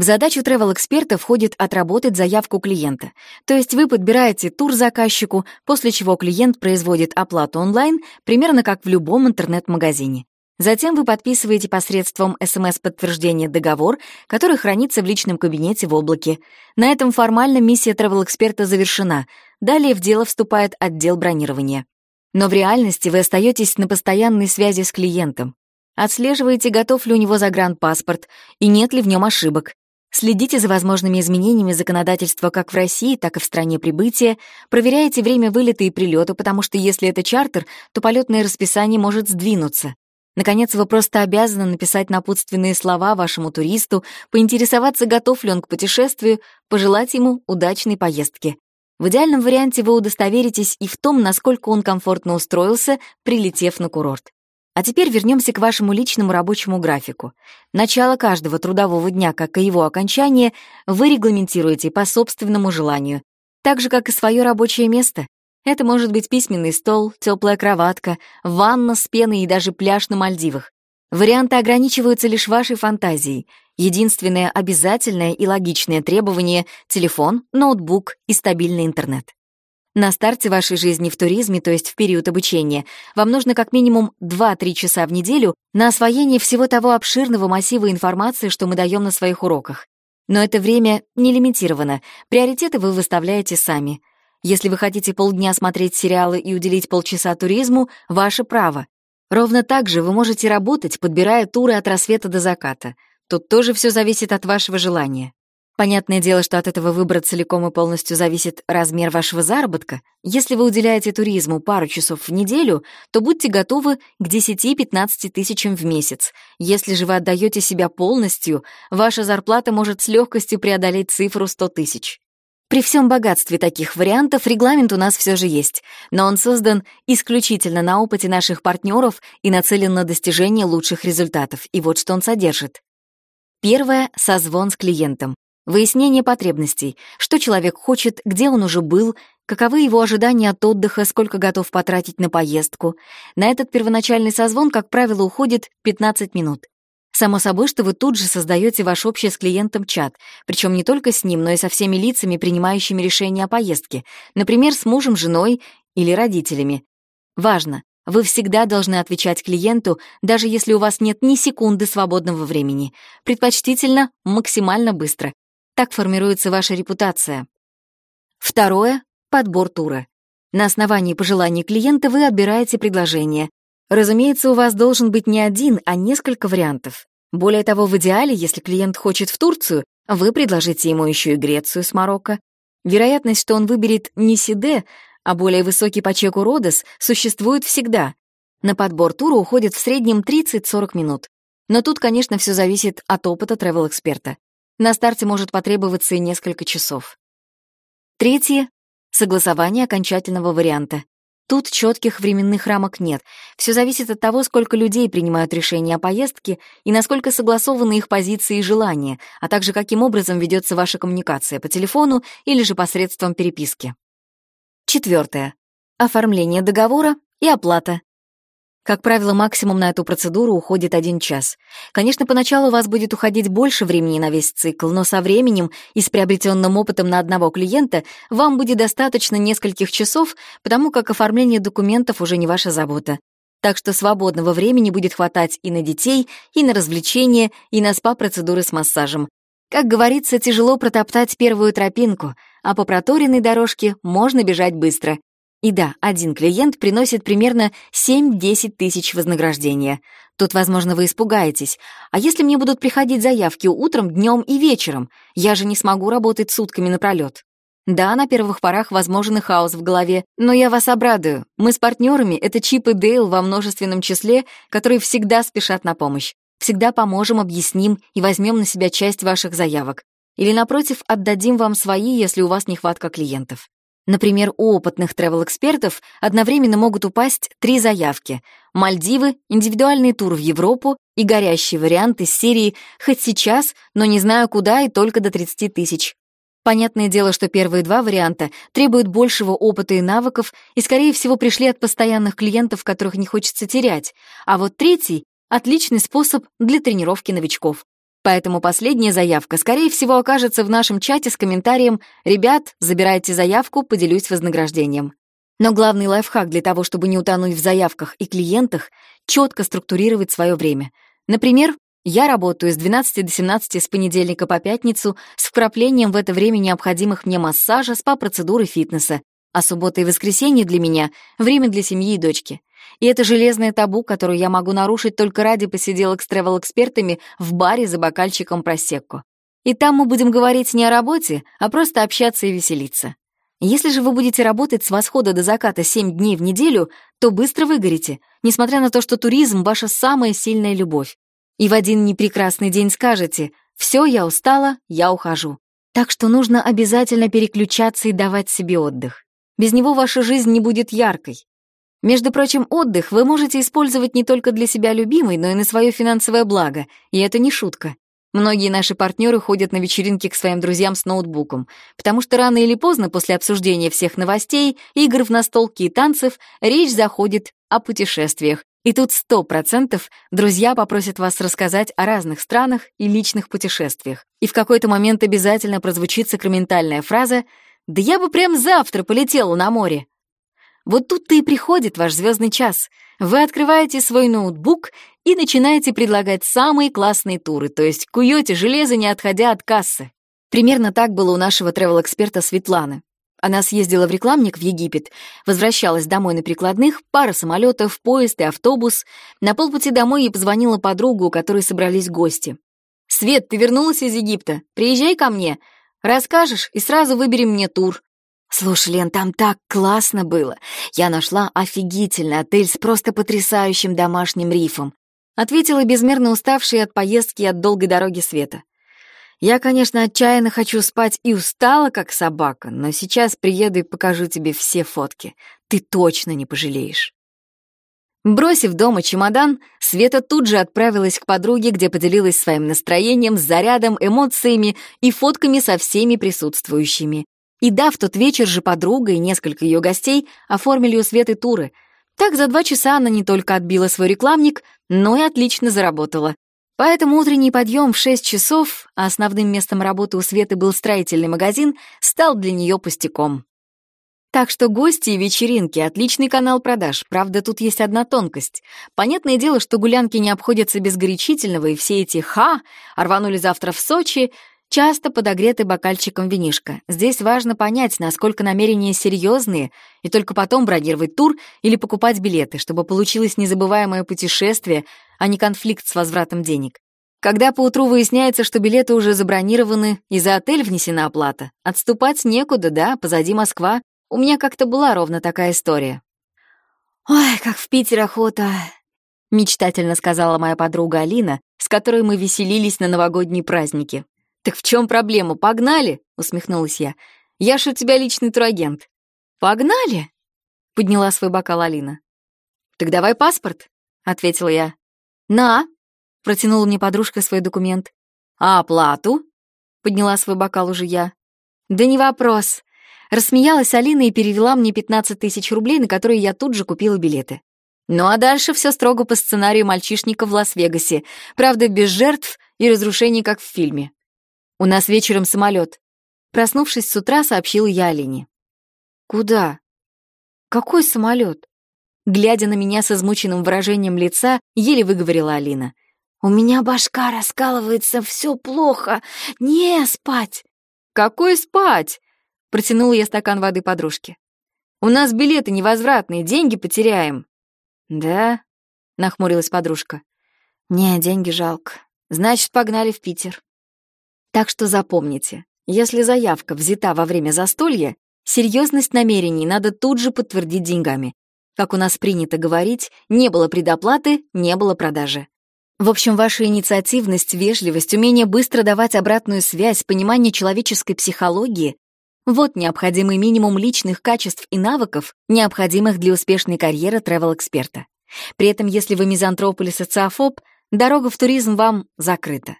В задачу travel-эксперта входит отработать заявку клиента. То есть вы подбираете тур заказчику, после чего клиент производит оплату онлайн, примерно как в любом интернет-магазине. Затем вы подписываете посредством СМС-подтверждения договор, который хранится в личном кабинете в облаке. На этом формально миссия travel-эксперта завершена. Далее в дело вступает отдел бронирования. Но в реальности вы остаетесь на постоянной связи с клиентом. Отслеживаете, готов ли у него загранпаспорт и нет ли в нем ошибок. Следите за возможными изменениями законодательства как в России, так и в стране прибытия, проверяете время вылета и прилета, потому что если это чартер, то полетное расписание может сдвинуться. Наконец, вы просто обязаны написать напутственные слова вашему туристу, поинтересоваться, готов ли он к путешествию, пожелать ему удачной поездки. В идеальном варианте вы удостоверитесь и в том, насколько он комфортно устроился, прилетев на курорт. А теперь вернемся к вашему личному рабочему графику. Начало каждого трудового дня, как и его окончание, вы регламентируете по собственному желанию, так же, как и свое рабочее место. Это может быть письменный стол, теплая кроватка, ванна с пеной и даже пляж на Мальдивах. Варианты ограничиваются лишь вашей фантазией. Единственное обязательное и логичное требование — телефон, ноутбук и стабильный интернет. На старте вашей жизни в туризме, то есть в период обучения, вам нужно как минимум 2-3 часа в неделю на освоение всего того обширного массива информации, что мы даем на своих уроках. Но это время не лимитировано, приоритеты вы выставляете сами. Если вы хотите полдня смотреть сериалы и уделить полчаса туризму, ваше право. Ровно так же вы можете работать, подбирая туры от рассвета до заката. Тут тоже все зависит от вашего желания. Понятное дело, что от этого выбора целиком и полностью зависит размер вашего заработка. Если вы уделяете туризму пару часов в неделю, то будьте готовы к 10-15 тысячам в месяц. Если же вы отдаете себя полностью, ваша зарплата может с легкостью преодолеть цифру 100 тысяч. При всем богатстве таких вариантов регламент у нас все же есть, но он создан исключительно на опыте наших партнеров и нацелен на достижение лучших результатов. И вот что он содержит. Первое — созвон с клиентом. Выяснение потребностей, что человек хочет, где он уже был, каковы его ожидания от отдыха, сколько готов потратить на поездку. На этот первоначальный созвон, как правило, уходит 15 минут. Само собой, что вы тут же создаете ваш общий с клиентом чат, причем не только с ним, но и со всеми лицами, принимающими решения о поездке, например, с мужем, женой или родителями. Важно, вы всегда должны отвечать клиенту, даже если у вас нет ни секунды свободного времени. Предпочтительно максимально быстро, так формируется ваша репутация. Второе — подбор тура. На основании пожеланий клиента вы отбираете предложение. Разумеется, у вас должен быть не один, а несколько вариантов. Более того, в идеале, если клиент хочет в Турцию, вы предложите ему еще и Грецию с Марокко. Вероятность, что он выберет не Сиде, а более высокий по чеку Родос, существует всегда. На подбор тура уходит в среднем 30-40 минут. Но тут, конечно, все зависит от опыта travel-эксперта. На старте может потребоваться и несколько часов. Третье — согласование окончательного варианта. Тут четких временных рамок нет. Все зависит от того, сколько людей принимают решение о поездке и насколько согласованы их позиции и желания, а также каким образом ведется ваша коммуникация по телефону или же посредством переписки. Четвертое. Оформление договора и оплата. Как правило, максимум на эту процедуру уходит один час. Конечно, поначалу у вас будет уходить больше времени на весь цикл, но со временем и с приобретенным опытом на одного клиента вам будет достаточно нескольких часов, потому как оформление документов уже не ваша забота. Так что свободного времени будет хватать и на детей, и на развлечения, и на спа-процедуры с массажем. Как говорится, тяжело протоптать первую тропинку, а по проторенной дорожке можно бежать быстро. И да, один клиент приносит примерно 7-10 тысяч вознаграждения. Тут, возможно, вы испугаетесь. А если мне будут приходить заявки утром, днем и вечером? Я же не смогу работать сутками напролёт. Да, на первых порах возможен и хаос в голове, но я вас обрадую. Мы с партнерами — это Чип и Дейл во множественном числе, которые всегда спешат на помощь. Всегда поможем, объясним и возьмем на себя часть ваших заявок. Или, напротив, отдадим вам свои, если у вас нехватка клиентов. Например, у опытных travel-экспертов одновременно могут упасть три заявки — Мальдивы, индивидуальный тур в Европу и горящий вариант из серии «Хоть сейчас, но не знаю куда и только до 30 тысяч». Понятное дело, что первые два варианта требуют большего опыта и навыков и, скорее всего, пришли от постоянных клиентов, которых не хочется терять, а вот третий — отличный способ для тренировки новичков. Поэтому последняя заявка, скорее всего, окажется в нашем чате с комментарием «Ребят, забирайте заявку, поделюсь вознаграждением». Но главный лайфхак для того, чтобы не утонуть в заявках и клиентах, четко структурировать свое время. Например, я работаю с 12 до 17 с понедельника по пятницу с вкраплением в это время необходимых мне массажа, спа-процедуры фитнеса, а суббота и воскресенье для меня — время для семьи и дочки. И это железное табу, которое я могу нарушить только ради посиделок с тревел-экспертами в баре за бокальчиком просекко. И там мы будем говорить не о работе, а просто общаться и веселиться. Если же вы будете работать с восхода до заката 7 дней в неделю, то быстро выгорите, несмотря на то, что туризм — ваша самая сильная любовь. И в один непрекрасный день скажете «Все, я устала, я ухожу». Так что нужно обязательно переключаться и давать себе отдых. Без него ваша жизнь не будет яркой, между прочим, отдых вы можете использовать не только для себя любимой, но и на свое финансовое благо, и это не шутка. Многие наши партнеры ходят на вечеринки к своим друзьям с ноутбуком, потому что рано или поздно после обсуждения всех новостей, игр в настолки и танцев речь заходит о путешествиях. И тут сто процентов друзья попросят вас рассказать о разных странах и личных путешествиях. И в какой-то момент обязательно прозвучит сакраментальная фраза «Да я бы прям завтра полетела на море». Вот тут-то и приходит ваш звездный час. Вы открываете свой ноутбук и начинаете предлагать самые классные туры, то есть куете железо, не отходя от кассы. Примерно так было у нашего тревел-эксперта Светланы. Она съездила в рекламник в Египет, возвращалась домой на прикладных, пара самолетов, поезд и автобус. На полпути домой ей позвонила подруга, у которой собрались гости. «Свет, ты вернулась из Египта? Приезжай ко мне. Расскажешь, и сразу выберем мне тур». «Слушай, Лен, там так классно было. Я нашла офигительный отель с просто потрясающим домашним рифом», ответила безмерно уставшая от поездки и от долгой дороги Света. Я, конечно, отчаянно хочу спать и устала, как собака, но сейчас приеду и покажу тебе все фотки. Ты точно не пожалеешь. Бросив дома чемодан, Света тут же отправилась к подруге, где поделилась своим настроением, зарядом, эмоциями и фотками со всеми присутствующими. И да, в тот вечер же подруга и несколько ее гостей оформили у Светы туры. Так за два часа она не только отбила свой рекламник, но и отлично заработала. Поэтому утренний подъем в 6 часов, а основным местом работы у Светы был строительный магазин, стал для нее пустяком. Так что гости и вечеринки — отличный канал продаж. Правда, тут есть одна тонкость. Понятное дело, что гулянки не обходятся без горячительного, и все эти «ха» рванули завтра в Сочи, часто подогреты бокальчиком винишка. Здесь важно понять, насколько намерения серьезные, и только потом бронировать тур или покупать билеты, чтобы получилось незабываемое путешествие — а не конфликт с возвратом денег. Когда поутру выясняется, что билеты уже забронированы и за отель внесена оплата, отступать некуда, да, позади Москва. У меня как-то была ровно такая история. «Ой, как в Питер охота!» — мечтательно сказала моя подруга Алина, с которой мы веселились на новогодние праздники. «Так в чем проблема? Погнали!» — усмехнулась я. «Я ж у тебя личный турагент». «Погнали?» — подняла свой бокал Алина. «Так давай паспорт», — ответила я. «На!» — протянула мне подружка свой документ. «А оплату?» — подняла свой бокал уже я. «Да не вопрос!» Рассмеялась Алина и перевела мне 15 тысяч рублей, на которые я тут же купила билеты. Ну а дальше все строго по сценарию мальчишника в Лас-Вегасе. Правда, без жертв и разрушений, как в фильме. У нас вечером самолет. Проснувшись с утра, сообщил я Алине. «Куда? Какой самолет? Глядя на меня с измученным выражением лица, еле выговорила Алина. «У меня башка раскалывается, все плохо. Не спать!» «Какой спать?» — протянула я стакан воды подружке. «У нас билеты невозвратные, деньги потеряем». «Да?» — нахмурилась подружка. «Не, деньги жалко. Значит, погнали в Питер». Так что запомните, если заявка взята во время застолья, серьезность намерений надо тут же подтвердить деньгами. Как у нас принято говорить, не было предоплаты, не было продажи. В общем, ваша инициативность, вежливость, умение быстро давать обратную связь, понимание человеческой психологии — вот необходимый минимум личных качеств и навыков, необходимых для успешной карьеры travel-эксперта. При этом, если вы мизантроп или социофоб, дорога в туризм вам закрыта.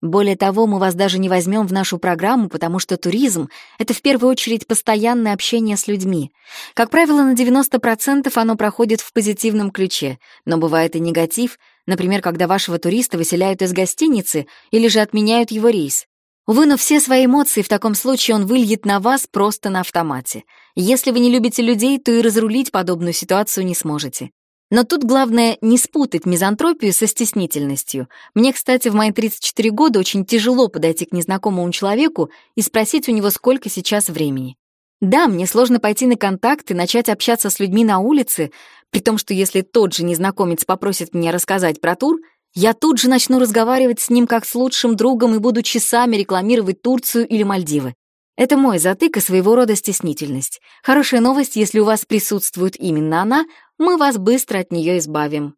Более того, мы вас даже не возьмем в нашу программу, потому что туризм — это в первую очередь постоянное общение с людьми. Как правило, на 90% оно проходит в позитивном ключе, но бывает и негатив, например, когда вашего туриста выселяют из гостиницы или же отменяют его рейс. Но все свои эмоции в таком случае он выльет на вас просто на автомате. Если вы не любите людей, то и разрулить подобную ситуацию не сможете. Но тут главное не спутать мизантропию со стеснительностью. Мне, кстати, в мои 34 года очень тяжело подойти к незнакомому человеку и спросить у него, сколько сейчас времени. Да, мне сложно пойти на контакт и начать общаться с людьми на улице, при том, что если тот же незнакомец попросит меня рассказать про тур, я тут же начну разговаривать с ним как с лучшим другом и буду часами рекламировать Турцию или Мальдивы. Это мой затык и своего рода стеснительность. Хорошая новость, если у вас присутствует именно она, мы вас быстро от нее избавим.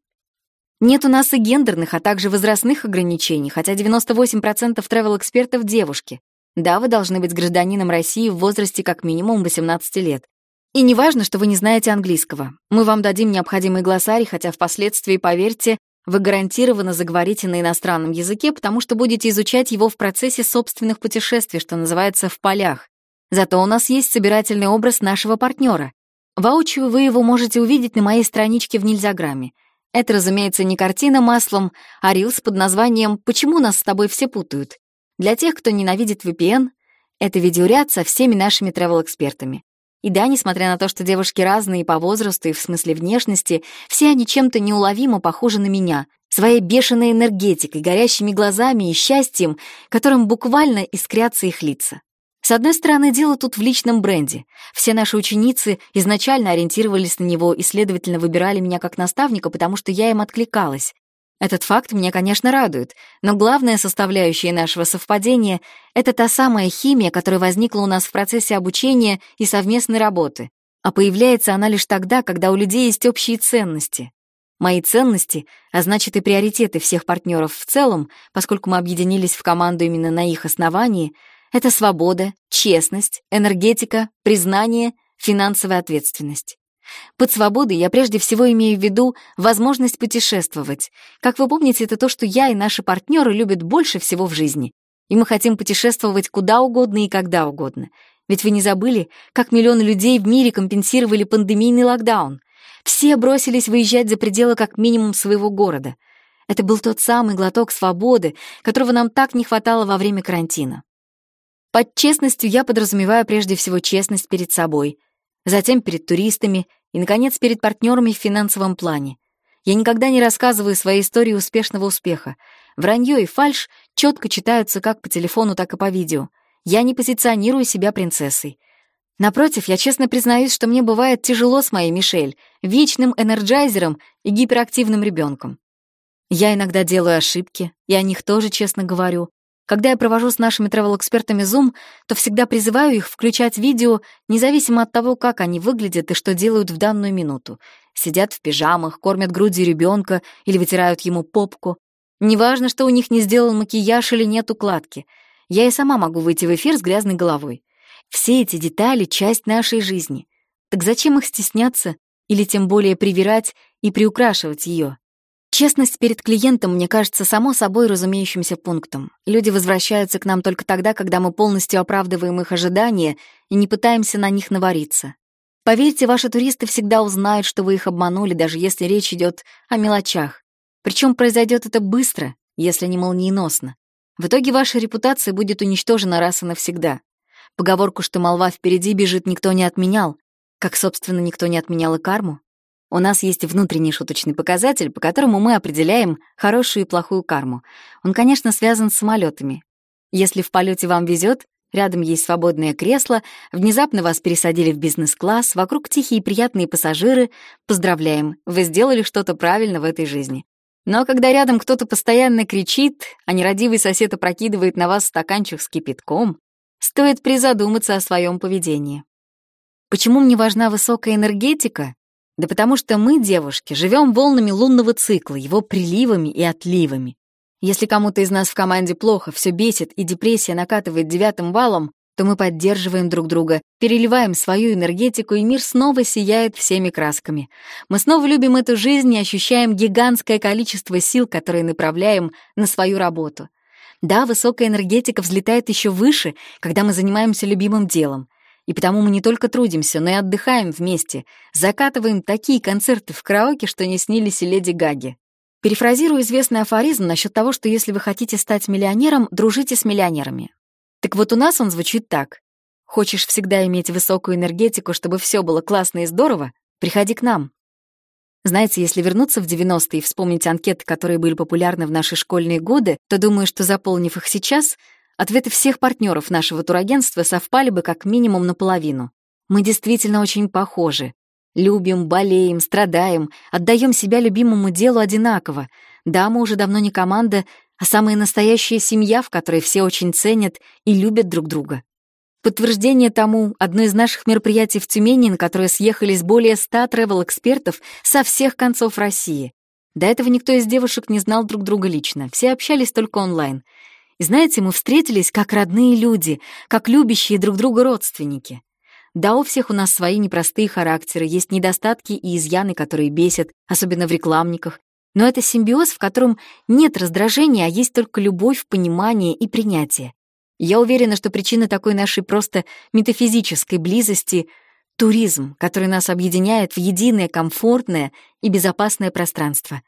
Нет у нас и гендерных, а также возрастных ограничений, хотя 98% тревел-экспертов — девушки. Да, вы должны быть гражданином России в возрасте как минимум 18 лет. И не важно, что вы не знаете английского. Мы вам дадим необходимый глоссарий, хотя впоследствии, поверьте, вы гарантированно заговорите на иностранном языке, потому что будете изучать его в процессе собственных путешествий, что называется, в полях. Зато у нас есть собирательный образ нашего партнера. Воочию вы его можете увидеть на моей страничке в Нельзяграмме. Это, разумеется, не картина маслом, а рилс под названием «Почему нас с тобой все путают?». Для тех, кто ненавидит VPN, это видеоряд со всеми нашими travel-экспертами. И да, несмотря на то, что девушки разные по возрасту и в смысле внешности, все они чем-то неуловимо похожи на меня. своей бешеной энергетикой, горящими глазами и счастьем, которым буквально искрятся их лица. С одной стороны, дело тут в личном бренде. Все наши ученицы изначально ориентировались на него и, следовательно, выбирали меня как наставника, потому что я им откликалась. Этот факт меня, конечно, радует, но главная составляющая нашего совпадения — это та самая химия, которая возникла у нас в процессе обучения и совместной работы. А появляется она лишь тогда, когда у людей есть общие ценности. Мои ценности, а значит и приоритеты всех партнеров в целом, поскольку мы объединились в команду именно на их основании, это свобода, честность, энергетика, признание, финансовая ответственность. Под свободой я прежде всего имею в виду возможность путешествовать. Как вы помните, это то, что я и наши партнеры любят больше всего в жизни. И мы хотим путешествовать куда угодно и когда угодно. Ведь вы не забыли, как миллионы людей в мире компенсировали пандемийный локдаун? Все бросились выезжать за пределы как минимум своего города. Это был тот самый глоток свободы, которого нам так не хватало во время карантина. Под честностью я подразумеваю прежде всего честность перед собой, затем перед туристами и, наконец, перед партнерами в финансовом плане. Я никогда не рассказываю свои истории успешного успеха. Вранье и фальшь четко читаются как по телефону, так и по видео. Я не позиционирую себя принцессой. Напротив, я честно признаюсь, что мне бывает тяжело с моей Мишель, вечным энерджайзером и гиперактивным ребенком. Я иногда делаю ошибки, и о них тоже честно говорю. Когда я провожу с нашими travel-экспертами Zoom, то всегда призываю их включать видео, независимо от того, как они выглядят и что делают в данную минуту. Сидят в пижамах, кормят грудью ребенка или вытирают ему попку. Неважно, что у них не сделан макияж или нет укладки. Я и сама могу выйти в эфир с грязной головой. Все эти детали — часть нашей жизни. Так зачем их стесняться или тем более привирать и приукрашивать ее? Честность перед клиентом, мне кажется, само собой разумеющимся пунктом. Люди возвращаются к нам только тогда, когда мы полностью оправдываем их ожидания и не пытаемся на них навариться. Поверьте, ваши туристы всегда узнают, что вы их обманули, даже если речь идет о мелочах. Причем произойдет это быстро, если не молниеносно. В итоге ваша репутация будет уничтожена раз и навсегда. Поговорку, что молва впереди бежит, никто не отменял, как, собственно, никто не отменял и карму. У нас есть внутренний шуточный показатель, по которому мы определяем хорошую и плохую карму. Он, конечно, связан с самолетами. Если в полете вам везет, рядом есть свободное кресло, внезапно вас пересадили в бизнес-класс, вокруг тихие и приятные пассажиры, поздравляем, вы сделали что-то правильно в этой жизни. Но когда рядом кто-то постоянно кричит, а нерадивый сосед опрокидывает на вас стаканчик с кипятком, стоит призадуматься о своем поведении. Почему мне важна высокая энергетика? Да потому что мы, девушки, живем волнами лунного цикла, его приливами и отливами. Если кому-то из нас в команде плохо, все бесит и депрессия накатывает девятым валом, то мы поддерживаем друг друга, переливаем свою энергетику, и мир снова сияет всеми красками. Мы снова любим эту жизнь и ощущаем гигантское количество сил, которые направляем на свою работу. Да, высокая энергетика взлетает еще выше, когда мы занимаемся любимым делом. И потому мы не только трудимся, но и отдыхаем вместе, закатываем такие концерты в караоке, что не снились и леди Гаги. Перефразирую известный афоризм насчет того, что если вы хотите стать миллионером, дружите с миллионерами. Так вот у нас он звучит так. Хочешь всегда иметь высокую энергетику, чтобы все было классно и здорово? Приходи к нам. Знаете, если вернуться в 90-е и вспомнить анкеты, которые были популярны в наши школьные годы, то думаю, что заполнив их сейчас, ответы всех партнеров нашего турагентства совпали бы как минимум наполовину. Мы действительно очень похожи. Любим, болеем, страдаем, отдаем себя любимому делу одинаково. Да, мы уже давно не команда, а самая настоящая семья, в которой все очень ценят и любят друг друга. Подтверждение тому — одно из наших мероприятий в Тюмени, на которое съехались более ста тревел-экспертов со всех концов России. До этого никто из девушек не знал друг друга лично, все общались только онлайн. И знаете, мы встретились как родные люди, как любящие друг друга родственники. Да, у всех у нас свои непростые характеры, есть недостатки и изъяны, которые бесят, особенно в рекламниках. Но это симбиоз, в котором нет раздражения, а есть только любовь, понимание и принятие. Я уверена, что причина такой нашей просто метафизической близости — туризм, который нас объединяет в единое, комфортное и безопасное пространство.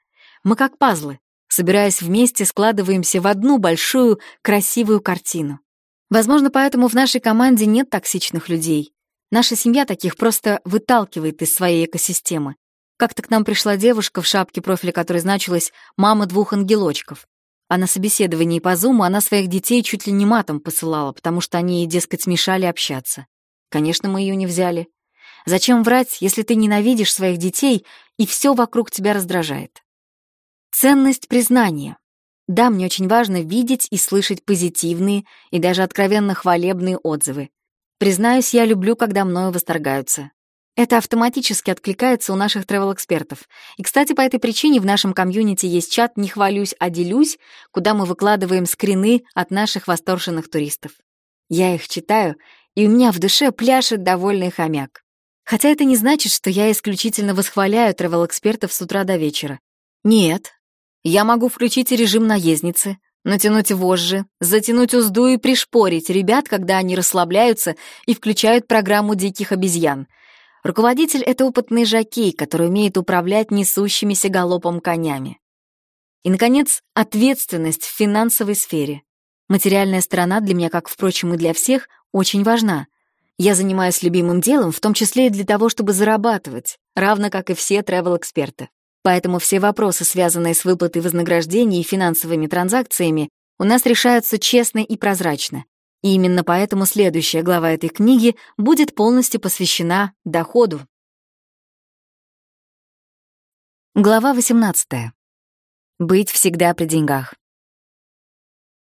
Мы как пазлы, собираясь вместе, складываемся в одну большую, красивую картину. Возможно, поэтому в нашей команде нет токсичных людей. Наша семья таких просто выталкивает из своей экосистемы. Как-то к нам пришла девушка в шапке профиля, которой значилась «мама двух ангелочков». А на собеседовании по Зуму она своих детей чуть ли не матом посылала, потому что они ей, дескать, мешали общаться. Конечно, мы ее не взяли. Зачем врать, если ты ненавидишь своих детей, и все вокруг тебя раздражает? Ценность признания. Да, мне очень важно видеть и слышать позитивные и даже откровенно хвалебные отзывы. Признаюсь, я люблю, когда мною восторгаются. Это автоматически откликается у наших travel-экспертов. И, кстати, по этой причине в нашем комьюнити есть чат «Не хвалюсь, а делюсь», куда мы выкладываем скрины от наших восторженных туристов. Я их читаю, и у меня в душе пляшет довольный хомяк. Хотя это не значит, что я исключительно восхваляю travel-экспертов с утра до вечера. Нет. Я могу включить режим наездницы, натянуть вожжи, затянуть узду и пришпорить ребят, когда они расслабляются и включают программу диких обезьян — Руководитель — это опытный жокей, который умеет управлять несущимися галопом конями. И, наконец, ответственность в финансовой сфере. Материальная сторона для меня, как, впрочем, и для всех, очень важна. Я занимаюсь любимым делом, в том числе и для того, чтобы зарабатывать, равно как и все travel-эксперты. Поэтому все вопросы, связанные с выплатой вознаграждений и финансовыми транзакциями, у нас решаются честно и прозрачно. И именно поэтому следующая глава этой книги будет полностью посвящена доходу. Глава 18. Быть всегда при деньгах.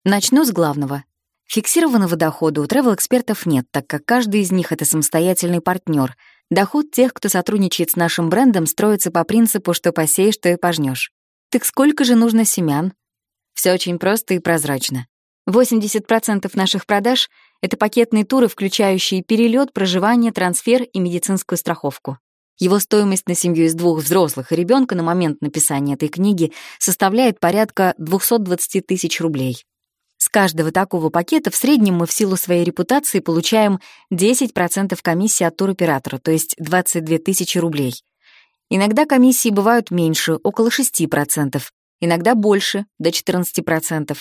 Начну с главного. Фиксированного дохода у travel-экспертов нет, так как каждый из них — это самостоятельный партнер. Доход тех, кто сотрудничает с нашим брендом, строится по принципу, что посеешь, то и пожнешь. Так сколько же нужно семян? Все очень просто и прозрачно. 80% наших продаж — это пакетные туры, включающие перелет, проживание, трансфер и медицинскую страховку. Его стоимость на семью из двух взрослых и ребенка на момент написания этой книги составляет порядка 220 тысяч рублей. Каждого такого пакета в среднем мы в силу своей репутации получаем 10% комиссии от туроператора, то есть 22 тысячи рублей. Иногда комиссии бывают меньше, около 6%, иногда больше, до 14%.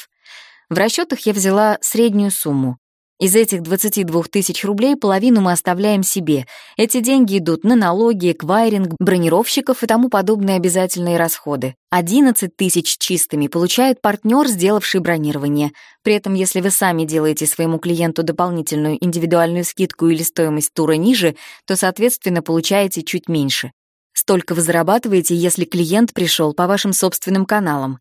В расчетах я взяла среднюю сумму. Из этих 22 тысяч рублей половину мы оставляем себе. Эти деньги идут на налоги, эквайринг, бронировщиков и тому подобные обязательные расходы. 11 тысяч чистыми получает партнер, сделавший бронирование. При этом, если вы сами делаете своему клиенту дополнительную индивидуальную скидку или стоимость тура ниже, то, соответственно, получаете чуть меньше. Столько вы зарабатываете, если клиент пришел по вашим собственным каналам.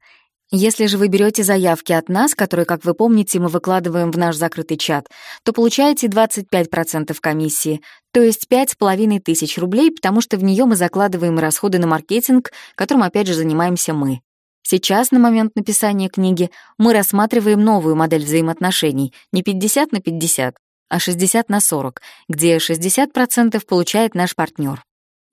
Если же вы берете заявки от нас, которые, как вы помните, мы выкладываем в наш закрытый чат, то получаете 25% комиссии, то есть 5,5 тысяч рублей, потому что в нее мы закладываем расходы на маркетинг, которым опять же занимаемся мы. Сейчас, на момент написания книги, мы рассматриваем новую модель взаимоотношений, не 50 на 50, а 60 на 40, где 60% получает наш партнер.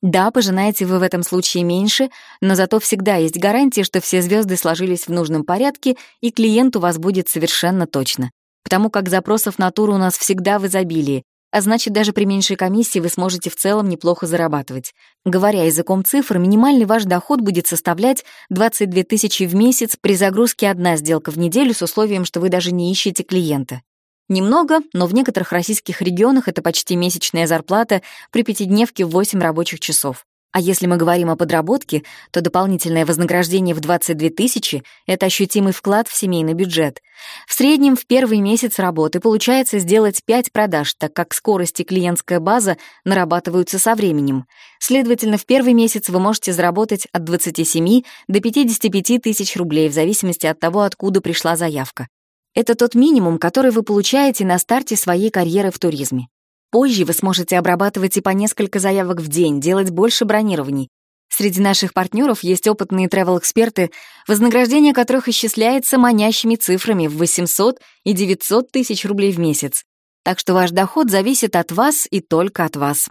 Да, пожинаете вы в этом случае меньше, но зато всегда есть гарантия, что все звезды сложились в нужном порядке, и клиент у вас будет совершенно точно. Потому как запросов на тур у нас всегда в изобилии, а значит, даже при меньшей комиссии вы сможете в целом неплохо зарабатывать. Говоря языком цифр, минимальный ваш доход будет составлять 22 тысячи в месяц при загрузке одна сделка в неделю с условием, что вы даже не ищете клиента. Немного, но в некоторых российских регионах это почти месячная зарплата при пятидневке в 8 рабочих часов. А если мы говорим о подработке, то дополнительное вознаграждение в 22 тысячи — это ощутимый вклад в семейный бюджет. В среднем в первый месяц работы получается сделать 5 продаж, так как скорость и клиентская база нарабатываются со временем. Следовательно, в первый месяц вы можете заработать от 27 до 55 тысяч рублей в зависимости от того, откуда пришла заявка. Это тот минимум, который вы получаете на старте своей карьеры в туризме. Позже вы сможете обрабатывать и по несколько заявок в день, делать больше бронирований. Среди наших партнеров есть опытные travel-эксперты, вознаграждение которых исчисляется манящими цифрами в 800 и 900 тысяч рублей в месяц. Так что ваш доход зависит от вас и только от вас.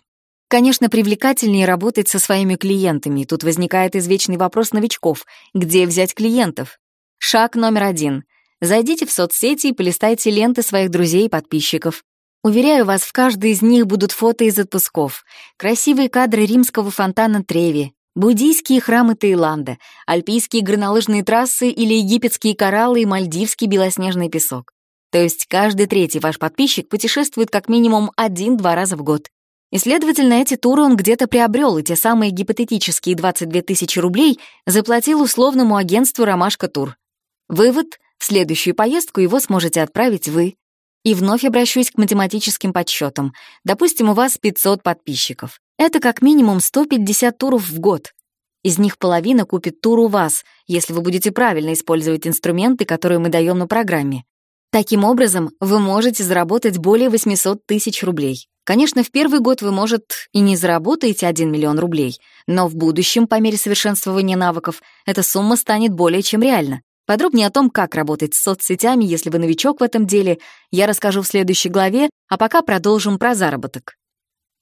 Конечно, привлекательнее работать со своими клиентами. Тут возникает извечный вопрос новичков. Где взять клиентов? Шаг номер один — Зайдите в соцсети и полистайте ленты своих друзей и подписчиков. Уверяю вас, в каждой из них будут фото из отпусков, красивые кадры римского фонтана Треви, буддийские храмы Таиланда, альпийские горнолыжные трассы или египетские кораллы и мальдивский белоснежный песок. То есть каждый третий ваш подписчик путешествует как минимум один-два раза в год. И, следовательно, эти туры он где-то приобрел, и те самые гипотетические 22 тысячи рублей заплатил условному агентству «Ромашка Тур». Вывод — в следующую поездку его сможете отправить вы. И вновь обращусь к математическим подсчетам. Допустим, у вас 500 подписчиков. Это как минимум 150 туров в год. Из них половина купит тур у вас, если вы будете правильно использовать инструменты, которые мы даем на программе. Таким образом, вы можете заработать более 800 тысяч рублей. Конечно, в первый год вы, может, и не заработаете 1 миллион рублей, но в будущем, по мере совершенствования навыков, эта сумма станет более чем реальна. Подробнее о том, как работать с соцсетями, если вы новичок в этом деле, я расскажу в следующей главе, а пока продолжим про заработок.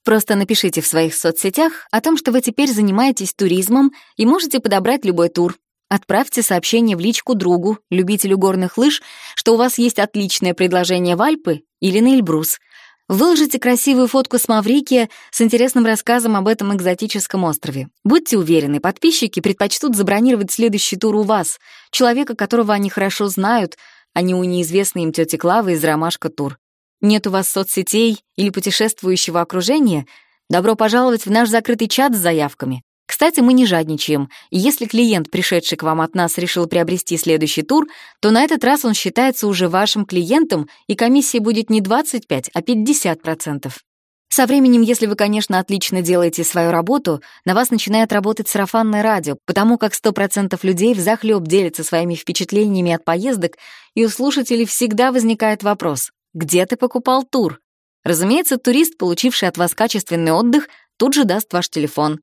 Просто напишите в своих соцсетях о том, что вы теперь занимаетесь туризмом и можете подобрать любой тур, Отправьте сообщение в личку другу, любителю горных лыж, что у вас есть отличное предложение в Альпы или на Эльбрус. Выложите красивую фотку с Маврикия с интересным рассказом об этом экзотическом острове. Будьте уверены, подписчики предпочтут забронировать следующий тур у вас, человека, которого они хорошо знают, а не у неизвестной им тети Клавы из «Ромашка Тур». Нет у вас соцсетей или путешествующего окружения? Добро пожаловать в наш закрытый чат с заявками. Кстати, мы не жадничаем, если клиент, пришедший к вам от нас, решил приобрести следующий тур, то на этот раз он считается уже вашим клиентом, и комиссия будет не 25, а 50%. Со временем, если вы, конечно, отлично делаете свою работу, на вас начинает работать сарафанное радио, потому как 100% людей взахлёб делятся своими впечатлениями от поездок, и у слушателей всегда возникает вопрос «Где ты покупал тур?». Разумеется, турист, получивший от вас качественный отдых, тут же даст ваш телефон.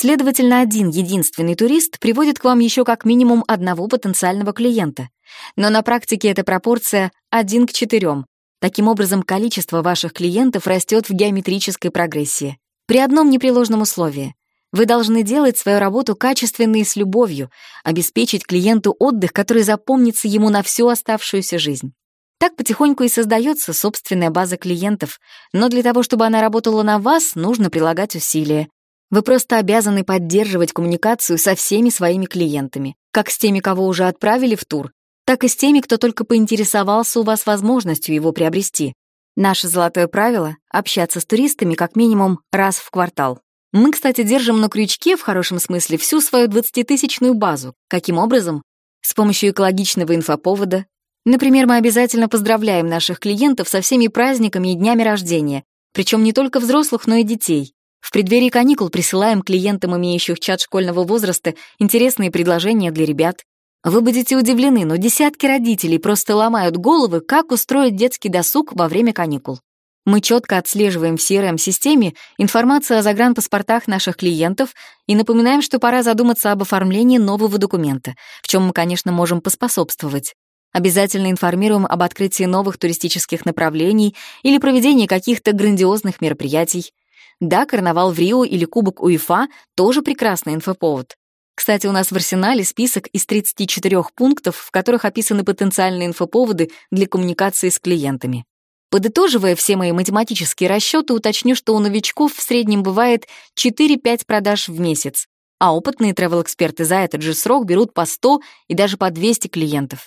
Следовательно, один единственный турист приводит к вам еще как минимум одного потенциального клиента. Но на практике эта пропорция 1 к 4. Таким образом, количество ваших клиентов растет в геометрической прогрессии. При одном непреложном условии. Вы должны делать свою работу качественно и с любовью, обеспечить клиенту отдых, который запомнится ему на всю оставшуюся жизнь. Так потихоньку и создается собственная база клиентов, но для того, чтобы она работала на вас, нужно прилагать усилия. Вы просто обязаны поддерживать коммуникацию со всеми своими клиентами, как с теми, кого уже отправили в тур, так и с теми, кто только поинтересовался у вас возможностью его приобрести. Наше золотое правило — общаться с туристами как минимум раз в квартал. Мы, кстати, держим на крючке, в хорошем смысле, всю свою 20-тысячную базу. Каким образом? С помощью экологичного инфоповода. Например, мы обязательно поздравляем наших клиентов со всеми праздниками и днями рождения, причем не только взрослых, но и детей. В преддверии каникул присылаем клиентам, имеющих чат школьного возраста, интересные предложения для ребят. Вы будете удивлены, но десятки родителей просто ломают головы, как устроить детский досуг во время каникул. Мы четко отслеживаем в CRM-системе информацию о загранпаспортах наших клиентов и напоминаем, что пора задуматься об оформлении нового документа, в чем мы, конечно, можем поспособствовать. Обязательно информируем об открытии новых туристических направлений или проведении каких-то грандиозных мероприятий. Да, карнавал в Рио или Кубок УЕФА — тоже прекрасный инфоповод. Кстати, у нас в арсенале список из 34 пунктов, в которых описаны потенциальные инфоповоды для коммуникации с клиентами. Подытоживая все мои математические расчеты, уточню, что у новичков в среднем бывает 4-5 продаж в месяц, а опытные travel-эксперты за этот же срок берут по 100 и даже по 200 клиентов.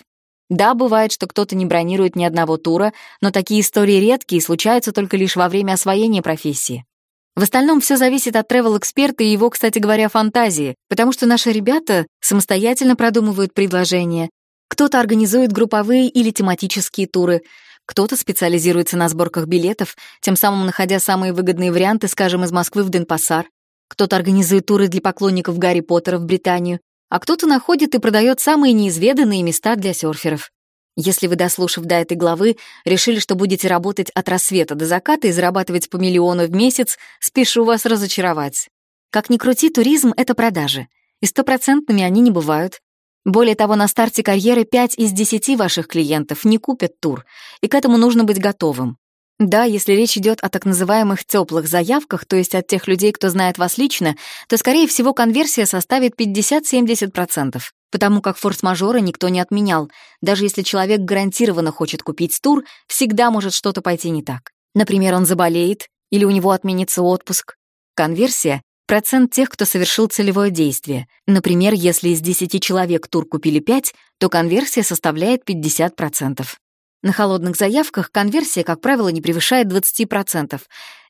Да, бывает, что кто-то не бронирует ни одного тура, но такие истории редкие и случаются только лишь во время освоения профессии. В остальном все зависит от travel-эксперта и его, кстати говоря, фантазии, потому что наши ребята самостоятельно продумывают предложения. Кто-то организует групповые или тематические туры, кто-то специализируется на сборках билетов, тем самым находя самые выгодные варианты, скажем, из Москвы в Денпасар. Кто-то организует туры для поклонников Гарри Поттера в Британию, а кто-то находит и продает самые неизведанные места для серферов. Если вы, дослушав до этой главы, решили, что будете работать от рассвета до заката и зарабатывать по миллиону в месяц, спешу вас разочаровать. Как ни крути, туризм — это продажи. И стопроцентными они не бывают. Более того, на старте карьеры 5 из 10 ваших клиентов не купят тур, и к этому нужно быть готовым. Да, если речь идет о так называемых теплых заявках, то есть от тех людей, кто знает вас лично, то, скорее всего, конверсия составит 50-70%, потому как форс-мажора никто не отменял. Даже если человек гарантированно хочет купить тур, всегда может что-то пойти не так. Например, он заболеет, или у него отменится отпуск. Конверсия — процент тех, кто совершил целевое действие. Например, если из 10 человек тур купили 5, то конверсия составляет 50%. На холодных заявках конверсия, как правило, не превышает 20%.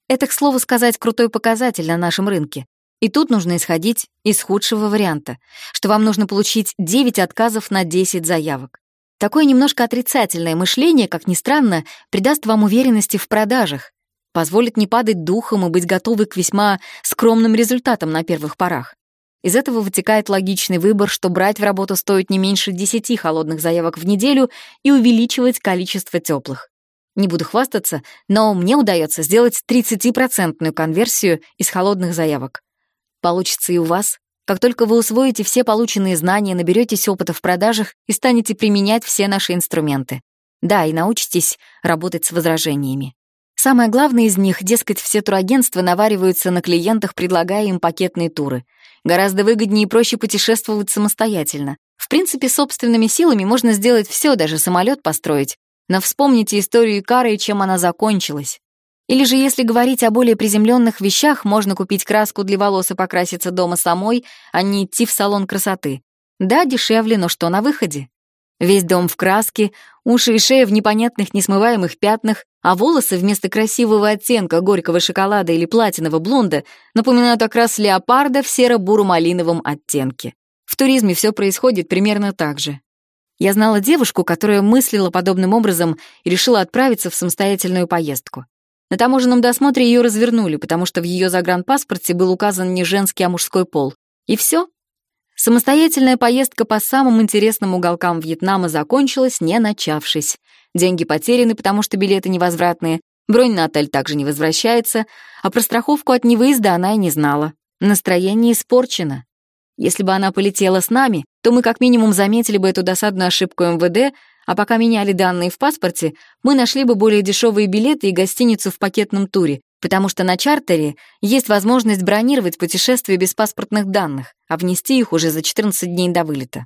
Это, к слову сказать, крутой показатель на нашем рынке. И тут нужно исходить из худшего варианта, что вам нужно получить 9 отказов на 10 заявок. Такое немножко отрицательное мышление, как ни странно, придаст вам уверенности в продажах, позволит не падать духом и быть готовы к весьма скромным результатам на первых порах. Из этого вытекает логичный выбор, что брать в работу стоит не меньше 10 холодных заявок в неделю и увеличивать количество теплых. Не буду хвастаться, но мне удается сделать 30% конверсию из холодных заявок. Получится и у вас. Как только вы усвоите все полученные знания, наберетесь опыта в продажах и станете применять все наши инструменты. Да, и научитесь работать с возражениями. Самое главное из них, дескать, все турагентства навариваются на клиентах, предлагая им пакетные туры. Гораздо выгоднее и проще путешествовать самостоятельно. В принципе, собственными силами можно сделать все, даже самолет построить. Но вспомните историю Икары и чем она закончилась. Или же, если говорить о более приземленных вещах, можно купить краску для волос и покраситься дома самой, а не идти в салон красоты. Да, дешевле, но что на выходе? Весь дом в краске, уши и шея в непонятных несмываемых пятнах, а волосы вместо красивого оттенка горького шоколада или платинового блонда напоминают окрас леопарда в серо-буро-малиновом оттенке. В туризме все происходит примерно так же. Я знала девушку, которая мыслила подобным образом и решила отправиться в самостоятельную поездку. На таможенном досмотре ее развернули, потому что в ее загранпаспорте был указан не женский, а мужской пол. И все, Самостоятельная поездка по самым интересным уголкам Вьетнама закончилась, не начавшись. Деньги потеряны, потому что билеты невозвратные, бронь на отель также не возвращается, а про страховку от невыезда она и не знала. Настроение испорчено. Если бы она полетела с нами, то мы как минимум заметили бы эту досадную ошибку МВД, а пока меняли данные в паспорте, мы нашли бы более дешевые билеты и гостиницу в пакетном туре, потому что на чартере есть возможность бронировать путешествия без паспортных данных, а внести их уже за 14 дней до вылета.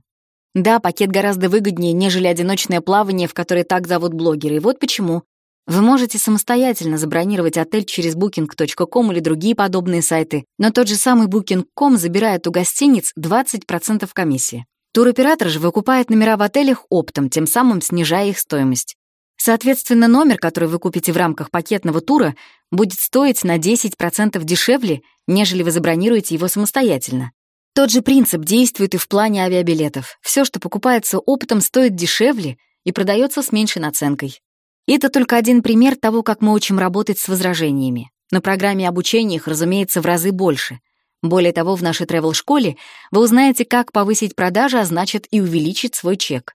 Да, пакет гораздо выгоднее, нежели одиночное плавание, в которое так зовут блогеры, и вот почему. Вы можете самостоятельно забронировать отель через booking.com или другие подобные сайты, но тот же самый booking.com забирает у гостиниц 20% комиссии. Туроператор же выкупает номера в отелях оптом, тем самым снижая их стоимость. Соответственно, номер, который вы купите в рамках пакетного тура, будет стоить на 10% дешевле, нежели вы забронируете его самостоятельно. Тот же принцип действует и в плане авиабилетов. Все, что покупается опытом, стоит дешевле и продается с меньшей наценкой. И это только один пример того, как мы учим работать с возражениями. На программе обучения их, разумеется, в разы больше. Более того, в нашей travel-школе вы узнаете, как повысить продажи, а значит и увеличить свой чек.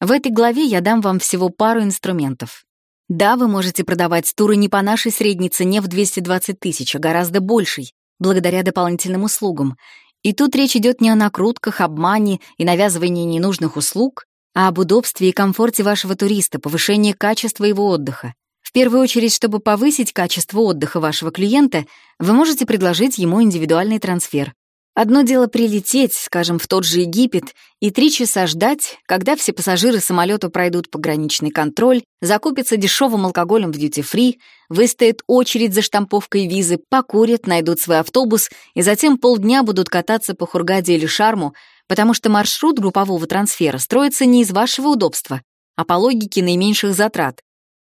В этой главе я дам вам всего пару инструментов. Да, вы можете продавать туры не по нашей средней цене в 220 тысяч, а гораздо большей, благодаря дополнительным услугам. И тут речь идет не о накрутках, обмане и навязывании ненужных услуг, а об удобстве и комфорте вашего туриста, повышении качества его отдыха. Первую очередь, чтобы повысить качество отдыха вашего клиента, вы можете предложить ему индивидуальный трансфер. Одно дело прилететь, скажем, в тот же Египет, и три часа ждать, когда все пассажиры самолета пройдут пограничный контроль, закупятся дешевым алкоголем в дьюти-фри, выстоят очередь за штамповкой визы, покурят, найдут свой автобус и затем полдня будут кататься по Хургаде или Шарму, потому что маршрут группового трансфера строится не из вашего удобства, а по логике наименьших затрат,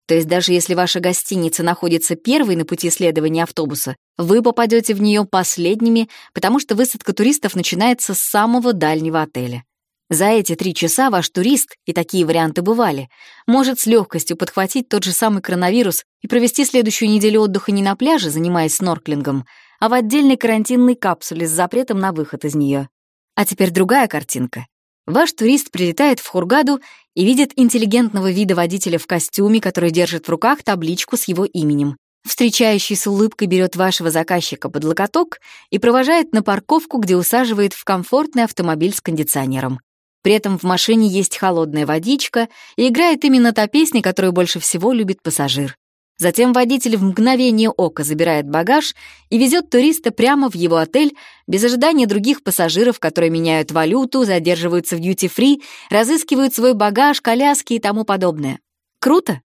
то есть даже если ваша гостиница находится первой на пути следования автобуса, вы попадете в нее последними, потому что высадка туристов начинается с самого дальнего отеля. За эти три часа ваш турист, и такие варианты бывали, может с легкостью подхватить тот же самый коронавирус и провести следующую неделю отдыха не на пляже, занимаясь снорклингом, а в отдельной карантинной капсуле с запретом на выход из нее. А теперь другая картинка. Ваш турист прилетает в Хургаду и видит интеллигентного вида водителя в костюме, который держит в руках табличку с его именем. Встречающий с улыбкой берет вашего заказчика под локоток и провожает на парковку, где усаживает в комфортный автомобиль с кондиционером. При этом в машине есть холодная водичка и играет именно та песня, которую больше всего любит пассажир. Затем водитель в мгновение ока забирает багаж и везет туриста прямо в его отель, без ожидания других пассажиров, которые меняют валюту, задерживаются в дьюти-фри, разыскивают свой багаж, коляски и тому подобное. Круто?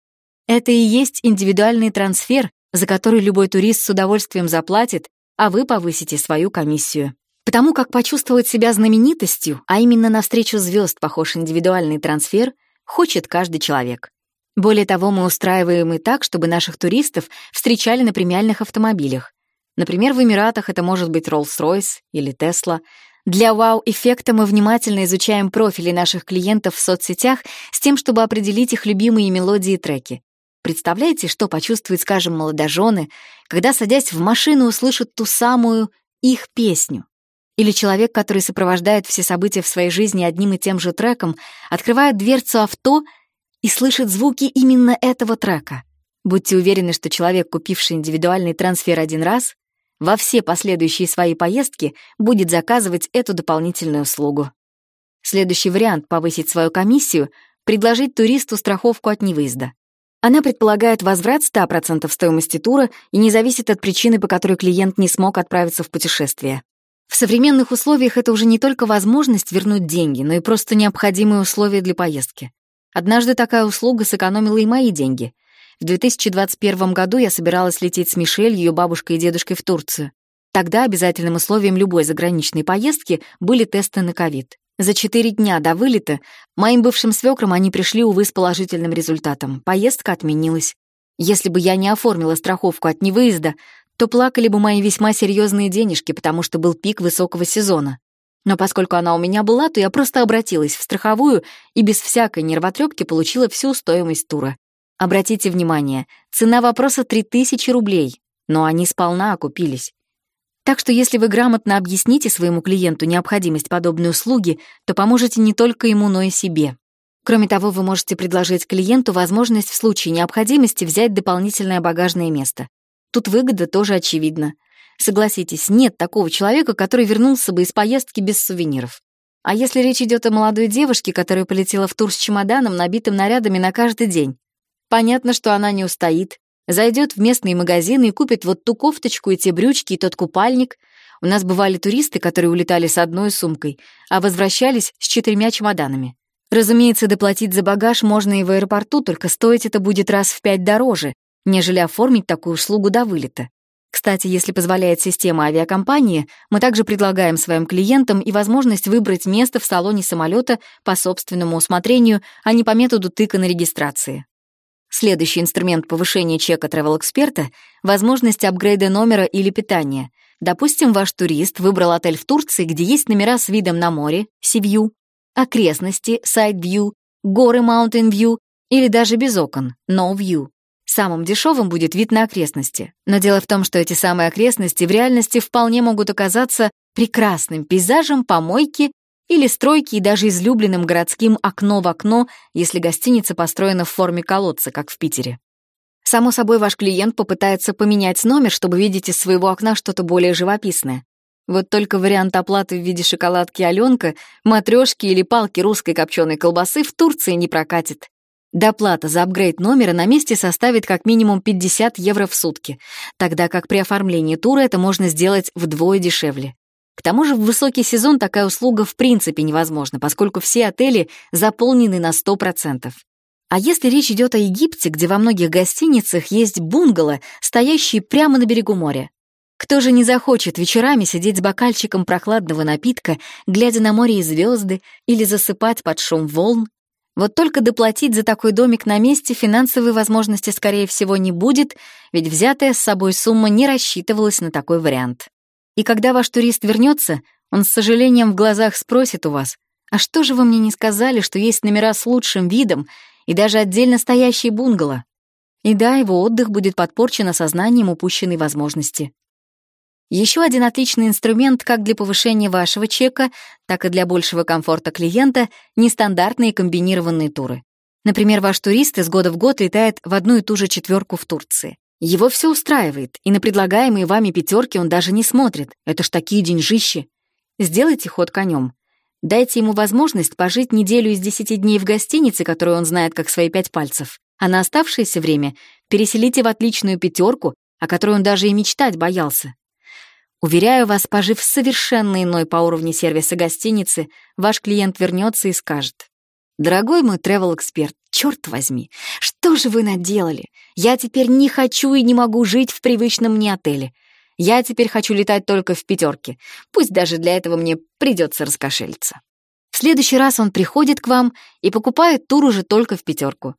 Это и есть индивидуальный трансфер, за который любой турист с удовольствием заплатит, а вы повысите свою комиссию. Потому как почувствовать себя знаменитостью, а именно на встречу звезд похож индивидуальный трансфер, хочет каждый человек. Более того, мы устраиваем и так, чтобы наших туристов встречали на премиальных автомобилях. Например, в Эмиратах это может быть Rolls-Royce или Tesla. Для вау-эффекта мы внимательно изучаем профили наших клиентов в соцсетях с тем, чтобы определить их любимые мелодии и треки. Представляете, что почувствуют, скажем, молодожены, когда, садясь в машину, услышат ту самую их песню? Или человек, который сопровождает все события в своей жизни одним и тем же треком, открывает дверцу авто и слышит звуки именно этого трека. Будьте уверены, что человек, купивший индивидуальный трансфер один раз, во все последующие свои поездки будет заказывать эту дополнительную услугу. Следующий вариант повысить свою комиссию — предложить туристу страховку от невыезда. Она предполагает возврат 100% стоимости тура и не зависит от причины, по которой клиент не смог отправиться в путешествие. В современных условиях это уже не только возможность вернуть деньги, но и просто необходимые условия для поездки. Однажды такая услуга сэкономила и мои деньги. В 2021 году я собиралась лететь с Мишель, ее бабушкой и дедушкой в Турцию. Тогда обязательным условием любой заграничной поездки были тесты на ковид. За четыре дня до вылета моим бывшим свекрам они пришли, увы, с положительным результатом. Поездка отменилась. Если бы я не оформила страховку от невыезда, то плакали бы мои весьма серьезные денежки, потому что был пик высокого сезона. Но поскольку она у меня была, то я просто обратилась в страховую и без всякой нервотрепки получила всю стоимость тура. Обратите внимание, цена вопроса 3000 рублей, но они сполна окупились. Так что если вы грамотно объясните своему клиенту необходимость подобной услуги, то поможете не только ему, но и себе. Кроме того, вы можете предложить клиенту возможность в случае необходимости взять дополнительное багажное место. Тут выгода тоже очевидна. Согласитесь, нет такого человека, который вернулся бы из поездки без сувениров. А если речь идет о молодой девушке, которая полетела в тур с чемоданом, набитым нарядами на каждый день? Понятно, что она не устоит. Зайдет в местные магазины и купит вот ту кофточку и те брючки и тот купальник. У нас бывали туристы, которые улетали с одной сумкой, а возвращались с четырьмя чемоданами. Разумеется, доплатить за багаж можно и в аэропорту, только стоить это будет раз в пять дороже, нежели оформить такую услугу до вылета. Кстати, если позволяет система авиакомпании, мы также предлагаем своим клиентам и возможность выбрать место в салоне самолета по собственному усмотрению, а не по методу тыка на регистрации. Следующий инструмент повышения чека travel-эксперта — возможность апгрейда номера или питания. Допустим, ваш турист выбрал отель в Турции, где есть номера с видом на море, Sea-View, окрестности, Side-View, горы Mountain View или даже без окон, No View. Самым дешевым будет вид на окрестности. Но дело в том, что эти самые окрестности в реальности вполне могут оказаться прекрасным пейзажем помойки или стройки и даже излюбленным городским окно в окно, если гостиница построена в форме колодца, как в Питере. Само собой, ваш клиент попытается поменять номер, чтобы видеть из своего окна что-то более живописное. Вот только вариант оплаты в виде шоколадки Аленка, матрешки или палки русской копченой колбасы в Турции не прокатит. Доплата за апгрейд номера на месте составит как минимум 50 евро в сутки, тогда как при оформлении тура это можно сделать вдвое дешевле. К тому же в высокий сезон такая услуга в принципе невозможна, поскольку все отели заполнены на 100%. А если речь идет о Египте, где во многих гостиницах есть бунгало, стоящие прямо на берегу моря? Кто же не захочет вечерами сидеть с бокальчиком прохладного напитка, глядя на море и звезды, или засыпать под шум волн вот только доплатить за такой домик на месте финансовой возможности, скорее всего, не будет, ведь взятая с собой сумма не рассчитывалась на такой вариант. И когда ваш турист вернется, он с сожалением в глазах спросит у вас, «А что же вы мне не сказали, что есть номера с лучшим видом и даже отдельно стоящий бунгало?» И да, его отдых будет подпорчен осознанием упущенной возможности. Еще один отличный инструмент как для повышения вашего чека, так и для большего комфорта клиента — нестандартные комбинированные туры. Например, ваш турист из года в год летает в одну и ту же четверку в Турции. Его все устраивает, и на предлагаемые вами пятерки он даже не смотрит. Это ж такие деньжищи. Сделайте ход конем. Дайте ему возможность пожить неделю из десяти дней в гостинице, которую он знает как свои пять пальцев, а на оставшееся время переселите в отличную пятерку, о которой он даже и мечтать боялся. Уверяю вас, пожив в совершенно иной по уровню сервиса гостиницы, ваш клиент вернется и скажет. «Дорогой мой travel-эксперт, черт возьми, что же вы наделали? Я теперь не хочу и не могу жить в привычном мне отеле. Я теперь хочу летать только в пятерке. Пусть даже для этого мне придется раскошелиться». В следующий раз он приходит к вам и покупает тур уже только в пятерку.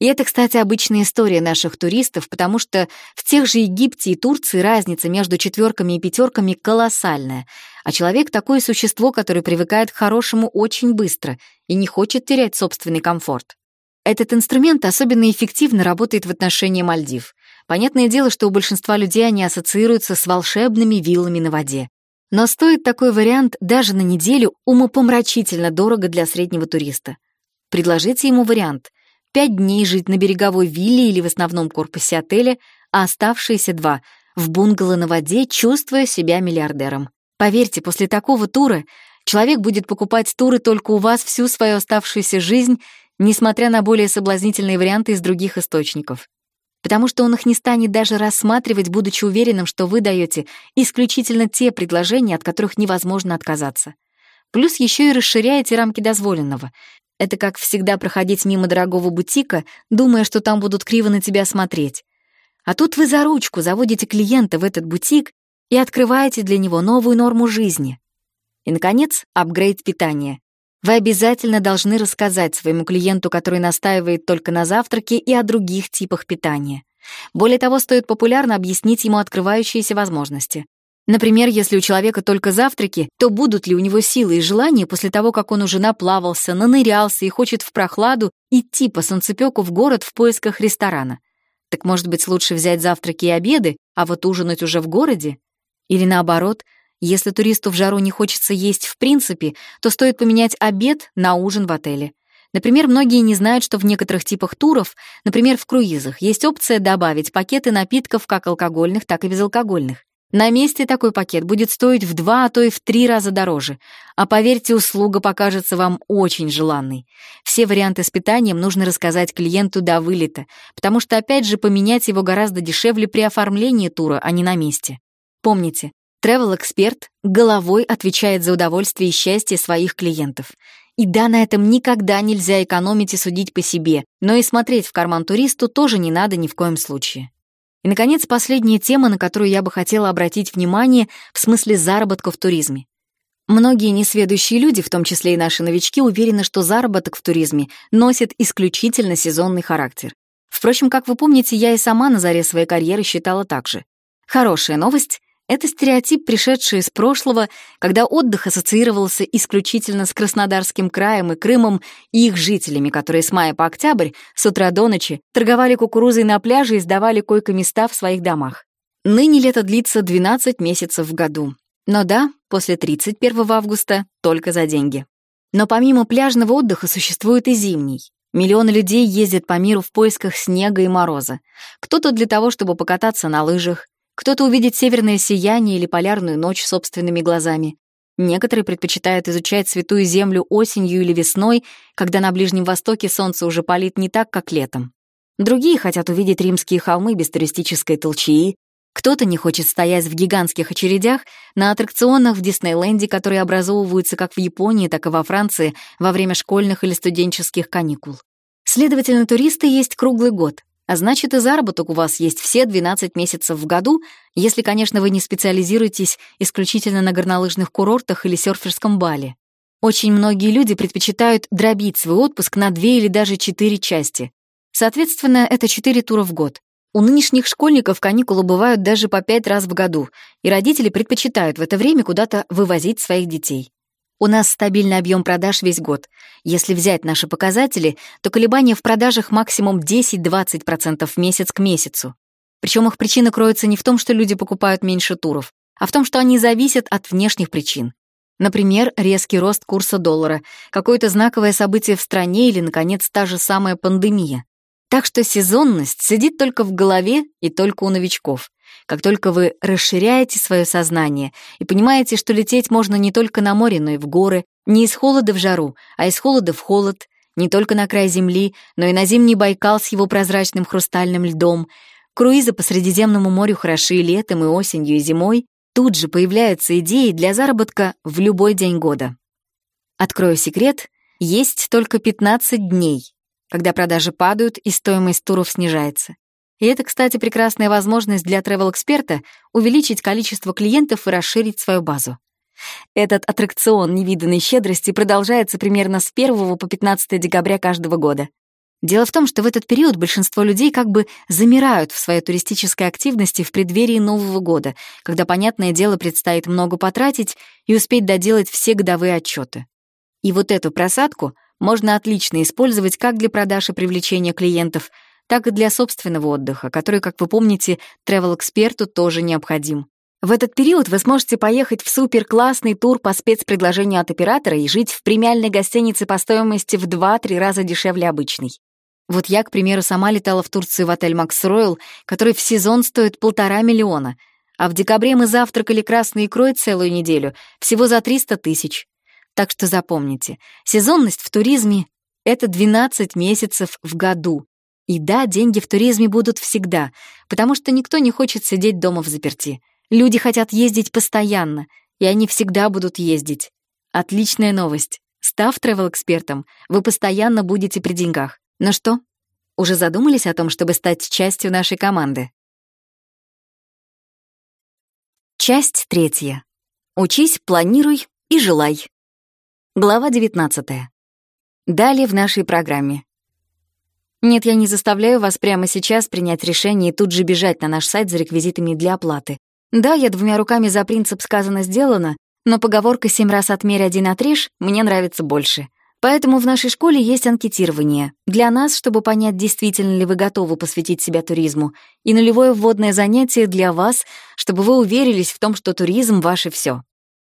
И это, кстати, обычная история наших туристов, потому что в тех же Египте и Турции разница между четверками и пятерками колоссальная, а человек — такое существо, которое привыкает к хорошему очень быстро и не хочет терять собственный комфорт. Этот инструмент особенно эффективно работает в отношении Мальдив. Понятное дело, что у большинства людей они ассоциируются с волшебными виллами на воде. Но стоит такой вариант даже на неделю умопомрачительно дорого для среднего туриста. Предложите ему вариант — пять дней жить на береговой вилле или в основном корпусе отеля, а оставшиеся два — в бунгало на воде, чувствуя себя миллиардером. Поверьте, после такого тура человек будет покупать туры только у вас всю свою оставшуюся жизнь несмотря на более соблазнительные варианты из других источников. Потому что он их не станет даже рассматривать, будучи уверенным, что вы даете исключительно те предложения, от которых невозможно отказаться. Плюс еще и расширяете рамки дозволенного. Это как всегда проходить мимо дорогого бутика, думая, что там будут криво на тебя смотреть. А тут вы за ручку заводите клиента в этот бутик и открываете для него новую норму жизни. И, наконец, апгрейд питания. Вы обязательно должны рассказать своему клиенту, который настаивает только на завтраке, и о других типах питания. Более того, стоит популярно объяснить ему открывающиеся возможности. Например, если у человека только завтраки, то будут ли у него силы и желания после того, как он уже наплавался, нанырялся и хочет в прохладу идти по солнцепёку в город в поисках ресторана? Так может быть лучше взять завтраки и обеды, а вот ужинать уже в городе? Или наоборот, если туристу в жару не хочется есть в принципе, то стоит поменять обед на ужин в отеле. Например, многие не знают, что в некоторых типах туров, например, в круизах, есть опция добавить пакеты напитков как алкогольных, так и безалкогольных. На месте такой пакет будет стоить в два, а то и в три раза дороже. А поверьте, услуга покажется вам очень желанной. Все варианты с питанием нужно рассказать клиенту до вылета, потому что, опять же, поменять его гораздо дешевле при оформлении тура, а не на месте. Помните, Travel-эксперт головой отвечает за удовольствие и счастье своих клиентов. И да, на этом никогда нельзя экономить и судить по себе, но и смотреть в карман туристу тоже не надо ни в коем случае. И, наконец, последняя тема, на которую я бы хотела обратить внимание в смысле заработка в туризме. Многие несведущие люди, в том числе и наши новички, уверены, что заработок в туризме носит исключительно сезонный характер. Впрочем, как вы помните, я и сама на заре своей карьеры считала так же. Хорошая новость это стереотип, пришедший из прошлого, когда отдых ассоциировался исключительно с Краснодарским краем и Крымом и их жителями, которые с мая по октябрь, с утра до ночи, торговали кукурузой на пляже и сдавали койко-места в своих домах. Ныне лето длится 12 месяцев в году. Но да, после 31 августа только за деньги. Но помимо пляжного отдыха существует и зимний. Миллионы людей ездят по миру в поисках снега и мороза. Кто-то для того, чтобы покататься на лыжах, кто-то увидит северное сияние или полярную ночь собственными глазами. Некоторые предпочитают изучать святую землю осенью или весной, когда на Ближнем Востоке солнце уже палит не так, как летом. Другие хотят увидеть римские холмы без туристической толчии. Кто-то не хочет стоять в гигантских очередях на аттракционах в Диснейленде, которые образовываются как в Японии, так и во Франции во время школьных или студенческих каникул. Следовательно, туристы есть круглый год, а значит, и заработок у вас есть все 12 месяцев в году, если, конечно, вы не специализируетесь исключительно на горнолыжных курортах или серферском бале. Очень многие люди предпочитают дробить свой отпуск на две или даже четыре части. Соответственно, это четыре тура в год. У нынешних школьников каникулы бывают даже по пять раз в году, и родители предпочитают в это время куда-то вывозить своих детей. У нас стабильный объем продаж весь год. Если взять наши показатели, то колебания в продажах максимум 10-20% в месяц к месяцу. Причем их причина кроется не в том, что люди покупают меньше туров, а в том, что они зависят от внешних причин. Например, резкий рост курса доллара, какое-то знаковое событие в стране или, наконец, та же самая пандемия. Так что сезонность сидит только в голове и только у новичков. Как только вы расширяете свое сознание и понимаете, что лететь можно не только на море, но и в горы, не из холода в жару, а из холода в холод, не только на край земли, но и на зимний Байкал с его прозрачным хрустальным льдом, круизы по Средиземному морю хороши летом, и осенью, и зимой, тут же появляются идеи для заработка в любой день года. Открою секрет, есть только 15 дней, когда продажи падают и стоимость туров снижается. И это, кстати, прекрасная возможность для travel-эксперта увеличить количество клиентов и расширить свою базу. Этот аттракцион невиданной щедрости продолжается примерно с 1 по 15 декабря каждого года. Дело в том, что в этот период большинство людей как бы замирают в своей туристической активности в преддверии Нового года, когда, понятное дело, предстоит много потратить и успеть доделать все годовые отчеты. И вот эту просадку можно отлично использовать как для продаж и привлечения клиентов, так и для собственного отдыха, который, как вы помните, travel-эксперту тоже необходим. В этот период вы сможете поехать в суперклассный тур по спецпредложению от оператора и жить в премиальной гостинице по стоимости в 2-3 раза дешевле обычной. Вот я, к примеру, сама летала в Турцию в отель «Макс Ройл», который в сезон стоит полтора миллиона, а в декабре мы завтракали красной икрой целую неделю, всего за 300 тысяч. Так что запомните, сезонность в туризме — это 12 месяцев в году. И да, деньги в туризме будут всегда, потому что никто не хочет сидеть дома в заперти. Люди хотят ездить постоянно, и они всегда будут ездить. Отличная новость. Став тревел-экспертом, вы постоянно будете при деньгах. Ну что, уже задумались о том, чтобы стать частью нашей команды? Часть третья. Учись, планируй и желай. Глава 19. Далее в нашей программе. Нет, я не заставляю вас прямо сейчас принять решение и тут же бежать на наш сайт за реквизитами для оплаты. Да, я двумя руками за принцип сказано сделано, но поговорка «семь раз отмерь, один отрежь» мне нравится больше. Поэтому в нашей школе есть анкетирование. Для нас, чтобы понять, действительно ли вы готовы посвятить себя туризму, и нулевое вводное занятие для вас, чтобы вы уверились в том, что туризм — ваше все.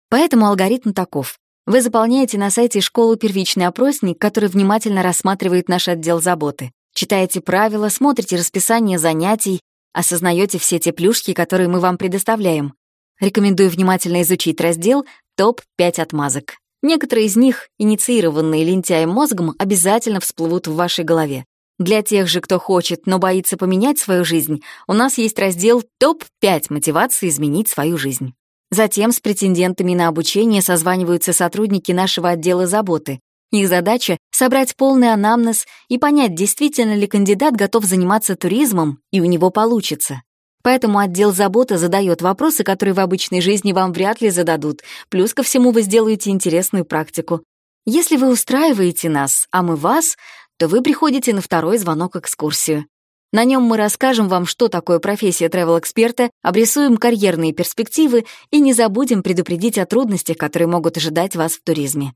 Поэтому алгоритм таков. Вы заполняете на сайте школы первичный опросник, который внимательно рассматривает наш отдел заботы. Читаете правила, смотрите расписание занятий, осознаете все те плюшки, которые мы вам предоставляем. Рекомендую внимательно изучить раздел «Топ-5 отмазок». Некоторые из них, инициированные лентяем мозгом, обязательно всплывут в вашей голове. Для тех же, кто хочет, но боится поменять свою жизнь, у нас есть раздел «Топ-5 мотивации изменить свою жизнь». Затем с претендентами на обучение созваниваются сотрудники нашего отдела заботы. Их задача — собрать полный анамнез и понять, действительно ли кандидат готов заниматься туризмом, и у него получится. Поэтому отдел заботы задает вопросы, которые в обычной жизни вам вряд ли зададут. Плюс ко всему вы сделаете интересную практику. Если вы устраиваете нас, а мы вас, то вы приходите на второй звонок-экскурсию. На нем мы расскажем вам, что такое профессия travel-эксперта, обрисуем карьерные перспективы и не забудем предупредить о трудностях, которые могут ожидать вас в туризме.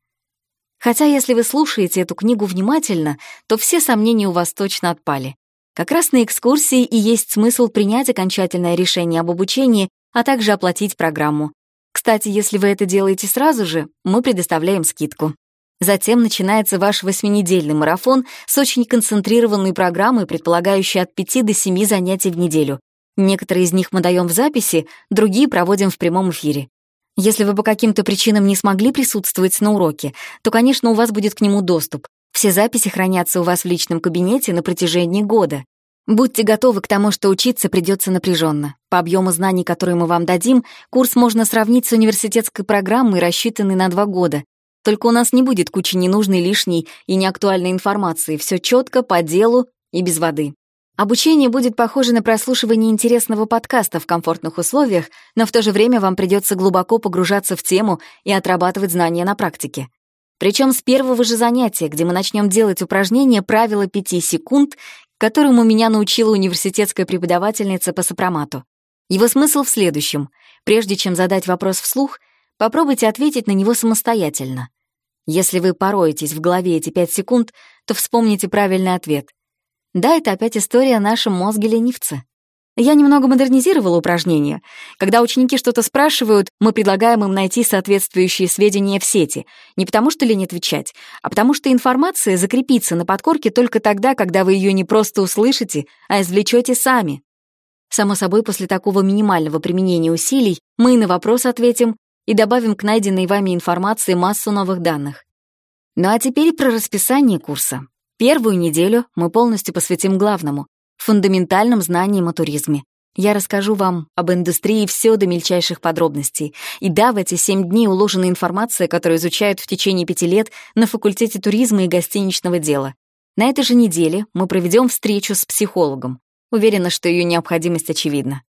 Хотя если вы слушаете эту книгу внимательно, то все сомнения у вас точно отпали. Как раз на экскурсии и есть смысл принять окончательное решение об обучении, а также оплатить программу. Кстати, если вы это делаете сразу же, мы предоставляем скидку. Затем начинается ваш восьминедельный марафон с очень концентрированной программой, предполагающей от 5 до 7 занятий в неделю. Некоторые из них мы даем в записи, другие проводим в прямом эфире. Если вы по каким-то причинам не смогли присутствовать на уроке, то, конечно, у вас будет к нему доступ. Все записи хранятся у вас в личном кабинете на протяжении года. Будьте готовы к тому, что учиться придется напряженно. По объему знаний, которые мы вам дадим, курс можно сравнить с университетской программой, рассчитанной на два года. Только у нас не будет кучи ненужной, лишней и неактуальной информации. Все четко, по делу и без воды. Обучение будет похоже на прослушивание интересного подкаста в комфортных условиях, но в то же время вам придется глубоко погружаться в тему и отрабатывать знания на практике. Причем с первого же занятия, где мы начнем делать упражнение правила пяти секунд, которому меня научила университетская преподавательница по сопромату. Его смысл в следующем. Прежде чем задать вопрос вслух, попробуйте ответить на него самостоятельно. Если вы пороетесь в голове эти пять секунд, то вспомните правильный ответ. Да, это опять история о нашем мозге ленивца. Я немного модернизировала упражнение. Когда ученики что-то спрашивают, мы предлагаем им найти соответствующие сведения в сети. Не потому что лень отвечать, а потому что информация закрепится на подкорке только тогда, когда вы ее не просто услышите, а извлечете сами. Само собой, после такого минимального применения усилий мы и на вопрос ответим и добавим к найденной вами информации массу новых данных. Ну а теперь про расписание курса. Первую неделю мы полностью посвятим главному фундаментальным знаниям о туризме. Я расскажу вам об индустрии все до мельчайших подробностей. И да, в эти семь дней уложена информация, которую изучают в течение пяти лет на факультете туризма и гостиничного дела. На этой же неделе мы проведем встречу с психологом. Уверена, что ее необходимость очевидна.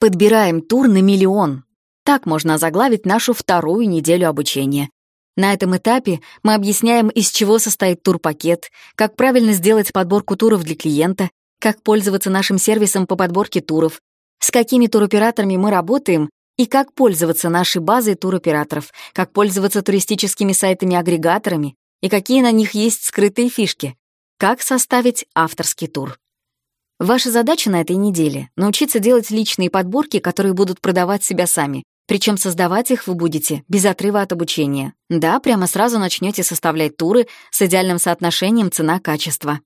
Подбираем тур на миллион. Так можно озаглавить нашу вторую неделю обучения. На этом этапе мы объясняем, из чего состоит турпакет, как правильно сделать подборку туров для клиента, как пользоваться нашим сервисом по подборке туров, с какими туроператорами мы работаем и как пользоваться нашей базой туроператоров, как пользоваться туристическими сайтами-агрегаторами и какие на них есть скрытые фишки, как составить авторский тур. Ваша задача на этой неделе — научиться делать личные подборки, которые будут продавать себя сами, причем создавать их вы будете без отрыва от обучения. Да, прямо сразу начнете составлять туры с идеальным соотношением цена-качество.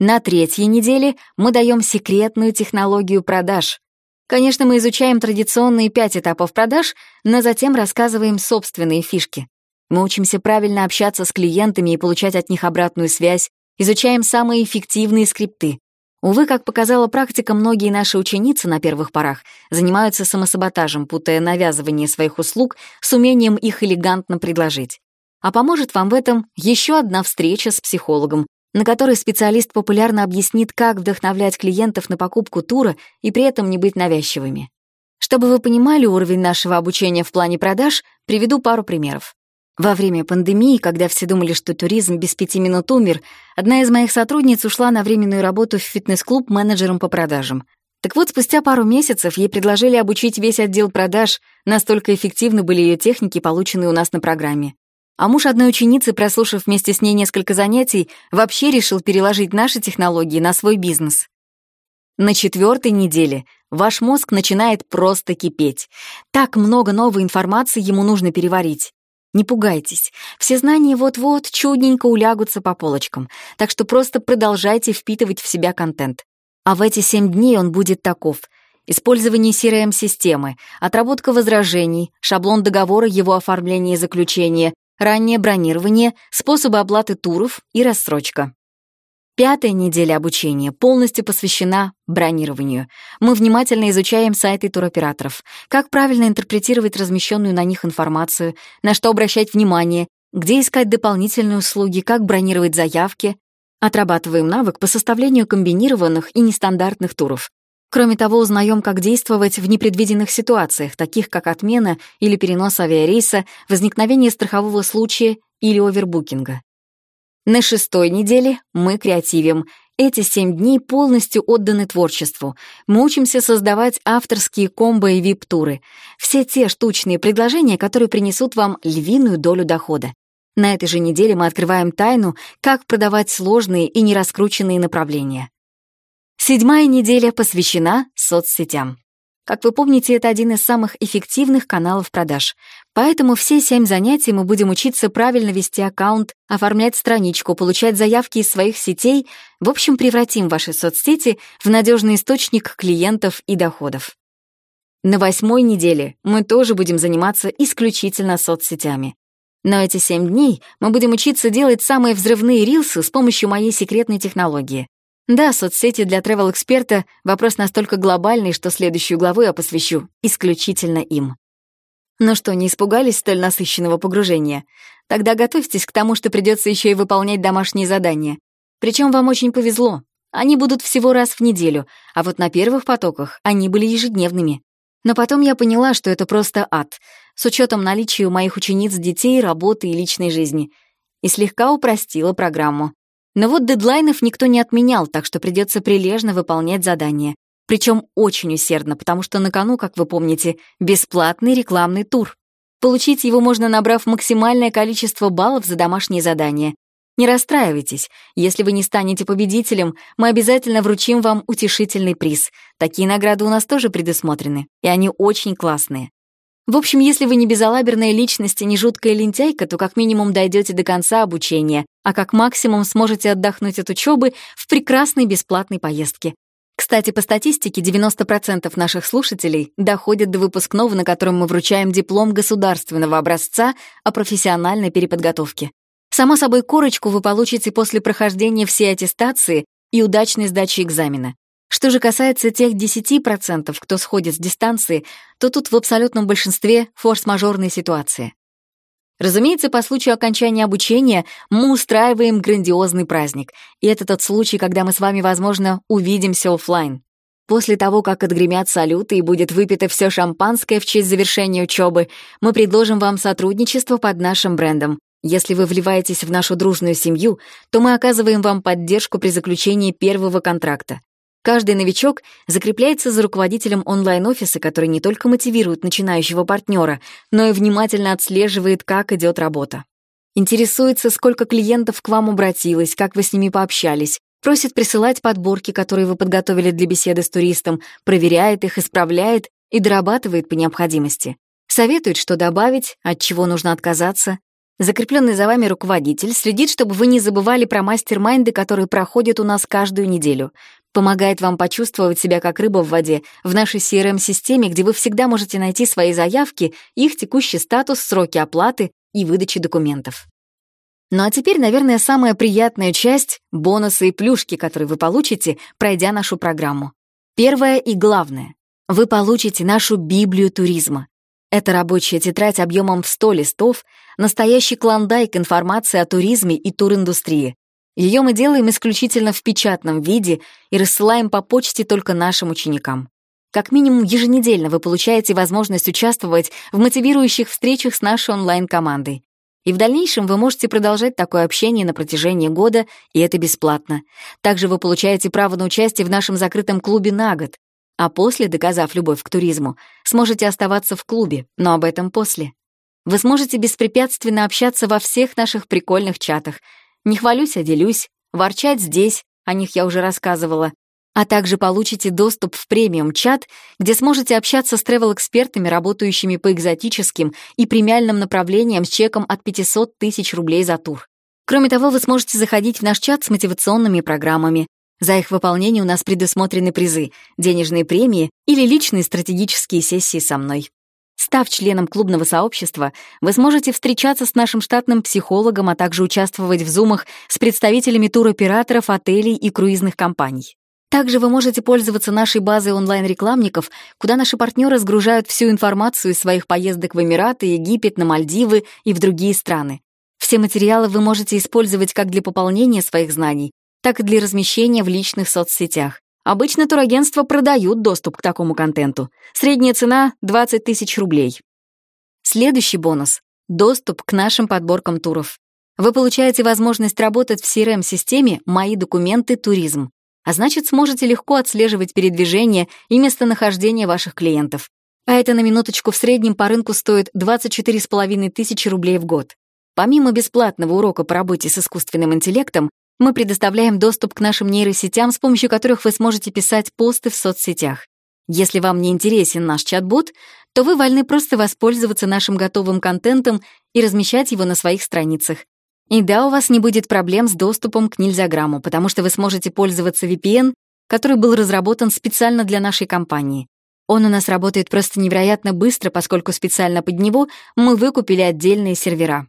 На третьей неделе мы даем секретную технологию продаж. Конечно, мы изучаем традиционные пять этапов продаж, но затем рассказываем собственные фишки. Мы учимся правильно общаться с клиентами и получать от них обратную связь, изучаем самые эффективные скрипты, Увы, как показала практика, многие наши ученицы на первых порах занимаются самосаботажем, путая навязывание своих услуг с умением их элегантно предложить. А поможет вам в этом еще одна встреча с психологом, на которой специалист популярно объяснит, как вдохновлять клиентов на покупку тура и при этом не быть навязчивыми. Чтобы вы понимали уровень нашего обучения в плане продаж, приведу пару примеров. Во время пандемии, когда все думали, что туризм без пяти минут умер, одна из моих сотрудниц ушла на временную работу в фитнес-клуб менеджером по продажам. Так вот, спустя пару месяцев ей предложили обучить весь отдел продаж, настолько эффективны были ее техники, полученные у нас на программе. А муж одной ученицы, прослушав вместе с ней несколько занятий, вообще решил переложить наши технологии на свой бизнес. На четвертой неделе ваш мозг начинает просто кипеть. Так много новой информации ему нужно переварить. Не пугайтесь, все знания вот-вот чудненько улягутся по полочкам, так что просто продолжайте впитывать в себя контент. А в эти семь дней он будет таков. Использование CRM-системы, отработка возражений, шаблон договора, его оформление и заключение, раннее бронирование, способы оплаты туров и рассрочка. Пятая неделя обучения полностью посвящена бронированию. Мы внимательно изучаем сайты туроператоров, как правильно интерпретировать размещенную на них информацию, на что обращать внимание, где искать дополнительные услуги, как бронировать заявки. Отрабатываем навык по составлению комбинированных и нестандартных туров. Кроме того, узнаем, как действовать в непредвиденных ситуациях, таких как отмена или перенос авиарейса, возникновение страхового случая или овербукинга. На шестой неделе мы креативим. Эти семь дней полностью отданы творчеству. Мы учимся создавать авторские комбо и вип-туры. Все те штучные предложения, которые принесут вам львиную долю дохода. На этой же неделе мы открываем тайну, как продавать сложные и нераскрученные направления. Седьмая неделя посвящена соцсетям. Как вы помните, это один из самых эффективных каналов продаж. Поэтому все семь занятий мы будем учиться правильно вести аккаунт, оформлять страничку, получать заявки из своих сетей, в общем, превратим ваши соцсети в надежный источник клиентов и доходов. На восьмой неделе мы тоже будем заниматься исключительно соцсетями. Но эти семь дней мы будем учиться делать самые взрывные рилсы с помощью моей секретной технологии. Да, соцсети для travel-эксперта — вопрос настолько глобальный, что следующую главу я посвящу исключительно им. Ну что, не испугались столь насыщенного погружения? Тогда готовьтесь к тому, что придется еще и выполнять домашние задания. Причем вам очень повезло. Они будут всего раз в неделю, а вот на первых потоках они были ежедневными. Но потом я поняла, что это просто ад, с учетом наличия у моих учениц детей, работы и личной жизни. И слегка упростила программу. Но вот дедлайнов никто не отменял, так что придется прилежно выполнять задания. Причем очень усердно, потому что на кону, как вы помните, бесплатный рекламный тур. Получить его можно, набрав максимальное количество баллов за домашние задания. Не расстраивайтесь, если вы не станете победителем, мы обязательно вручим вам утешительный приз. Такие награды у нас тоже предусмотрены, и они очень классные. В общем, если вы не безалаберная личность и не жуткая лентяйка, то как минимум дойдете до конца обучения, а как максимум сможете отдохнуть от учебы в прекрасной бесплатной поездке. Кстати, по статистике, 90% наших слушателей доходят до выпускного, на котором мы вручаем диплом государственного образца о профессиональной переподготовке. Само собой, корочку вы получите после прохождения всей аттестации и удачной сдачи экзамена. Что же касается тех 10%, кто сходит с дистанции, то тут в абсолютном большинстве форс-мажорные ситуации. Разумеется, по случаю окончания обучения мы устраиваем грандиозный праздник, и это тот случай, когда мы с вами, возможно, увидимся офлайн. После того, как отгремят салюты и будет выпито все шампанское в честь завершения учебы, мы предложим вам сотрудничество под нашим брендом. Если вы вливаетесь в нашу дружную семью, то мы оказываем вам поддержку при заключении первого контракта. Каждый новичок закрепляется за руководителем онлайн-офиса, который не только мотивирует начинающего партнера, но и внимательно отслеживает, как идет работа. Интересуется, сколько клиентов к вам обратилось, как вы с ними пообщались, просит присылать подборки, которые вы подготовили для беседы с туристом, проверяет их, исправляет и дорабатывает по необходимости. Советует, что добавить, от чего нужно отказаться. Закрепленный за вами руководитель следит, чтобы вы не забывали про мастер-майнды, которые проходят у нас каждую неделю. Помогает вам почувствовать себя как рыба в воде в нашей CRM-системе, где вы всегда можете найти свои заявки, их текущий статус, сроки оплаты и выдачи документов. Ну а теперь, наверное, самая приятная часть — бонусы и плюшки, которые вы получите, пройдя нашу программу. Первое и главное — вы получите нашу Библию туризма. Это рабочая тетрадь объемом в 100 листов, настоящий клондайк информации о туризме и туриндустрии. Ее мы делаем исключительно в печатном виде и рассылаем по почте только нашим ученикам. Как минимум еженедельно вы получаете возможность участвовать в мотивирующих встречах с нашей онлайн-командой. И в дальнейшем вы можете продолжать такое общение на протяжении года, и это бесплатно. Также вы получаете право на участие в нашем закрытом клубе на год. А после, доказав любовь к туризму, сможете оставаться в клубе, но об этом после. Вы сможете беспрепятственно общаться во всех наших прикольных чатах. Не хвалюсь, а делюсь. Ворчать здесь, о них я уже рассказывала а также получите доступ в премиум-чат, где сможете общаться с тревел-экспертами, работающими по экзотическим и премиальным направлениям с чеком от 500 тысяч рублей за тур. Кроме того, вы сможете заходить в наш чат с мотивационными программами. За их выполнение у нас предусмотрены призы, денежные премии или личные стратегические сессии со мной. Став членом клубного сообщества, вы сможете встречаться с нашим штатным психологом, а также участвовать в зумах с представителями туроператоров, отелей и круизных компаний. Также вы можете пользоваться нашей базой онлайн-рекламников, куда наши партнеры сгружают всю информацию из своих поездок в Эмираты, Египет, на Мальдивы и в другие страны. Все материалы вы можете использовать как для пополнения своих знаний, так и для размещения в личных соцсетях. Обычно турагентства продают доступ к такому контенту. Средняя цена — 20 тысяч рублей. Следующий бонус — доступ к нашим подборкам туров. Вы получаете возможность работать в CRM-системе «Мои документы. Туризм» а значит, сможете легко отслеживать передвижение и местонахождение ваших клиентов. А это на минуточку в среднем по рынку стоит 24,5 тысячи рублей в год. Помимо бесплатного урока по работе с искусственным интеллектом, мы предоставляем доступ к нашим нейросетям, с помощью которых вы сможете писать посты в соцсетях. Если вам не интересен наш чат-бот, то вы вольны просто воспользоваться нашим готовым контентом и размещать его на своих страницах. И да, у вас не будет проблем с доступом к нельзяграмму, потому что вы сможете пользоваться VPN, который был разработан специально для нашей компании. Он у нас работает просто невероятно быстро, поскольку специально под него мы выкупили отдельные сервера.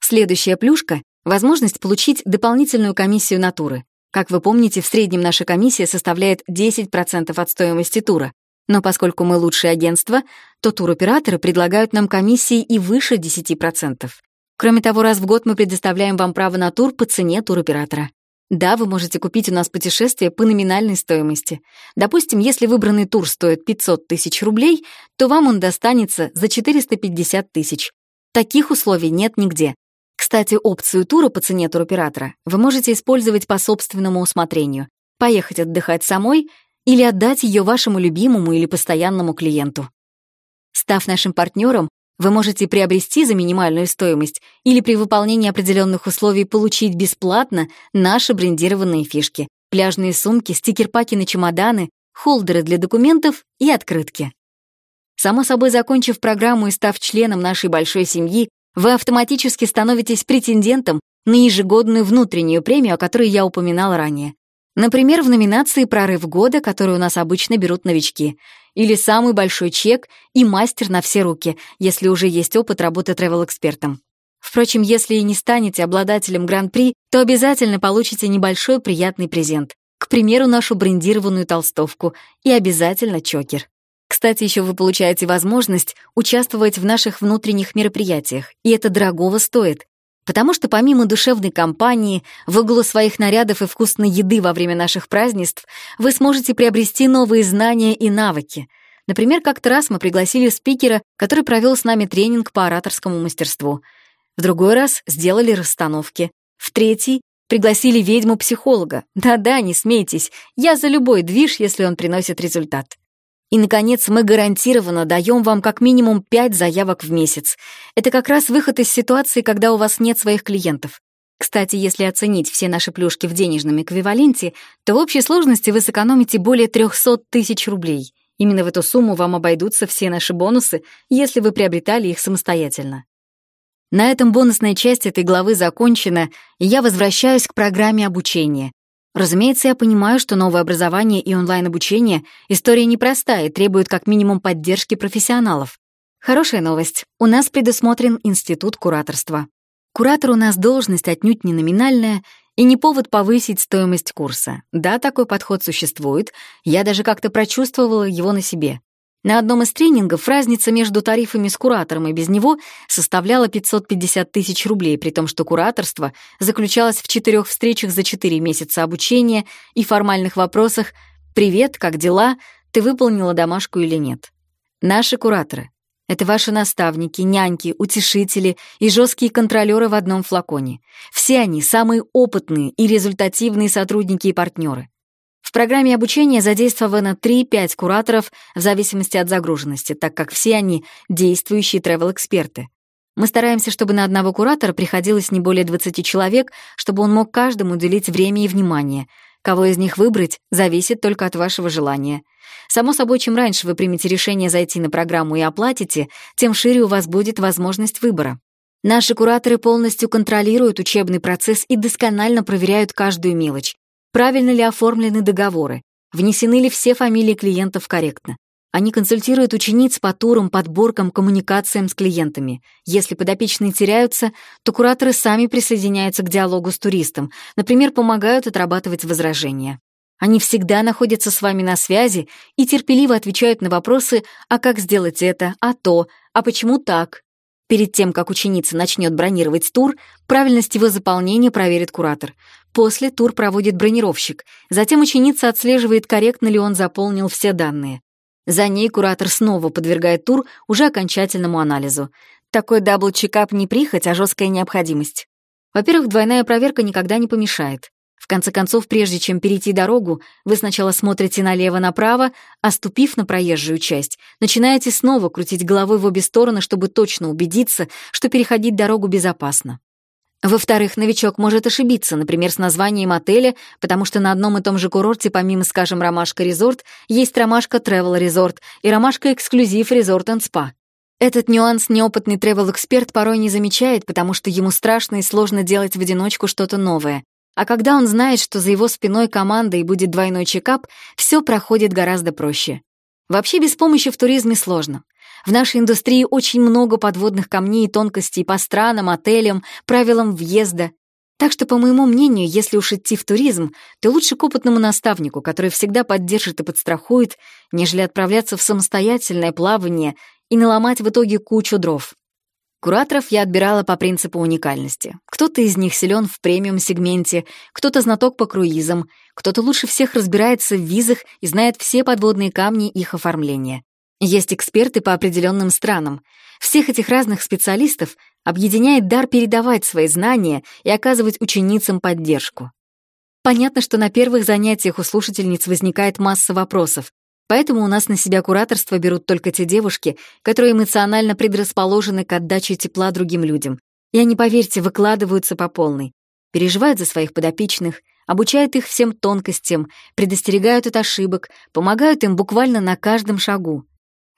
Следующая плюшка — возможность получить дополнительную комиссию на туры. Как вы помните, в среднем наша комиссия составляет 10% от стоимости тура. Но поскольку мы лучшее агентство, то туроператоры предлагают нам комиссии и выше 10%. Кроме того, раз в год мы предоставляем вам право на тур по цене туроператора. Да, вы можете купить у нас путешествие по номинальной стоимости. Допустим, если выбранный тур стоит 500 тысяч рублей, то вам он достанется за 450 тысяч. Таких условий нет нигде. Кстати, опцию тура по цене туроператора вы можете использовать по собственному усмотрению. Поехать отдыхать самой или отдать ее вашему любимому или постоянному клиенту. Став нашим партнером, вы можете приобрести за минимальную стоимость или при выполнении определенных условий получить бесплатно наши брендированные фишки, пляжные сумки, стикер-паки на чемоданы, холдеры для документов и открытки. Само собой, закончив программу и став членом нашей большой семьи, вы автоматически становитесь претендентом на ежегодную внутреннюю премию, о которой я упоминал ранее. Например, в номинации «Прорыв года», которую у нас обычно берут новички, или «Самый большой чек» и «Мастер на все руки», если уже есть опыт работы тревел-экспертом. Впрочем, если и не станете обладателем Гран-при, то обязательно получите небольшой приятный презент. К примеру, нашу брендированную толстовку и обязательно чокер. Кстати, еще вы получаете возможность участвовать в наших внутренних мероприятиях, и это дорогого стоит. Потому что помимо душевной компании, в углу своих нарядов и вкусной еды во время наших празднеств вы сможете приобрести новые знания и навыки. Например, как-то раз мы пригласили спикера, который провел с нами тренинг по ораторскому мастерству. В другой раз сделали расстановки. В третий пригласили ведьму-психолога. Да-да, не смейтесь, я за любой движ, если он приносит результат. И, наконец, мы гарантированно даем вам как минимум 5 заявок в месяц. Это как раз выход из ситуации, когда у вас нет своих клиентов. Кстати, если оценить все наши плюшки в денежном эквиваленте, то в общей сложности вы сэкономите более 300 тысяч рублей. Именно в эту сумму вам обойдутся все наши бонусы, если вы приобретали их самостоятельно. На этом бонусная часть этой главы закончена, и я возвращаюсь к программе обучения. Разумеется, я понимаю, что новое образование и онлайн-обучение — история непростая и требует как минимум поддержки профессионалов. Хорошая новость. У нас предусмотрен институт кураторства. Куратор у нас должность отнюдь не номинальная и не повод повысить стоимость курса. Да, такой подход существует, я даже как-то прочувствовала его на себе. На одном из тренингов разница между тарифами с куратором и без него составляла 550 тысяч рублей, при том, что кураторство заключалось в четырех встречах за четыре месяца обучения и формальных вопросах «Привет, как дела? Ты выполнила домашку или нет?» Наши кураторы — это ваши наставники, няньки, утешители и жесткие контролеры в одном флаконе. Все они самые опытные и результативные сотрудники и партнеры. Программе обучения задействовано 3-5 кураторов в зависимости от загруженности, так как все они действующие travel-эксперты. Мы стараемся, чтобы на одного куратора приходилось не более 20 человек, чтобы он мог каждому уделить время и внимание. Кого из них выбрать, зависит только от вашего желания. Само собой, чем раньше вы примете решение зайти на программу и оплатите, тем шире у вас будет возможность выбора. Наши кураторы полностью контролируют учебный процесс и досконально проверяют каждую мелочь. Правильно ли оформлены договоры? Внесены ли все фамилии клиентов корректно? Они консультируют учениц по турам, подборкам, коммуникациям с клиентами. Если подопечные теряются, то кураторы сами присоединяются к диалогу с туристом, например, помогают отрабатывать возражения. Они всегда находятся с вами на связи и терпеливо отвечают на вопросы «а как сделать это?», «а то?», «а почему так?». Перед тем, как ученица начнет бронировать тур, правильность его заполнения проверит куратор. После тур проводит бронировщик. Затем ученица отслеживает, корректно ли он заполнил все данные. За ней куратор снова подвергает тур уже окончательному анализу. Такой double check-up не прихоть, а жесткая необходимость. Во-первых, двойная проверка никогда не помешает. В конце концов, прежде чем перейти дорогу, вы сначала смотрите налево-направо, а ступив на проезжую часть, начинаете снова крутить головой в обе стороны, чтобы точно убедиться, что переходить дорогу безопасно. Во-вторых, новичок может ошибиться, например, с названием отеля, потому что на одном и том же курорте, помимо, скажем, «Ромашка Резорт», есть «Ромашка Тревел Резорт» и «Ромашка Эксклюзив Резорт энд Спа». Этот нюанс неопытный тревел-эксперт порой не замечает, потому что ему страшно и сложно делать в одиночку что-то новое. А когда он знает, что за его спиной команда и будет двойной чекап, все проходит гораздо проще. Вообще без помощи в туризме сложно. В нашей индустрии очень много подводных камней и тонкостей по странам, отелям, правилам въезда. Так что, по моему мнению, если уж идти в туризм, то лучше к опытному наставнику, который всегда поддержит и подстрахует, нежели отправляться в самостоятельное плавание и наломать в итоге кучу дров. Кураторов я отбирала по принципу уникальности. Кто-то из них силен в премиум-сегменте, кто-то знаток по круизам, кто-то лучше всех разбирается в визах и знает все подводные камни их оформления. Есть эксперты по определенным странам. Всех этих разных специалистов объединяет дар передавать свои знания и оказывать ученицам поддержку. Понятно, что на первых занятиях у слушательниц возникает масса вопросов, Поэтому у нас на себя кураторство берут только те девушки, которые эмоционально предрасположены к отдаче тепла другим людям. И они, поверьте, выкладываются по полной. Переживают за своих подопечных, обучают их всем тонкостям, предостерегают от ошибок, помогают им буквально на каждом шагу.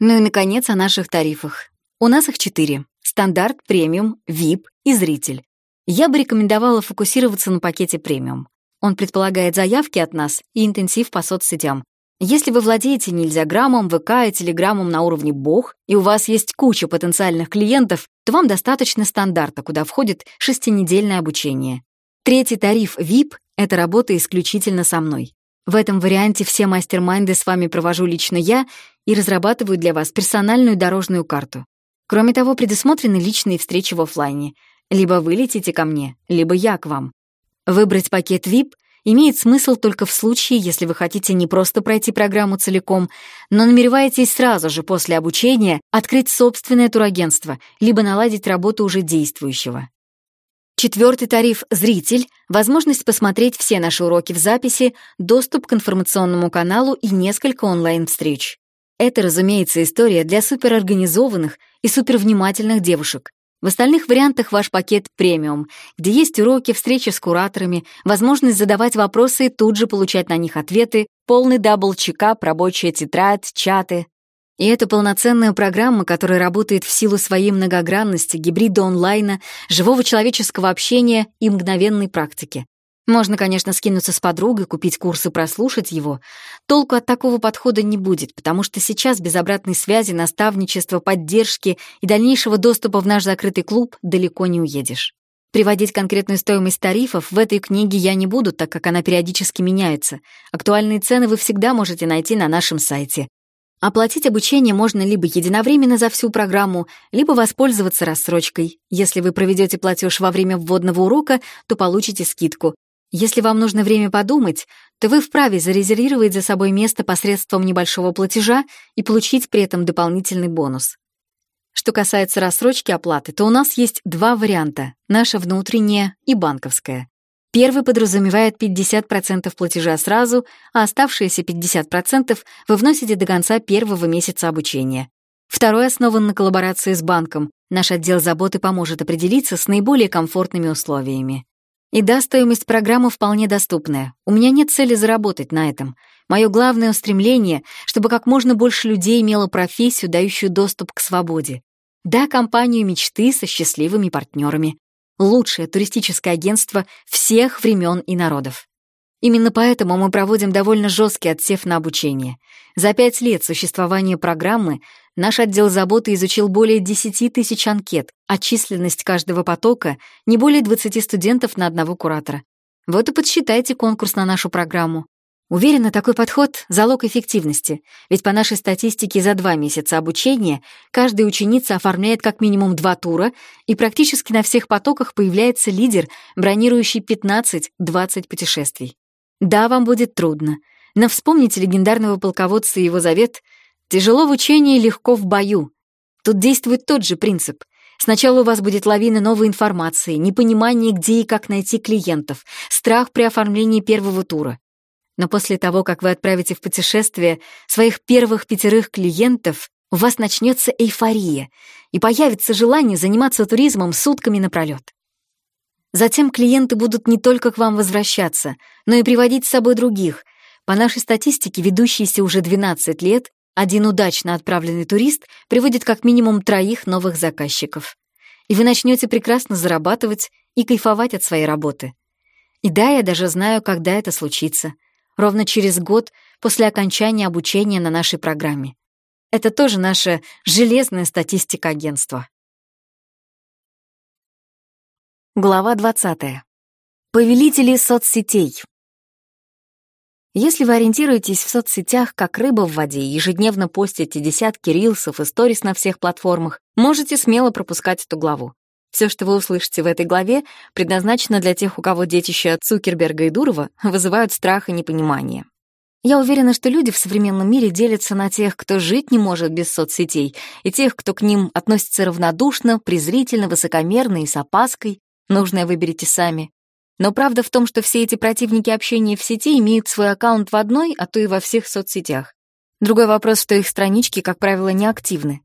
Ну и, наконец, о наших тарифах. У нас их четыре. Стандарт, премиум, VIP и зритель. Я бы рекомендовала фокусироваться на пакете премиум. Он предполагает заявки от нас и интенсив по соцсетям, если вы владеете нельзяграммом, ВК и Телеграммом на уровне бог, и у вас есть куча потенциальных клиентов, то вам достаточно стандарта, куда входит шестинедельное обучение. Третий тариф VIP — это работа исключительно со мной. В этом варианте все мастер-майнды с вами провожу лично я и разрабатываю для вас персональную дорожную карту. Кроме того, предусмотрены личные встречи в офлайне. Либо вы летите ко мне, либо я к вам. Выбрать пакет VIP — имеет смысл только в случае, если вы хотите не просто пройти программу целиком, но намереваетесь сразу же после обучения открыть собственное турагентство, либо наладить работу уже действующего. Четвертый тариф «Зритель» — возможность посмотреть все наши уроки в записи, доступ к информационному каналу и несколько онлайн-встреч. Это, разумеется, история для суперорганизованных и супервнимательных девушек. В остальных вариантах ваш пакет премиум, где есть уроки, встречи с кураторами, возможность задавать вопросы и тут же получать на них ответы, полный double check-up, рабочая тетрадь, чаты. И это полноценная программа, которая работает в силу своей многогранности, гибрида онлайна, живого человеческого общения и мгновенной практики. Можно, конечно, скинуться с подругой, купить курс и прослушать его. Толку от такого подхода не будет, потому что сейчас без обратной связи, наставничества, поддержки и дальнейшего доступа в наш закрытый клуб далеко не уедешь. Приводить конкретную стоимость тарифов в этой книге я не буду, так как она периодически меняется. Актуальные цены вы всегда можете найти на нашем сайте. Оплатить обучение можно либо единовременно за всю программу, либо воспользоваться рассрочкой. Если вы проведете платеж во время вводного урока, то получите скидку. Если вам нужно время подумать, то вы вправе зарезервировать за собой место посредством небольшого платежа и получить при этом дополнительный бонус. Что касается рассрочки оплаты, то у нас есть два варианта — наша внутренняя и банковская. Первый подразумевает 50% платежа сразу, а оставшиеся 50% вы вносите до конца первого месяца обучения. Второй основан на коллаборации с банком. Наш отдел заботы поможет определиться с наиболее комфортными условиями. И да, стоимость программы вполне доступная. У меня нет цели заработать на этом. Мое главное устремление, чтобы как можно больше людей имело профессию, дающую доступ к свободе. Да, компанию мечты со счастливыми партнерами. Лучшее туристическое агентство всех времен и народов. Именно поэтому мы проводим довольно жесткий отсев на обучение. За пять лет существования программы наш отдел заботы изучил более 10 тысяч анкет, а численность каждого потока — не более 20 студентов на одного куратора. Вот и подсчитайте конкурс на нашу программу. Уверена, такой подход — залог эффективности, ведь по нашей статистике за два месяца обучения каждая ученица оформляет как минимум два тура, и практически на всех потоках появляется лидер, бронирующий 15-20 путешествий. Да, вам будет трудно, но вспомните легендарного полководца и его завет «Тяжело в учении, легко в бою». Тут действует тот же принцип. Сначала у вас будет лавина новой информации, непонимание, где и как найти клиентов, страх при оформлении первого тура. Но после того, как вы отправите в путешествие своих первых пятерых клиентов, у вас начнется эйфория, и появится желание заниматься туризмом сутками напролет. Затем клиенты будут не только к вам возвращаться, но и приводить с собой других. По нашей статистике, ведущейся уже 12 лет, один удачно отправленный турист приводит как минимум троих новых заказчиков. И вы начнете прекрасно зарабатывать и кайфовать от своей работы. И да, я даже знаю, когда это случится. Ровно через год после окончания обучения на нашей программе. Это тоже наша железная статистика агентства. Глава 20. Повелители соцсетей. Если вы ориентируетесь в соцсетях как рыба в воде и ежедневно постите десятки рилсов и сторис на всех платформах, можете смело пропускать эту главу. Все, что вы услышите в этой главе, предназначено для тех, у кого детища от Цукерберга и Дурова вызывают страх и непонимание. Я уверена, что люди в современном мире делятся на тех, кто жить не может без соцсетей, и тех, кто к ним относится равнодушно, презрительно, высокомерно и с опаской, Нужное выберите сами. Но правда в том, что все эти противники общения в сети имеют свой аккаунт в одной, а то и во всех соцсетях. Другой вопрос, что их странички, как правило, не активны.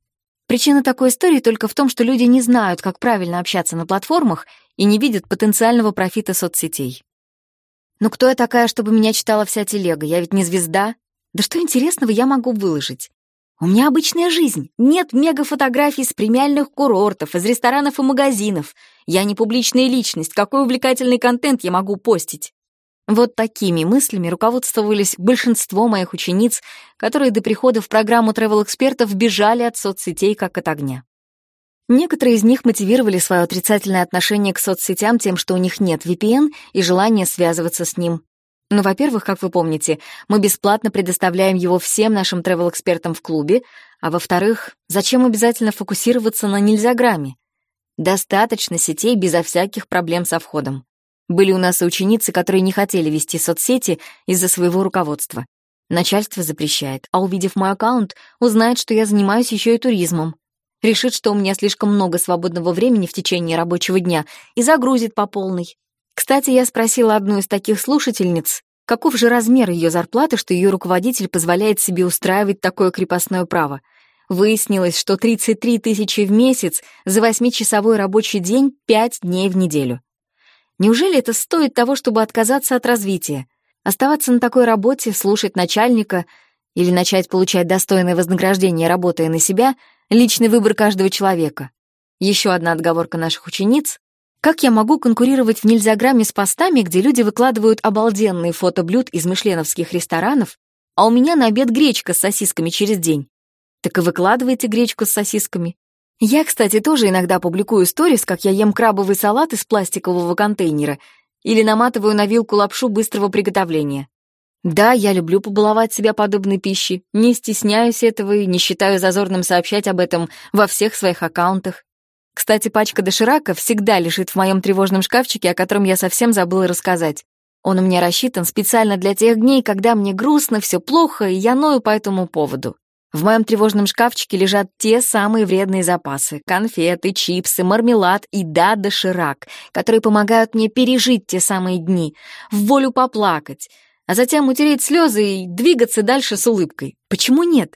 Причина такой истории только в том, что люди не знают, как правильно общаться на платформах и не видят потенциального профита соцсетей. «Ну кто я такая, чтобы меня читала вся телега? Я ведь не звезда. Да что интересного я могу выложить? У меня обычная жизнь. Нет мегафотографий с премиальных курортов, из ресторанов и магазинов. Я не публичная личность. Какой увлекательный контент я могу постить? Вот такими мыслями руководствовались большинство моих учениц, которые до прихода в программу travel-экспертов бежали от соцсетей как от огня. Некоторые из них мотивировали свое отрицательное отношение к соцсетям тем, что у них нет VPN и желания связываться с ним. Ну, во-первых, как вы помните, мы бесплатно предоставляем его всем нашим travel-экспертам в клубе, а во-вторых, зачем обязательно фокусироваться на нельзяграмме? Достаточно сетей безо всяких проблем со входом. Были у нас и ученицы, которые не хотели вести соцсети из-за своего руководства. Начальство запрещает, а увидев мой аккаунт, узнает, что я занимаюсь еще и туризмом. Решит, что у меня слишком много свободного времени в течение рабочего дня и загрузит по полной. Кстати, я спросила одну из таких слушательниц, каков же размер ее зарплаты, что ее руководитель позволяет себе устраивать такое крепостное право. Выяснилось, что 33 тысячи в месяц за восьмичасовой рабочий день 5 дней в неделю. Неужели это стоит того, чтобы отказаться от развития? Оставаться на такой работе, слушать начальника или начать получать достойное вознаграждение, работая на себя — личный выбор каждого человека. Еще одна отговорка наших учениц — как я могу конкурировать в нельзяграмме с постами, где люди выкладывают обалденные фото блюд из мишленовских ресторанов, а у меня на обед гречка с сосисками через день? Так и выкладывайте гречку с сосисками. Я, кстати, тоже иногда публикую сторис, как я ем крабовый салат из пластикового контейнера или наматываю на вилку лапшу быстрого приготовления. Да, я люблю побаловать себя подобной пищей, не стесняюсь этого и не считаю зазорным сообщать об этом во всех своих аккаунтах. Кстати, пачка доширака всегда лежит в моем тревожном шкафчике, о котором я совсем забыла рассказать. Он у меня рассчитан специально для тех дней, когда мне грустно, все плохо, и я ною по этому поводу. В моем тревожном шкафчике лежат те самые вредные запасы — конфеты, чипсы, мармелад и да, доширак, которые помогают мне пережить те самые дни, в волю поплакать, а затем утереть слезы и двигаться дальше с улыбкой. Почему нет?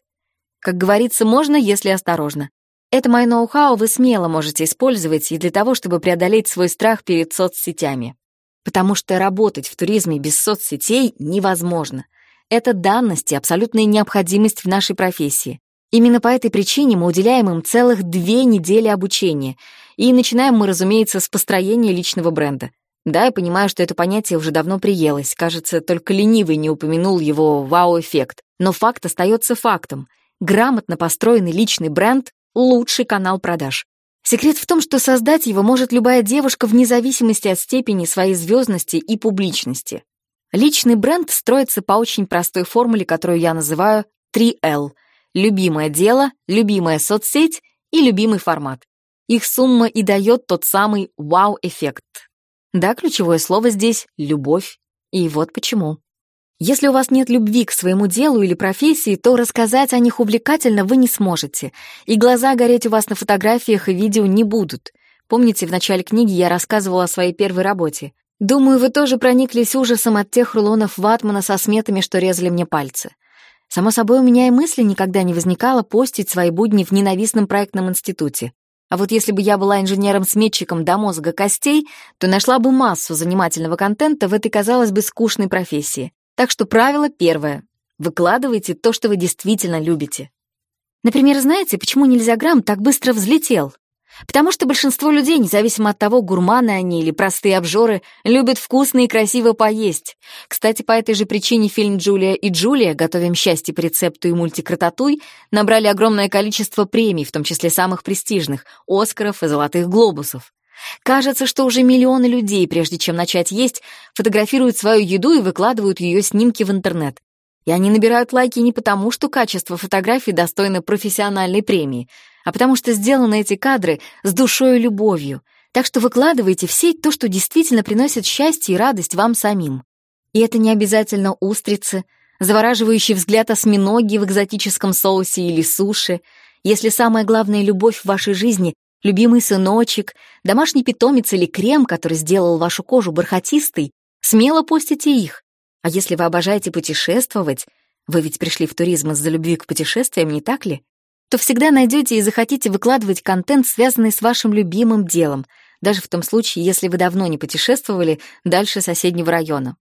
Как говорится, можно, если осторожно. Это мое ноу-хау вы смело можете использовать и для того, чтобы преодолеть свой страх перед соцсетями. Потому что работать в туризме без соцсетей невозможно — это данность и абсолютная необходимость в нашей профессии. Именно по этой причине мы уделяем им целых две недели обучения. И начинаем мы, разумеется, с построения личного бренда. Да, я понимаю, что это понятие уже давно приелось. Кажется, только ленивый не упомянул его вау-эффект. Но факт остается фактом. Грамотно построенный личный бренд — лучший канал продаж. Секрет в том, что создать его может любая девушка вне зависимости от степени своей звездности и публичности. Личный бренд строится по очень простой формуле, которую я называю 3L. Любимое дело, любимая соцсеть и любимый формат. Их сумма и дает тот самый вау-эффект. Да, ключевое слово здесь — любовь. И вот почему. Если у вас нет любви к своему делу или профессии, то рассказать о них увлекательно вы не сможете, и глаза гореть у вас на фотографиях и видео не будут. Помните, в начале книги я рассказывала о своей первой работе? Думаю, вы тоже прониклись ужасом от тех рулонов ватмана со сметами, что резали мне пальцы. Само собой, у меня и мысли никогда не возникало постить свои будни в ненавистном проектном институте. А вот если бы я была инженером-сметчиком до мозга костей, то нашла бы массу занимательного контента в этой, казалось бы, скучной профессии. Так что правило первое. Выкладывайте то, что вы действительно любите. Например, знаете, почему нельзя грамм так быстро взлетел? Потому что большинство людей, независимо от того, гурманы они или простые обжоры, любят вкусно и красиво поесть. Кстати, по этой же причине фильм «Джулия и Джулия. Готовим счастье по рецепту» и мультик «Рататуй» набрали огромное количество премий, в том числе самых престижных — «Оскаров» и «Золотых глобусов». Кажется, что уже миллионы людей, прежде чем начать есть, фотографируют свою еду и выкладывают ее снимки в интернет. И они набирают лайки не потому, что качество фотографий достойно профессиональной премии — а потому что сделаны эти кадры с душой и любовью. Так что выкладывайте в сеть то, что действительно приносит счастье и радость вам самим. И это не обязательно устрицы, завораживающий взгляд осьминоги в экзотическом соусе или суши. Если самая главная любовь в вашей жизни — любимый сыночек, домашний питомец или крем, который сделал вашу кожу бархатистой, смело постите их. А если вы обожаете путешествовать, вы ведь пришли в туризм из-за любви к путешествиям, не так ли? то всегда найдете и захотите выкладывать контент, связанный с вашим любимым делом, даже в том случае, если вы давно не путешествовали дальше соседнего района.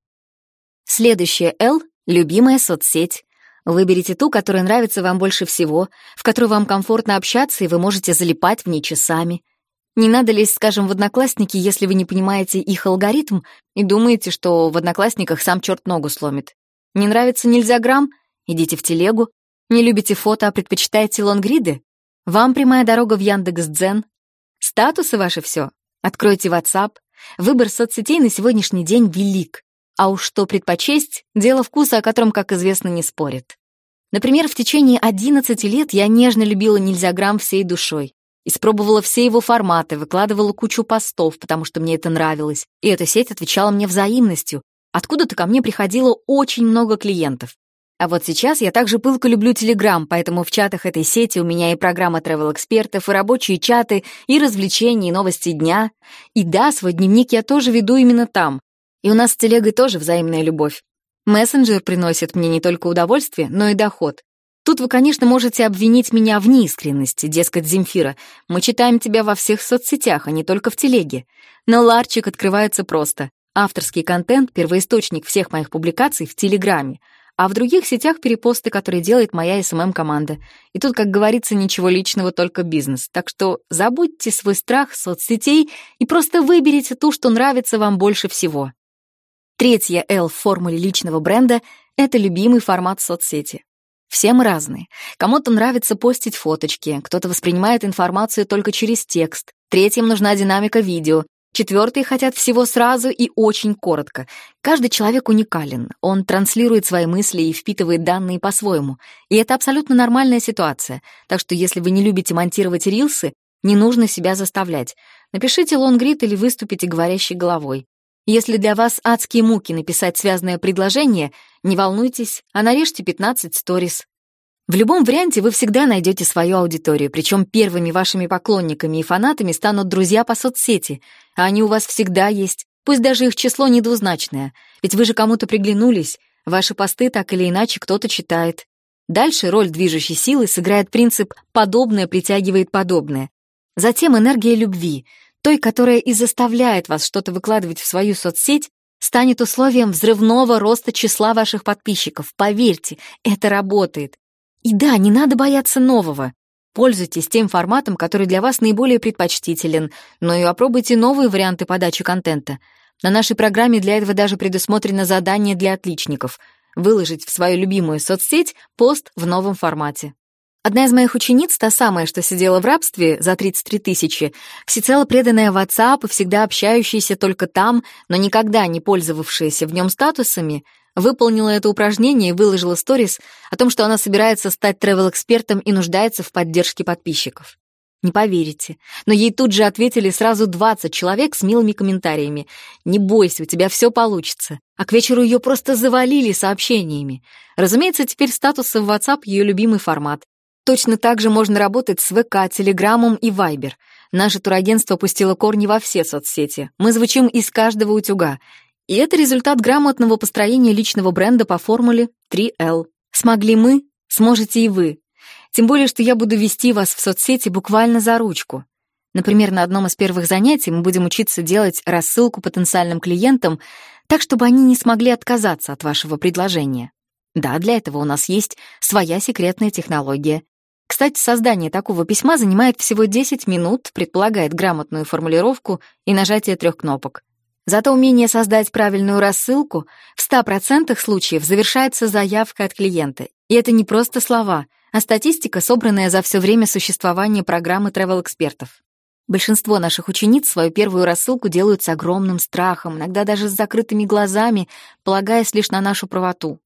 Следующее «Л» — любимая соцсеть. Выберите ту, которая нравится вам больше всего, в которой вам комфортно общаться, и вы можете залипать в ней часами. Не надо лезть, скажем, в Одноклассники, если вы не понимаете их алгоритм и думаете, что в Одноклассниках сам черт ногу сломит. Не нравится нельзя грамм? Идите в телегу, не любите фото, а предпочитаете лонгриды? Вам прямая дорога в Яндекс.Дзен. Статусы ваши все. Откройте WhatsApp. Выбор соцсетей на сегодняшний день велик. А уж что предпочесть — дело вкуса, о котором, как известно, не спорят. Например, в течение 11 лет я нежно любила Нельзяграмм всей душой. Испробовала все его форматы, выкладывала кучу постов, потому что мне это нравилось. И эта сеть отвечала мне взаимностью. Откуда-то ко мне приходило очень много клиентов. А вот сейчас я также пылко люблю Telegram, поэтому в чатах этой сети у меня и программа travel-экспертов, и рабочие чаты, и развлечения, и новости дня. И да, свой дневник я тоже веду именно там. И у нас с телегой тоже взаимная любовь. Мессенджер приносит мне не только удовольствие, но и доход. Тут вы, конечно, можете обвинить меня в неискренности, дескать, Земфира. Мы читаем тебя во всех соцсетях, а не только в телеге. Но ларчик открывается просто. Авторский контент — первоисточник всех моих публикаций в Телеграме, а в других сетях перепосты, которые делает моя СММ-команда. И тут, как говорится, ничего личного, только бизнес. Так что забудьте свой страх соцсетей и просто выберите ту, что нравится вам больше всего. Третья «Л» в формуле личного бренда — это любимый формат соцсети. Все мы разные. Кому-то нравится постить фоточки, кто-то воспринимает информацию только через текст, третьим нужна динамика видео, четвертые хотят всего сразу и очень коротко. Каждый человек уникален, он транслирует свои мысли и впитывает данные по-своему. И это абсолютно нормальная ситуация. Так что если вы не любите монтировать рилсы, не нужно себя заставлять. Напишите лонгрид или выступите говорящей головой. Если для вас адские муки написать связанное предложение, не волнуйтесь, а нарежьте 15 сторис. В любом варианте вы всегда найдете свою аудиторию, причем первыми вашими поклонниками и фанатами станут друзья по соцсети, а они у вас всегда есть, пусть даже их число недвузначное, ведь вы же кому-то приглянулись, ваши посты так или иначе кто-то читает. Дальше роль движущей силы сыграет принцип «подобное притягивает подобное». Затем энергия любви — той, которая и заставляет вас что-то выкладывать в свою соцсеть, станет условием взрывного роста числа ваших подписчиков. Поверьте, это работает. И да, не надо бояться нового. Пользуйтесь тем форматом, который для вас наиболее предпочтителен, но и опробуйте новые варианты подачи контента. На нашей программе для этого даже предусмотрено задание для отличников — выложить в свою любимую соцсеть пост в новом формате. Одна из моих учениц, та самая, что сидела в рабстве за 33 тысячи, всецело преданная WhatsApp и всегда общающаяся только там, но никогда не пользовавшаяся в нем статусами, выполнила это упражнение и выложила сторис о том, что она собирается стать тревел-экспертом и нуждается в поддержке подписчиков. Не поверите, но ей тут же ответили сразу 20 человек с милыми комментариями. «Не бойся, у тебя все получится». А к вечеру ее просто завалили сообщениями. Разумеется, теперь статусы в WhatsApp — ее любимый формат. Точно так же можно работать с ВК, Телеграмом и Вайбер. Наше турагентство пустило корни во все соцсети. Мы звучим из каждого утюга. И это результат грамотного построения личного бренда по формуле 3L. Смогли мы, сможете и вы. Тем более, что я буду вести вас в соцсети буквально за ручку. Например, на одном из первых занятий мы будем учиться делать рассылку потенциальным клиентам так, чтобы они не смогли отказаться от вашего предложения. Да, для этого у нас есть своя секретная технология кстати, создание такого письма занимает всего 10 минут, предполагает грамотную формулировку и нажатие трех кнопок. Зато умение создать правильную рассылку в 100% случаев завершается заявкой от клиента. И это не просто слова, а статистика, собранная за все время существования программы travel-экспертов. Большинство наших учениц свою первую рассылку делают с огромным страхом, иногда даже с закрытыми глазами, полагаясь лишь на нашу правоту.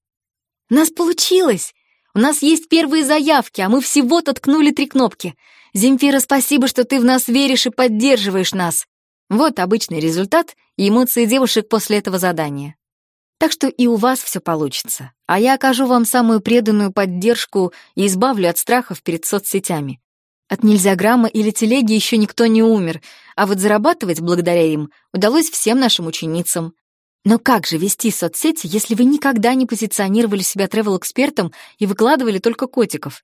«У нас получилось! У нас есть первые заявки, а мы всего-то ткнули три кнопки. Земфира, спасибо, что ты в нас веришь и поддерживаешь нас. Вот обычный результат и эмоции девушек после этого задания. Так что и у вас все получится. А я окажу вам самую преданную поддержку и избавлю от страхов перед соцсетями. От нельзяграмма или телеги еще никто не умер, а вот зарабатывать благодаря им удалось всем нашим ученицам. Но как же вести соцсети, если вы никогда не позиционировали себя тревел-экспертом и выкладывали только котиков?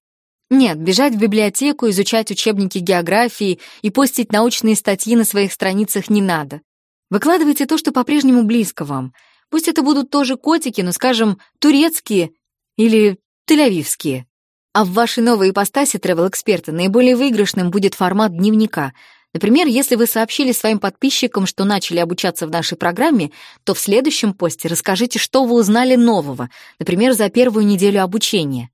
Нет, бежать в библиотеку, изучать учебники географии и постить научные статьи на своих страницах не надо. Выкладывайте то, что по-прежнему близко вам. Пусть это будут тоже котики, но, скажем, турецкие или тель-авивские. А в вашей новой ипостаси тревел-эксперта наиболее выигрышным будет формат дневника — Например, если вы сообщили своим подписчикам, что начали обучаться в нашей программе, то в следующем посте расскажите, что вы узнали нового, например, за первую неделю обучения.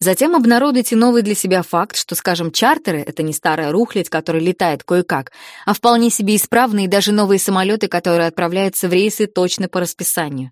Затем обнародуйте новый для себя факт, что, скажем, чартеры — это не старая рухлядь, которая летает кое-как, а вполне себе исправные даже новые самолеты, которые отправляются в рейсы точно по расписанию.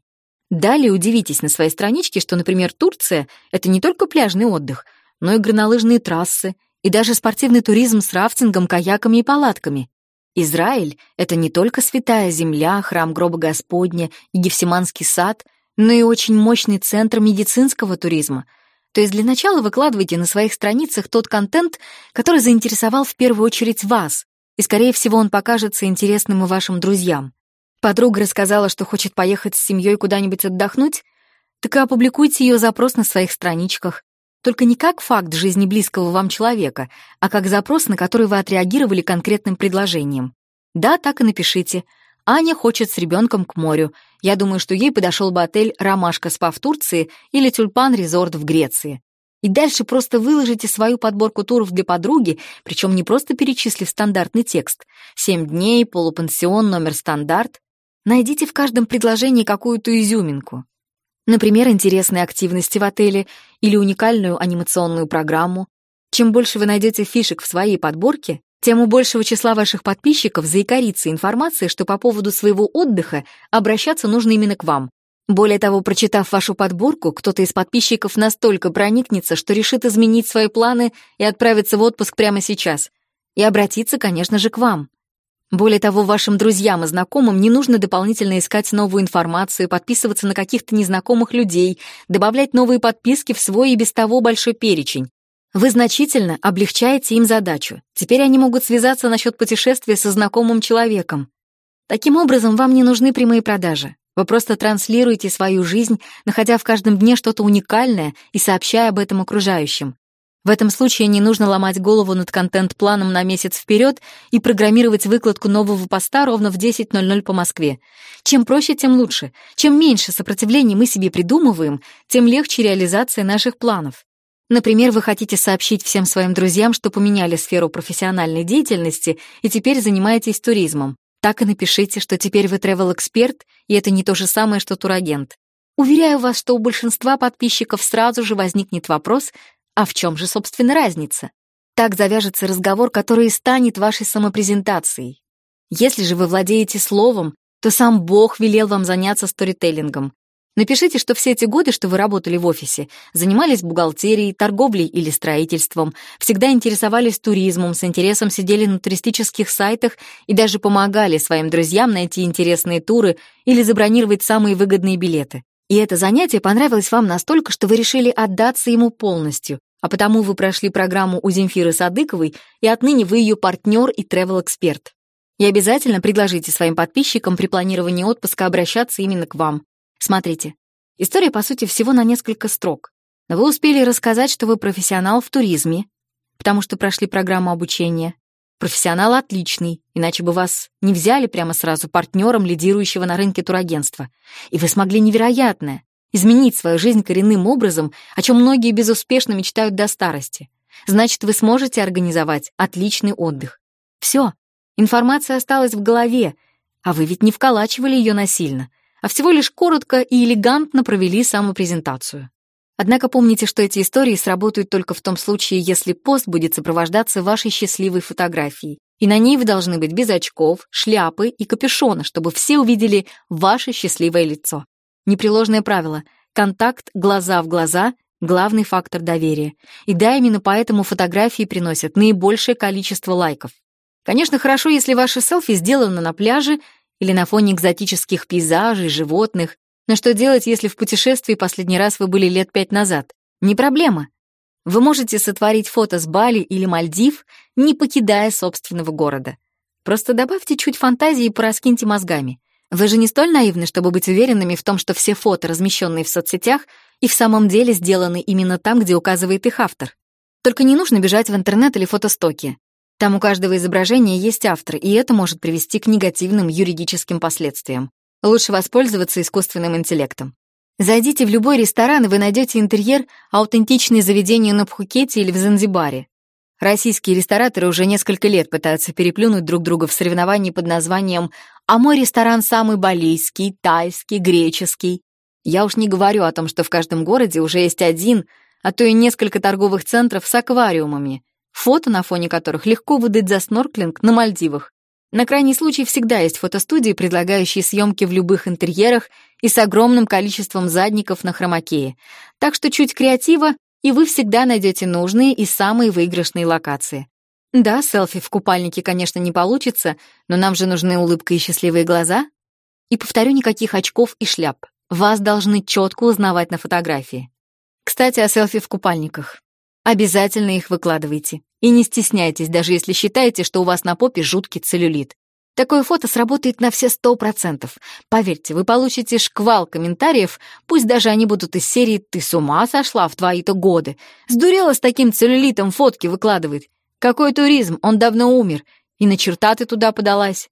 Далее удивитесь на своей страничке, что, например, Турция — это не только пляжный отдых, но и горнолыжные трассы, и даже спортивный туризм с рафтингом, каяками и палатками. Израиль — это не только святая земля, храм гроба Господня и Гефсиманский сад, но и очень мощный центр медицинского туризма. То есть для начала выкладывайте на своих страницах тот контент, который заинтересовал в первую очередь вас, и, скорее всего, он покажется интересным и вашим друзьям. Подруга рассказала, что хочет поехать с семьей куда-нибудь отдохнуть, так и опубликуйте ее запрос на своих страничках. Только не как факт жизни близкого вам человека, а как запрос, на который вы отреагировали конкретным предложением. Да, так и напишите. Аня хочет с ребенком к морю. Я думаю, что ей подошел бы отель «Ромашка спа» в Турции или «Тюльпан Резорт» в Греции. И дальше просто выложите свою подборку туров для подруги, причем не просто перечислив стандартный текст. Семь дней, полупансион, номер стандарт. Найдите в каждом предложении какую-то изюминку. Например, интересные активности в отеле или уникальную анимационную программу. Чем больше вы найдете фишек в своей подборке, тем у большего числа ваших подписчиков заикарится информация, что по поводу своего отдыха обращаться нужно именно к вам. Более того, прочитав вашу подборку, кто-то из подписчиков настолько проникнется, что решит изменить свои планы и отправиться в отпуск прямо сейчас. И обратиться, конечно же, к вам. Более того, вашим друзьям и знакомым не нужно дополнительно искать новую информацию, подписываться на каких-то незнакомых людей, добавлять новые подписки в свой и без того большой перечень. Вы значительно облегчаете им задачу. Теперь они могут связаться насчет путешествия со знакомым человеком. Таким образом, вам не нужны прямые продажи. Вы просто транслируете свою жизнь, находя в каждом дне что-то уникальное и сообщая об этом окружающим. В этом случае не нужно ломать голову над контент-планом на месяц вперед и программировать выкладку нового поста ровно в 10.00 по Москве. Чем проще, тем лучше. Чем меньше сопротивлений мы себе придумываем, тем легче реализация наших планов. Например, вы хотите сообщить всем своим друзьям, что поменяли сферу профессиональной деятельности и теперь занимаетесь туризмом. Так и напишите, что теперь вы travel-эксперт, и это не то же самое, что турагент. Уверяю вас, что у большинства подписчиков сразу же возникнет вопрос, а в чем же, собственно, разница? Так завяжется разговор, который и станет вашей самопрезентацией. Если же вы владеете словом, то сам Бог велел вам заняться сторителлингом. Напишите, что все эти годы, что вы работали в офисе, занимались бухгалтерией, торговлей или строительством, всегда интересовались туризмом, с интересом сидели на туристических сайтах и даже помогали своим друзьям найти интересные туры или забронировать самые выгодные билеты. И это занятие понравилось вам настолько, что вы решили отдаться ему полностью, а потому вы прошли программу у Земфиры Садыковой, и отныне вы ее партнер и travel-эксперт. И обязательно предложите своим подписчикам при планировании отпуска обращаться именно к вам. Смотрите, история, по сути, всего на несколько строк. Но вы успели рассказать, что вы профессионал в туризме, потому что прошли программу обучения. Профессионал отличный, иначе бы вас не взяли прямо сразу партнером лидирующего на рынке турагентства. И вы смогли невероятное изменить свою жизнь коренным образом, о чем многие безуспешно мечтают до старости. Значит, вы сможете организовать отличный отдых. Все, информация осталась в голове, а вы ведь не вколачивали ее насильно, а всего лишь коротко и элегантно провели самопрезентацию. Однако помните, что эти истории сработают только в том случае, если пост будет сопровождаться вашей счастливой фотографией, и на ней вы должны быть без очков, шляпы и капюшона, чтобы все увидели ваше счастливое лицо. Непреложное правило — контакт глаза в глаза — главный фактор доверия. И да, именно поэтому фотографии приносят наибольшее количество лайков. Конечно, хорошо, если ваши селфи сделаны на пляже или на фоне экзотических пейзажей, животных. Но что делать, если в путешествии последний раз вы были лет пять назад? Не проблема. Вы можете сотворить фото с Бали или Мальдив, не покидая собственного города. Просто добавьте чуть фантазии и пораскиньте мозгами. Вы же не столь наивны, чтобы быть уверенными в том, что все фото, размещенные в соцсетях, и в самом деле сделаны именно там, где указывает их автор. Только не нужно бежать в интернет или фотостоки. Там у каждого изображения есть автор, и это может привести к негативным юридическим последствиям. Лучше воспользоваться искусственным интеллектом. Зайдите в любой ресторан, и вы найдете интерьер аутентичные заведения на Пхукете или в Занзибаре. Российские рестораторы уже несколько лет пытаются переплюнуть друг друга в соревновании под названием «А мой ресторан самый балийский, тайский, греческий». Я уж не говорю о том, что в каждом городе уже есть один, а то и несколько торговых центров с аквариумами, фото на фоне которых легко выдать за снорклинг на Мальдивах. На крайний случай всегда есть фотостудии, предлагающие съемки в любых интерьерах и с огромным количеством задников на хромакее. Так что чуть креатива, и вы всегда найдете нужные и самые выигрышные локации. Да, селфи в купальнике, конечно, не получится, но нам же нужны улыбка и счастливые глаза. И повторю, никаких очков и шляп. Вас должны четко узнавать на фотографии. Кстати, о селфи в купальниках. Обязательно их выкладывайте. И не стесняйтесь, даже если считаете, что у вас на попе жуткий целлюлит. Такое фото сработает на все сто процентов. Поверьте, вы получите шквал комментариев, пусть даже они будут из серии «Ты с ума сошла в твои-то годы? Сдурела с таким целлюлитом фотки выкладывает. Какой туризм, он давно умер. И на черта ты туда подалась».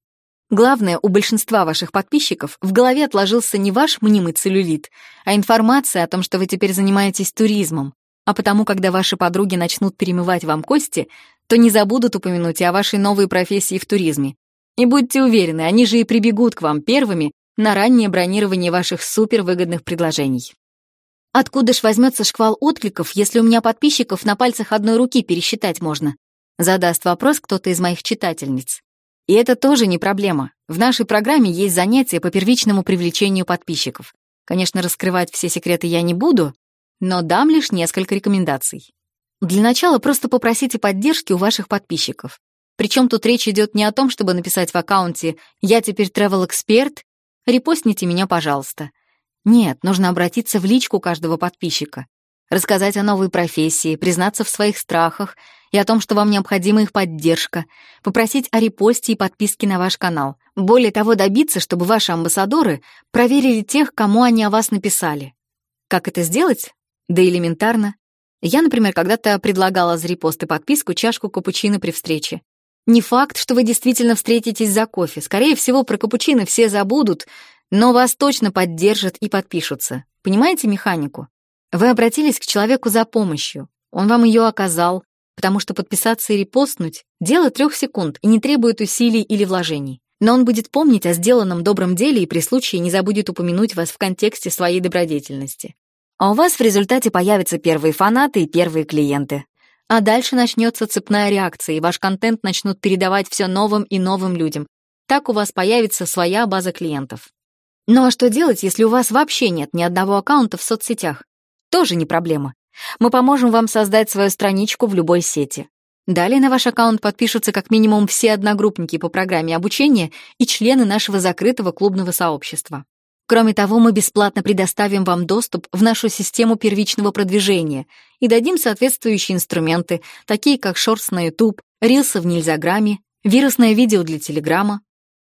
Главное, у большинства ваших подписчиков в голове отложился не ваш мнимый целлюлит, а информация о том, что вы теперь занимаетесь туризмом. А потому, когда ваши подруги начнут перемывать вам кости, то не забудут упомянуть и о вашей новой профессии в туризме. И будьте уверены, они же и прибегут к вам первыми на раннее бронирование ваших супервыгодных предложений. Откуда ж возьмется шквал откликов, если у меня подписчиков на пальцах одной руки пересчитать можно? Задаст вопрос кто-то из моих читательниц. И это тоже не проблема. В нашей программе есть занятия по первичному привлечению подписчиков. Конечно, раскрывать все секреты я не буду, но дам лишь несколько рекомендаций. Для начала просто попросите поддержки у ваших подписчиков. Причем тут речь идет не о том, чтобы написать в аккаунте «Я теперь travel-эксперт», «Репостните меня, пожалуйста». Нет, нужно обратиться в личку каждого подписчика, рассказать о новой профессии, признаться в своих страхах и о том, что вам необходима их поддержка, попросить о репосте и подписке на ваш канал. Более того, добиться, чтобы ваши амбассадоры проверили тех, кому они о вас написали. Как это сделать? Да элементарно. Я, например, когда-то предлагала за репост и подписку чашку капучино при встрече. Не факт, что вы действительно встретитесь за кофе. Скорее всего, про капучино все забудут, но вас точно поддержат и подпишутся. Понимаете механику? Вы обратились к человеку за помощью. Он вам ее оказал, потому что подписаться и репостнуть — дело трех секунд и не требует усилий или вложений. Но он будет помнить о сделанном добром деле и при случае не забудет упомянуть вас в контексте своей добродетельности. А у вас в результате появятся первые фанаты и первые клиенты. А дальше начнется цепная реакция, и ваш контент начнут передавать все новым и новым людям. Так у вас появится своя база клиентов. Ну а что делать, если у вас вообще нет ни одного аккаунта в соцсетях? Тоже не проблема. Мы поможем вам создать свою страничку в любой сети. Далее на ваш аккаунт подпишутся как минимум все одногруппники по программе обучения и члены нашего закрытого клубного сообщества. Кроме того, мы бесплатно предоставим вам доступ в нашу систему первичного продвижения и дадим соответствующие инструменты, такие как шортс на YouTube, рилсы в Нильзаграме, вирусное видео для Телеграма.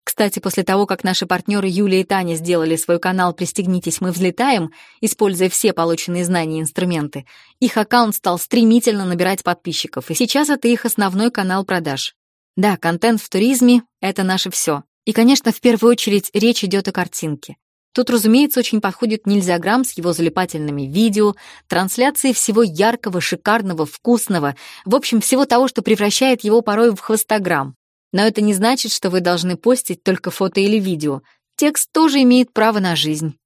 Кстати, после того, как наши партнеры Юлия и Таня сделали свой канал «Пристегнитесь, мы взлетаем», используя все полученные знания и инструменты, их аккаунт стал стремительно набирать подписчиков, и сейчас это их основной канал продаж. Да, контент в туризме — это наше все. И, конечно, в первую очередь речь идет о картинке. Тут, разумеется, очень подходит Нильзяграмм с его залипательными видео, трансляцией всего яркого, шикарного, вкусного, в общем, всего того, что превращает его порой в хвостограмм. Но это не значит, что вы должны постить только фото или видео. Текст тоже имеет право на жизнь.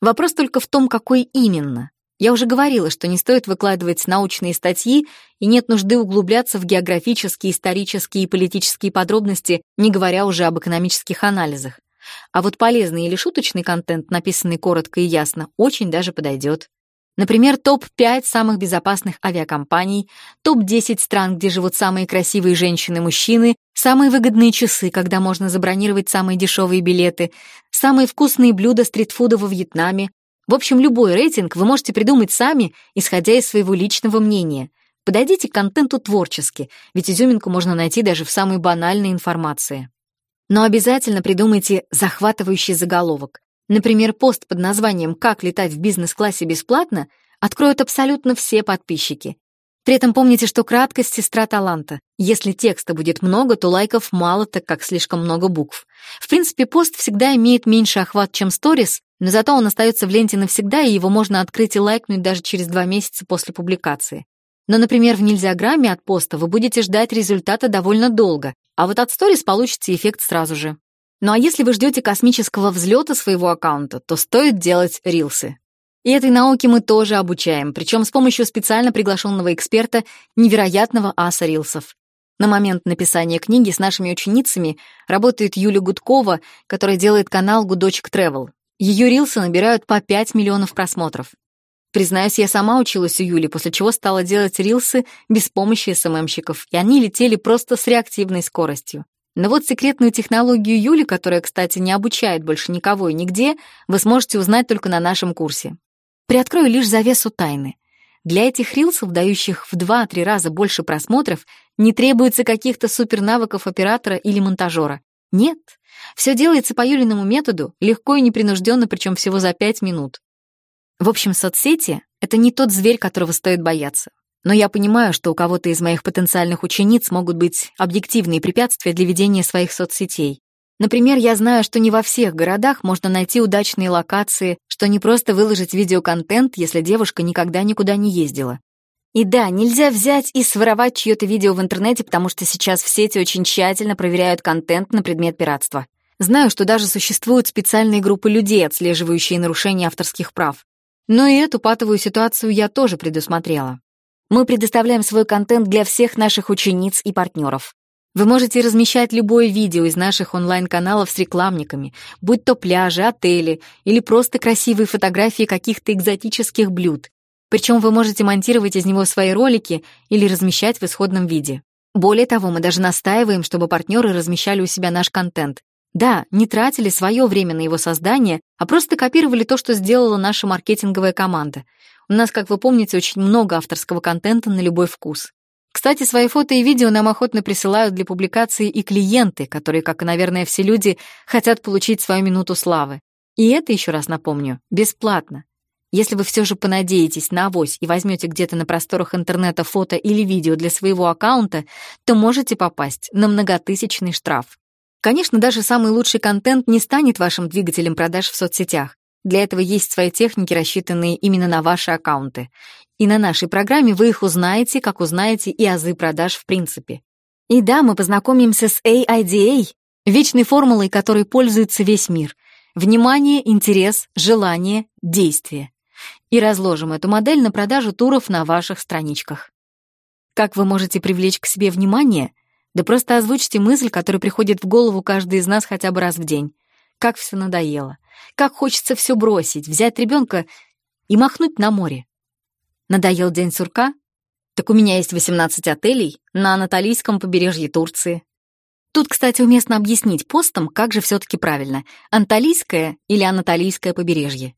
Вопрос только в том, какой именно. Я уже говорила, что не стоит выкладывать научные статьи и нет нужды углубляться в географические, исторические и политические подробности, не говоря уже об экономических анализах. А вот полезный или шуточный контент, написанный коротко и ясно, очень даже подойдет. Например, топ-5 самых безопасных авиакомпаний, топ-10 стран, где живут самые красивые женщины и мужчины, самые выгодные часы, когда можно забронировать самые дешевые билеты, самые вкусные блюда стритфуда во Вьетнаме. В общем, любой рейтинг вы можете придумать сами, исходя из своего личного мнения. Подойдите к контенту творчески, ведь изюминку можно найти даже в самой банальной информации. Но обязательно придумайте захватывающий заголовок. Например, пост под названием «Как летать в бизнес-классе бесплатно» откроют абсолютно все подписчики. При этом помните, что краткость — сестра таланта. Если текста будет много, то лайков мало, так как слишком много букв. В принципе, пост всегда имеет меньше охват, чем сторис, но зато он остается в ленте навсегда, и его можно открыть и лайкнуть даже через два месяца после публикации. Но, например, в нельзяграмме от поста вы будете ждать результата довольно долго, а вот от сторис получите эффект сразу же. Ну а если вы ждете космического взлета своего аккаунта, то стоит делать рилсы. И этой науке мы тоже обучаем, причем с помощью специально приглашенного эксперта невероятного аса рилсов. На момент написания книги с нашими ученицами работает Юля Гудкова, которая делает канал «Гудочек Travel. Ее рилсы набирают по 5 миллионов просмотров. Признаюсь, я сама училась у Юли, после чего стала делать рилсы без помощи СММщиков, и они летели просто с реактивной скоростью. Но вот секретную технологию Юли, которая, кстати, не обучает больше никого и нигде, вы сможете узнать только на нашем курсе. Приоткрою лишь завесу тайны. Для этих рилсов, дающих в 2-3 раза больше просмотров, не требуется каких-то супернавыков оператора или монтажера. Нет, все делается по Юлиному методу, легко и непринужденно, причем всего за 5 минут. В общем, соцсети — это не тот зверь, которого стоит бояться. Но я понимаю, что у кого-то из моих потенциальных учениц могут быть объективные препятствия для ведения своих соцсетей. Например, я знаю, что не во всех городах можно найти удачные локации, что не просто выложить видеоконтент, если девушка никогда никуда не ездила. И да, нельзя взять и своровать чьё-то видео в интернете, потому что сейчас в сети очень тщательно проверяют контент на предмет пиратства. Знаю, что даже существуют специальные группы людей, отслеживающие нарушения авторских прав. Но и эту патовую ситуацию я тоже предусмотрела. Мы предоставляем свой контент для всех наших учениц и партнеров. Вы можете размещать любое видео из наших онлайн-каналов с рекламниками, будь то пляжи, отели или просто красивые фотографии каких-то экзотических блюд. Причем вы можете монтировать из него свои ролики или размещать в исходном виде. Более того, мы даже настаиваем, чтобы партнеры размещали у себя наш контент, да, не тратили свое время на его создание, а просто копировали то, что сделала наша маркетинговая команда. У нас, как вы помните, очень много авторского контента на любой вкус. Кстати, свои фото и видео нам охотно присылают для публикации и клиенты, которые, как и, наверное, все люди, хотят получить свою минуту славы. И это, еще раз напомню, бесплатно. Если вы все же понадеетесь на авось и возьмете где-то на просторах интернета фото или видео для своего аккаунта, то можете попасть на многотысячный штраф. Конечно, даже самый лучший контент не станет вашим двигателем продаж в соцсетях. Для этого есть свои техники, рассчитанные именно на ваши аккаунты. И на нашей программе вы их узнаете, как узнаете и азы продаж в принципе. И да, мы познакомимся с AIDA, вечной формулой, которой пользуется весь мир. Внимание, интерес, желание, действие. И разложим эту модель на продажу туров на ваших страничках. Как вы можете привлечь к себе внимание? Да просто озвучьте мысль, которая приходит в голову каждый из нас хотя бы раз в день. Как все надоело. Как хочется все бросить, взять ребенка и махнуть на море. Надоел день сурка? Так у меня есть 18 отелей на Анатолийском побережье Турции. Тут, кстати, уместно объяснить постом, как же все-таки правильно, анталийское или анатолийское побережье.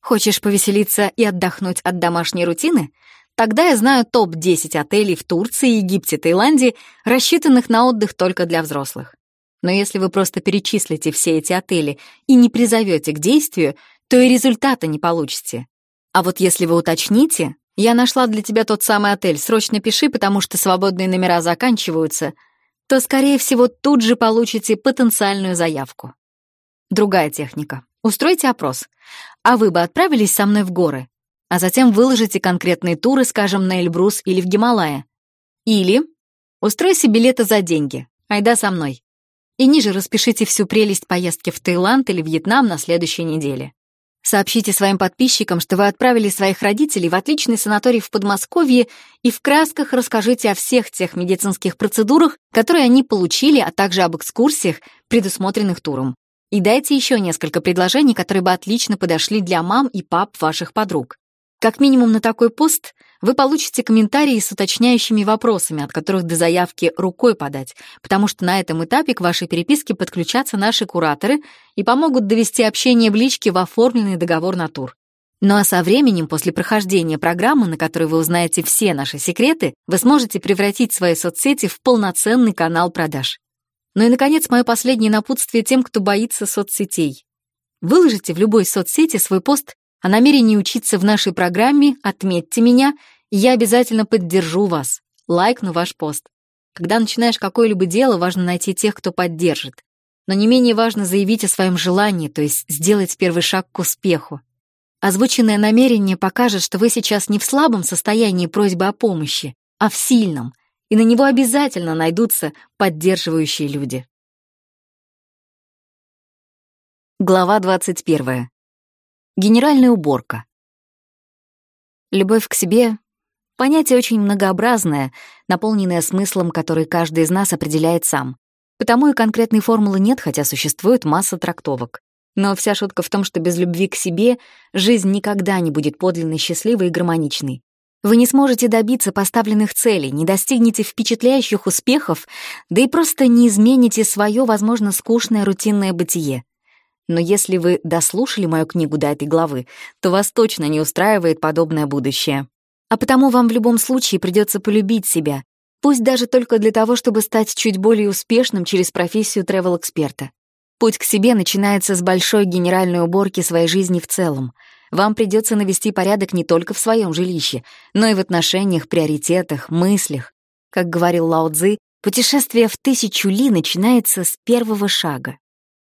Хочешь повеселиться и отдохнуть от домашней рутины? Тогда я знаю топ-10 отелей в Турции, Египте, Таиланде, рассчитанных на отдых только для взрослых. Но если вы просто перечислите все эти отели и не призовете к действию, то и результата не получите. А вот если вы уточните, я нашла для тебя тот самый отель, срочно пиши, потому что свободные номера заканчиваются, то, скорее всего, тут же получите потенциальную заявку. Другая техника. Устройте опрос. А вы бы отправились со мной в горы? а затем выложите конкретные туры, скажем, на Эльбрус или в Гималая. Или устройте билеты за деньги, айда со мной. И ниже распишите всю прелесть поездки в Таиланд или Вьетнам на следующей неделе. Сообщите своим подписчикам, что вы отправили своих родителей в отличный санаторий в Подмосковье и в красках расскажите о всех тех медицинских процедурах, которые они получили, а также об экскурсиях, предусмотренных туром. И дайте еще несколько предложений, которые бы отлично подошли для мам и пап ваших подруг. Как минимум на такой пост вы получите комментарии с уточняющими вопросами, от которых до заявки рукой подать, потому что на этом этапе к вашей переписке подключатся наши кураторы и помогут довести общение в личке в оформленный договор на тур. Ну а со временем, после прохождения программы, на которой вы узнаете все наши секреты, вы сможете превратить свои соцсети в полноценный канал продаж. Ну и, наконец, мое последнее напутствие тем, кто боится соцсетей. Выложите в любой соцсети свой пост о намерении учиться в нашей программе, отметьте меня, и я обязательно поддержу вас. Лайкну ваш пост. Когда начинаешь какое-либо дело, важно найти тех, кто поддержит. Но не менее важно заявить о своем желании, то есть сделать первый шаг к успеху. Озвученное намерение покажет, что вы сейчас не в слабом состоянии просьбы о помощи, а в сильном, и на него обязательно найдутся поддерживающие люди. Глава 21. Генеральная уборка. Любовь к себе — понятие очень многообразное, наполненное смыслом, который каждый из нас определяет сам. Потому и конкретной формулы нет, хотя существует масса трактовок. Но вся шутка в том, что без любви к себе жизнь никогда не будет подлинно счастливой и гармоничной. Вы не сможете добиться поставленных целей, не достигнете впечатляющих успехов, да и просто не измените свое, возможно, скучное рутинное бытие. Но если вы дослушали мою книгу до этой главы, то вас точно не устраивает подобное будущее. А потому вам в любом случае придется полюбить себя, пусть даже только для того, чтобы стать чуть более успешным через профессию тревел-эксперта. Путь к себе начинается с большой генеральной уборки своей жизни в целом. Вам придется навести порядок не только в своем жилище, но и в отношениях, приоритетах, мыслях. Как говорил Лао Цзы, путешествие в тысячу ли начинается с первого шага.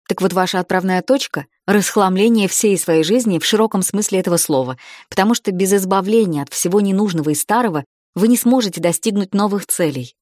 Так вот, ваша отправная точка — расхламление всей своей жизни в широком смысле этого слова, потому что без избавления от всего ненужного и старого вы не сможете достигнуть новых целей.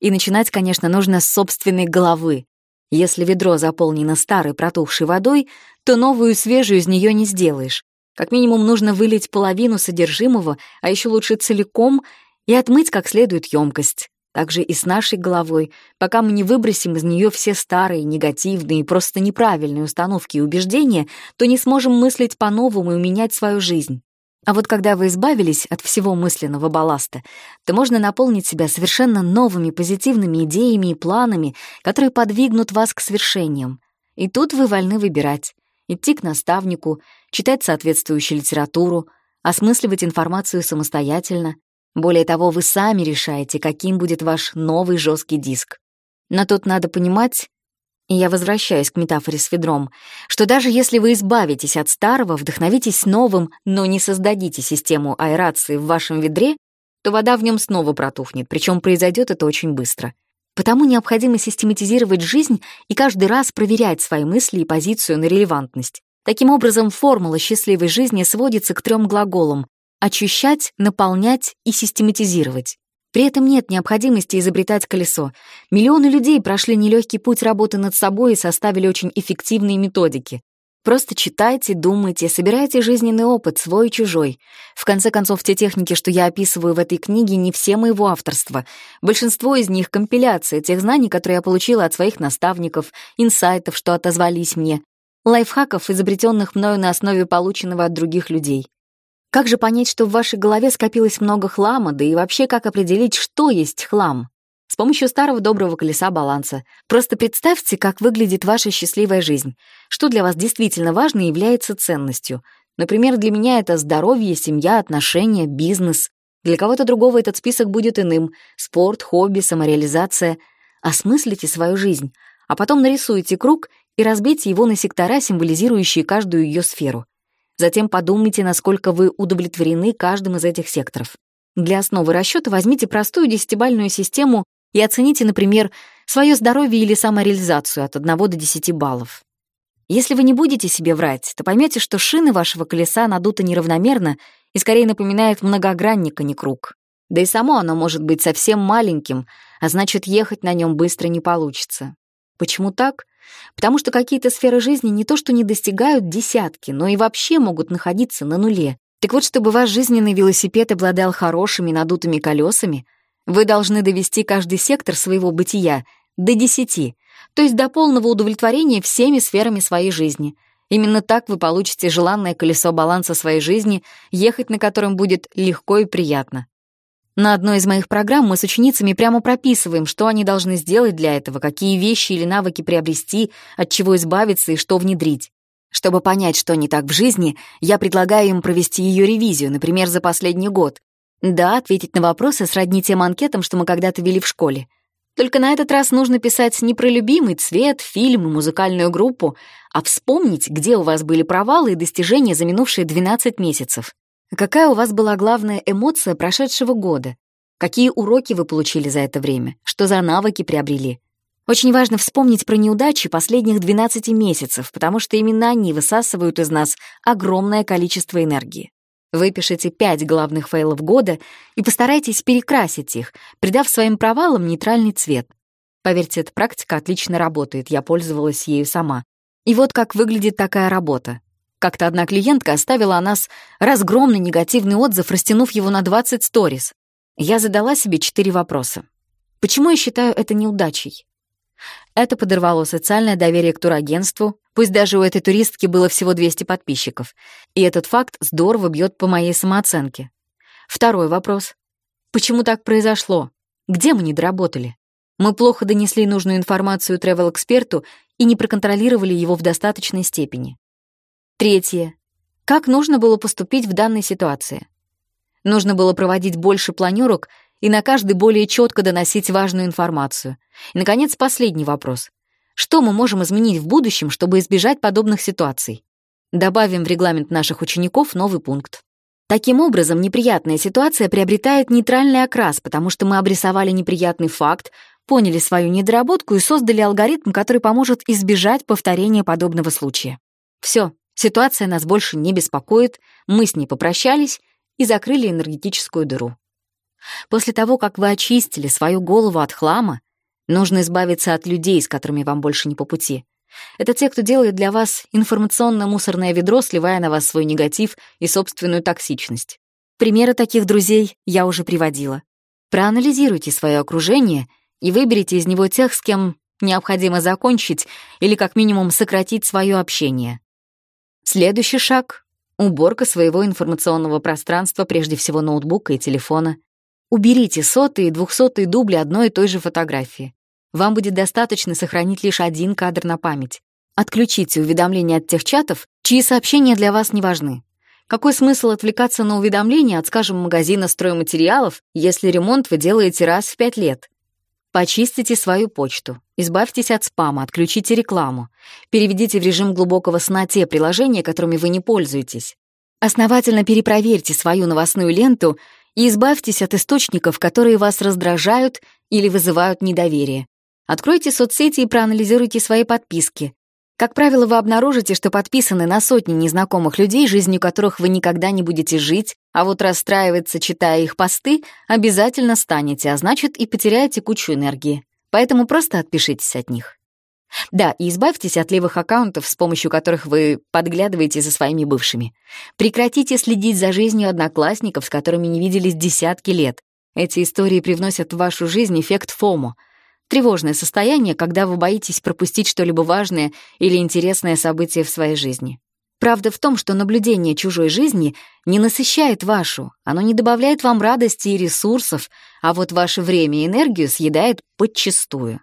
И начинать, конечно, нужно с собственной головы. Если ведро заполнено старой протухшей водой, то новую свежую из нее не сделаешь. Как минимум нужно вылить половину содержимого, а еще лучше целиком, и отмыть как следует емкость. Также и с нашей головой, пока мы не выбросим из нее все старые, негативные и просто неправильные установки и убеждения, то не сможем мыслить по-новому и менять свою жизнь. А вот когда вы избавились от всего мысленного балласта, то можно наполнить себя совершенно новыми позитивными идеями и планами, которые подвигнут вас к свершениям. И тут вы вольны выбирать. Идти к наставнику, читать соответствующую литературу, осмысливать информацию самостоятельно, более того, вы сами решаете, каким будет ваш новый жесткий диск. Но тут надо понимать, и я возвращаюсь к метафоре с ведром, что даже если вы избавитесь от старого, вдохновитесь новым, но не создадите систему аэрации в вашем ведре, то вода в нем снова протухнет, причем произойдет это очень быстро. Потому необходимо систематизировать жизнь и каждый раз проверять свои мысли и позицию на релевантность. Таким образом, формула счастливой жизни сводится к трем глаголам очищать, наполнять и систематизировать. При этом нет необходимости изобретать колесо. Миллионы людей прошли нелегкий путь работы над собой и составили очень эффективные методики. Просто читайте, думайте, собирайте жизненный опыт, свой и чужой. В конце концов, те техники, что я описываю в этой книге, не все моего авторства. Большинство из них — компиляция тех знаний, которые я получила от своих наставников, инсайтов, что отозвались мне, лайфхаков, изобретенных мною на основе полученного от других людей. Как же понять, что в вашей голове скопилось много хлама, да и вообще как определить, что есть хлам? С помощью старого доброго колеса баланса. Просто представьте, как выглядит ваша счастливая жизнь. Что для вас действительно важно и является ценностью. Например, для меня это здоровье, семья, отношения, бизнес. Для кого-то другого этот список будет иным. Спорт, хобби, самореализация. Осмыслите свою жизнь, а потом нарисуйте круг и разбейте его на сектора, символизирующие каждую ее сферу. Затем подумайте, насколько вы удовлетворены каждым из этих секторов. Для основы расчета возьмите простую десятибальную систему и оцените, например, свое здоровье или самореализацию от 1 до 10 баллов. Если вы не будете себе врать, то поймете, что шины вашего колеса надуты неравномерно и скорее напоминают многогранник, а не круг. Да и само оно может быть совсем маленьким, а значит, ехать на нем быстро не получится. Почему так? Потому что какие-то сферы жизни не то что не достигают десятки, но и вообще могут находиться на нуле. Так вот, чтобы ваш жизненный велосипед обладал хорошими надутыми колесами, вы должны довести каждый сектор своего бытия до десяти, то есть до полного удовлетворения всеми сферами своей жизни. Именно так вы получите желанное колесо баланса своей жизни, ехать на котором будет легко и приятно. На одной из моих программ мы с ученицами прямо прописываем, что они должны сделать для этого, какие вещи или навыки приобрести, от чего избавиться и что внедрить. Чтобы понять, что не так в жизни, я предлагаю им провести ее ревизию, например, за последний год. Да, ответить на вопросы сродни тем анкетам, что мы когда-то вели в школе. Только на этот раз нужно писать не про любимый цвет, фильм и музыкальную группу, а вспомнить, где у вас были провалы и достижения за минувшие 12 месяцев. Какая у вас была главная эмоция прошедшего года? Какие уроки вы получили за это время? Что за навыки приобрели? Очень важно вспомнить про неудачи последних 12 месяцев, потому что именно они высасывают из нас огромное количество энергии. Выпишите пять главных фейлов года и постарайтесь перекрасить их, придав своим провалам нейтральный цвет. Поверьте, эта практика отлично работает, я пользовалась ею сама. И вот как выглядит такая работа. Как-то одна клиентка оставила о нас разгромный негативный отзыв, растянув его на 20 сторис. Я задала себе четыре вопроса. Почему я считаю это неудачей? Это подорвало социальное доверие к турагентству, Пусть даже у этой туристки было всего 200 подписчиков. И этот факт здорово бьет по моей самооценке. Второй вопрос. Почему так произошло? Где мы не доработали? Мы плохо донесли нужную информацию travel-эксперту и не проконтролировали его в достаточной степени. Третье. Как нужно было поступить в данной ситуации? Нужно было проводить больше планерок и на каждый более четко доносить важную информацию. И, наконец, последний вопрос. Что мы можем изменить в будущем, чтобы избежать подобных ситуаций? Добавим в регламент наших учеников новый пункт. Таким образом, неприятная ситуация приобретает нейтральный окрас, потому что мы обрисовали неприятный факт, поняли свою недоработку и создали алгоритм, который поможет избежать повторения подобного случая. Все, ситуация нас больше не беспокоит, мы с ней попрощались и закрыли энергетическую дыру. После того, как вы очистили свою голову от хлама, нужно избавиться от людей, с которыми вам больше не по пути. Это те, кто делает для вас информационно-мусорное ведро, сливая на вас свой негатив и собственную токсичность. Примеры таких друзей я уже приводила. Проанализируйте свое окружение и выберите из него тех, с кем необходимо закончить или как минимум сократить свое общение. Следующий шаг — уборка своего информационного пространства, прежде всего ноутбука и телефона. Уберите сотые и двухсотые дубли одной и той же фотографии. Вам будет достаточно сохранить лишь один кадр на память. Отключите уведомления от тех чатов, чьи сообщения для вас не важны. Какой смысл отвлекаться на уведомления от, скажем, магазина стройматериалов, если ремонт вы делаете раз в пять лет? Почистите свою почту, избавьтесь от спама, отключите рекламу, переведите в режим глубокого сна те приложения, которыми вы не пользуетесь. Основательно перепроверьте свою новостную ленту и избавьтесь от источников, которые вас раздражают или вызывают недоверие. Откройте соцсети и проанализируйте свои подписки. Как правило, вы обнаружите, что подписаны на сотни незнакомых людей, жизнью которых вы никогда не будете жить, а вот расстраиваться, читая их посты, обязательно станете, а значит и потеряете кучу энергии. Поэтому просто отпишитесь от них. Да, и избавьтесь от левых аккаунтов, с помощью которых вы подглядываете за своими бывшими. Прекратите следить за жизнью одноклассников, с которыми не виделись десятки лет. Эти истории привносят в вашу жизнь эффект ФОМО — Тревожное состояние, когда вы боитесь пропустить что-либо важное или интересное событие в своей жизни. Правда в том, что наблюдение чужой жизни не насыщает вашу, оно не добавляет вам радости и ресурсов, а вот ваше время и энергию съедает подчистую.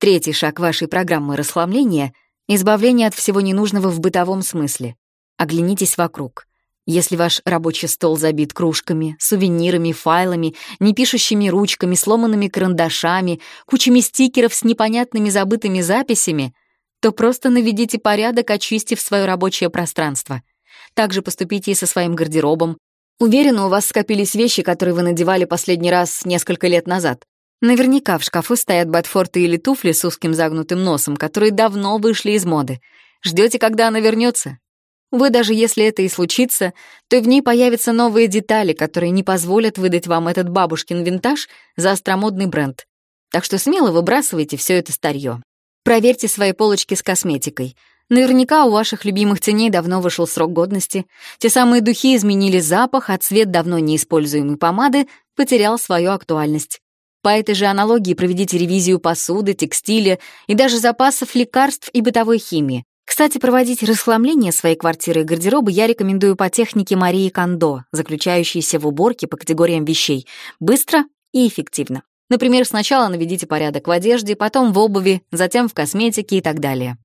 Третий шаг вашей программы расхламления — избавление от всего ненужного в бытовом смысле. Оглянитесь вокруг. Если ваш рабочий стол забит кружками, сувенирами, файлами, непишущими ручками, сломанными карандашами, кучами стикеров с непонятными забытыми записями, то просто наведите порядок, очистив свое рабочее пространство. Также поступите и со своим гардеробом. Уверена, у вас скопились вещи, которые вы надевали последний раз несколько лет назад. Наверняка в шкафу стоят ботфорты или туфли с узким загнутым носом, которые давно вышли из моды. Ждете, когда она вернется? Вы даже если это и случится, то в ней появятся новые детали, которые не позволят выдать вам этот бабушкин винтаж за остромодный бренд. Так что смело выбрасывайте все это старье. Проверьте свои полочки с косметикой. Наверняка у ваших любимых теней давно вышел срок годности. Те самые духи изменили запах, а цвет давно неиспользуемой помады потерял свою актуальность. По этой же аналогии проведите ревизию посуды, текстиля и даже запасов лекарств и бытовой химии. Кстати, проводить расхламление своей квартиры и гардероба я рекомендую по технике Марии Кондо, заключающейся в уборке по категориям вещей, быстро и эффективно. Например, сначала наведите порядок в одежде, потом в обуви, затем в косметике и так далее.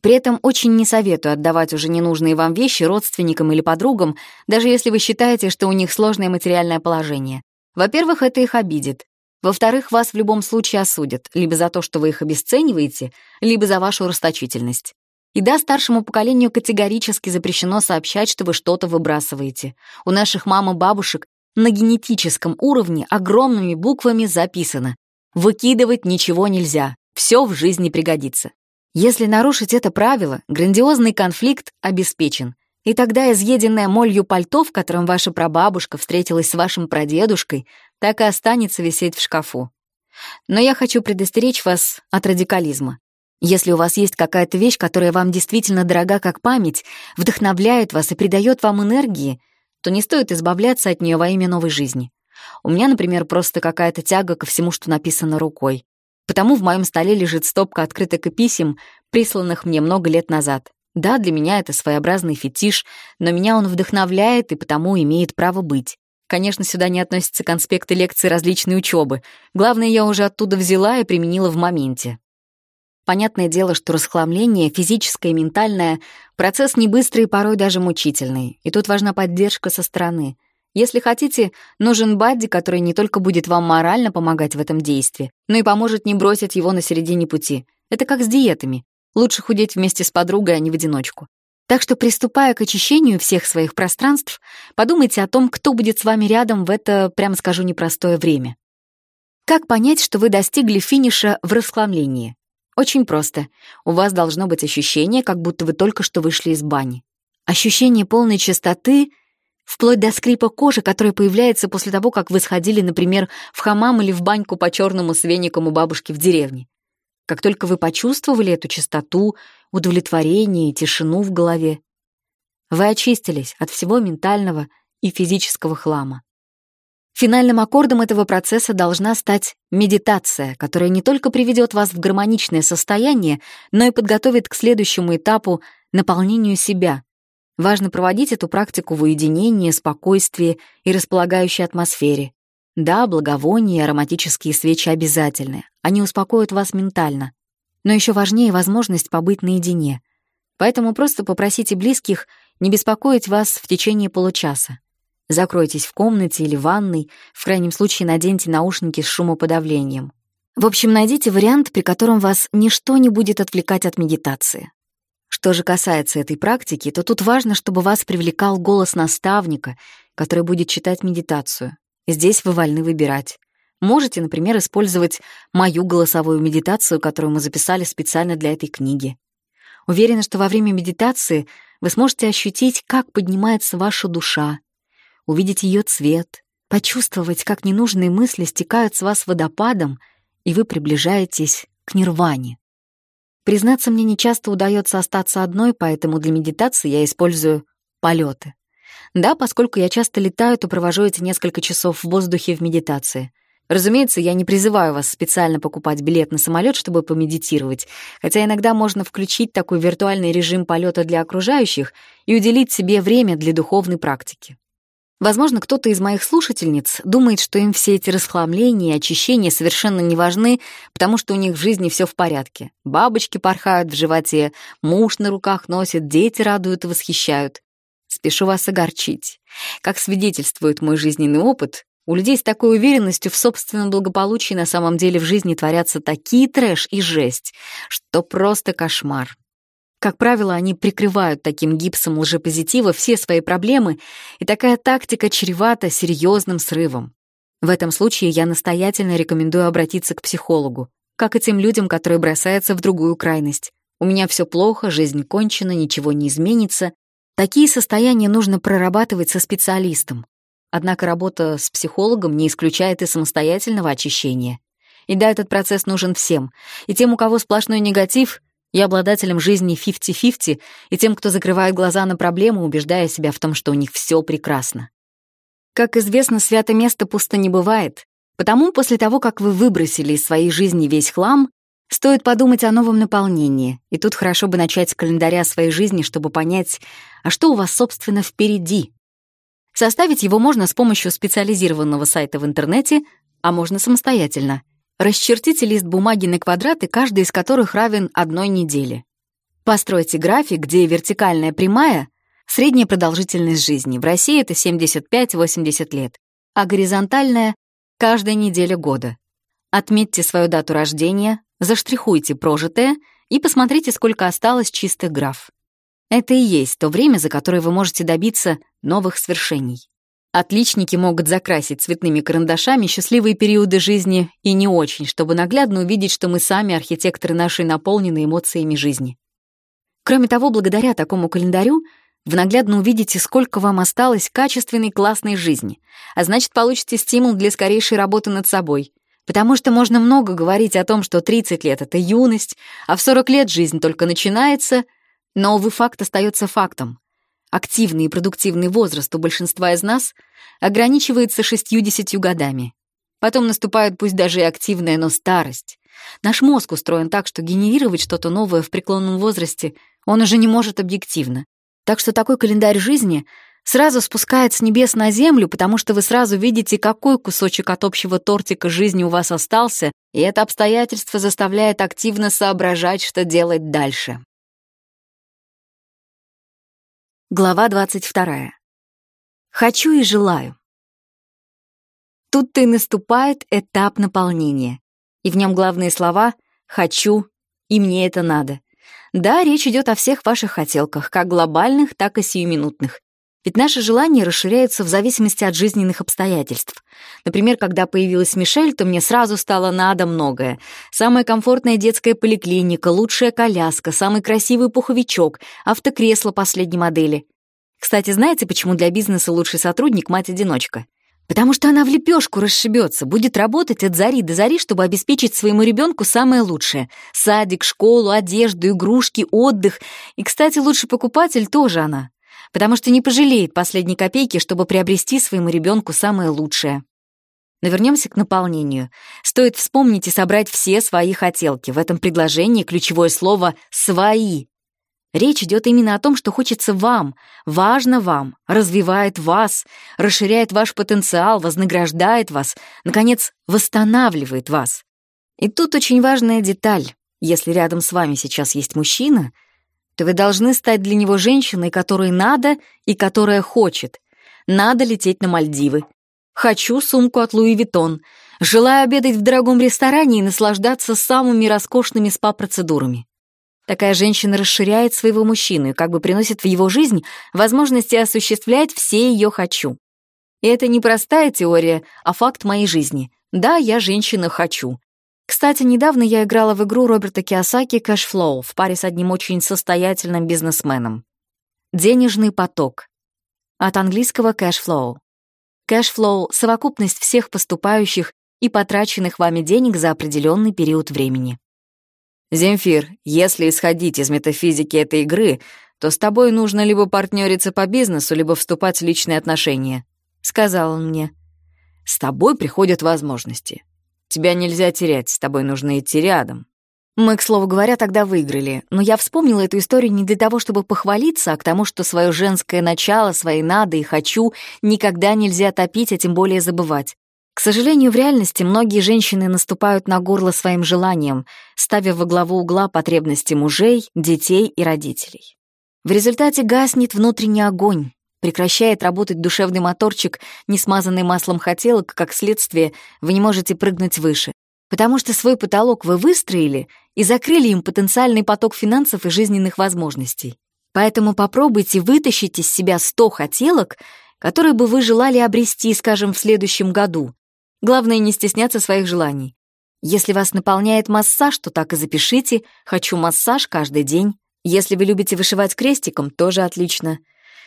При этом очень не советую отдавать уже ненужные вам вещи родственникам или подругам, даже если вы считаете, что у них сложное материальное положение. Во-первых, это их обидит. Во-вторых, вас в любом случае осудят, либо за то, что вы их обесцениваете, либо за вашу расточительность. И да, старшему поколению категорически запрещено сообщать, что вы что-то выбрасываете. У наших мам и бабушек на генетическом уровне огромными буквами записано «Выкидывать ничего нельзя, все в жизни пригодится». Если нарушить это правило, грандиозный конфликт обеспечен. И тогда изъеденное молью пальто, в котором ваша прабабушка встретилась с вашим прадедушкой, так и останется висеть в шкафу. Но я хочу предостеречь вас от радикализма. Если у вас есть какая-то вещь, которая вам действительно дорога как память, вдохновляет вас и придает вам энергии, то не стоит избавляться от нее во имя новой жизни. У меня, например, просто какая-то тяга ко всему, что написано рукой. Потому в моем столе лежит стопка открыток и писем, присланных мне много лет назад. Да, для меня это своеобразный фетиш, но меня он вдохновляет и потому имеет право быть. Конечно, сюда не относятся конспекты лекций различной учебы. Главное, я уже оттуда взяла и применила в моменте. Понятное дело, что расхламление, физическое и ментальное, процесс не быстрый и порой даже мучительный. И тут важна поддержка со стороны. Если хотите, нужен бадди, который не только будет вам морально помогать в этом действии, но и поможет не бросить его на середине пути. Это как с диетами. Лучше худеть вместе с подругой, а не в одиночку. Так что, приступая к очищению всех своих пространств, подумайте о том, кто будет с вами рядом в это, прямо скажу, непростое время. Как понять, что вы достигли финиша в расхламлении? Очень просто. У вас должно быть ощущение, как будто вы только что вышли из бани. Ощущение полной чистоты, вплоть до скрипа кожи, который появляется после того, как вы сходили, например, в хамам или в баньку по черному с веником у бабушки в деревне. Как только вы почувствовали эту чистоту, удовлетворение и тишину в голове, вы очистились от всего ментального и физического хлама. Финальным аккордом этого процесса должна стать медитация, которая не только приведет вас в гармоничное состояние, но и подготовит к следующему этапу — наполнению себя. Важно проводить эту практику в уединении, спокойствии и располагающей атмосфере. Да, благовония и ароматические свечи обязательны. Они успокоят вас ментально. Но еще важнее возможность побыть наедине. Поэтому просто попросите близких не беспокоить вас в течение получаса. Закройтесь в комнате или ванной, в крайнем случае наденьте наушники с шумоподавлением. В общем, найдите вариант, при котором вас ничто не будет отвлекать от медитации. Что же касается этой практики, то тут важно, чтобы вас привлекал голос наставника, который будет читать медитацию. Здесь вы вольны выбирать. Можете, например, использовать мою голосовую медитацию, которую мы записали специально для этой книги. Уверена, что во время медитации вы сможете ощутить, как поднимается ваша душа, увидеть ее цвет, почувствовать, как ненужные мысли стекают с вас водопадом, и вы приближаетесь к нирване. Признаться, мне нечасто удается остаться одной, поэтому для медитации я использую полеты. Да, поскольку я часто летаю, то провожу эти несколько часов в воздухе в медитации. Разумеется, я не призываю вас специально покупать билет на самолет, чтобы помедитировать, хотя иногда можно включить такой виртуальный режим полета для окружающих и уделить себе время для духовной практики. Возможно, кто-то из моих слушательниц думает, что им все эти расхламления и очищения совершенно не важны, потому что у них в жизни все в порядке. Бабочки порхают в животе, муж на руках носит, дети радуют и восхищают. Спешу вас огорчить. Как свидетельствует мой жизненный опыт, у людей с такой уверенностью в собственном благополучии на самом деле в жизни творятся такие трэш и жесть, что просто кошмар. Как правило, они прикрывают таким гипсом лжепозитива все свои проблемы, и такая тактика чревата серьезным срывом. В этом случае я настоятельно рекомендую обратиться к психологу, как и тем людям, которые бросаются в другую крайность. У меня все плохо, жизнь кончена, ничего не изменится, Такие состояния нужно прорабатывать со специалистом. Однако работа с психологом не исключает и самостоятельного очищения. И да, этот процесс нужен всем. И тем, у кого сплошной негатив, и обладателям жизни 50-50, и тем, кто закрывает глаза на проблемы, убеждая себя в том, что у них все прекрасно. Как известно, свято место пусто не бывает, потому после того, как вы выбросили из своей жизни весь хлам, Стоит подумать о новом наполнении, и тут хорошо бы начать с календаря своей жизни, чтобы понять, а что у вас, собственно, впереди. Составить его можно с помощью специализированного сайта в интернете, а можно самостоятельно. Расчертите лист бумаги на квадраты, каждый из которых равен одной неделе. Постройте график, где вертикальная прямая — средняя продолжительность жизни. В России это 75-80 лет, а горизонтальная — каждая неделя года. Отметьте свою дату рождения, Заштрихуйте прожитое и посмотрите, сколько осталось чистых граф. Это и есть то время, за которое вы можете добиться новых свершений. Отличники могут закрасить цветными карандашами счастливые периоды жизни и не очень, чтобы наглядно увидеть, что мы сами архитекторы нашей наполненной эмоциями жизни. Кроме того, благодаря такому календарю вы наглядно увидите, сколько вам осталось качественной классной жизни, а значит, получите стимул для скорейшей работы над собой, Потому что можно много говорить о том, что 30 лет — это юность, а в 40 лет жизнь только начинается, но, увы, факт остается фактом. Активный и продуктивный возраст у большинства из нас ограничивается 60 годами. Потом наступает пусть даже и активная, но старость, Наш мозг устроен так, что генерировать что-то новое в преклонном возрасте он уже не может объективно. Так что такой календарь жизни сразу спускает с небес на землю, потому что вы сразу видите, какой кусочек от общего тортика жизни у вас остался, и это обстоятельство заставляет активно соображать, что делать дальше. Глава 22. Хочу и желаю. Тут-то и наступает этап наполнения. И в нем главные слова «хочу» и «мне это надо». Да, речь идет о всех ваших хотелках, как глобальных, так и сиюминутных. Ведь наши желания расширяются в зависимости от жизненных обстоятельств. Например, когда появилась Мишель, то мне сразу стало надо многое. Самая комфортная детская поликлиника, лучшая коляска, самый красивый пуховичок, автокресло последней модели. Кстати, знаете, почему для бизнеса лучший сотрудник — мать-одиночка? Потому что она в лепешку расшибется, будет работать от зари до зари, чтобы обеспечить своему ребенку самое лучшее. Садик, школу, одежду, игрушки, отдых. И, кстати, лучший покупатель тоже она потому что не пожалеет последней копейки, чтобы приобрести своему ребенку самое лучшее. Но вернемся к наполнению. Стоит вспомнить и собрать все свои хотелки. В этом предложении ключевое слово «свои». Речь идет именно о том, что хочется вам, важно вам, развивает вас, расширяет ваш потенциал, вознаграждает вас, наконец, восстанавливает вас. И тут очень важная деталь. Если рядом с вами сейчас есть мужчина — то вы должны стать для него женщиной, которой надо и которая хочет. Надо лететь на Мальдивы. Хочу сумку от Луи Виттон. Желаю обедать в дорогом ресторане и наслаждаться самыми роскошными спа-процедурами. Такая женщина расширяет своего мужчину и как бы приносит в его жизнь возможности осуществлять все ее «хочу». И это не простая теория, а факт моей жизни. Да, я женщина «хочу». Кстати, недавно я играла в игру Роберта Киосаки «Cashflow» в паре с одним очень состоятельным бизнесменом. Денежный поток. От английского «cashflow». Cashflow — совокупность всех поступающих и потраченных вами денег за определенный период времени. Земфир, если исходить из метафизики этой игры, то с тобой нужно либо партнериться по бизнесу, либо вступать в личные отношения, — сказал он мне. С тобой приходят возможности. Тебя нельзя терять, с тобой нужно идти рядом». Мы, к слову говоря, тогда выиграли, но я вспомнила эту историю не для того, чтобы похвалиться, а к тому, что свое женское начало, свои «надо» и «хочу» никогда нельзя топить, а тем более забывать. К сожалению, в реальности многие женщины наступают на горло своим желанием, ставя во главу угла потребности мужей, детей и родителей. В результате гаснет внутренний огонь, Прекращает работать душевный моторчик, не смазанный маслом хотелок, как следствие, вы не можете прыгнуть выше. Потому что свой потолок вы выстроили и закрыли им потенциальный поток финансов и жизненных возможностей. Поэтому попробуйте вытащить из себя 100 хотелок, которые бы вы желали обрести, скажем, в следующем году. Главное не стесняться своих желаний. Если вас наполняет массаж, то так и запишите «хочу массаж каждый день». Если вы любите вышивать крестиком, тоже отлично.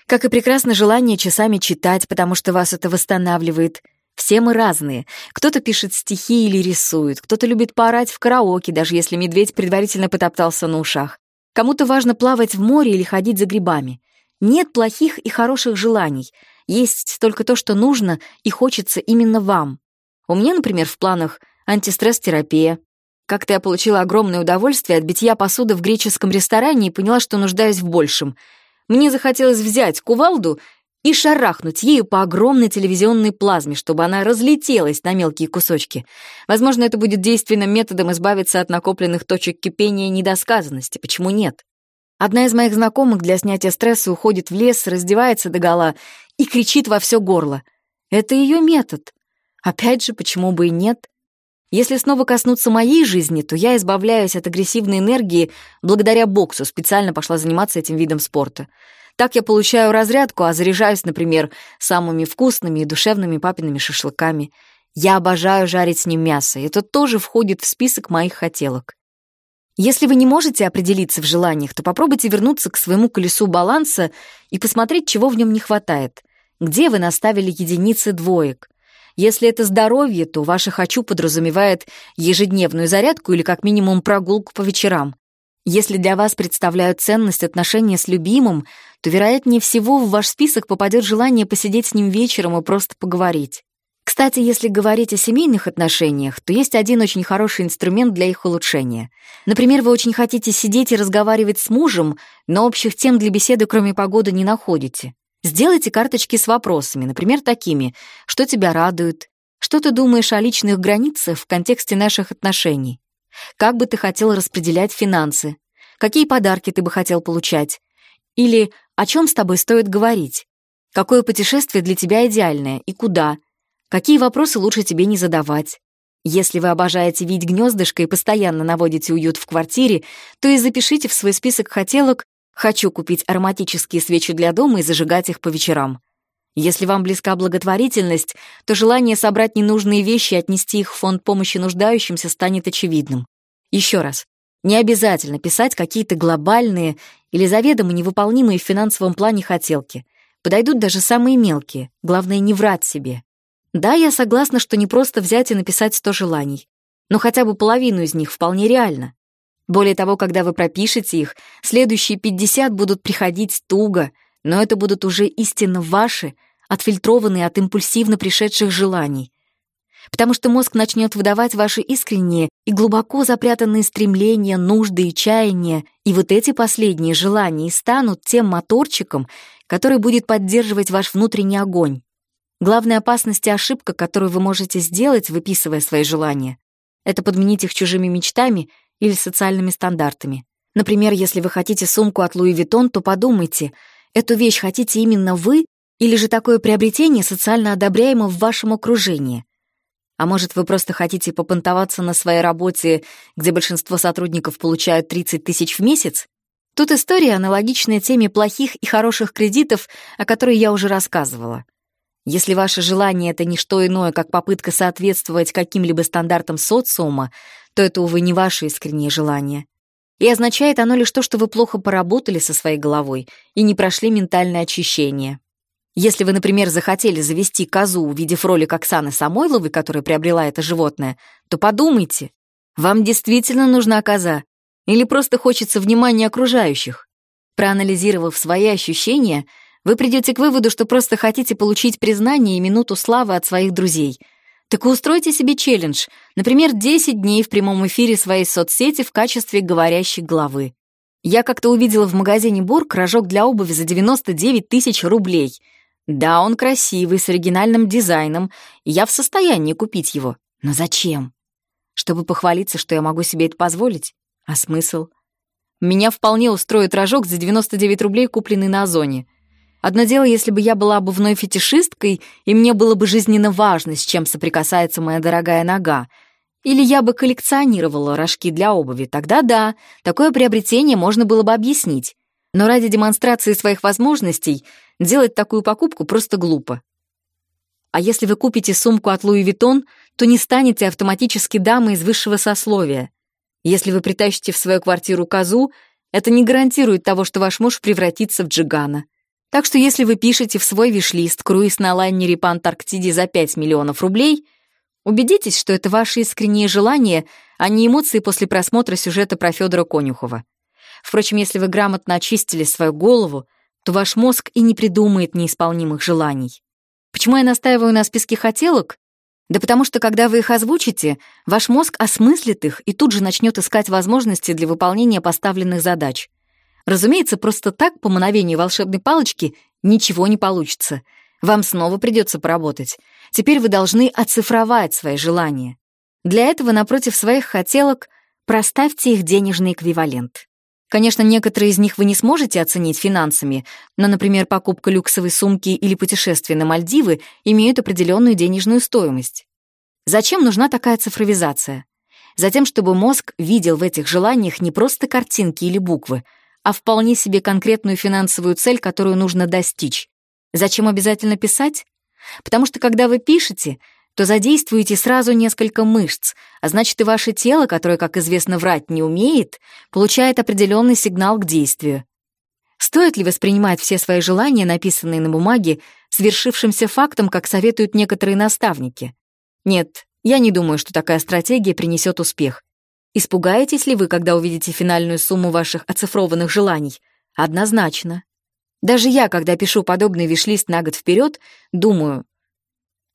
Как и прекрасно желание часами читать, потому что вас это восстанавливает. Все мы разные. Кто-то пишет стихи или рисует, кто-то любит поорать в караоке, даже если медведь предварительно потоптался на ушах. Кому-то важно плавать в море или ходить за грибами. Нет плохих и хороших желаний. Есть только то, что нужно и хочется именно вам. У меня, например, в планах антистресс-терапия. Как-то я получила огромное удовольствие от битья посуды в греческом ресторане и поняла, что нуждаюсь в большем — мне захотелось взять кувалду и шарахнуть ею по огромной телевизионной плазме, чтобы она разлетелась на мелкие кусочки. Возможно, это будет действенным методом избавиться от накопленных точек кипения и недосказанности. Почему нет? Одна из моих знакомых для снятия стресса уходит в лес, раздевается догола и кричит во все горло. Это ее метод. Опять же, почему бы и нет? Если снова коснуться моей жизни, то я избавляюсь от агрессивной энергии благодаря боксу, специально пошла заниматься этим видом спорта. Так я получаю разрядку, а заряжаюсь, например, самыми вкусными и душевными папиными шашлыками. Я обожаю жарить с ним мясо, это тоже входит в список моих хотелок. Если вы не можете определиться в желаниях, то попробуйте вернуться к своему колесу баланса и посмотреть, чего в нем не хватает. Где вы наставили единицы двоек? Если это здоровье, то ваше «хочу» подразумевает ежедневную зарядку или как минимум прогулку по вечерам. Если для вас представляют ценность отношения с любимым, то, вероятнее всего, в ваш список попадет желание посидеть с ним вечером и просто поговорить. Кстати, если говорить о семейных отношениях, то есть один очень хороший инструмент для их улучшения. Например, вы очень хотите сидеть и разговаривать с мужем, но общих тем для беседы, кроме погоды, не находите. Сделайте карточки с вопросами, например, такими «Что тебя радует?», «Что ты думаешь о личных границах в контексте наших отношений?», «Как бы ты хотел распределять финансы?», «Какие подарки ты бы хотел получать?», или «О чем с тобой стоит говорить?», «Какое путешествие для тебя идеальное и куда?», Какие вопросы лучше тебе не задавать? Если вы обожаете видеть гнездышко и постоянно наводите уют в квартире, то и запишите в свой список хотелок «Хочу купить ароматические свечи для дома и зажигать их по вечерам». Если вам близка благотворительность, то желание собрать ненужные вещи и отнести их в фонд помощи нуждающимся станет очевидным. Еще раз, не обязательно писать какие-то глобальные или заведомо невыполнимые в финансовом плане хотелки. Подойдут даже самые мелкие, главное не врать себе. Да, я согласна, что не просто взять и написать 100 желаний, но хотя бы половину из них вполне реально. Более того, когда вы пропишете их, следующие 50 будут приходить туго, но это будут уже истинно ваши, отфильтрованные от импульсивно пришедших желаний. Потому что мозг начнет выдавать ваши искренние и глубоко запрятанные стремления, нужды и чаяния, и вот эти последние желания станут тем моторчиком, который будет поддерживать ваш внутренний огонь. Главная опасность и ошибка, которую вы можете сделать, выписывая свои желания, это подменить их чужими мечтами или социальными стандартами. Например, если вы хотите сумку от Луи Виттон, то подумайте, эту вещь хотите именно вы или же такое приобретение социально одобряемо в вашем окружении? А может, вы просто хотите попонтоваться на своей работе, где большинство сотрудников получают 30 тысяч в месяц? Тут история аналогичная теме плохих и хороших кредитов, о которой я уже рассказывала. Если ваше желание — это не что иное, как попытка соответствовать каким-либо стандартам социума, то это, увы, не ваше искреннее желание. И означает оно лишь то, что вы плохо поработали со своей головой и не прошли ментальное очищение. Если вы, например, захотели завести козу, увидев ролик Оксаны Самойловой, которая приобрела это животное, то подумайте, вам действительно нужна коза или просто хочется внимания окружающих? Проанализировав свои ощущения — вы придете к выводу, что просто хотите получить признание и минуту славы от своих друзей. Так устройте себе челлендж, например, 10 дней в прямом эфире своей соцсети в качестве говорящей главы. Я как-то увидела в магазине Бург рожок для обуви за 99 тысяч рублей. Да, он красивый, с оригинальным дизайном, я в состоянии купить его. Но зачем? Чтобы похвалиться, что я могу себе это позволить? А смысл? Меня вполне устроит рожок за 99 рублей, купленный на Озоне. Одно дело, если бы я была обувной фетишисткой, и мне было бы жизненно важно, с чем соприкасается моя дорогая нога. Или я бы коллекционировала рожки для обуви, тогда да, такое приобретение можно было бы объяснить. Но ради демонстрации своих возможностей делать такую покупку просто глупо. А если вы купите сумку от Луи Виттон, то не станете автоматически дамой из высшего сословия. Если вы притащите в свою квартиру козу, это не гарантирует того, что ваш муж превратится в джигана. Так что если вы пишете в свой виш-лист круиз на лайнере по Антарктиде за 5 миллионов рублей, убедитесь, что это ваши искренние желания, а не эмоции после просмотра сюжета про Федора Конюхова. Впрочем, если вы грамотно очистили свою голову, то ваш мозг и не придумает неисполнимых желаний. Почему я настаиваю на списке хотелок? Да потому что, когда вы их озвучите, ваш мозг осмыслит их и тут же начнет искать возможности для выполнения поставленных задач. Разумеется, просто так, по мановению волшебной палочки, ничего не получится. Вам снова придется поработать. Теперь вы должны оцифровать свои желания. Для этого, напротив своих хотелок, проставьте их денежный эквивалент. Конечно, некоторые из них вы не сможете оценить финансами, но, например, покупка люксовой сумки или путешествие на Мальдивы имеют определенную денежную стоимость. Зачем нужна такая цифровизация? Затем, чтобы мозг видел в этих желаниях не просто картинки или буквы, а вполне себе конкретную финансовую цель, которую нужно достичь. Зачем обязательно писать? Потому что когда вы пишете, то задействуете сразу несколько мышц, а значит и ваше тело, которое, как известно, врать не умеет, получает определенный сигнал к действию. Стоит ли воспринимать все свои желания, написанные на бумаге, свершившимся фактом, как советуют некоторые наставники? Нет, я не думаю, что такая стратегия принесет успех. Испугаетесь ли вы, когда увидите финальную сумму ваших оцифрованных желаний? Однозначно. Даже я, когда пишу подобный виш-лист на год вперед, думаю,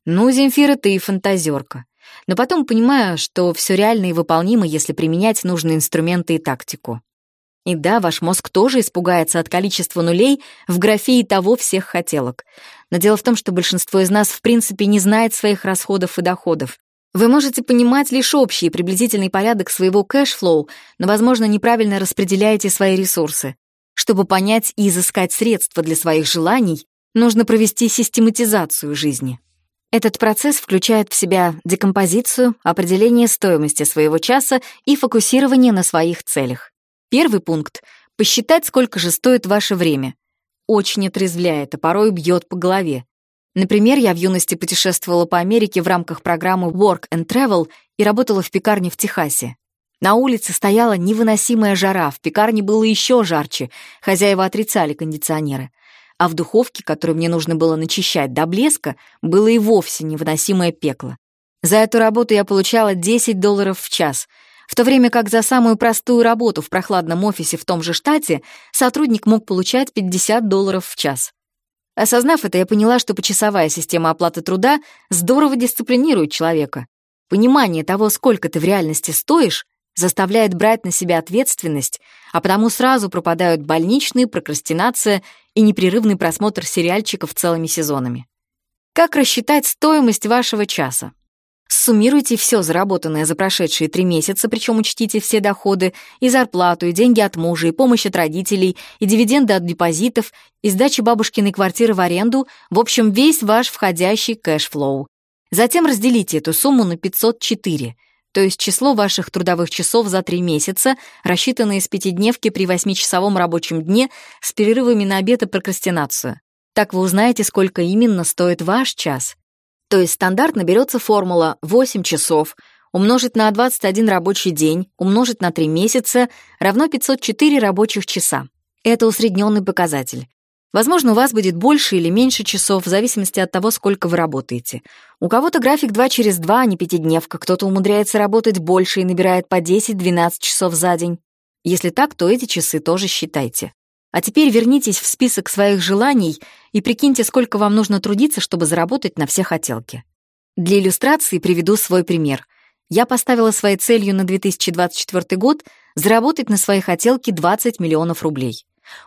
Ну, Земфира, ты и фантазерка. Но потом понимаю, что все реально и выполнимо, если применять нужные инструменты и тактику. И да, ваш мозг тоже испугается от количества нулей в графе итого всех хотелок. Но дело в том, что большинство из нас в принципе не знает своих расходов и доходов. Вы можете понимать лишь общий приблизительный порядок своего cashflow, но, возможно, неправильно распределяете свои ресурсы. Чтобы понять и изыскать средства для своих желаний, нужно провести систематизацию жизни. Этот процесс включает в себя декомпозицию, определение стоимости своего часа и фокусирование на своих целях. Первый пункт — посчитать, сколько же стоит ваше время. Очень отрезвляет, а порой бьет по голове. Например, я в юности путешествовала по Америке в рамках программы Work and Travel и работала в пекарне в Техасе. На улице стояла невыносимая жара, в пекарне было еще жарче, хозяева отрицали кондиционеры. А в духовке, которую мне нужно было начищать до блеска, было и вовсе невыносимое пекло. За эту работу я получала 10 долларов в час — в то время как за самую простую работу в прохладном офисе в том же штате сотрудник мог получать 50 долларов в час. Осознав это, я поняла, что почасовая система оплаты труда здорово дисциплинирует человека. Понимание того, сколько ты в реальности стоишь, заставляет брать на себя ответственность, а потому сразу пропадают больничные, прокрастинация и непрерывный просмотр сериальчиков целыми сезонами. Как рассчитать стоимость вашего часа? Суммируйте все заработанное за прошедшие три месяца, причем учтите все доходы, и зарплату, и деньги от мужа, и помощь от родителей, и дивиденды от депозитов, и сдачи бабушкиной квартиры в аренду, в общем, весь ваш входящий cashflow. Затем разделите эту сумму на 504, то есть число ваших трудовых часов за три месяца, рассчитанное из пятидневки при восьмичасовом рабочем дне с перерывами на обед и прокрастинацию. Так вы узнаете, сколько именно стоит ваш час. То есть стандартно берется формула 8 часов умножить на 21 рабочий день умножить на 3 месяца равно 504 рабочих часа. Это усредненный показатель. Возможно, у вас будет больше или меньше часов, в зависимости от того, сколько вы работаете. У кого-то график 2 через 2, а не пятидневка, кто-то умудряется работать больше и набирает по 10-12 часов за день. Если так, то эти часы тоже считайте. А теперь вернитесь в список своих желаний и прикиньте, сколько вам нужно трудиться, чтобы заработать на все хотелки. Для иллюстрации приведу свой пример. Я поставила своей целью на 2024 год заработать на свои хотелки 20 миллионов рублей.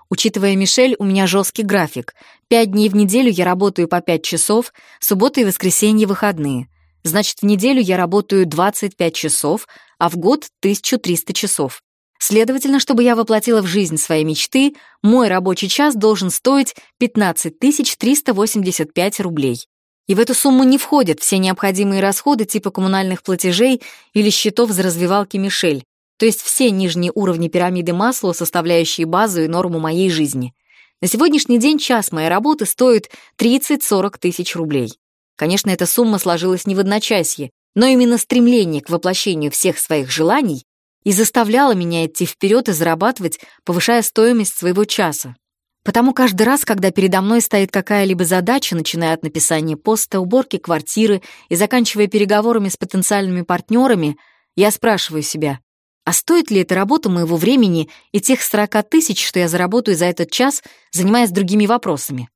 Учитывая Мишель, у меня жесткий график. Пять дней в неделю я работаю по 5 часов, субботы и воскресенье выходные. Значит, в неделю я работаю 25 часов, а в год 1300 часов. Следовательно, чтобы я воплотила в жизнь свои мечты, мой рабочий час должен стоить 15 385 рублей. И в эту сумму не входят все необходимые расходы типа коммунальных платежей или счетов за развивалки Мишель, то есть все нижние уровни пирамиды масла, составляющие базу и норму моей жизни. На сегодняшний день час моей работы стоит 30-40 тысяч рублей. Конечно, эта сумма сложилась не в одночасье, но именно стремление к воплощению всех своих желаний и заставляла меня идти вперед и зарабатывать, повышая стоимость своего часа. Потому каждый раз, когда передо мной стоит какая-либо задача, начиная от написания поста, уборки квартиры и заканчивая переговорами с потенциальными партнерами, я спрашиваю себя, а стоит ли эта работа моего времени и тех 40 тысяч, что я заработаю за этот час, занимаясь другими вопросами?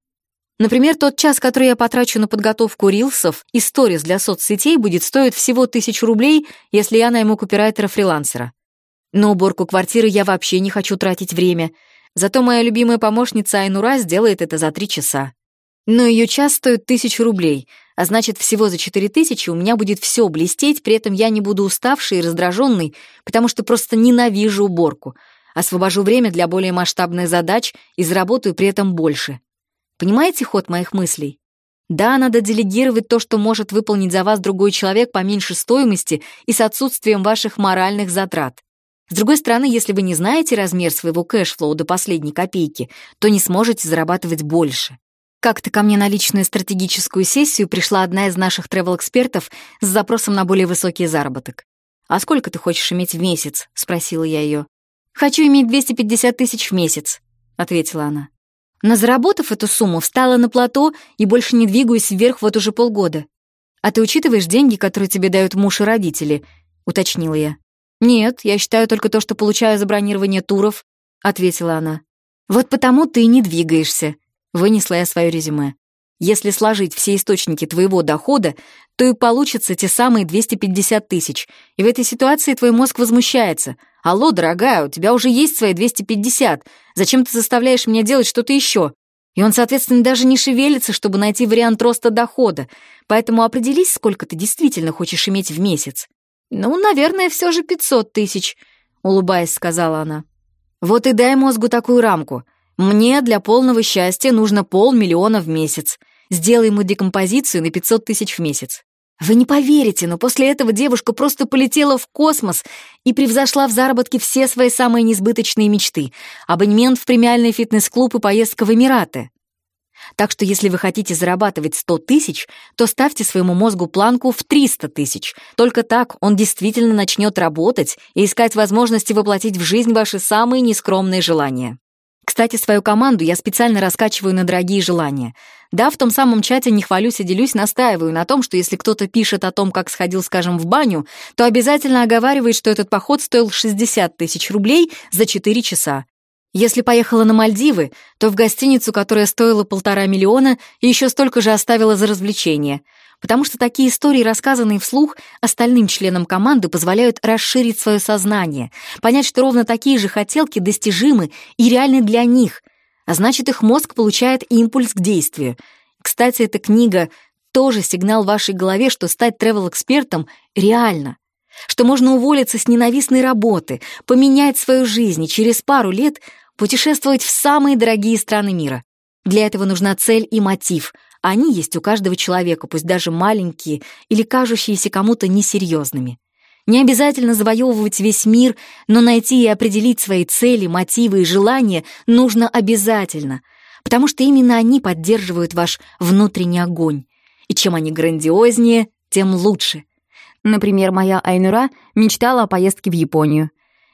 Например, тот час, который я потрачу на подготовку рилсов и сторис для соцсетей, будет стоить всего тысячу рублей, если я найму копирайтера-фрилансера. На уборку квартиры я вообще не хочу тратить время. Зато моя любимая помощница Айнура сделает это за три часа. Но ее час стоит тысячу рублей, а значит, всего за четыре тысячи у меня будет все блестеть, при этом я не буду уставший и раздраженный, потому что просто ненавижу уборку. Освобожу время для более масштабных задач и заработаю при этом больше. Понимаете ход моих мыслей? Да, надо делегировать то, что может выполнить за вас другой человек по меньшей стоимости и с отсутствием ваших моральных затрат. С другой стороны, если вы не знаете размер своего cash flow до последней копейки, то не сможете зарабатывать больше. Как-то ко мне на личную стратегическую сессию пришла одна из наших travel-экспертов с запросом на более высокий заработок. «А сколько ты хочешь иметь в месяц?» — спросила я ее. «Хочу иметь 250 тысяч в месяц», — ответила она. Но заработав эту сумму, встала на плато и больше не двигаюсь вверх вот уже полгода. «А ты учитываешь деньги, которые тебе дают муж и родители?» — уточнила я. «Нет, я считаю только то, что получаю за бронирование туров», — ответила она. «Вот потому ты и не двигаешься», — вынесла я свое резюме. Если сложить все источники твоего дохода, то и получится те самые 250 тысяч. И в этой ситуации твой мозг возмущается. «Алло, дорогая, у тебя уже есть свои 250. Зачем ты заставляешь меня делать что-то еще?» И он, соответственно, даже не шевелится, чтобы найти вариант роста дохода. Поэтому определись, сколько ты действительно хочешь иметь в месяц. «Ну, наверное, все же 500 тысяч», — улыбаясь, сказала она. «Вот и дай мозгу такую рамку. Мне для полного счастья нужно полмиллиона в месяц. Сделай ему декомпозицию на 500 тысяч в месяц. Вы не поверите, но после этого девушка просто полетела в космос и превзошла в заработке все свои самые несбыточные мечты. Абонемент в премиальный фитнес-клуб и поездка в Эмираты. Так что если вы хотите зарабатывать 100 тысяч, то ставьте своему мозгу планку в 300 тысяч. Только так он действительно начнет работать и искать возможности воплотить в жизнь ваши самые нескромные желания. Кстати, свою команду я специально раскачиваю на дорогие желания. Да, в том самом чате не хвалюсь и делюсь, настаиваю на том, что если кто-то пишет о том, как сходил, скажем, в баню, то обязательно оговаривает, что этот поход стоил 60 тысяч рублей за 4 часа. Если поехала на Мальдивы, то в гостиницу, которая стоила полтора миллиона, еще столько же оставила за развлечение — потому что такие истории, рассказанные вслух, остальным членам команды позволяют расширить свое сознание, понять, что ровно такие же хотелки достижимы и реальны для них, а значит, их мозг получает импульс к действию. Кстати, эта книга тоже сигнал в вашей голове, что стать тревел-экспертом реально, что можно уволиться с ненавистной работы, поменять свою жизнь и через пару лет путешествовать в самые дорогие страны мира. Для этого нужна цель и мотив, они есть у каждого человека, пусть даже маленькие или кажущиеся кому-то несерьезными. Не обязательно завоевывать весь мир, но найти и определить свои цели, мотивы и желания нужно обязательно, потому что именно они поддерживают ваш внутренний огонь. И чем они грандиознее, тем лучше. Например, моя Айнура мечтала о поездке в Японию.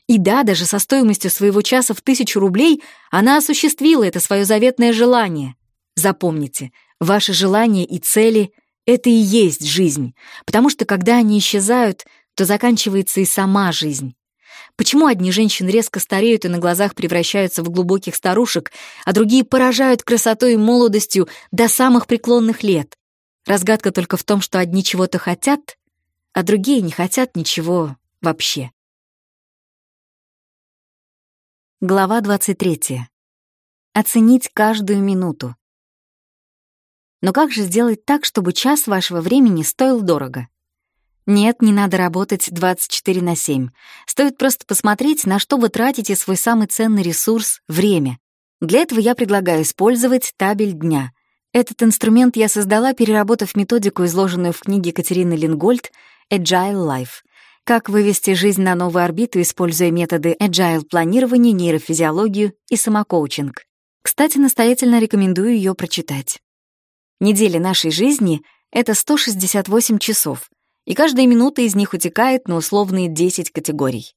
И да, даже со стоимостью своего часа в тысячу рублей она осуществила это свое заветное желание. Запомните, Ваши желания и цели — это и есть жизнь, потому что когда они исчезают, то заканчивается и сама жизнь. Почему одни женщины резко стареют и на глазах превращаются в глубоких старушек, а другие поражают красотой и молодостью до самых преклонных лет? Разгадка только в том, что одни чего-то хотят, а другие не хотят ничего вообще. Глава 23. Оценить каждую минуту. Но как же сделать так, чтобы час вашего времени стоил дорого? Нет, не надо работать 24 на 7. Стоит просто посмотреть, на что вы тратите свой самый ценный ресурс — время. Для этого я предлагаю использовать табель дня. Этот инструмент я создала, переработав методику, изложенную в книге Катерины Лингольд «Agile Life», как вывести жизнь на новую орбиту, используя методы agile планирования, нейрофизиологию и самокоучинг. Кстати, настоятельно рекомендую ее прочитать. Неделя нашей жизни — это 168 часов, и каждая минута из них утекает на условные 10 категорий.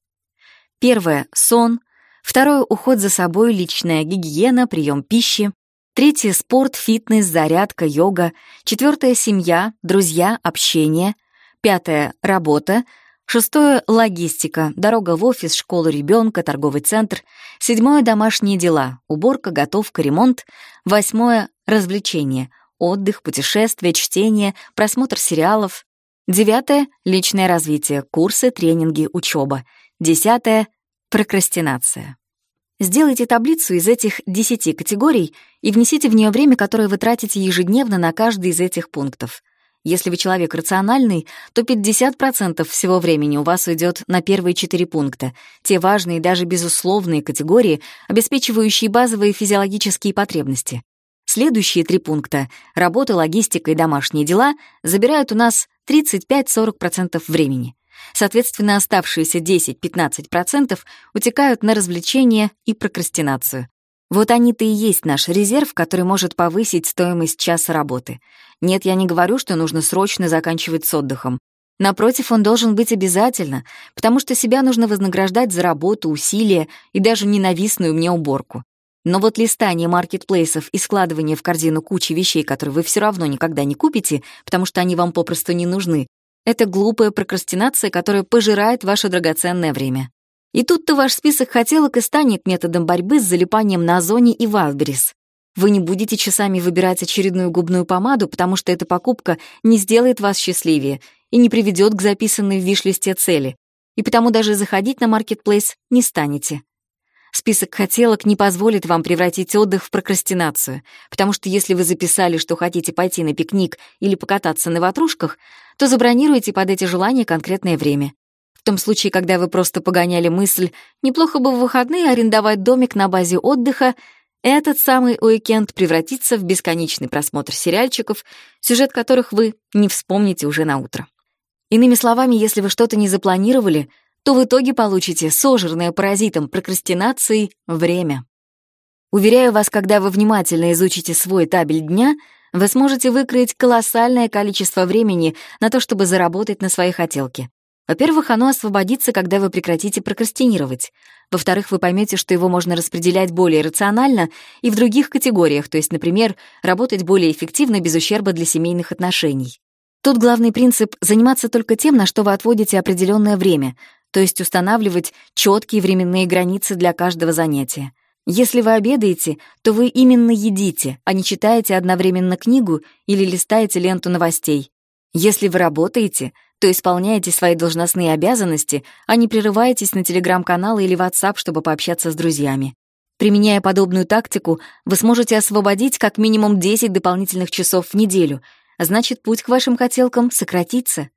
Первое — сон. Второе — уход за собой, личная гигиена, прием пищи. Третье — спорт, фитнес, зарядка, йога. Четвертое — семья, друзья, общение. Пятое — работа. Шестое — логистика, дорога в офис, школу ребенка, торговый центр. Седьмое — домашние дела, уборка, готовка, ремонт. Восьмое — развлечения — отдых, путешествия, чтение, просмотр сериалов. Девятое — личное развитие, курсы, тренинги, учеба. Десятое — прокрастинация. Сделайте таблицу из этих десяти категорий и внесите в нее время, которое вы тратите ежедневно на каждый из этих пунктов. Если вы человек рациональный, то 50% всего времени у вас уйдет на первые четыре пункта, те важные даже безусловные категории, обеспечивающие базовые физиологические потребности. Следующие три пункта — работа, логистика и домашние дела — забирают у нас 35-40% времени. Соответственно, оставшиеся 10-15% утекают на развлечения и прокрастинацию. Вот они-то и есть наш резерв, который может повысить стоимость часа работы. Нет, я не говорю, что нужно срочно заканчивать с отдыхом. Напротив, он должен быть обязательно, потому что себя нужно вознаграждать за работу, усилия и даже ненавистную мне уборку. Но вот листание маркетплейсов и складывание в корзину кучи вещей, которые вы все равно никогда не купите, потому что они вам попросту не нужны, это глупая прокрастинация, которая пожирает ваше драгоценное время. И тут-то ваш список хотелок и станет методом борьбы с залипанием на Озоне и Вайлдберрис. Вы не будете часами выбирать очередную губную помаду, потому что эта покупка не сделает вас счастливее и не приведет к записанной в виш-листе цели, и потому даже заходить на маркетплейс не станете. Список хотелок не позволит вам превратить отдых в прокрастинацию, потому что если вы записали, что хотите пойти на пикник или покататься на ватрушках, то забронируйте под эти желания конкретное время. В том случае, когда вы просто погоняли мысль, неплохо бы в выходные арендовать домик на базе отдыха, этот самый уикенд превратится в бесконечный просмотр сериальчиков, сюжет которых вы не вспомните уже на утро. Иными словами, если вы что-то не запланировали — то в итоге получите сожранное паразитом прокрастинации время. Уверяю вас, когда вы внимательно изучите свой табель дня, вы сможете выкроить колоссальное количество времени на то, чтобы заработать на своей хотелке. Во-первых, оно освободится, когда вы прекратите прокрастинировать. Во-вторых, вы поймете, что его можно распределять более рационально и в других категориях, то есть, например, работать более эффективно без ущерба для семейных отношений. Тут главный принцип — заниматься только тем, на что вы отводите определенное время, то есть устанавливать четкие временные границы для каждого занятия. Если вы обедаете, то вы именно едите, а не читаете одновременно книгу или листаете ленту новостей. Если вы работаете, то исполняете свои должностные обязанности, а не прерываетесь на телеграм-каналы или WhatsApp, чтобы пообщаться с друзьями. Применяя подобную тактику, вы сможете освободить как минимум 10 дополнительных часов в неделю, значит, путь к вашим хотелкам сократится.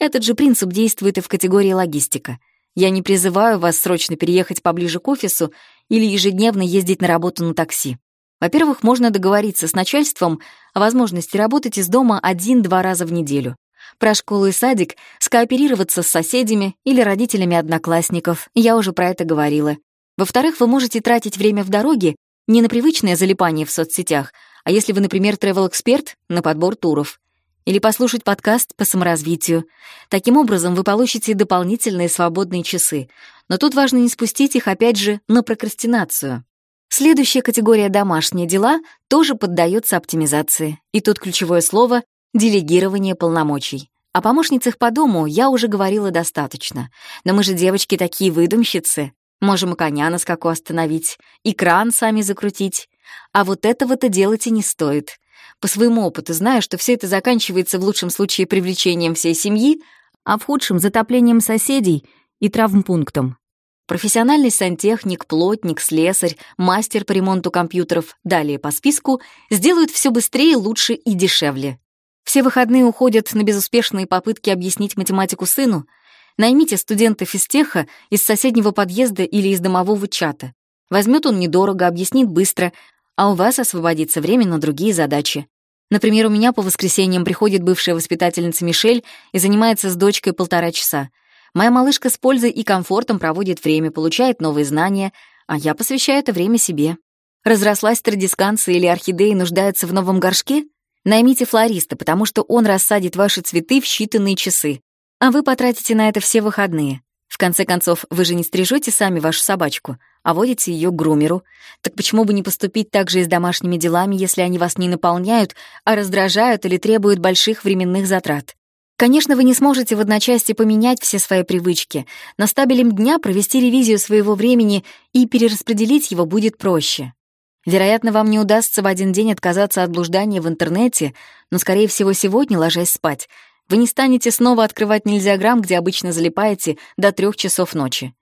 Этот же принцип действует и в категории логистика. Я не призываю вас срочно переехать поближе к офису или ежедневно ездить на работу на такси. Во-первых, можно договориться с начальством о возможности работать из дома один-два раза в неделю. Про школу и садик скооперироваться с соседями или родителями одноклассников, я уже про это говорила. Во-вторых, вы можете тратить время в дороге не на привычное залипание в соцсетях, а если вы, например, travel-эксперт, на подбор туров или послушать подкаст по саморазвитию. Таким образом, вы получите дополнительные свободные часы. Но тут важно не спустить их, опять же, на прокрастинацию. Следующая категория «домашние дела» тоже поддается оптимизации. И тут ключевое слово — делегирование полномочий. О помощницах по дому я уже говорила достаточно. Но мы же, девочки, такие выдумщицы. Можем и коня на скаку остановить, и кран сами закрутить. А вот этого-то делать и не стоит. По своему опыту знаю, что все это заканчивается в лучшем случае привлечением всей семьи, а в худшем — затоплением соседей и травмпунктом. Профессиональный сантехник, плотник, слесарь, мастер по ремонту компьютеров, далее по списку, сделают все быстрее, лучше и дешевле. Все выходные уходят на безуспешные попытки объяснить математику сыну. Наймите студента физтеха из соседнего подъезда или из домового чата. Возьмет он недорого, объяснит быстро, а у вас освободится время на другие задачи. Например, у меня по воскресеньям приходит бывшая воспитательница Мишель и занимается с дочкой полтора часа. Моя малышка с пользой и комфортом проводит время, получает новые знания, а я посвящаю это время себе. Разрослась традисканция или орхидеи нуждаются в новом горшке? Наймите флориста, потому что он рассадит ваши цветы в считанные часы, а вы потратите на это все выходные. В конце концов, вы же не стрижете сами вашу собачку, а водите ее к грумеру. Так почему бы не поступить так же и с домашними делами, если они вас не наполняют, а раздражают или требуют больших временных затрат? Конечно, вы не сможете в одночасье поменять все свои привычки. На стабелем дня провести ревизию своего времени и перераспределить его будет проще. Вероятно, вам не удастся в один день отказаться от блуждания в интернете, но, скорее всего, сегодня, ложась спать, вы не станете снова открывать нельзяграмм, где обычно залипаете до трех часов ночи.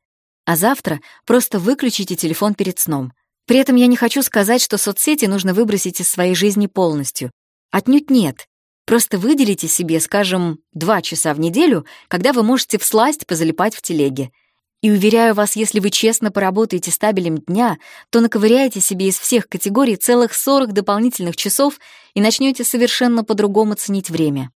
А завтра просто выключите телефон перед сном. При этом я не хочу сказать, что соцсети нужно выбросить из своей жизни полностью. Отнюдь нет. Просто выделите себе, скажем, два часа в неделю, когда вы можете всласть позалипать в телеге. И уверяю вас, если вы честно поработаете стабелем дня, то наковыряете себе из всех категорий целых 40 дополнительных часов и начнете совершенно по-другому ценить время.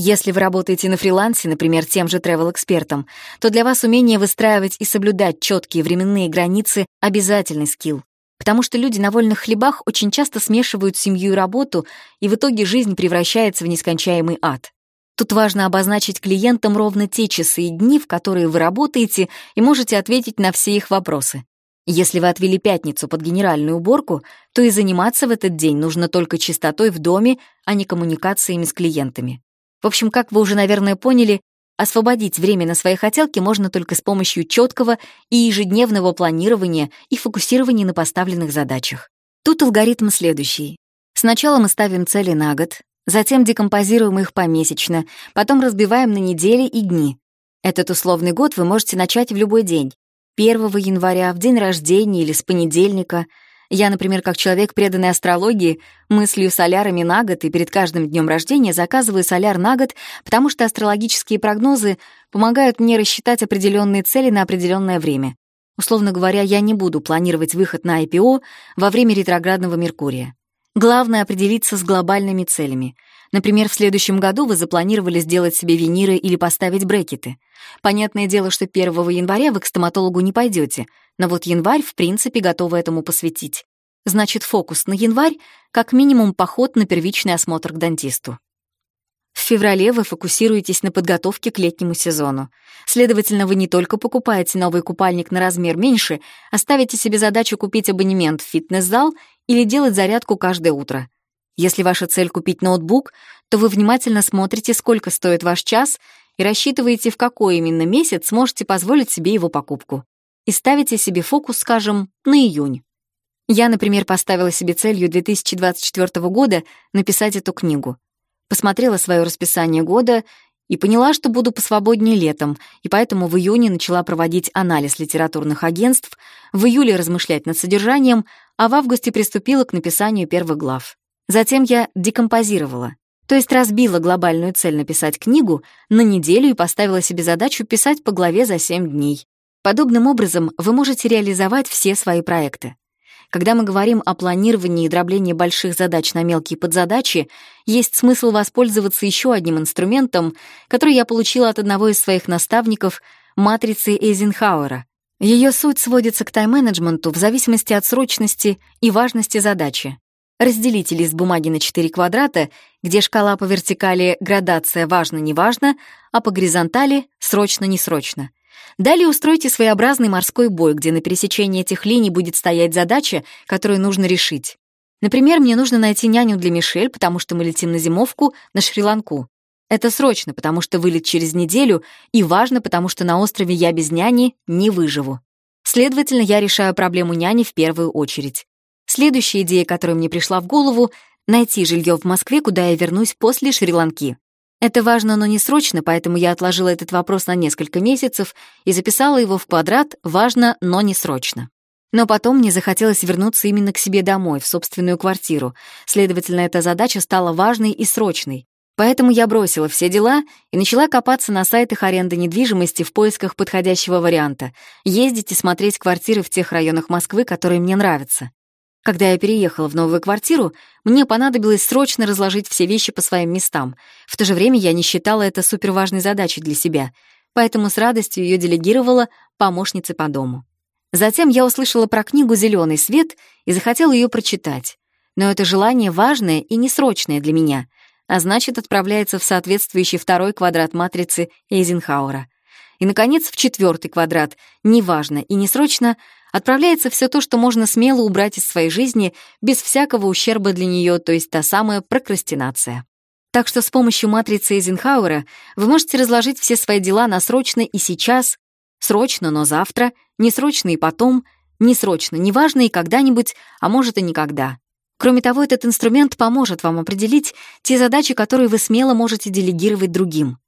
Если вы работаете на фрилансе, например, тем же travel-экспертом, то для вас умение выстраивать и соблюдать четкие временные границы — обязательный скилл. Потому что люди на вольных хлебах очень часто смешивают семью и работу, и в итоге жизнь превращается в нескончаемый ад. Тут важно обозначить клиентам ровно те часы и дни, в которые вы работаете, и можете ответить на все их вопросы. Если вы отвели пятницу под генеральную уборку, то и заниматься в этот день нужно только чистотой в доме, а не коммуникациями с клиентами. В общем, как вы уже, наверное, поняли, освободить время на свои хотелки можно только с помощью четкого и ежедневного планирования и фокусирования на поставленных задачах. Тут алгоритм следующий. Сначала мы ставим цели на год, затем декомпозируем их помесячно, потом разбиваем на недели и дни. Этот условный год вы можете начать в любой день. 1 января, в день рождения или с понедельника. Я, например, как человек, преданный астрологии, мыслью солярами на год и перед каждым днем рождения заказываю соляр на год, потому что астрологические прогнозы помогают мне рассчитать определенные цели на определенное время. Условно говоря, я не буду планировать выход на IPO во время ретроградного Меркурия. Главное — определиться с глобальными целями. Например, в следующем году вы запланировали сделать себе виниры или поставить брекеты. Понятное дело, что 1 января вы к стоматологу не пойдете, но вот январь в принципе готовы этому посвятить. Значит, фокус на январь — как минимум поход на первичный осмотр к дантисту. В феврале вы фокусируетесь на подготовке к летнему сезону. Следовательно, вы не только покупаете новый купальник на размер меньше, а ставите себе задачу купить абонемент в фитнес-зал или делать зарядку каждое утро. Если ваша цель — купить ноутбук, то вы внимательно смотрите, сколько стоит ваш час, и рассчитываете, в какой именно месяц сможете позволить себе его покупку. И ставите себе фокус, скажем, на июнь. Я, например, поставила себе целью 2024 года написать эту книгу посмотрела свое расписание года и поняла, что буду посвободнее летом, и поэтому в июне начала проводить анализ литературных агентств, в июле размышлять над содержанием, а в августе приступила к написанию первых глав. Затем я декомпозировала, то есть разбила глобальную цель написать книгу на неделю и поставила себе задачу писать по главе за 7 дней. Подобным образом вы можете реализовать все свои проекты. Когда мы говорим о планировании и дроблении больших задач на мелкие подзадачи, есть смысл воспользоваться еще одним инструментом, который я получила от одного из своих наставников — матрицы Эйзенхауэра. Ее суть сводится к тайм-менеджменту в зависимости от срочности и важности задачи. Разделите лист бумаги на 4 квадрата, где шкала по вертикали градация «важно-неважно», а по горизонтали «срочно-несрочно». Далее устройте своеобразный морской бой, где на пересечении этих линий будет стоять задача, которую нужно решить. Например, мне нужно найти няню для Мишель, потому что мы летим на зимовку на Шри-Ланку. Это срочно, потому что вылет через неделю, и важно, потому что на острове я без няни не выживу. Следовательно, я решаю проблему няни в первую очередь. Следующая идея, которая мне пришла в голову — найти жилье в Москве, куда я вернусь после Шри-Ланки. Это важно, но не срочно, поэтому я отложила этот вопрос на несколько месяцев и записала его в квадрат «важно, но не срочно». Но потом мне захотелось вернуться именно к себе домой, в собственную квартиру. Следовательно, эта задача стала важной и срочной. Поэтому я бросила все дела и начала копаться на сайтах аренды недвижимости в поисках подходящего варианта, ездить и смотреть квартиры в тех районах Москвы, которые мне нравятся. Когда я переехала в новую квартиру, мне понадобилось срочно разложить все вещи по своим местам. В то же время я не считала это суперважной задачей для себя, поэтому с радостью ее делегировала помощнице по дому. Затем я услышала про книгу «Зеленый свет» и захотела ее прочитать. Но это желание важное и несрочное для меня, а значит, отправляется в соответствующий второй квадрат матрицы Эйзенхауэра. И, наконец, в четвертый квадрат, неважно и несрочно, отправляется все то, что можно смело убрать из своей жизни без всякого ущерба для нее, то есть та самая прокрастинация. Так что с помощью матрицы Эйзенхауэра вы можете разложить все свои дела на срочно и сейчас, срочно, но завтра, несрочно и потом, несрочно, неважно и когда-нибудь, а может и никогда. Кроме того, этот инструмент поможет вам определить те задачи, которые вы смело можете делегировать другим.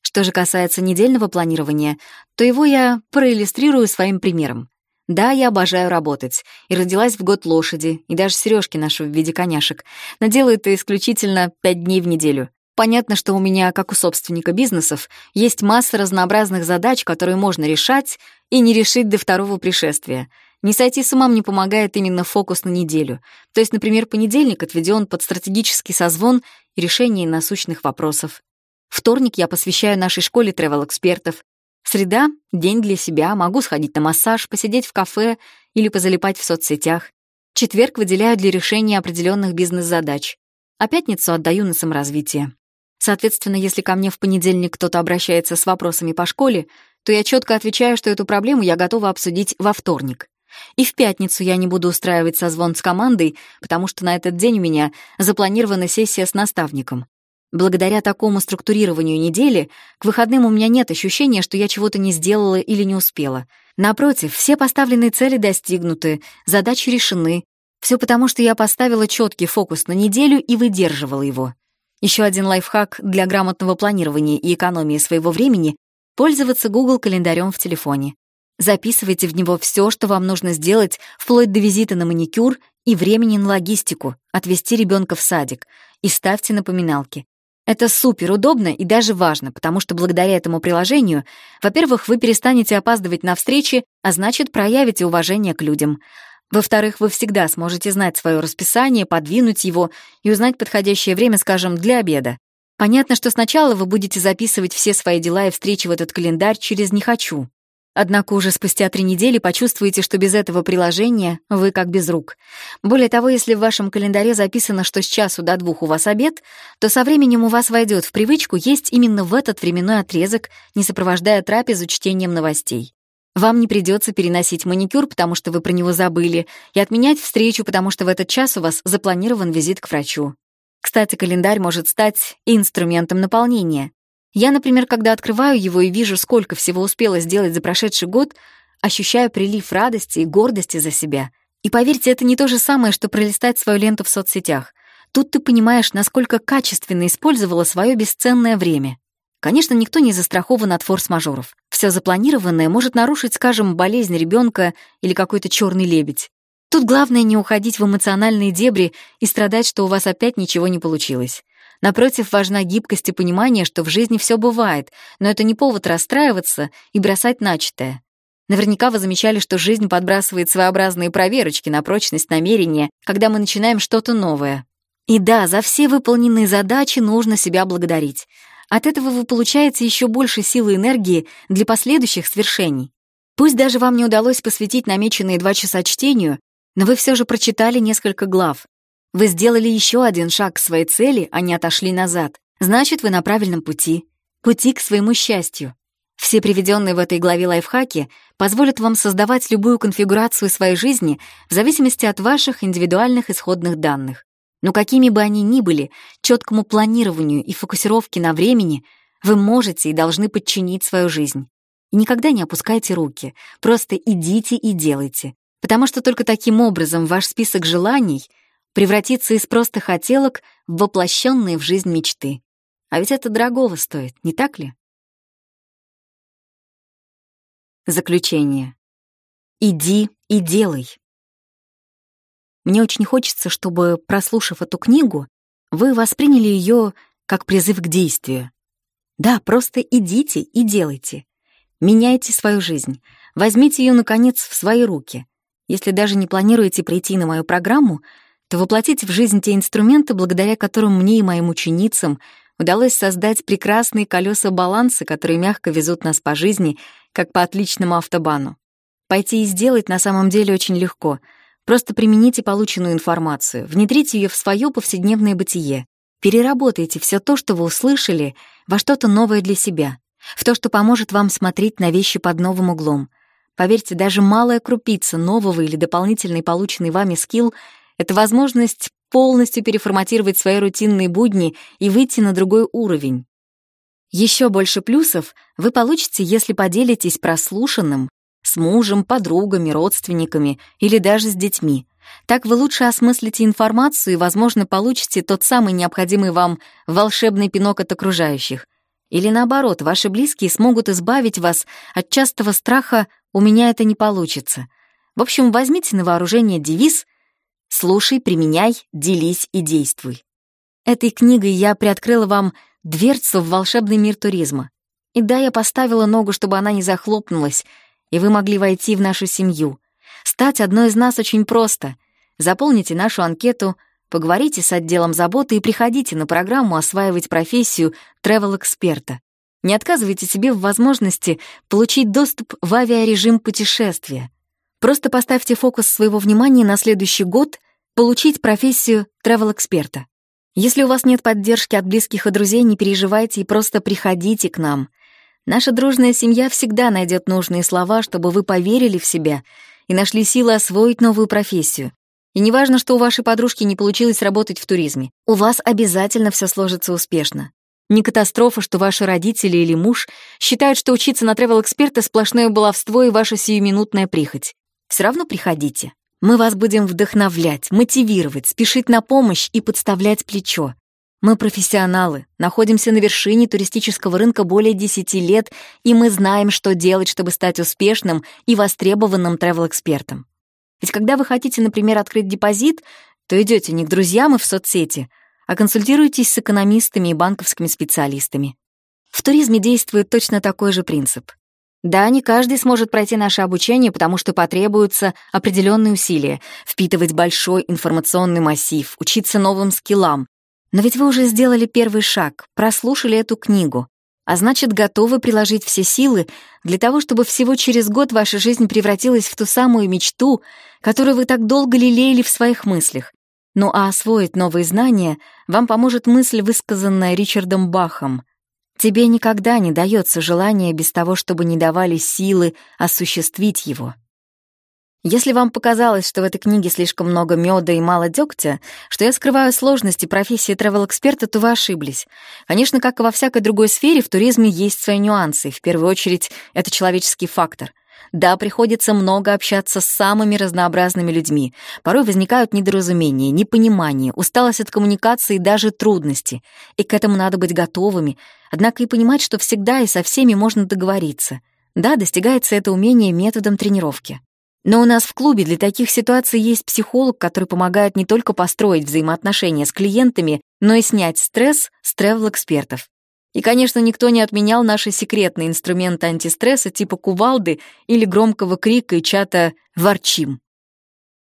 Что же касается недельного планирования, то его я проиллюстрирую своим примером. Да, я обожаю работать. И родилась в год лошади, и даже сережки наши в виде коняшек. Но это исключительно пять дней в неделю. Понятно, что у меня, как у собственника бизнесов, есть масса разнообразных задач, которые можно решать и не решить до второго пришествия. Не сойти с ума мне помогает именно фокус на неделю. То есть, например, понедельник отведен под стратегический созвон и решение насущных вопросов. Вторник я посвящаю нашей школе тревел-экспертов, Среда — день для себя, могу сходить на массаж, посидеть в кафе или позалипать в соцсетях. Четверг выделяю для решения определенных бизнес-задач, а пятницу отдаю на саморазвитие. Соответственно, если ко мне в понедельник кто-то обращается с вопросами по школе, то я четко отвечаю, что эту проблему я готова обсудить во вторник. И в пятницу я не буду устраивать созвон с командой, потому что на этот день у меня запланирована сессия с наставником. Благодаря такому структурированию недели, к выходным у меня нет ощущения, что я чего-то не сделала или не успела. Напротив, все поставленные цели достигнуты, задачи решены, Все потому, что я поставила четкий фокус на неделю и выдерживала его. Еще один лайфхак для грамотного планирования и экономии своего времени — пользоваться Google календарем в телефоне. Записывайте в него все, что вам нужно сделать, вплоть до визита на маникюр и времени на логистику, отвезти ребенка в садик, и ставьте напоминалки. Это супер удобно и даже важно, потому что благодаря этому приложению, во-первых, вы перестанете опаздывать на встречи, а значит, проявите уважение к людям. Во-вторых, вы всегда сможете знать свое расписание, подвинуть его и узнать подходящее время, скажем, для обеда. Понятно, что сначала вы будете записывать все свои дела и встречи в этот календарь через «не хочу». Однако уже спустя три недели почувствуете, что без этого приложения вы как без рук. Более того, если в вашем календаре записано, что с часу до двух у вас обед, то со временем у вас войдет в привычку есть именно в этот временной отрезок, не сопровождая трапезу чтением новостей. Вам не придется переносить маникюр, потому что вы про него забыли, и отменять встречу, потому что в этот час у вас запланирован визит к врачу. Кстати, календарь может стать инструментом наполнения. Я, например, когда открываю его и вижу, сколько всего успела сделать за прошедший год, ощущаю прилив радости и гордости за себя. И поверьте, это не то же самое, что пролистать свою ленту в соцсетях. Тут ты понимаешь, насколько качественно использовала свое бесценное время. Конечно, никто не застрахован от форс-мажоров. Все запланированное может нарушить, скажем, болезнь ребенка или какой-то черный лебедь. Тут главное не уходить в эмоциональные дебри и страдать, что у вас опять ничего не получилось. Напротив, важна гибкость и понимание, что в жизни все бывает, но это не повод расстраиваться и бросать начатое. Наверняка вы замечали, что жизнь подбрасывает своеобразные проверочки на прочность намерения, когда мы начинаем что-то новое. И да, за все выполненные задачи нужно себя благодарить. От этого вы получаете еще больше силы и энергии для последующих свершений. Пусть даже вам не удалось посвятить намеченные два часа чтению, но вы все же прочитали несколько глав, вы сделали еще один шаг к своей цели, а не отошли назад. Значит, вы на правильном пути. Пути к своему счастью. Все приведенные в этой главе лайфхаки позволят вам создавать любую конфигурацию своей жизни в зависимости от ваших индивидуальных исходных данных. Но какими бы они ни были, четкому планированию и фокусировке на времени вы можете и должны подчинить свою жизнь. И никогда не опускайте руки, просто идите и делайте, потому что только таким образом ваш список желаний — превратиться из просто хотелок в воплощенные в жизнь мечты. А ведь это дорогого стоит, не так ли? Заключение. Иди и делай. Мне очень хочется, чтобы, прослушав эту книгу, вы восприняли ее как призыв к действию. Да, просто идите и делайте. Меняйте свою жизнь. Возьмите ее, наконец, в свои руки. Если даже не планируете прийти на мою программу, то воплотить в жизнь те инструменты, благодаря которым мне и моим ученицам удалось создать прекрасные колеса баланса, которые мягко везут нас по жизни, как по отличному автобану. Пойти и сделать на самом деле очень легко. Просто примените полученную информацию, внедрите ее в свое повседневное бытие, переработайте все то, что вы услышали, во что-то новое для себя, в то, что поможет вам смотреть на вещи под новым углом. Поверьте, даже малая крупица нового или дополнительный полученный вами скилл это возможность полностью переформатировать свои рутинные будни и выйти на другой уровень. Еще больше плюсов вы получите, если поделитесь прослушанным с мужем, подругами, родственниками или даже с детьми. Так вы лучше осмыслите информацию и, возможно, получите тот самый необходимый вам волшебный пинок от окружающих. Или наоборот, ваши близкие смогут избавить вас от частого страха «у меня это не получится». В общем, возьмите на вооружение девиз Слушай, применяй, делись и действуй. Этой книгой я приоткрыла вам дверцу в волшебный мир туризма. И да, я поставила ногу, чтобы она не захлопнулась, и вы могли войти в нашу семью. Стать одной из нас очень просто. Заполните нашу анкету, поговорите с отделом заботы и приходите на программу осваивать профессию travel-эксперта. Не отказывайте себе в возможности получить доступ в авиарежим путешествия. Просто поставьте фокус своего внимания на следующий год получить профессию travel-эксперта. Если у вас нет поддержки от близких и друзей, не переживайте и просто приходите к нам. Наша дружная семья всегда найдет нужные слова, чтобы вы поверили в себя и нашли силы освоить новую профессию. И неважно, что у вашей подружки не получилось работать в туризме, у вас обязательно все сложится успешно. Не катастрофа, что ваши родители или муж считают, что учиться на travel эксперта сплошное баловство и ваша сиюминутная прихоть. Все равно приходите. Мы вас будем вдохновлять, мотивировать, спешить на помощь и подставлять плечо. Мы профессионалы, находимся на вершине туристического рынка более 10 лет, и мы знаем, что делать, чтобы стать успешным и востребованным travel-экспертом. Ведь когда вы хотите, например, открыть депозит, то идете не к друзьям и в соцсети, а консультируетесь с экономистами и банковскими специалистами. В туризме действует точно такой же принцип. Да, не каждый сможет пройти наше обучение, потому что потребуются определенные усилия, впитывать большой информационный массив, учиться новым скиллам. Но ведь вы уже сделали первый шаг, прослушали эту книгу, а значит, готовы приложить все силы для того, чтобы всего через год ваша жизнь превратилась в ту самую мечту, которую вы так долго лелеяли в своих мыслях. Ну а освоить новые знания вам поможет мысль, высказанная Ричардом Бахом. Тебе никогда не дается желание без того, чтобы не давали силы осуществить его. Если вам показалось, что в этой книге слишком много меда и мало дегтя, что я скрываю сложности профессии travel-эксперта, то вы ошиблись. Конечно, как и во всякой другой сфере, в туризме есть свои нюансы. В первую очередь, это человеческий фактор. Да, приходится много общаться с самыми разнообразными людьми. Порой возникают недоразумения, непонимание, усталость от коммуникации и даже трудности. И к этому надо быть готовыми, однако и понимать, что всегда и со всеми можно договориться. Да, достигается это умение методом тренировки. Но у нас в клубе для таких ситуаций есть психолог, который помогает не только построить взаимоотношения с клиентами, но и снять стресс с тревел-экспертов. И, конечно, никто не отменял наши секретные инструменты антистресса типа кувалды или громкого крика и чата «ворчим».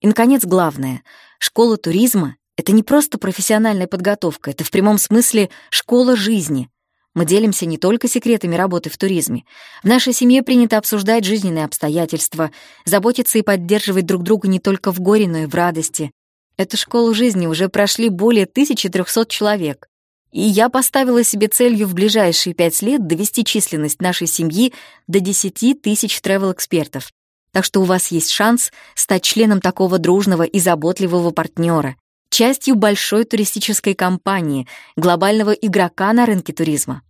И, наконец, главное, школа туризма — это не просто профессиональная подготовка, это в прямом смысле школа жизни. Мы делимся не только секретами работы в туризме. В нашей семье принято обсуждать жизненные обстоятельства, заботиться и поддерживать друг друга не только в горе, но и в радости. Эту школу жизни уже прошли более 1300 человек. И я поставила себе целью в ближайшие пять лет довести численность нашей семьи до 10 тысяч тревел-экспертов. Так что у вас есть шанс стать членом такого дружного и заботливого партнера, частью большой туристической компании, глобального игрока на рынке туризма.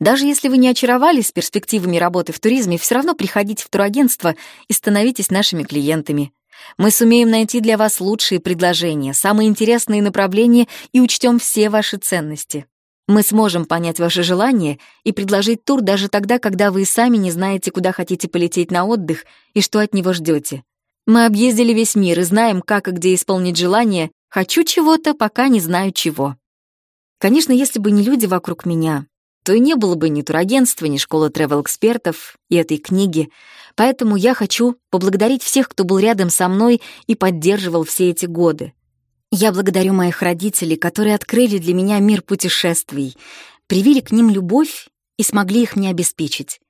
Даже если вы не очаровались перспективами работы в туризме, все равно приходите в турагентство и становитесь нашими клиентами. Мы сумеем найти для вас лучшие предложения, самые интересные направления и учтем все ваши ценности. Мы сможем понять ваши желания и предложить тур даже тогда, когда вы сами не знаете, куда хотите полететь на отдых и что от него ждете. Мы объездили весь мир и знаем, как и где исполнить желание «хочу чего-то, пока не знаю чего». Конечно, если бы не люди вокруг меня, то и не было бы ни турагентства, ни школы тревел-экспертов и этой книги. Поэтому я хочу поблагодарить всех, кто был рядом со мной и поддерживал все эти годы. Я благодарю моих родителей, которые открыли для меня мир путешествий, привили к ним любовь и смогли их мне обеспечить.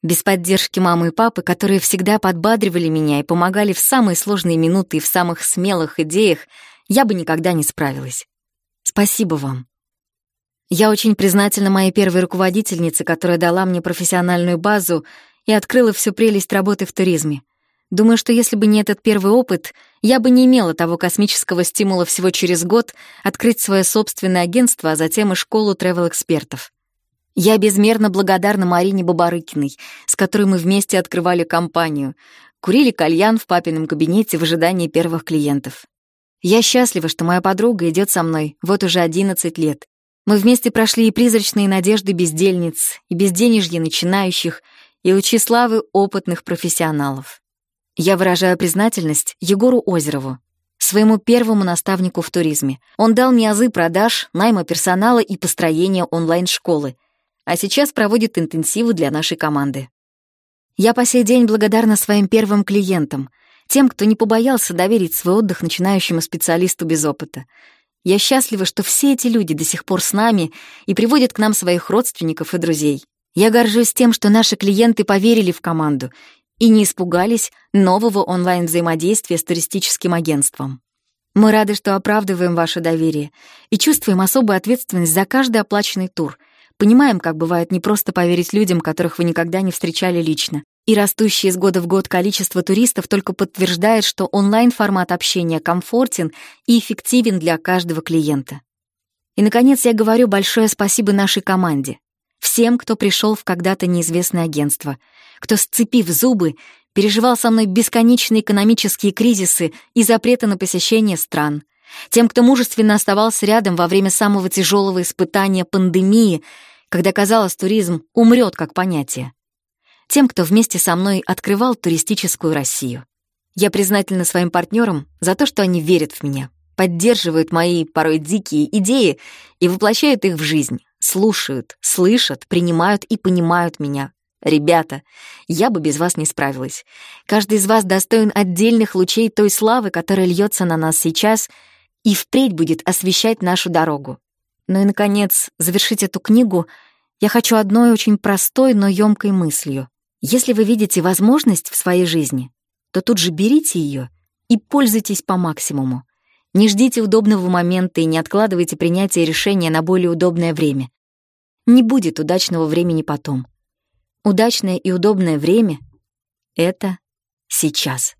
Без поддержки мамы и папы, которые всегда подбадривали меня и помогали в самые сложные минуты и в самых смелых идеях, я бы никогда не справилась. Спасибо вам. Я очень признательна моей первой руководительнице, которая дала мне профессиональную базу и открыла всю прелесть работы в туризме — Думаю, что если бы не этот первый опыт, я бы не имела того космического стимула всего через год открыть свое собственное агентство, а затем и школу тревел-экспертов. Я безмерно благодарна Марине Бабарыкиной, с которой мы вместе открывали компанию, курили кальян в папином кабинете в ожидании первых клиентов. Я счастлива, что моя подруга идет со мной вот уже 11 лет. Мы вместе прошли и призрачные надежды бездельниц, и безденежье начинающих, и лучи славы опытных профессионалов. Я выражаю признательность Егору Озерову, своему первому наставнику в туризме. Он дал мне азы продаж, найма персонала и построения онлайн-школы, а сейчас проводит интенсивы для нашей команды. Я по сей день благодарна своим первым клиентам, тем, кто не побоялся доверить свой отдых начинающему специалисту без опыта. Я счастлива, что все эти люди до сих пор с нами и приводят к нам своих родственников и друзей. Я горжусь тем, что наши клиенты поверили в команду и не испугались нового онлайн-взаимодействия с туристическим агентством. Мы рады, что оправдываем ваше доверие и чувствуем особую ответственность за каждый оплаченный тур. Понимаем, как бывает непросто поверить людям, которых вы никогда не встречали лично. И растущее из года в год количество туристов только подтверждает, что онлайн-формат общения комфортен и эффективен для каждого клиента. И, наконец, я говорю большое спасибо нашей команде. Всем, кто пришел в когда-то неизвестное агентство — кто, сцепив зубы, переживал со мной бесконечные экономические кризисы и запреты на посещение стран, тем, кто мужественно оставался рядом во время самого тяжелого испытания пандемии, когда, казалось, туризм умрет как понятие, тем, кто вместе со мной открывал туристическую Россию. Я признательна своим партнерам за то, что они верят в меня, поддерживают мои порой дикие идеи и воплощают их в жизнь, слушают, слышат, принимают и понимают меня. Ребята, я бы без вас не справилась. Каждый из вас достоин отдельных лучей той славы, которая льется на нас сейчас и впредь будет освещать нашу дорогу. Ну и, наконец, завершить эту книгу я хочу одной очень простой, но ёмкой мыслью. Если вы видите возможность в своей жизни, то тут же берите ее и пользуйтесь по максимуму. Не ждите удобного момента и не откладывайте принятие решения на более удобное время. Не будет удачного времени потом. Удачное и удобное время — это сейчас.